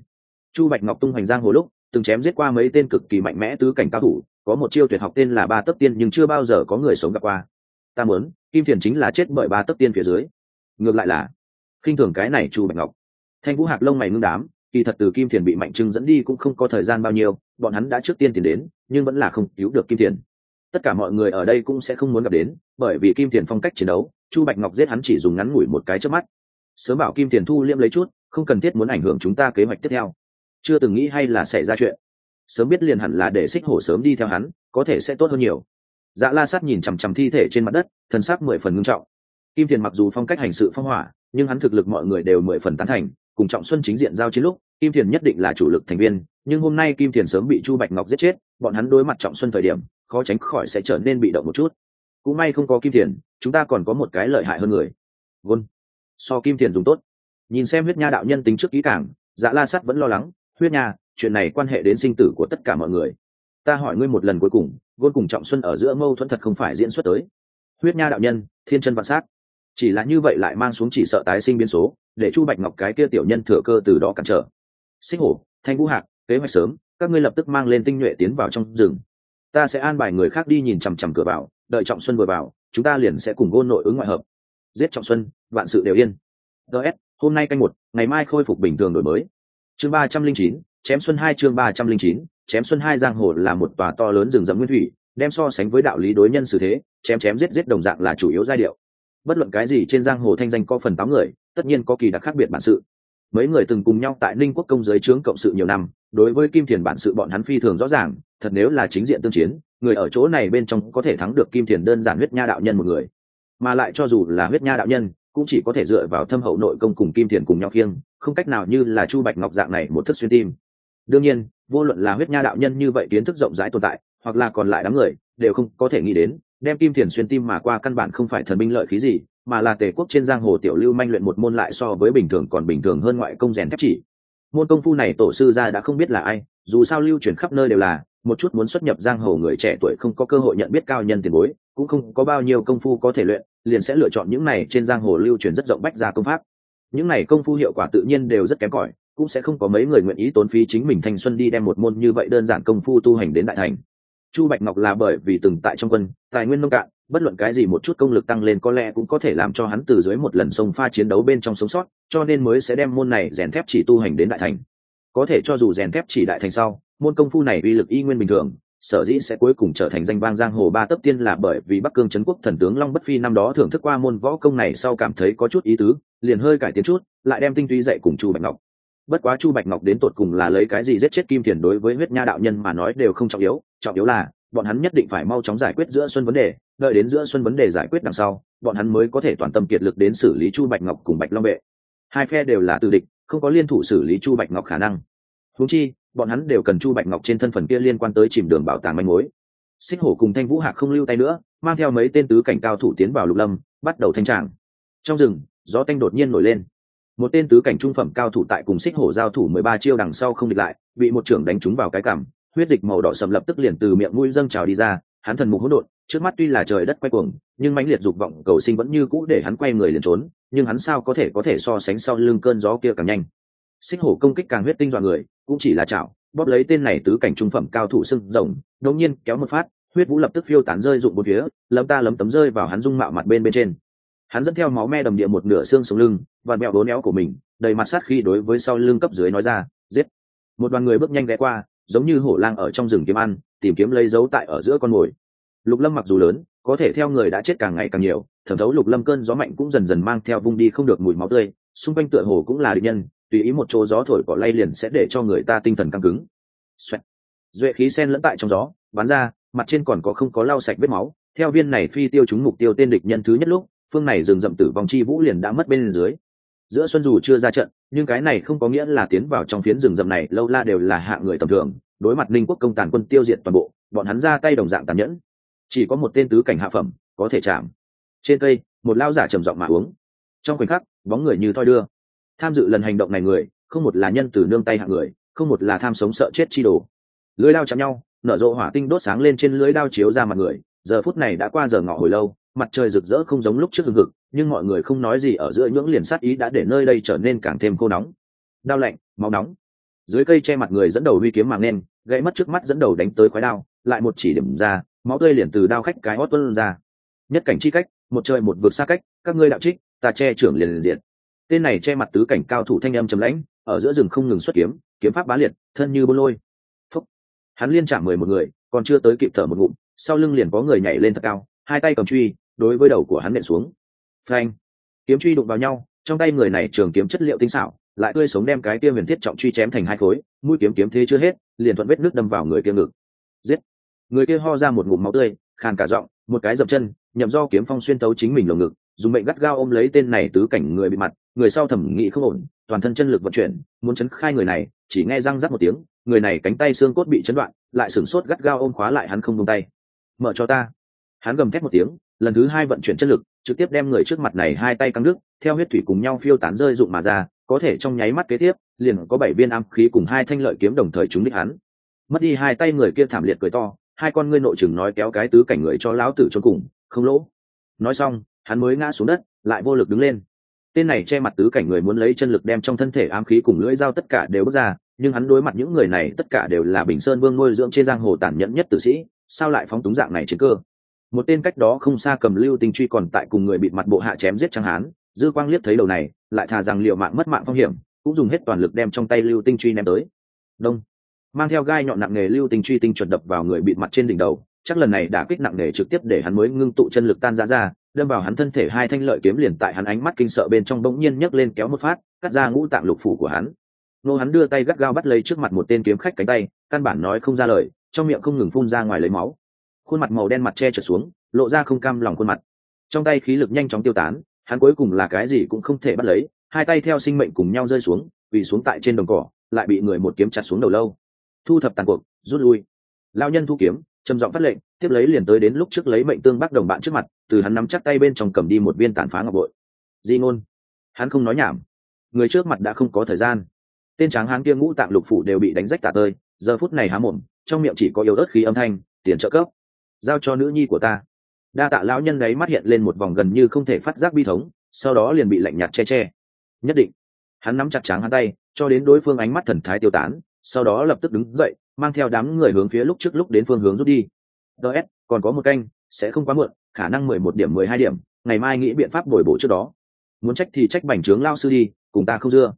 Chu bạch ngọc tung hoành giang hồ lúc, từng chém giết qua mấy tên cực kỳ mạnh mẽ tứ cảnh cao thủ, có một chiêu tuyệt học tên là ba tấc tiên nhưng chưa bao giờ có người sống gặp qua. Ta muốn, kim thiền chính là chết bởi ba tấc tiên phía dưới. Ngược lại là, khinh thường cái này chu bạch ngọc. Thanh vũ hạc lông mày ngưng đám, kỳ thật từ kim thiền bị mạnh trưng dẫn đi cũng không có thời gian bao nhiêu, bọn hắn đã trước tiên tìm đến, nhưng vẫn là không cứu được kim thiền. Tất cả mọi người ở đây cũng sẽ không muốn gặp đến, bởi vì kim thiền phong cách chiến đấu, chu bạch ngọc giết hắn chỉ dùng ngắn ngủi một cái trước mắt sớm bảo kim Tiền thu liễm lấy chút, không cần thiết muốn ảnh hưởng chúng ta kế hoạch tiếp theo. Chưa từng nghĩ hay là xảy ra chuyện. Sớm biết liền hẳn là để xích hổ sớm đi theo hắn, có thể sẽ tốt hơn nhiều. Dạ la sát nhìn chằm chằm thi thể trên mặt đất thân xác mười phần ngưng trọng. Kim thiền mặc dù phong cách hành sự phong hỏa, nhưng hắn thực lực mọi người đều mười phần tán thành, cùng trọng xuân chính diện giao chiến lúc, kim thiền nhất định là chủ lực thành viên, nhưng hôm nay kim thiền sớm bị chu bạch ngọc giết chết, bọn hắn đối mặt trọng xuân thời điểm, khó tránh khỏi sẽ trở nên bị động một chút. Cũng may không có kim thiền chúng ta còn có một cái lợi hại hơn người. Gôn so kim thiền dùng tốt. Nhìn xem huyết nha đạo nhân tính trước kỹ cảng dạ la sắt vẫn lo lắng, huyết nha, chuyện này quan hệ đến sinh tử của tất cả mọi người. Ta hỏi ngươi một lần cuối cùng, gôn cùng trọng xuân ở giữa mâu thuẫn thật không phải diễn xuất tới. Huyết nha đạo nhân, thiên chân vạn sát chỉ là như vậy lại mang xuống chỉ sợ tái sinh biến số, để chu bạch ngọc cái kia tiểu nhân thừa cơ từ đó cản trở. Sinh hổ, thanh vũ hạc, kế hoạch sớm, các ngươi lập tức mang lên tinh nhuệ tiến vào trong rừng. Ta sẽ an bài người khác đi nhìn chằm chằm cửa vào, đợi trọng xuân vừa vào, chúng ta liền sẽ cùng gôn nội ứng ngoại hợp. Giết trọng xuân vạn sự đều yên. Ts hôm nay canh một, ngày mai khôi phục bình thường đổi mới. Chương ba trăm linh chín, chém xuân hai chương ba trăm linh chín, chém xuân hai giang hồ là một tòa to lớn rừng rậm nguyên thủy, đem so sánh với đạo lý đối nhân xử thế, chém chém giết giết đồng dạng là chủ yếu giai điệu. Bất luận cái gì trên giang hồ thanh danh có phần tám người, tất nhiên có kỳ đặc khác biệt bản sự. Mấy người từng cùng nhau tại ninh quốc công giới trướng cộng sự nhiều năm, đối với kim thiền bản sự bọn hắn phi thường rõ ràng, thật nếu là chính diện tương chiến, người ở chỗ này bên trong có thể thắng được kim thiền đơn giản huyết nha đạo nhân một người. Mà lại cho dù là huyết nha đạo nhân cũng chỉ có thể dựa vào thâm hậu nội công cùng kim thiền cùng nhau khiêng, không cách nào như là chu bạch ngọc dạng này một thức xuyên tim. Đương nhiên, vô luận là huyết nha đạo nhân như vậy kiến thức rộng rãi tồn tại, hoặc là còn lại đám người, đều không có thể nghĩ đến, đem kim thiền xuyên tim mà qua căn bản không phải thần binh lợi khí gì, mà là tề quốc trên giang hồ tiểu lưu manh luyện một môn lại so với bình thường còn bình thường hơn ngoại công rèn thép chỉ. Môn công phu này tổ sư gia đã không biết là ai, dù sao lưu truyền khắp nơi đều là, một chút muốn xuất nhập giang hồ người trẻ tuổi không có cơ hội nhận biết cao nhân tiền bối cũng không có bao nhiêu công phu có thể luyện, liền sẽ lựa chọn những này trên giang hồ lưu truyền rất rộng bách ra công pháp. Những này công phu hiệu quả tự nhiên đều rất kém cỏi, cũng sẽ không có mấy người nguyện ý tốn phí chính mình thanh xuân đi đem một môn như vậy đơn giản công phu tu hành đến đại thành. Chu bạch ngọc là bởi vì từng tại trong quân, tài nguyên nông cạn, bất luận cái gì một chút công lực tăng lên có lẽ cũng có thể làm cho hắn từ dưới một lần sông pha chiến đấu bên trong sống sót, cho nên mới sẽ đem môn này rèn thép chỉ tu hành đến đại thành. Có thể cho dù rèn thép chỉ đại thành sau, môn công phu này uy lực y nguyên bình thường sở dĩ sẽ cuối cùng trở thành danh vang giang hồ ba tấp tiên là bởi vì bắc cương trấn quốc thần tướng long bất phi năm đó thưởng thức qua môn võ công này sau cảm thấy có chút ý tứ, liền hơi cải tiến chút, lại đem tinh túy dạy cùng chu bạch ngọc. Bất quá chu bạch ngọc đến tột cùng là lấy cái gì giết chết kim thiền đối với huyết nha đạo nhân mà nói đều không trọng yếu trọng yếu là, bọn hắn nhất định phải mau chóng giải quyết giữa xuân vấn đề, đợi đến giữa xuân vấn đề giải quyết đằng sau, bọn hắn mới có thể toàn tâm kiệt lực đến xử lý chu bạch ngọc cùng bạch long vệ. Hai phe đều là tự địch, không có liên thủ xử lý chu bạch ngọc khả năng. Húng chi bọn hắn đều cần chu bạch ngọc trên thân phần kia liên quan tới chìm đường bảo tàng manh mối. Xích hổ cùng thanh vũ hạc không lưu tay nữa, mang theo mấy tên tứ cảnh cao thủ tiến vào lục lâm, bắt đầu thanh tràng. Trong rừng, gió tanh đột nhiên nổi lên. Một tên tứ cảnh trung phẩm cao thủ tại cùng xích hổ giao thủ mười ba chiêu đằng sau không địch lại, bị một trưởng đánh trúng vào cái cảm huyết dịch màu đỏ sầm lập tức liền từ miệng mũi dâng trào đi ra, hắn thần mục hỗn độn, trước mắt tuy là trời đất quay cuồng, nhưng mãnh liệt dục vọng cầu sinh vẫn như cũ để hắn quay người liền trốn, nhưng hắn sao có thể có thể so sánh sau lưng cơn gió kia càng nhanh? Xích hổ công kích càng huyết tinh dọa người, cũng chỉ là chảo, bóp lấy tên này tứ cảnh trung phẩm cao thủ sưng rồng, đột nhiên kéo một phát, huyết vũ lập tức phiêu tán rơi rụng một phía, lấm ta lấm tấm rơi vào hắn dung mạo mặt bên bên trên. Hắn dẫn theo máu me đầm địa một nửa xương sống lưng và mẹo đố néo của mình, đầy mặt sát khi đối với sau lưng cấp dưới nói ra, giết! Một đoàn người bước nhanh ghé qua, giống như hổ lang ở trong rừng kiếm ăn, tìm kiếm lấy dấu tại ở giữa con mồi. Lục lâm mặc dù lớn, có thể theo người đã chết càng ngày càng nhiều, thẩm thấu lục lâm cơn gió mạnh cũng dần dần mang theo vung đi không được mùi máu tươi, xung quanh tựa hồ cũng là địch nhân tùy ý một chỗ gió thổi cỏ lay liền sẽ để cho người ta tinh thần căng cứng. Xoẹt. duệ khí sen lẫn tại trong gió, bắn ra, mặt trên còn có không có lau sạch vết máu. Theo viên này phi tiêu trúng mục tiêu tên địch nhân thứ nhất lúc, phương này rừng rậm tử vong chi vũ liền đã mất bên dưới. Giữa xuân dù chưa ra trận, nhưng cái này không có nghĩa là tiến vào trong phiến rừng rậm này lâu la đều là hạ người tầm thường. Đối mặt ninh quốc công tàn quân tiêu diệt toàn bộ, bọn hắn ra tay đồng dạng tàn nhẫn. Chỉ có một tên tứ cảnh hạ phẩm, có thể chạm. Trên cây, một lao giả trầm giọng mà uống. Trong khoảnh khắc, bóng người như thoi đưa tham dự lần hành động này người, không một là nhân từ nương tay hạng người, không một là tham sống sợ chết chi đồ. Lưới đao chạm nhau, nở rộ hỏa tinh đốt sáng lên trên lưới đao chiếu ra mặt người, giờ phút này đã qua giờ ngọ hồi lâu, mặt trời rực rỡ không giống lúc trước hừng hực, nhưng mọi người không nói gì ở giữa những liền sát ý đã để nơi đây trở nên càng thêm khô nóng. Đao lạnh, máu nóng. Dưới cây che mặt người dẫn đầu huy kiếm mạng nên gãy mất trước mắt dẫn đầu đánh tới khói đao, lại một chỉ điểm ra, máu tươi liền từ đao khách cái hót tuân ra. Nhất cảnh chi cách, một trời một vực xa cách, các ngươi đạo trích, ta che trưởng liền liền diện tên này che mặt tứ cảnh cao thủ thanh âm trầm lãnh, ở giữa rừng không ngừng xuất kiếm kiếm pháp bá liệt, thân như bôn lôi. Phúc. hắn liên trả mười một người, còn chưa tới kịp thở một ngụm, sau lưng liền có người nhảy lên thật cao, hai tay cầm truy, đối với đầu của hắn nện xuống. Phanh. Kiếm truy đụng vào nhau, trong tay người này trường kiếm chất liệu tinh xảo, lại tươi sống đem cái kia huyền thiết trọng truy chém thành hai khối, mũi kiếm kiếm thế chưa hết, liền thuận vết nước đâm vào người kia ngực. Giết. Người kia ho ra một ngụm máu tươi, khàn cả giọng, một cái dập chân, nhậm do kiếm phong xuyên tấu chính mình lồng ngực, dùng mệnh gắt gao ôm lấy tên này tứ cảnh người bị mặt người sau thẩm nghĩ không ổn, toàn thân chân lực vận chuyển, muốn chấn khai người này, chỉ nghe răng rắc một tiếng, người này cánh tay xương cốt bị chấn đoạn, lại sửng sốt gắt gao ôm khóa lại hắn không buông tay. Mở cho ta. Hắn gầm thét một tiếng, lần thứ hai vận chuyển chân lực, trực tiếp đem người trước mặt này hai tay căng nước theo huyết thủy cùng nhau phiêu tán rơi rụng mà ra, có thể trong nháy mắt kế tiếp, liền có bảy viên am khí cùng hai thanh lợi kiếm đồng thời trúng đích hắn. Mất đi hai tay người kia thảm liệt cười to, hai con ngươi nội chừng nói kéo cái tứ cảnh người cho lão tử cho cùng, không lỗ. Nói xong, hắn mới ngã xuống đất, lại vô lực đứng lên tên này che mặt tứ cảnh người muốn lấy chân lực đem trong thân thể ám khí cùng lưỡi dao tất cả đều bước ra, nhưng hắn đối mặt những người này tất cả đều là bình sơn vương nuôi dưỡng trên giang hồ tàn nhẫn nhất tử sĩ, sao lại phóng túng dạng này chiến cơ? Một tên cách đó không xa cầm lưu tinh truy còn tại cùng người bị mặt bộ hạ chém giết chẳng hán, dư quang liếc thấy đầu này, lại thà rằng liệu mạng mất mạng phong hiểm, cũng dùng hết toàn lực đem trong tay lưu tinh truy ném tới. Đông. Mang theo gai nhọn nặng nghề lưu tinh truy tinh chuẩn đập vào người bị mặt trên đỉnh đầu chắc lần này đã kích nặng nề trực tiếp để hắn mới ngưng tụ chân lực tan ra ra, đâm vào hắn thân thể hai thanh lợi kiếm liền tại hắn ánh mắt kinh sợ bên trong bỗng nhiên nhấc lên kéo một phát, cắt ra ngũ tạng lục phủ của hắn. Nô hắn đưa tay gắt gao bắt lấy trước mặt một tên kiếm khách cánh tay, căn bản nói không ra lời, trong miệng không ngừng phun ra ngoài lấy máu. Khuôn mặt màu đen mặt che trở xuống, lộ ra không cam lòng khuôn mặt. Trong tay khí lực nhanh chóng tiêu tán, hắn cuối cùng là cái gì cũng không thể bắt lấy, hai tay theo sinh mệnh cùng nhau rơi xuống vì xuống tại trên đồng cỏ, lại bị người một kiếm chặt xuống đầu lâu. Thu thập tàn cuộc, rút lui. Lao nhân thu kiếm trầm giọng phát lệnh, tiếp lấy liền tới đến lúc trước lấy mệnh tương bác đồng bạn trước mặt, từ hắn nắm chắc tay bên trong cầm đi một viên tàn phá ngọc bội. Di ngôn. Hắn không nói nhảm. Người trước mặt đã không có thời gian. Tên tráng hán kia ngũ tạng lục phủ đều bị đánh rách tả tơi, giờ phút này há mồm, trong miệng chỉ có yếu ớt khí âm thanh, tiền trợ cấp, giao cho nữ nhi của ta. Đa tạ lão nhân ấy mắt hiện lên một vòng gần như không thể phát giác bi thống, sau đó liền bị lạnh nhạt che che. Nhất định. Hắn nắm chặt tráng hắn tay, cho đến đối phương ánh mắt thần thái tiêu tán sau đó lập tức đứng dậy, mang theo đám người hướng phía lúc trước lúc đến phương hướng rút đi. Ts còn có một canh, sẽ không quá muộn, khả năng mười một điểm, mười hai điểm, ngày mai nghĩ biện pháp bồi bổ trước đó. Muốn trách thì trách bành trướng lao sư đi, cùng ta không dưa.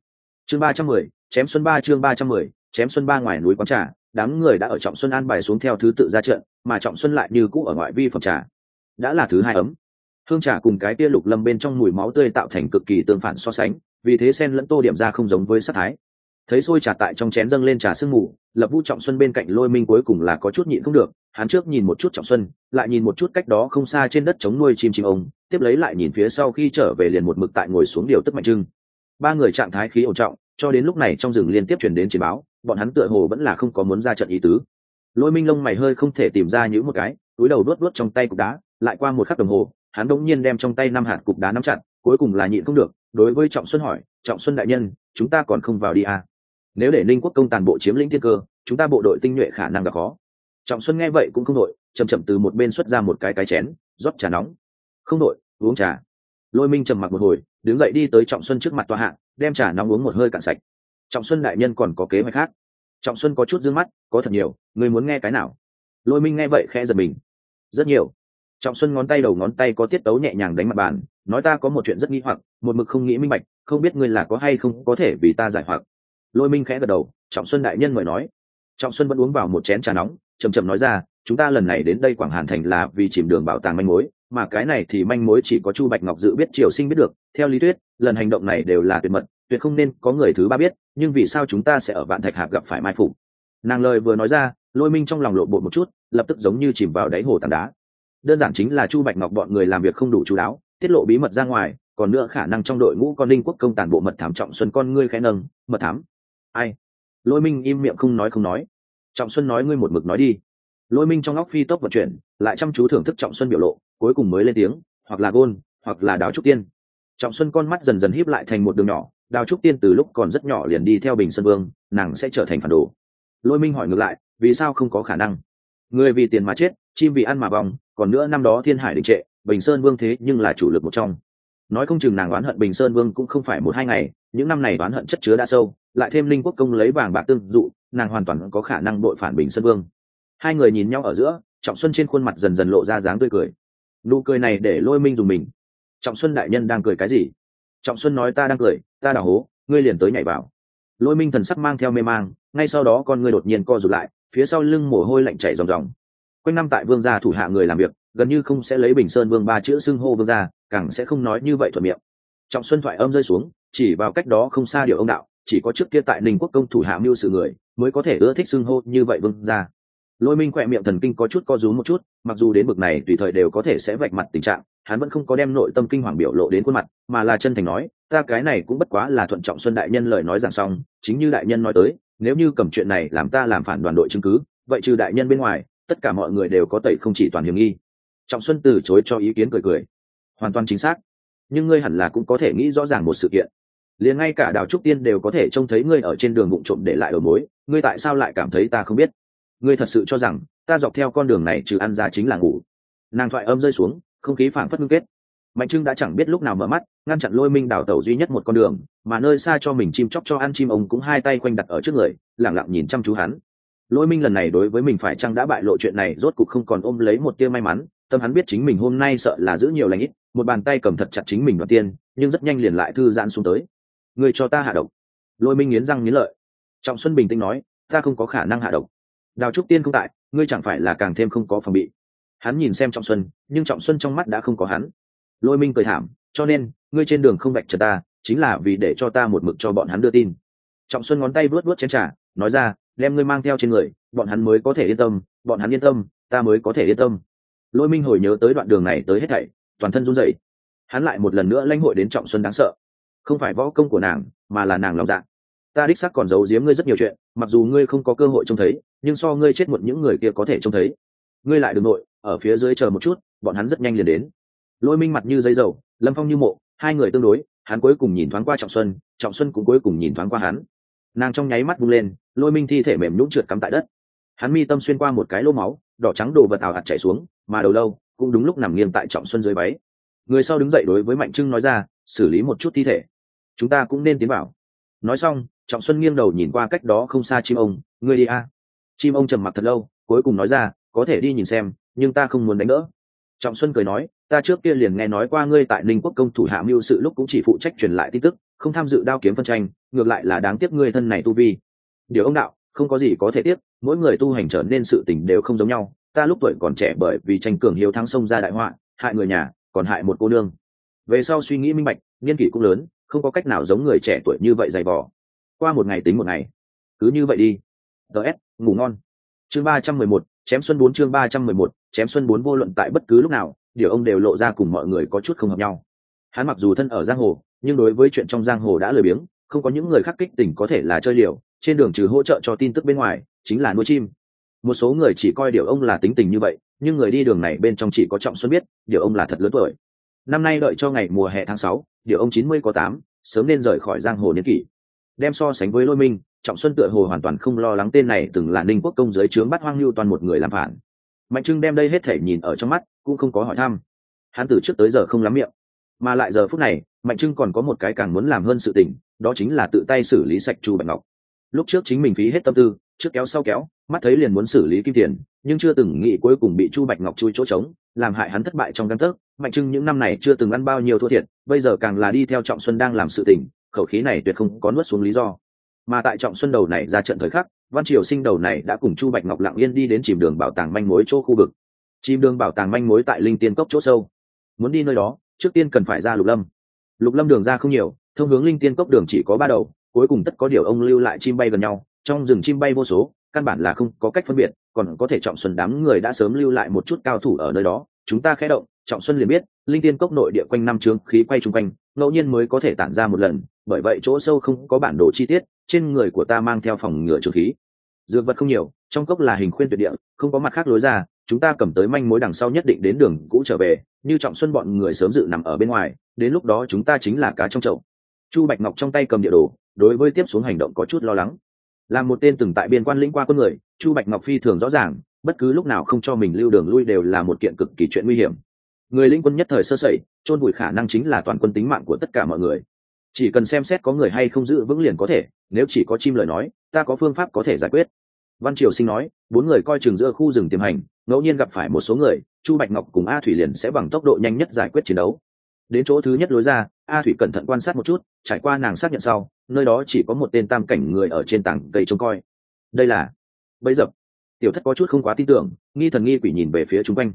Chương ba trăm mười, chém xuân ba chương ba trăm mười, chém xuân ba ngoài núi quán trà, đám người đã ở trọng xuân an bài xuống theo thứ tự ra trận, mà trọng xuân lại như cũ ở ngoại vi phẩm trà. Đã là thứ hai ấm. Hương trà cùng cái tia lục lâm bên trong mùi máu tươi tạo thành cực kỳ tương phản so sánh, vì thế sen lẫn tô điểm ra không giống với sát thái thấy xôi trà tại trong chén dâng lên trà sương mù, lập vũ trọng xuân bên cạnh lôi minh cuối cùng là có chút nhịn không được, hắn trước nhìn một chút trọng xuân, lại nhìn một chút cách đó không xa trên đất chống nuôi chim chim ông, tiếp lấy lại nhìn phía sau khi trở về liền một mực tại ngồi xuống điều tức mạnh trưng ba người trạng thái khí ổn trọng, cho đến lúc này trong rừng liên tiếp chuyển đến chiến báo, bọn hắn tựa hồ vẫn là không có muốn ra trận ý tứ lôi minh lông mày hơi không thể tìm ra những một cái, túi đầu đốt đốt trong tay cục đá, lại qua một khắc đồng hồ, hắn đ ỗ n g nhiên đem trong tay năm hạt cục đá nắm chặt, cuối cùng là nhịn không được, đối với trọng xuân hỏi, trọng xuân đại nhân, chúng ta còn không vào đi à nếu để ninh quốc công tàn bộ chiếm lĩnh thiên cơ, chúng ta bộ đội tinh nhuệ khả năng gặp khó. Trọng xuân nghe vậy cũng không đội chầm chậm từ một bên xuất ra một cái cái chén, rót trà nóng. Không đội, uống trà. Lôi minh trầm mặc một hồi, đứng dậy đi tới trọng xuân trước mặt tòa hạng, đem trà nóng uống một hơi cạn sạch. Trọng xuân đại nhân còn có kế hoạch khác. Trọng xuân có chút d ư ơ n g mắt, có thật nhiều, người muốn nghe cái nào? Lôi minh nghe vậy khẽ giật mình. Rất nhiều. Trọng xuân ngón tay đầu ngón tay có tiết tấu nhẹ nhàng đánh mặt bàn, nói ta có một chuyện rất nghĩ hoặc, một mực không nghĩ minh bạch, không biết ngươi là có hay không có thể vì ta giải hoặc lôi minh khẽ gật đầu, trọng xuân đại nhân mời nói. Trọng xuân vẫn uống vào một chén trà nóng chầm chầm nói ra, chúng ta lần này đến đây quảng hàn thành là vì chìm đường bảo tàng manh mối, mà cái này thì manh mối chỉ có chu bạch ngọc dự biết, triều sinh biết được. Theo lý thuyết, lần hành động này đều là tuyệt mật, tuyệt không nên có người thứ ba biết, nhưng vì sao chúng ta sẽ ở vạn thạch hạp gặp phải mai phục nàng lời vừa nói ra, lôi minh trong lòng lộ bột một chút, lập tức giống như chìm vào đáy hồ tảng đá. Đơn giản chính là chu bạch ngọc bọn người làm việc không đủ chú đáo, tiết lộ bí mật ra ngoài, còn nữa khả năng trong đội ngũ con linh quốc công tàn bộ mật thám trọng xuân con ngươi khẽ nâng, mật thám ai? Lôi minh im miệng không nói không nói. Trọng xuân nói ngươi một mực nói đi. Lôi minh trong óc phi tốc vận chuyển, lại chăm chú thưởng thức trọng xuân biểu lộ, cuối cùng mới lên tiếng, hoặc là gôn, hoặc là đào trúc tiên. Trọng xuân con mắt dần dần híp lại thành một đường nhỏ đào trúc tiên từ lúc còn rất nhỏ liền đi theo bình sơn vương, nàng sẽ trở thành phản đồ. Lôi minh hỏi ngược lại, vì sao không có khả năng? Người vì tiền mà chết, chim vì ăn mà vòng còn nữa năm đó thiên hải đình trệ, bình sơn vương thế nhưng là chủ lực một trong nói không chừng nàng oán hận bình sơn vương cũng không phải một hai ngày, những năm này oán hận chất chứa đã sâu, lại thêm linh quốc công lấy vàng bạc tương dụ, nàng hoàn toàn có khả năng đội phản bình sơn vương. Hai người nhìn nhau ở giữa, trọng xuân trên khuôn mặt dần dần lộ ra dáng tươi cười. Nụ cười này để lôi minh dùng mình. Trọng xuân đại nhân đang cười cái gì? Trọng xuân nói ta đang cười, ta đào hố, ngươi liền tới nhảy vào. Lôi minh thần sắc mang theo mê mang, ngay sau đó con ngươi đột nhiên co rụt lại, phía sau lưng mồ hôi lạnh chảy ròng ròng. Quanh năm tại vương gia thủ hạ người làm việc gần như không sẽ lấy bình sơn vương ba chữ xưng hô vương ra, càng sẽ không nói như vậy thuận miệng trọng xuân thoại âm rơi xuống chỉ vào cách đó không xa điều ông đạo chỉ có trước kia tại ninh quốc công thủ hạ mưu sự người mới có thể ưa thích xưng hô như vậy vương ra. lôi minh khỏe miệng thần kinh có chút co rúm một chút mặc dù đến bực này tùy thời đều có thể sẽ vạch mặt tình trạng hắn vẫn không có đem nội tâm kinh hoàng biểu lộ đến khuôn mặt mà là chân thành nói ta cái này cũng bất quá là thuận trọng xuân đại nhân lời nói rằng xong chính như đại nhân nói tới nếu như cầm chuyện này làm ta làm phản đoàn đội chứng cứ vậy trừ đại nhân bên ngoài tất cả mọi người đều có tẩy không chỉ toàn hiểm nghi trọng xuân từ chối cho ý kiến cười cười. Hoàn toàn chính xác. Nhưng ngươi hẳn là cũng có thể nghĩ rõ ràng một sự kiện. Liền ngay cả đào trúc tiên đều có thể trông thấy ngươi ở trên đường bụng trộm để lại đầu mối, ngươi tại sao lại cảm thấy ta không biết? Ngươi thật sự cho rằng, ta dọc theo con đường này trừ ăn ra chính là ngủ. Nàng thoại âm rơi xuống, không khí phảng phất ngưng kết. Mạnh trưng đã chẳng biết lúc nào mở mắt, ngăn chặn lôi minh đào tẩu duy nhất một con đường, mà nơi xa cho mình chim chóc cho ăn chim ông cũng hai tay quanh đặt ở trước người lẳng lặng nhìn chăm chú hắn. Lôi minh lần này đối với mình phải chăng đã bại lộ chuyện này rốt cục không còn ôm lấy một tia may mắn tâm hắn biết chính mình hôm nay sợ là giữ nhiều lãnh ít, một bàn tay cầm thật chặt chính mình đầu tiên, nhưng rất nhanh liền lại thư giãn xuống tới. Người cho ta hạ độc. Lôi minh nghiến răng nghiến lợi. Trọng xuân bình tĩnh nói, ta không có khả năng hạ độc. Đào trúc tiên không tại, ngươi chẳng phải là càng thêm không có phòng bị. Hắn nhìn xem trọng xuân, nhưng trọng xuân trong mắt đã không có hắn. Lôi minh cười thảm, cho nên, ngươi trên đường không vạch trần ta, chính là vì để cho ta một mực cho bọn hắn đưa tin. Trọng xuân ngón tay vuốt vuốt chén t r à nói ra, đem ngươi mang theo trên người, bọn hắn mới có thể yên tâm, bọn hắn yên tâm, ta mới có thể yên tâm lôi minh hồi nhớ tới đoạn đường này tới hết thảy, toàn thân run rẩy. Hắn lại một lần nữa lãnh hội đến trọng xuân đáng sợ. Không phải võ công của nàng, mà là nàng lòng dạ. Ta đích sắc còn giấu giếm ngươi rất nhiều chuyện, mặc dù ngươi không có cơ hội trông thấy, nhưng so ngươi chết một những người kia có thể trông thấy. Ngươi lại đ ư n g nội, ở phía dưới chờ một chút, bọn hắn rất nhanh liền đến. Lôi minh mặt như dây dầu, lâm phong như mộ, hai người tương đối, hắn cuối cùng nhìn thoáng qua trọng xuân trọng xuân cũng cuối cùng nhìn thoáng qua hắn. Nàng trong nháy mắt bung lên, lôi minh thi thể mềm nhũng trượt cắm tại đất. Hắn mi tâm xuyên qua một cái lô máu đỏ trắng đồ vật ảo hạt chảy xuống, mà đầu lâu cũng đúng lúc nằm nghiêng tại trọng xuân dưới váy. Người sau đứng dậy đối với mạnh trưng nói ra, xử lý một chút thi thể, chúng ta cũng nên tiến vào. Nói xong, trọng xuân nghiêng đầu nhìn qua cách đó không xa chim ông, ngươi đi a. Chim ông trầm mặc thật lâu, cuối cùng nói ra, có thể đi nhìn xem, nhưng ta không muốn đánh đỡ. Trọng xuân cười nói, ta trước kia liền nghe nói qua ngươi tại ninh quốc công thủ hạ mưu sự lúc cũng chỉ phụ trách truyền lại tin tức, không tham dự đao kiếm phân tranh, ngược lại là đáng tiếc ngươi thân này tu vi. Điều ông đạo không có gì có thể tiếp, mỗi người tu hành trở nên sự tình đều không giống nhau. Ta lúc tuổi còn trẻ bởi vì tranh cường hiếu thắng sông ra đại họa, hại người nhà, còn hại một cô nương. Về sau suy nghĩ minh bạch, niên kỷ cũng lớn, không có cách nào giống người trẻ tuổi như vậy dày vò. Qua một ngày tính một ngày. Cứ như vậy đi. Ts ngủ ngon. Chương ba trăm mười một, chém xuân bốn chương ba trăm mười một, chém xuân bốn vô luận tại bất cứ lúc nào, điều ông đều lộ ra cùng mọi người có chút không hợp nhau. Hắn mặc dù thân ở giang hồ, nhưng đối với chuyện trong giang hồ đã lười biếng, không có những người khác kích tỉnh có thể là chơi liều trên đường trừ hỗ trợ cho tin tức bên ngoài, chính là nuôi chim. Một số người chỉ coi điều ông là tính tình như vậy, nhưng người đi đường này bên trong chỉ có trọng xuân biết, điều ông là thật lớn tuổi. Năm nay đợi cho ngày mùa hè tháng sáu, điều ông chín mươi có tám, sớm nên rời khỏi giang hồ niên kỷ. Đem so sánh với lôi minh, trọng xuân tựa hồ hoàn toàn không lo lắng tên này từng là ninh quốc công giới trướng bắt hoang lưu toàn một người làm phản. Mạnh trưng đem đây hết thể nhìn ở trong mắt, cũng không có hỏi thăm. Hắn từ trước tới giờ không lắm miệng. Mà lại giờ phút này, mạnh trưng còn có một cái càng muốn làm hơn sự tình, đó chính là tự tay xử lý sạch chu bạch ngọc lúc trước chính mình phí hết tâm tư, trước kéo sau kéo, mắt thấy liền muốn xử lý kim tiền, nhưng chưa từng nghĩ cuối cùng bị chu bạch ngọc chui chỗ trống, làm hại hắn thất bại trong căn tấc. Mạnh trưng những năm này chưa từng ăn bao nhiêu thua thiệt, bây giờ càng là đi theo trọng xuân đang làm sự tình, khẩu khí này tuyệt không có nuốt xuống lý do. Mà tại trọng xuân đầu này ra trận thời khắc, văn triều sinh đầu này đã cùng chu bạch ngọc lặng yên đi đến chìm đường bảo tàng manh mối chỗ khu vực. Chìm đường bảo tàng manh mối tại linh tiên cốc chỗ sâu. Muốn đi nơi đó, trước tiên cần phải ra lục lâm. Lục lâm đường ra không nhiều, thông hướng linh tiên cốc đường chỉ có ba đầu cuối cùng tất có điều ông lưu lại chim bay gần nhau, trong rừng chim bay vô số, căn bản là không có cách phân biệt, còn có thể trọng xuân đám người đã sớm lưu lại một chút cao thủ ở nơi đó, chúng ta khẽ động, trọng xuân liền biết, linh tiên cốc nội địa quanh năm trướng khí quay chung quanh, ngẫu nhiên mới có thể tản ra một lần, bởi vậy chỗ sâu không có bản đồ chi tiết, trên người của ta mang theo phòng ngựa trường khí. Dược vật không nhiều, trong cốc là hình khuyên tuyệt địa, không có mặt khác lối ra, chúng ta cầm tới manh mối đằng sau nhất định đến đường cũ trở về, như trọng xuân bọn người sớm dự nằm ở bên ngoài, đến lúc đó chúng ta chính là cá trong chậu. Chu bạch ngọc trong tay cầm địa đồ đối với tiếp xuống hành động có chút lo lắng. Là một tên từng tại biên quan lĩnh qua quân người, chu bạch ngọc phi thường rõ ràng, bất cứ lúc nào không cho mình lưu đường lui đều là một kiện cực kỳ chuyện nguy hiểm. Người lĩnh quân nhất thời sơ sẩy, chôn vùi khả năng chính là toàn quân tính mạng của tất cả mọi người. Chỉ cần xem xét có người hay không giữ vững liền có thể, nếu chỉ có chim lời nói, ta có phương pháp có thể giải quyết. Văn triều sinh nói, bốn người coi chừng giữa khu rừng tiềm hành, ngẫu nhiên gặp phải một số người, chu bạch ngọc cùng a thủy liền sẽ bằng tốc độ nhanh nhất giải quyết chiến đấu đến chỗ thứ nhất lối ra, a thủy cẩn thận quan sát một chút, trải qua nàng xác nhận sau, nơi đó chỉ có một tên tam cảnh người ở trên tảng cây trông coi. Đây là bấy dập. Tiểu thất có chút không quá tin tưởng, nghi thần nghi quỷ nhìn về phía chung quanh.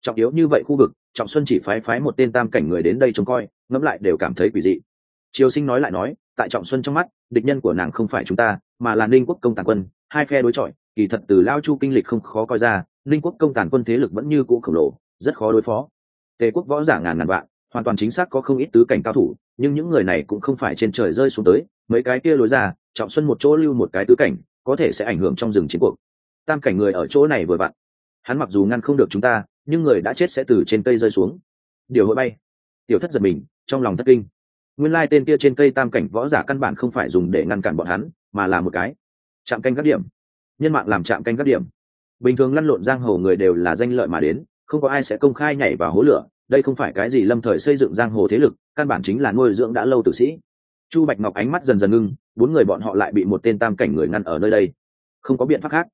Trọng yếu như vậy khu vực, trọng xuân chỉ phái phái một tên tam cảnh người đến đây trông coi, ngẫm lại đều cảm thấy quỷ dị. Triều sinh nói lại nói, tại trọng xuân trong mắt, địch nhân của nàng không phải chúng ta, mà là ninh quốc công tàn quân, hai phe đối chọi, kỳ thật từ lao chu kinh lịch không khó coi ra, ninh quốc công tàn quân thế lực vẫn như cũ khổng lồ, rất khó đối phó. Tề quốc võ giả ngàn ngàn vạn hoàn toàn chính xác có không ít tứ cảnh cao thủ, nhưng những người này cũng không phải trên trời rơi xuống tới, mấy cái kia lối ra, trọng xuân một chỗ lưu một cái tứ cảnh, có thể sẽ ảnh hưởng trong rừng chiến cuộc. Tam cảnh người ở chỗ này vừa vặn. Hắn mặc dù ngăn không được chúng ta, nhưng người đã chết sẽ từ trên cây rơi xuống. Điều hội bay. Tiểu thất giật mình, trong lòng thất kinh. Nguyên lai tên kia trên cây tam cảnh võ giả căn bản không phải dùng để ngăn cản bọn hắn, mà là một cái chạm canh các điểm. Nhân mạng làm chạm canh các điểm. Bình thường lăn lộn giang hồ người đều là danh lợi mà đến, không có ai sẽ công khai nhảy vào hố lửa đây không phải cái gì lâm thời xây dựng giang hồ thế lực, căn bản chính là nuôi dưỡng đã lâu tử sĩ. Chu bạch ngọc ánh mắt dần dần ngưng, bốn người bọn họ lại bị một tên tam cảnh người ngăn ở nơi đây. Không có biện pháp khác.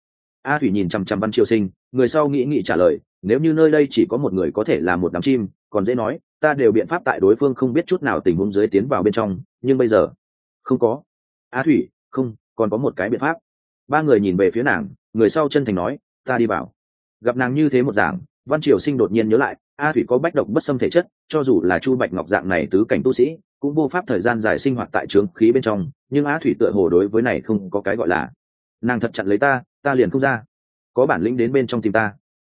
A thủy nhìn chằm chằm văn triều sinh, người sau nghĩ nghĩ trả lời, nếu như nơi đây chỉ có một người có thể là một đám chim, còn dễ nói, ta đều biện pháp tại đối phương không biết chút nào tình huống dưới tiến vào bên trong, nhưng bây giờ, không có. A thủy, không, còn có một cái biện pháp. Ba người nhìn về phía nàng, người sau chân thành nói, ta đi vào. Gặp nàng như thế một giảng văn triều sinh đột nhiên nhớ lại, a thủy có bách độc bất xâm thể chất, cho dù là chu bạch ngọc dạng này tứ cảnh tu sĩ, cũng vô pháp thời gian dài sinh hoạt tại trướng khí bên trong, nhưng a thủy tựa hồ đối với này không có cái gọi là, nàng thật chặn lấy ta ta liền không ra. Có bản lĩnh đến bên trong tìm ta.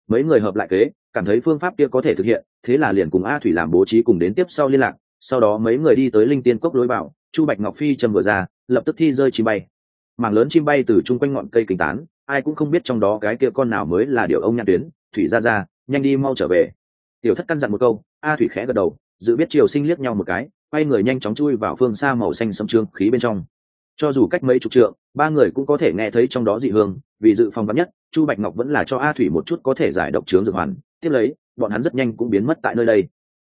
Mấy người hợp lại kế, cảm thấy phương pháp kia có thể thực hiện, thế là liền cùng a thủy làm bố trí cùng đến tiếp sau liên lạc, sau đó mấy người đi tới linh tiên cốc lối bảo chu bạch ngọc phi châm vừa ra, lập tức thi rơi chim bay. Mảng lớn chim bay từ chung quanh ngọn cây kính tán, ai cũng không biết trong đó cái kia con nào mới là điều ông nhãn tuyến, thủy ra ra nhanh đi mau trở về. Tiểu thất căn dặn một câu, a thủy khẽ gật đầu, dự biết triều sinh liếc nhau một cái, quay người nhanh chóng chui vào phương xa màu xanh sâm trương khí bên trong. Cho dù cách mấy chục trượng, ba người cũng có thể nghe thấy trong đó dị hương, vì dự phòng vắn nhất, chu bạch ngọc vẫn là cho a thủy một chút có thể giải độc trướng dược hoàn, tiếp lấy, bọn hắn rất nhanh cũng biến mất tại nơi đây.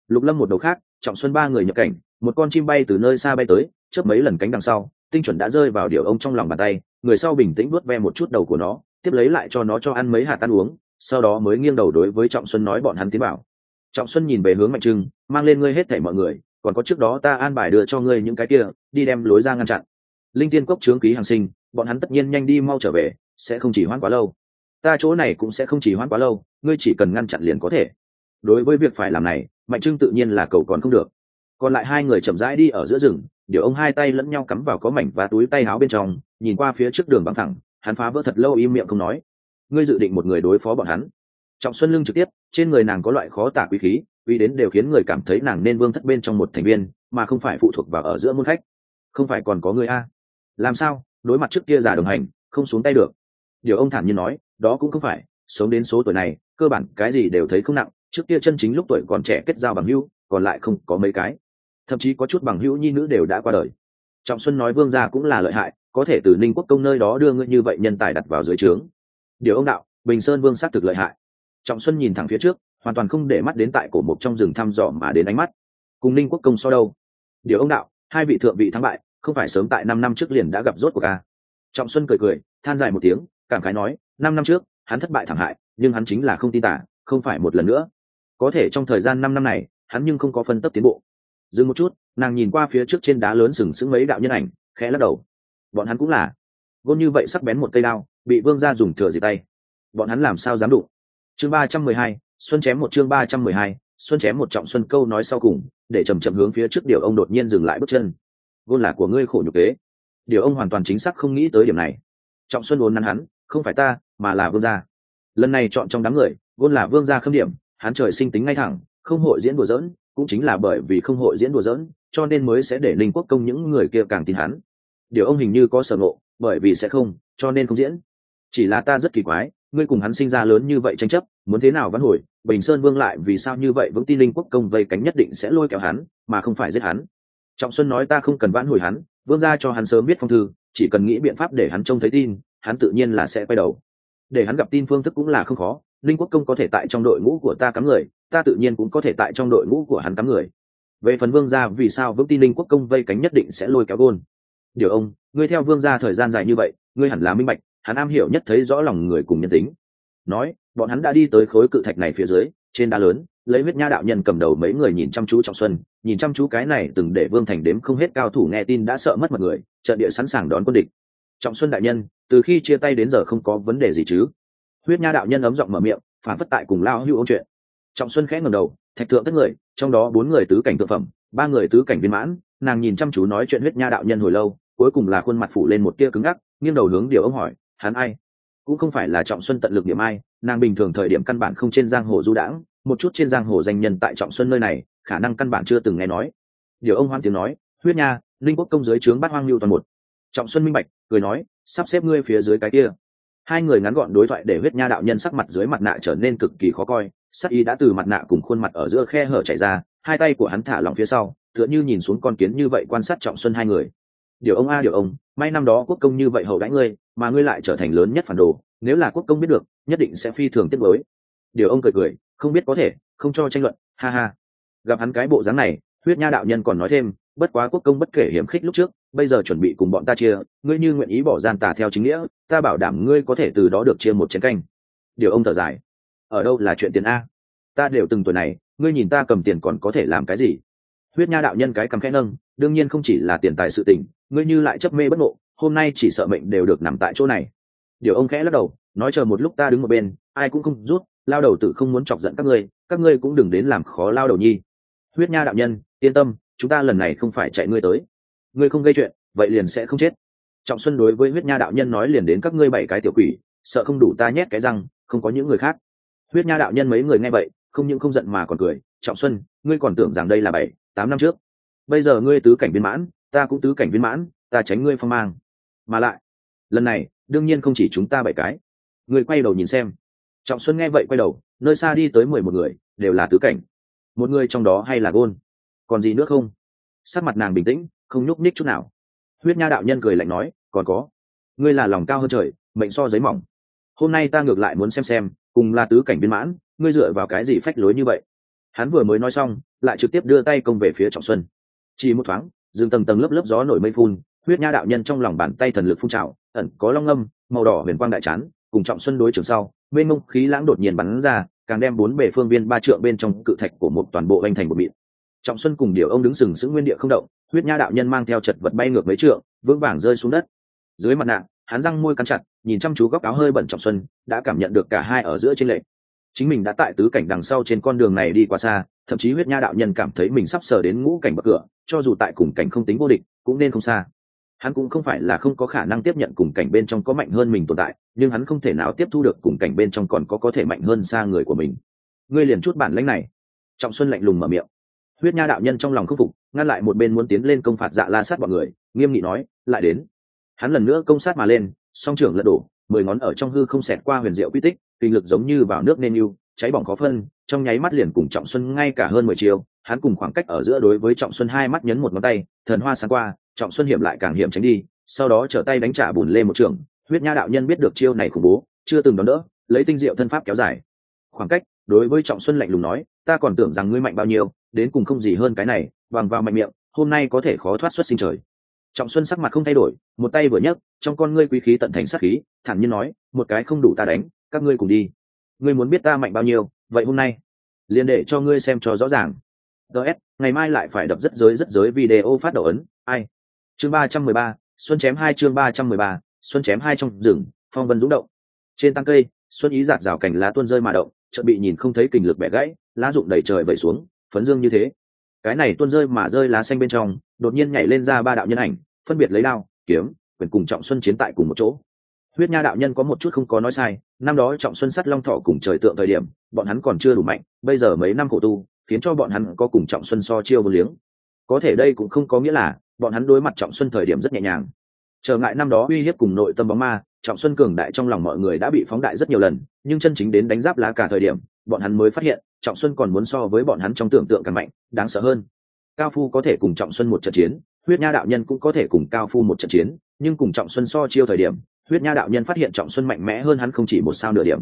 Lục lâm một đầu khác, trọng xuân ba người nhập cảnh, một con chim bay từ nơi xa bay tới, chớp mấy lần cánh đằng sau, tinh chuẩn đã rơi vào điều ông trong lòng bàn tay, người sau bình tĩnh nuốt ve một chút đầu của nó, tiếp lấy lại cho nó cho ăn mấy hạt ăn uống sau đó mới nghiêng đầu đối với trọng xuân nói bọn hắn tiến bảo trọng xuân nhìn về hướng mạnh trưng mang lên ngươi hết thảy mọi người, còn có trước đó ta an bài đưa cho ngươi những cái kia, đi đem lối ra ngăn chặn. Linh tiên cốc trướng ký hàng sinh, bọn hắn tất nhiên nhanh đi mau trở về, sẽ không chỉ hoãn quá lâu. Ta chỗ này cũng sẽ không chỉ hoãn quá lâu, ngươi chỉ cần ngăn chặn liền có thể. Đối với việc phải làm này, mạnh trưng tự nhiên là cầu còn không được. Còn lại hai người chậm rãi đi ở giữa rừng, điều ông hai tay lẫn nhau cắm vào có mảnh và túi tay áo bên trong, nhìn qua phía trước đường băng thẳng, hắn phá vỡ thật lâu im miệng không nói ngươi dự định một người đối phó bọn hắn. Trọng xuân lưng trực tiếp, trên người nàng có loại khó tả quý khí uy đến đều khiến người cảm thấy nàng nên vương thất bên trong một thành viên, mà không phải phụ thuộc vào ở giữa môn khách. Không phải còn có người a? Làm sao? Đối mặt trước kia giả đồng hành, không xuống tay được. Điều ông thản nhiên nói, đó cũng không phải, sống đến số tuổi này, cơ bản cái gì đều thấy không nặng, trước kia chân chính lúc tuổi còn trẻ kết giao bằng hữu, còn lại không có mấy cái. Thậm chí có chút bằng hữu nhi nữ đều đã qua đời. Trọng xuân nói vương gia cũng là lợi hại, có thể từ ninh quốc công nơi đó đưa ngươi như vậy nhân tài đặt vào dưới trướng điều ông đạo, bình sơn vương xác thực lợi hại. Trọng xuân nhìn thẳng phía trước, hoàn toàn không để mắt đến tại cổ mục trong rừng thăm dò mà đến ánh mắt. Cùng ninh quốc công so đâu? Điều ông đạo, hai vị thượng vị thắng bại, không phải sớm tại năm năm trước liền đã gặp rốt của ca à? trọng xuân cười cười, than dài một tiếng, cảm khái nói, năm năm trước, hắn thất bại thảm hại, nhưng hắn chính là không tin tả, không phải một lần nữa. Có thể trong thời gian năm năm này, hắn nhưng không có phân tấp tiến bộ. Dừng một chút, nàng nhìn qua phía trước trên đá lớn sừng sững mấy đạo nhân ảnh, khẽ lắc đầu. Bọn hắn cũng là. Gôn như vậy sắc bén một cây đao bị vương gia dùng thừa dịp tay. Bọn hắn làm sao dám đụng? Chương ba trăm mười hai, xuân chém một chương ba trăm mười hai, xuân chém một trọng xuân câu nói sau cùng, để chầm chậm hướng phía trước điều ông đột nhiên dừng lại bước chân. Gôn là của ngươi khổ nhục kế. Điều ông hoàn toàn chính xác không nghĩ tới điểm này. Trọng xuân vốn nắn hắn, không phải ta, mà là vương gia. Lần này chọn trong đám người, gôn là vương gia khâm điểm, hắn trời sinh tính ngay thẳng, không hội diễn đùa dỡn cũng chính là bởi vì không hội diễn đùa dỡn cho nên mới sẽ để linh quốc công những người kia càng tin hắn. Điều ông hình như có sở ngộ, bởi vì sẽ không, cho nên không diễn chỉ là ta rất kỳ quái, ngươi cùng hắn sinh ra lớn như vậy tranh chấp, muốn thế nào vẫn hồi, bình sơn vương lại vì sao như vậy vững tin linh quốc công vây cánh nhất định sẽ lôi kéo hắn, mà không phải giết hắn. Trọng xuân nói ta không cần vãn hồi hắn, vương ra cho hắn sớm biết phong thư, chỉ cần nghĩ biện pháp để hắn trông thấy tin, hắn tự nhiên là sẽ quay đầu. Để hắn gặp tin phương thức cũng là không khó, linh quốc công có thể tại trong đội ngũ của ta cắm người, ta tự nhiên cũng có thể tại trong đội ngũ của hắn cắm người. Về phần vương gia vì sao vững tin linh quốc công vây cánh nhất định sẽ lôi kéo gôn. Điều ông, ngươi theo vương gia thời gian dài như vậy, ngươi hẳn là minh bạch hắn am hiểu nhất thấy rõ lòng người cùng nhân tính. Nói, bọn hắn đã đi tới khối cự thạch này phía dưới, trên đá lớn, lấy huyết nha đạo nhân cầm đầu mấy người nhìn chăm chú trọng xuân nhìn chăm chú cái này từng để vương thành đếm không hết cao thủ nghe tin đã sợ mất một người, trận địa sẵn sàng đón quân địch. Trọng xuân đại nhân, từ khi chia tay đến giờ không có vấn đề gì chứ? Huyết nha đạo nhân ấm giọng mở miệng, phản phất tại cùng lao hưu ông chuyện. Trọng xuân khẽ ngầm đầu, thạch thượng tất người, trong đó bốn người tứ cảnh thượng phẩm, ba người tứ cảnh viên mãn, nàng nhìn chăm chú nói chuyện huyết nha đạo nhân hồi lâu, cuối cùng là khuôn mặt phủ lên một tia cứng ngắc, nghiêng đầu hướng điều ông hỏi hắn ai? Cũng không phải là trọng xuân tận lực điểm ai, nàng bình thường thời điểm căn bản không trên giang hồ du đãng, một chút trên giang hồ danh nhân tại trọng xuân nơi này, khả năng căn bản chưa từng nghe nói. Điều ông hoan tiếng nói, huyết nha, linh quốc công dưới trướng bát hoang lưu toàn một. Trọng xuân minh bạch, cười nói, sắp xếp ngươi phía dưới cái kia. Hai người ngắn gọn đối thoại để huyết nha đạo nhân sắc mặt dưới mặt nạ trở nên cực kỳ khó coi, sắc y đã từ mặt nạ cùng khuôn mặt ở giữa khe hở chảy ra, hai tay của hắn thả lỏng phía sau, tựa như nhìn xuống con kiến như vậy quan sát trọng xuân hai người. Điều ông a, điều ông, may năm đó quốc công như vậy hầu đãi ngươi mà ngươi lại trở thành lớn nhất phản đồ, nếu là quốc công biết được, nhất định sẽ phi thường tiết mới điều ông cười cười, không biết có thể, không cho tranh luận, ha ha. Gặp hắn cái bộ dáng này, huyết nha đạo nhân còn nói thêm, bất quá quốc công bất kể hiểm khích lúc trước, bây giờ chuẩn bị cùng bọn ta chia, ngươi như nguyện ý bỏ gian tà theo chính nghĩa, ta bảo đảm ngươi có thể từ đó được chia một chén canh. Điều ông thở dài. Ở đâu là chuyện tiền a? Ta đều từng tuổi này, ngươi nhìn ta cầm tiền còn có thể làm cái gì? Huyết nha đạo nhân cái cầm khẽ nâng, đương nhiên không chỉ là tiền tài sự tình, ngươi như lại chấp mê bất ngộ hôm nay chỉ sợ mệnh đều được nằm tại chỗ này. Điều ông khẽ lắc đầu, nói chờ một lúc ta đứng một bên, ai cũng không rút, lao đầu tử không muốn chọc giận các ngươi các ngươi cũng đừng đến làm khó lao đầu nhi. Huyết nha đạo nhân, yên tâm, chúng ta lần này không phải chạy ngươi tới. Ngươi không gây chuyện, vậy liền sẽ không chết. Trọng xuân đối với huyết nha đạo nhân nói liền đến các ngươi bảy cái tiểu quỷ, sợ không đủ ta nhét cái răng, không có những người khác. Huyết nha đạo nhân mấy người nghe vậy, không những không giận mà còn cười, trọng xuân, ngươi còn tưởng rằng đây là bảy, tám năm trước. Bây giờ ngươi tứ cảnh viên mãn, ta cũng tứ cảnh viên mãn, ta tránh ngươi phong mang mà lại, lần này, đương nhiên không chỉ chúng ta bảy cái. Người quay đầu nhìn xem. Trọng xuân nghe vậy quay đầu, nơi xa đi tới mười một người, đều là tứ cảnh. Một người trong đó hay là gôn? Còn gì nữa không? Sắc mặt nàng bình tĩnh, không nhúc nhích chút nào. Huyết nha đạo nhân cười lạnh nói, còn có. Ngươi là lòng cao hơn trời, mệnh so giấy mỏng. Hôm nay ta ngược lại muốn xem xem, cùng là tứ cảnh viên mãn, ngươi dựa vào cái gì phách lối như vậy? Hắn vừa mới nói xong, lại trực tiếp đưa tay công về phía trọng xuân. Chỉ một thoáng dừng tầng tầng lớp lớp gió nổi mây phun huyết nha đạo nhân trong lòng bàn tay thần lực phun trào, ẩn có long âm màu đỏ huyền quang đại chán, cùng trọng xuân đối trường sau, mênh mông khí lãng đột nhiên bắn ra, càng đem bốn bề phương viên ba trượng bên trong cự thạch của một toàn bộ anh thành một mịn. Trọng xuân cùng điều ông đứng sừng sững nguyên địa không động, huyết nha đạo nhân mang theo chật vật bay ngược mấy trượng, vững vàng rơi xuống đất. Dưới mặt nạ, hắn răng môi cắn chặt, nhìn chăm chú góc áo hơi bẩn trọng xuân, đã cảm nhận được cả hai ở giữa trên lệ chính mình đã tại tứ cảnh đằng sau trên con đường này đi qua xa, thậm chí huyết nha đạo nhân cảm thấy mình sắp sờ đến ngũ cảnh bậc cửa, cho dù tại cùng cảnh không tính vô địch, cũng nên không xa hắn cũng không phải là không có khả năng tiếp nhận cùng cảnh bên trong có mạnh hơn mình tồn tại, nhưng hắn không thể nào tiếp thu được cùng cảnh bên trong còn có có thể mạnh hơn xa người của mình. Ngươi liền chút bản lãnh này. Trọng xuân lạnh lùng mở miệng. Huyết nha đạo nhân trong lòng khâm phục, ngăn lại một bên muốn tiến lên công phạt dạ la sát bọn người, nghiêm nghị nói, lại đến. Hắn lần nữa công sát mà lên, song trưởng lật đổ, mười ngón ở trong hư không xẹt qua huyền diệu quy tích, kinh lực giống như vào nước nên yêu, cháy bỏng khó phân, trong nháy mắt liền cùng trọng xuân ngay cả hơn mười chiều, hắn cùng khoảng cách ở giữa đối với trọng xuân hai mắt nhấn một ngón tay, thần hoa sáng qua trọng xuân hiểm lại càng hiểm tránh đi, sau đó trở tay đánh trả bùn lê một trường. Huyết nha đạo nhân biết được chiêu này khủng bố, chưa từng đón đỡ, lấy tinh diệu thân pháp kéo dài. Khoảng cách, đối với trọng xuân lạnh lùng nói, ta còn tưởng rằng ngươi mạnh bao nhiêu, đến cùng không gì hơn cái này, bằng vào mạnh miệng, hôm nay có thể khó thoát xuất sinh trời. Trọng xuân sắc mặt không thay đổi, một tay vừa nhấc, trong con ngươi quý khí tận thành sắc khí, thản nhiên nói, một cái không đủ ta đánh, các ngươi cùng đi. Ngươi muốn biết ta mạnh bao nhiêu, vậy hôm nay, liền để cho ngươi xem cho rõ ràng. Ts ngày mai lại phải đập rất giới rất giới video phát đầu ấn. Ai? Chương ba trăm mười ba, xuân chém hai chương ba trăm mười ba, xuân chém hai trong rừng, phong vân rúng động. Trên tăng cây, xuân ý giạt rào cảnh lá tuôn rơi mà động, chợt bị nhìn không thấy kình lực bẻ gãy, lá rụng đầy trời vẩy xuống, phấn dương như thế. Cái này tuôn rơi mà rơi lá xanh bên trong, đột nhiên nhảy lên ra ba đạo nhân ảnh, phân biệt lấy đao, kiếm, quyền cùng trọng xuân chiến tại cùng một chỗ. Huyết nha đạo nhân có một chút không có nói sai, năm đó trọng xuân sắt long thọ cùng trời tượng thời điểm, bọn hắn còn chưa đủ mạnh, bây giờ mấy năm khổ tu, khiến cho bọn hắn có cùng trọng xuân so chiêu một liếng có thể đây cũng không có nghĩa là bọn hắn đối mặt trọng xuân thời điểm rất nhẹ nhàng. Trở ngại năm đó uy hiếp cùng nội tâm bóng ma, trọng xuân cường đại trong lòng mọi người đã bị phóng đại rất nhiều lần, nhưng chân chính đến đánh giáp lá cả thời điểm, bọn hắn mới phát hiện, trọng xuân còn muốn so với bọn hắn trong tưởng tượng càng mạnh, đáng sợ hơn. Cao phu có thể cùng trọng xuân một trận chiến, huyết nha đạo nhân cũng có thể cùng cao phu một trận chiến, nhưng cùng trọng xuân so chiêu thời điểm, huyết nha đạo nhân phát hiện trọng xuân mạnh mẽ hơn hắn không chỉ một sao nửa điểm.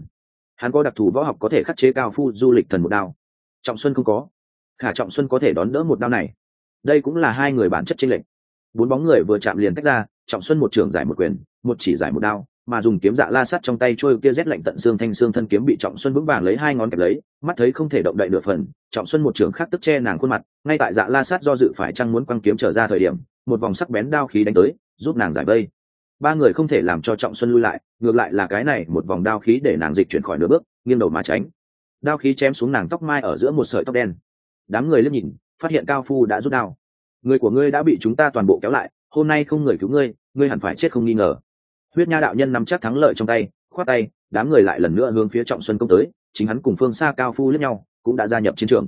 Hắn có đặc thù võ học có thể khắc chế cao phu du lịch thần một đao. Trọng xuân không có. Khả trọng xuân có thể đón đỡ một đao này đây cũng là hai người bản chất chênh lệch. Bốn bóng người vừa chạm liền tách ra, trọng xuân một trường giải một quyền, một chỉ giải một đao, mà dùng kiếm dạ la sắt trong tay trôi kia rét lạnh tận xương thanh xương thân kiếm bị trọng xuân vững vàng lấy hai ngón kẹp lấy, mắt thấy không thể động đậy nửa phần, trọng xuân một trường khác tức che nàng khuôn mặt, ngay tại dạ la sắt do dự phải chăng muốn quăng kiếm trở ra thời điểm, một vòng sắc bén đao khí đánh tới, giúp nàng giải vây. Ba người không thể làm cho trọng xuân lui lại, ngược lại là cái này, một vòng đao khí để nàng dịch chuyển khỏi nửa bước, nghiêng đầu mà tránh. Đao khí chém xuống nàng tóc mai ở giữa một sợi tóc đen. Đám người liếc nhìn phát hiện cao phu đã rút đao. Người của ngươi đã bị chúng ta toàn bộ kéo lại, hôm nay không người cứu ngươi ngươi hẳn phải chết không nghi ngờ. Huyết nha đạo nhân nắm chắc thắng lợi trong tay, khoát tay, đám người lại lần nữa hướng phía trọng xuân công tới, chính hắn cùng phương xa cao phu lẫn nhau cũng đã gia nhập chiến trường.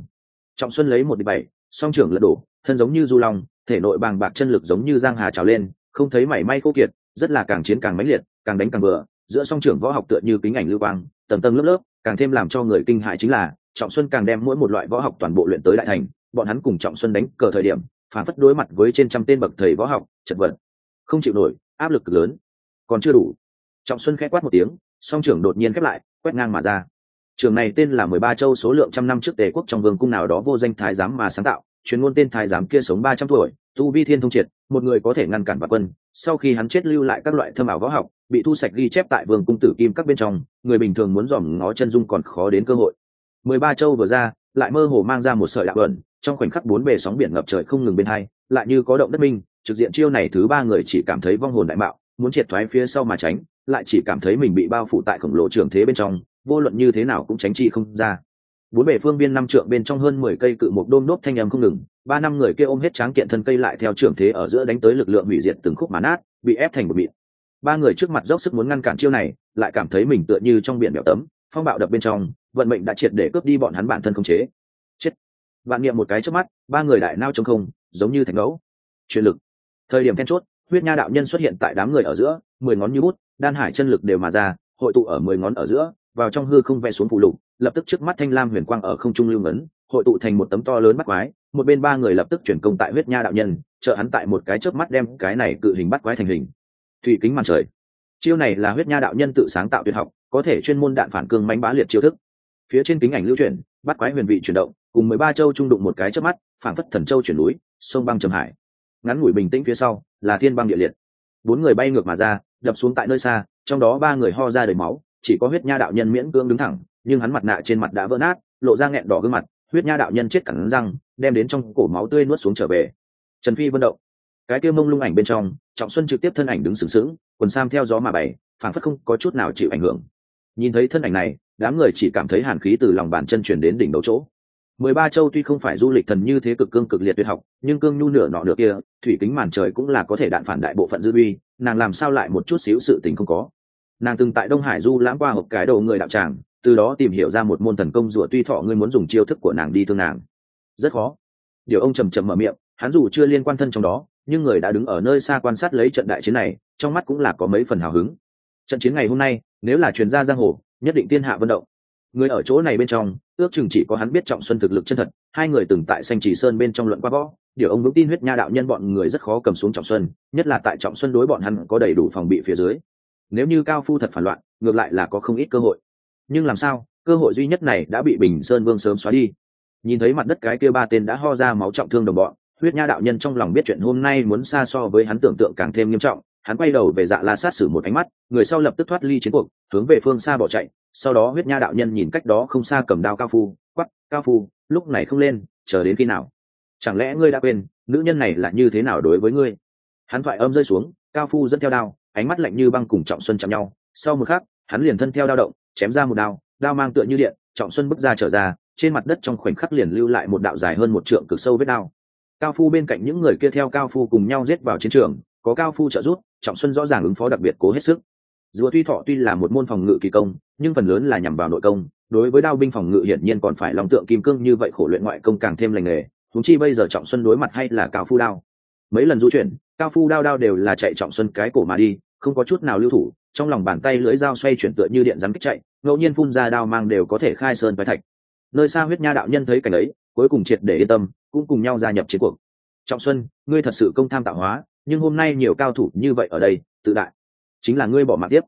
Trọng xuân lấy một đ bảy, song trưởng lật đổ, thân giống như du long, thể nội bàng bạc chân lực giống như giang hà trào lên, không thấy mảy may khô kiệt, rất là càng chiến càng mãnh liệt, càng đánh càng vừa giữa song trưởng võ học tựa như kính ảnh lưu quang, tầng tầng lớp lớp, càng thêm làm cho người kinh hại chính là, trọng xuân càng đem mỗi một loại võ học toàn bộ luyện tới đại thành bọn hắn cùng trọng xuân đánh cờ thời điểm, phản phất đối mặt với trên trăm tên bậc thầy võ học, chật vật. Không chịu nổi, áp lực cực lớn. Còn chưa đủ. Trọng xuân khẽ quát một tiếng, song trưởng đột nhiên khép lại, quét ngang mà ra. Trường này tên là mười ba châu số lượng trăm năm trước tề quốc trong vương cung nào đó vô danh thái giám mà sáng tạo, chuyên môn tên thái giám kia sống ba trăm tuổi, tu vi thiên thông triệt, một người có thể ngăn cản và quân. Sau khi hắn chết lưu lại các loại thơm ảo võ học, bị thu sạch ghi chép tại vương cung tử kim các bên trong, người bình thường muốn dòm ngó chân dung còn khó đến cơ hội. Mười ba châu vừa ra, lại mơ hồ mang ra một sợi đạo ẩn trong khoảnh khắc bốn bề sóng biển ngập trời không ngừng bên hai, lại như có động đất minh, trực diện chiêu này thứ ba người chỉ cảm thấy vong hồn đại mạo, muốn triệt thoái phía sau mà tránh, lại chỉ cảm thấy mình bị bao phủ tại khổng lồ trường thế bên trong, vô luận như thế nào cũng tránh chi không ra. Bốn bề phương viên năm trượng bên trong hơn mười cây cự một đôm nốt thanh âm không ngừng, ba năm người kia ôm hết tráng kiện thân cây lại theo trường thế ở giữa đánh tới lực lượng hủy diệt từng khúc mà át bị ép thành một miệng. Ba người trước mặt dốc sức muốn ngăn cản chiêu này, lại cảm thấy mình tựa như trong biển bèo tấm, phong bạo đập bên trong, vận mệnh đã triệt để cướp đi bọn hắn bản thân không chế vạn niệm một cái trước mắt, ba người đại nao trong không, giống như thành ngẫu. Truyền lực. Thời điểm then chốt, huyết nha đạo nhân xuất hiện tại đám người ở giữa, mười ngón như bút, đan hải chân lực đều mà ra, hội tụ ở mười ngón ở giữa, vào trong hư không vẽ xuống phụ lục, lập tức trước mắt thanh lam huyền quang ở không trung lưu ngấn, hội tụ thành một tấm to lớn bắt quái, một bên ba người lập tức chuyển công tại huyết nha đạo nhân, trợ hắn tại một cái chớp mắt đem cái này cự hình bắt quái thành hình. Thủy kính màn trời. Chiêu này là huyết nha đạo nhân tự sáng tạo tuyệt học, có thể chuyên môn đạn phản cương mánh bá liệt chiêu thức. Phía trên kính ảnh lưu chuyển bắt quái huyền vị chuyển động, cùng mười ba châu trung đụng một cái chớp mắt, phảng phất thần châu chuyển núi, sông băng trầm hải. Ngắn ngủi bình tĩnh phía sau, là thiên băng địa liệt. Bốn người bay ngược mà ra, đập xuống tại nơi xa, trong đó ba người ho ra đầy máu, chỉ có huyết nha đạo nhân miễn cưỡng đứng thẳng, nhưng hắn mặt nạ trên mặt đã vỡ nát, lộ ra nghẹn đỏ gương mặt, huyết nha đạo nhân chết cẳng răng, đem đến trong cổ máu tươi nuốt xuống trở về. Trần phi vận động. Cái kia mông lung ảnh bên trong, trọng xuân trực tiếp thân ảnh đứng sừng sững, quần sam theo gió mà bày phảng phất không có chút nào chịu ảnh hưởng. Nhìn thấy thân ảnh này đám người chỉ cảm thấy hàn khí từ lòng bàn chân chuyển đến đỉnh đầu chỗ. Mười ba châu tuy không phải du lịch thần như thế cực cương cực liệt tuyệt học, nhưng cương nhu nửa nọ nửa kia, thủy kính màn trời cũng là có thể đạn phản đại bộ phận dư uy, nàng làm sao lại một chút xíu sự tình không có. Nàng từng tại đông hải du lãng qua hộp cái đầu người đạo tràng, từ đó tìm hiểu ra một môn thần công rủa tuy thọ ngươi muốn dùng chiêu thức của nàng đi thương nàng. Rất khó. Điều ông trầm trầm mở miệng, hắn dù chưa liên quan thân trong đó, nhưng người đã đứng ở nơi xa quan sát lấy trận đại chiến này, trong mắt cũng là có mấy phần hào hứng. Trận chiến ngày hôm nay, nếu là chuyên gia giang hồ nhất định tiên hạ vận động. Người ở chỗ này bên trong, ước chừng chỉ có hắn biết trọng xuân thực lực chân thật, hai người từng tại xanh trì sơn bên trong luận qua võ, điều ông vững tin huyết nha đạo nhân bọn người rất khó cầm xuống trọng xuân, nhất là tại trọng xuân đối bọn hắn có đầy đủ phòng bị phía dưới. Nếu như cao phu thật phản loạn, ngược lại là có không ít cơ hội. Nhưng làm sao, cơ hội duy nhất này đã bị bình sơn vương sớm xóa đi. Nhìn thấy mặt đất cái kia ba tên đã ho ra máu trọng thương đồng bọn, huyết nha đạo nhân trong lòng biết chuyện hôm nay muốn xa so với hắn tưởng tượng càng thêm nghiêm trọng hắn quay đầu về dạ la sát sử một ánh mắt, người sau lập tức thoát ly chiến cuộc, hướng về phương xa bỏ chạy, sau đó huyết nha đạo nhân nhìn cách đó không xa cầm đao cao phu quắp cao phu, lúc này không lên, chờ đến khi nào? Chẳng lẽ ngươi đã quên, nữ nhân này là như thế nào đối với ngươi? Hắn thoại âm rơi xuống, cao phu dẫn theo đao, ánh mắt lạnh như băng cùng trọng xuân chạm nhau, sau một khắc, hắn liền thân theo đao động, chém ra một đao đao mang tựa như điện, trọng xuân bước ra trở ra, trên mặt đất trong khoảnh khắc liền lưu lại một đạo dài hơn một trượng cực sâu vết đao. Cao phu bên cạnh những người kia theo cao phu cùng nhau giết vào chiến trường có cao phu trợ giúp, trọng xuân rõ ràng ứng phó đặc biệt cố hết sức. Dùa tuy thọ tuy là một môn phòng ngự kỳ công, nhưng phần lớn là nhằm vào nội công, đối với đao binh phòng ngự hiển nhiên còn phải lòng tượng kim cương như vậy khổ luyện ngoại công càng thêm lành nghề thúng chi bây giờ trọng xuân đối mặt hay là cao phu đao. Mấy lần du chuyển, cao phu đao đao đều là chạy trọng xuân cái cổ mà đi, không có chút nào lưu thủ, trong lòng bàn tay lưỡi dao xoay chuyển tựa như điện rắn kích chạy, ngẫu nhiên phun ra đao mang đều có thể khai sơn phái thạch. Nơi xa huyết nha đạo nhân thấy cảnh ấy, cuối cùng triệt để yên tâm, cũng cùng nhau gia nhập chiến cuộc. Trọng xuân, ngươi thật sự công tham tạo hóa nhưng hôm nay nhiều cao thủ như vậy ở đây, tự đại. Chính là ngươi bỏ mạng tiếp.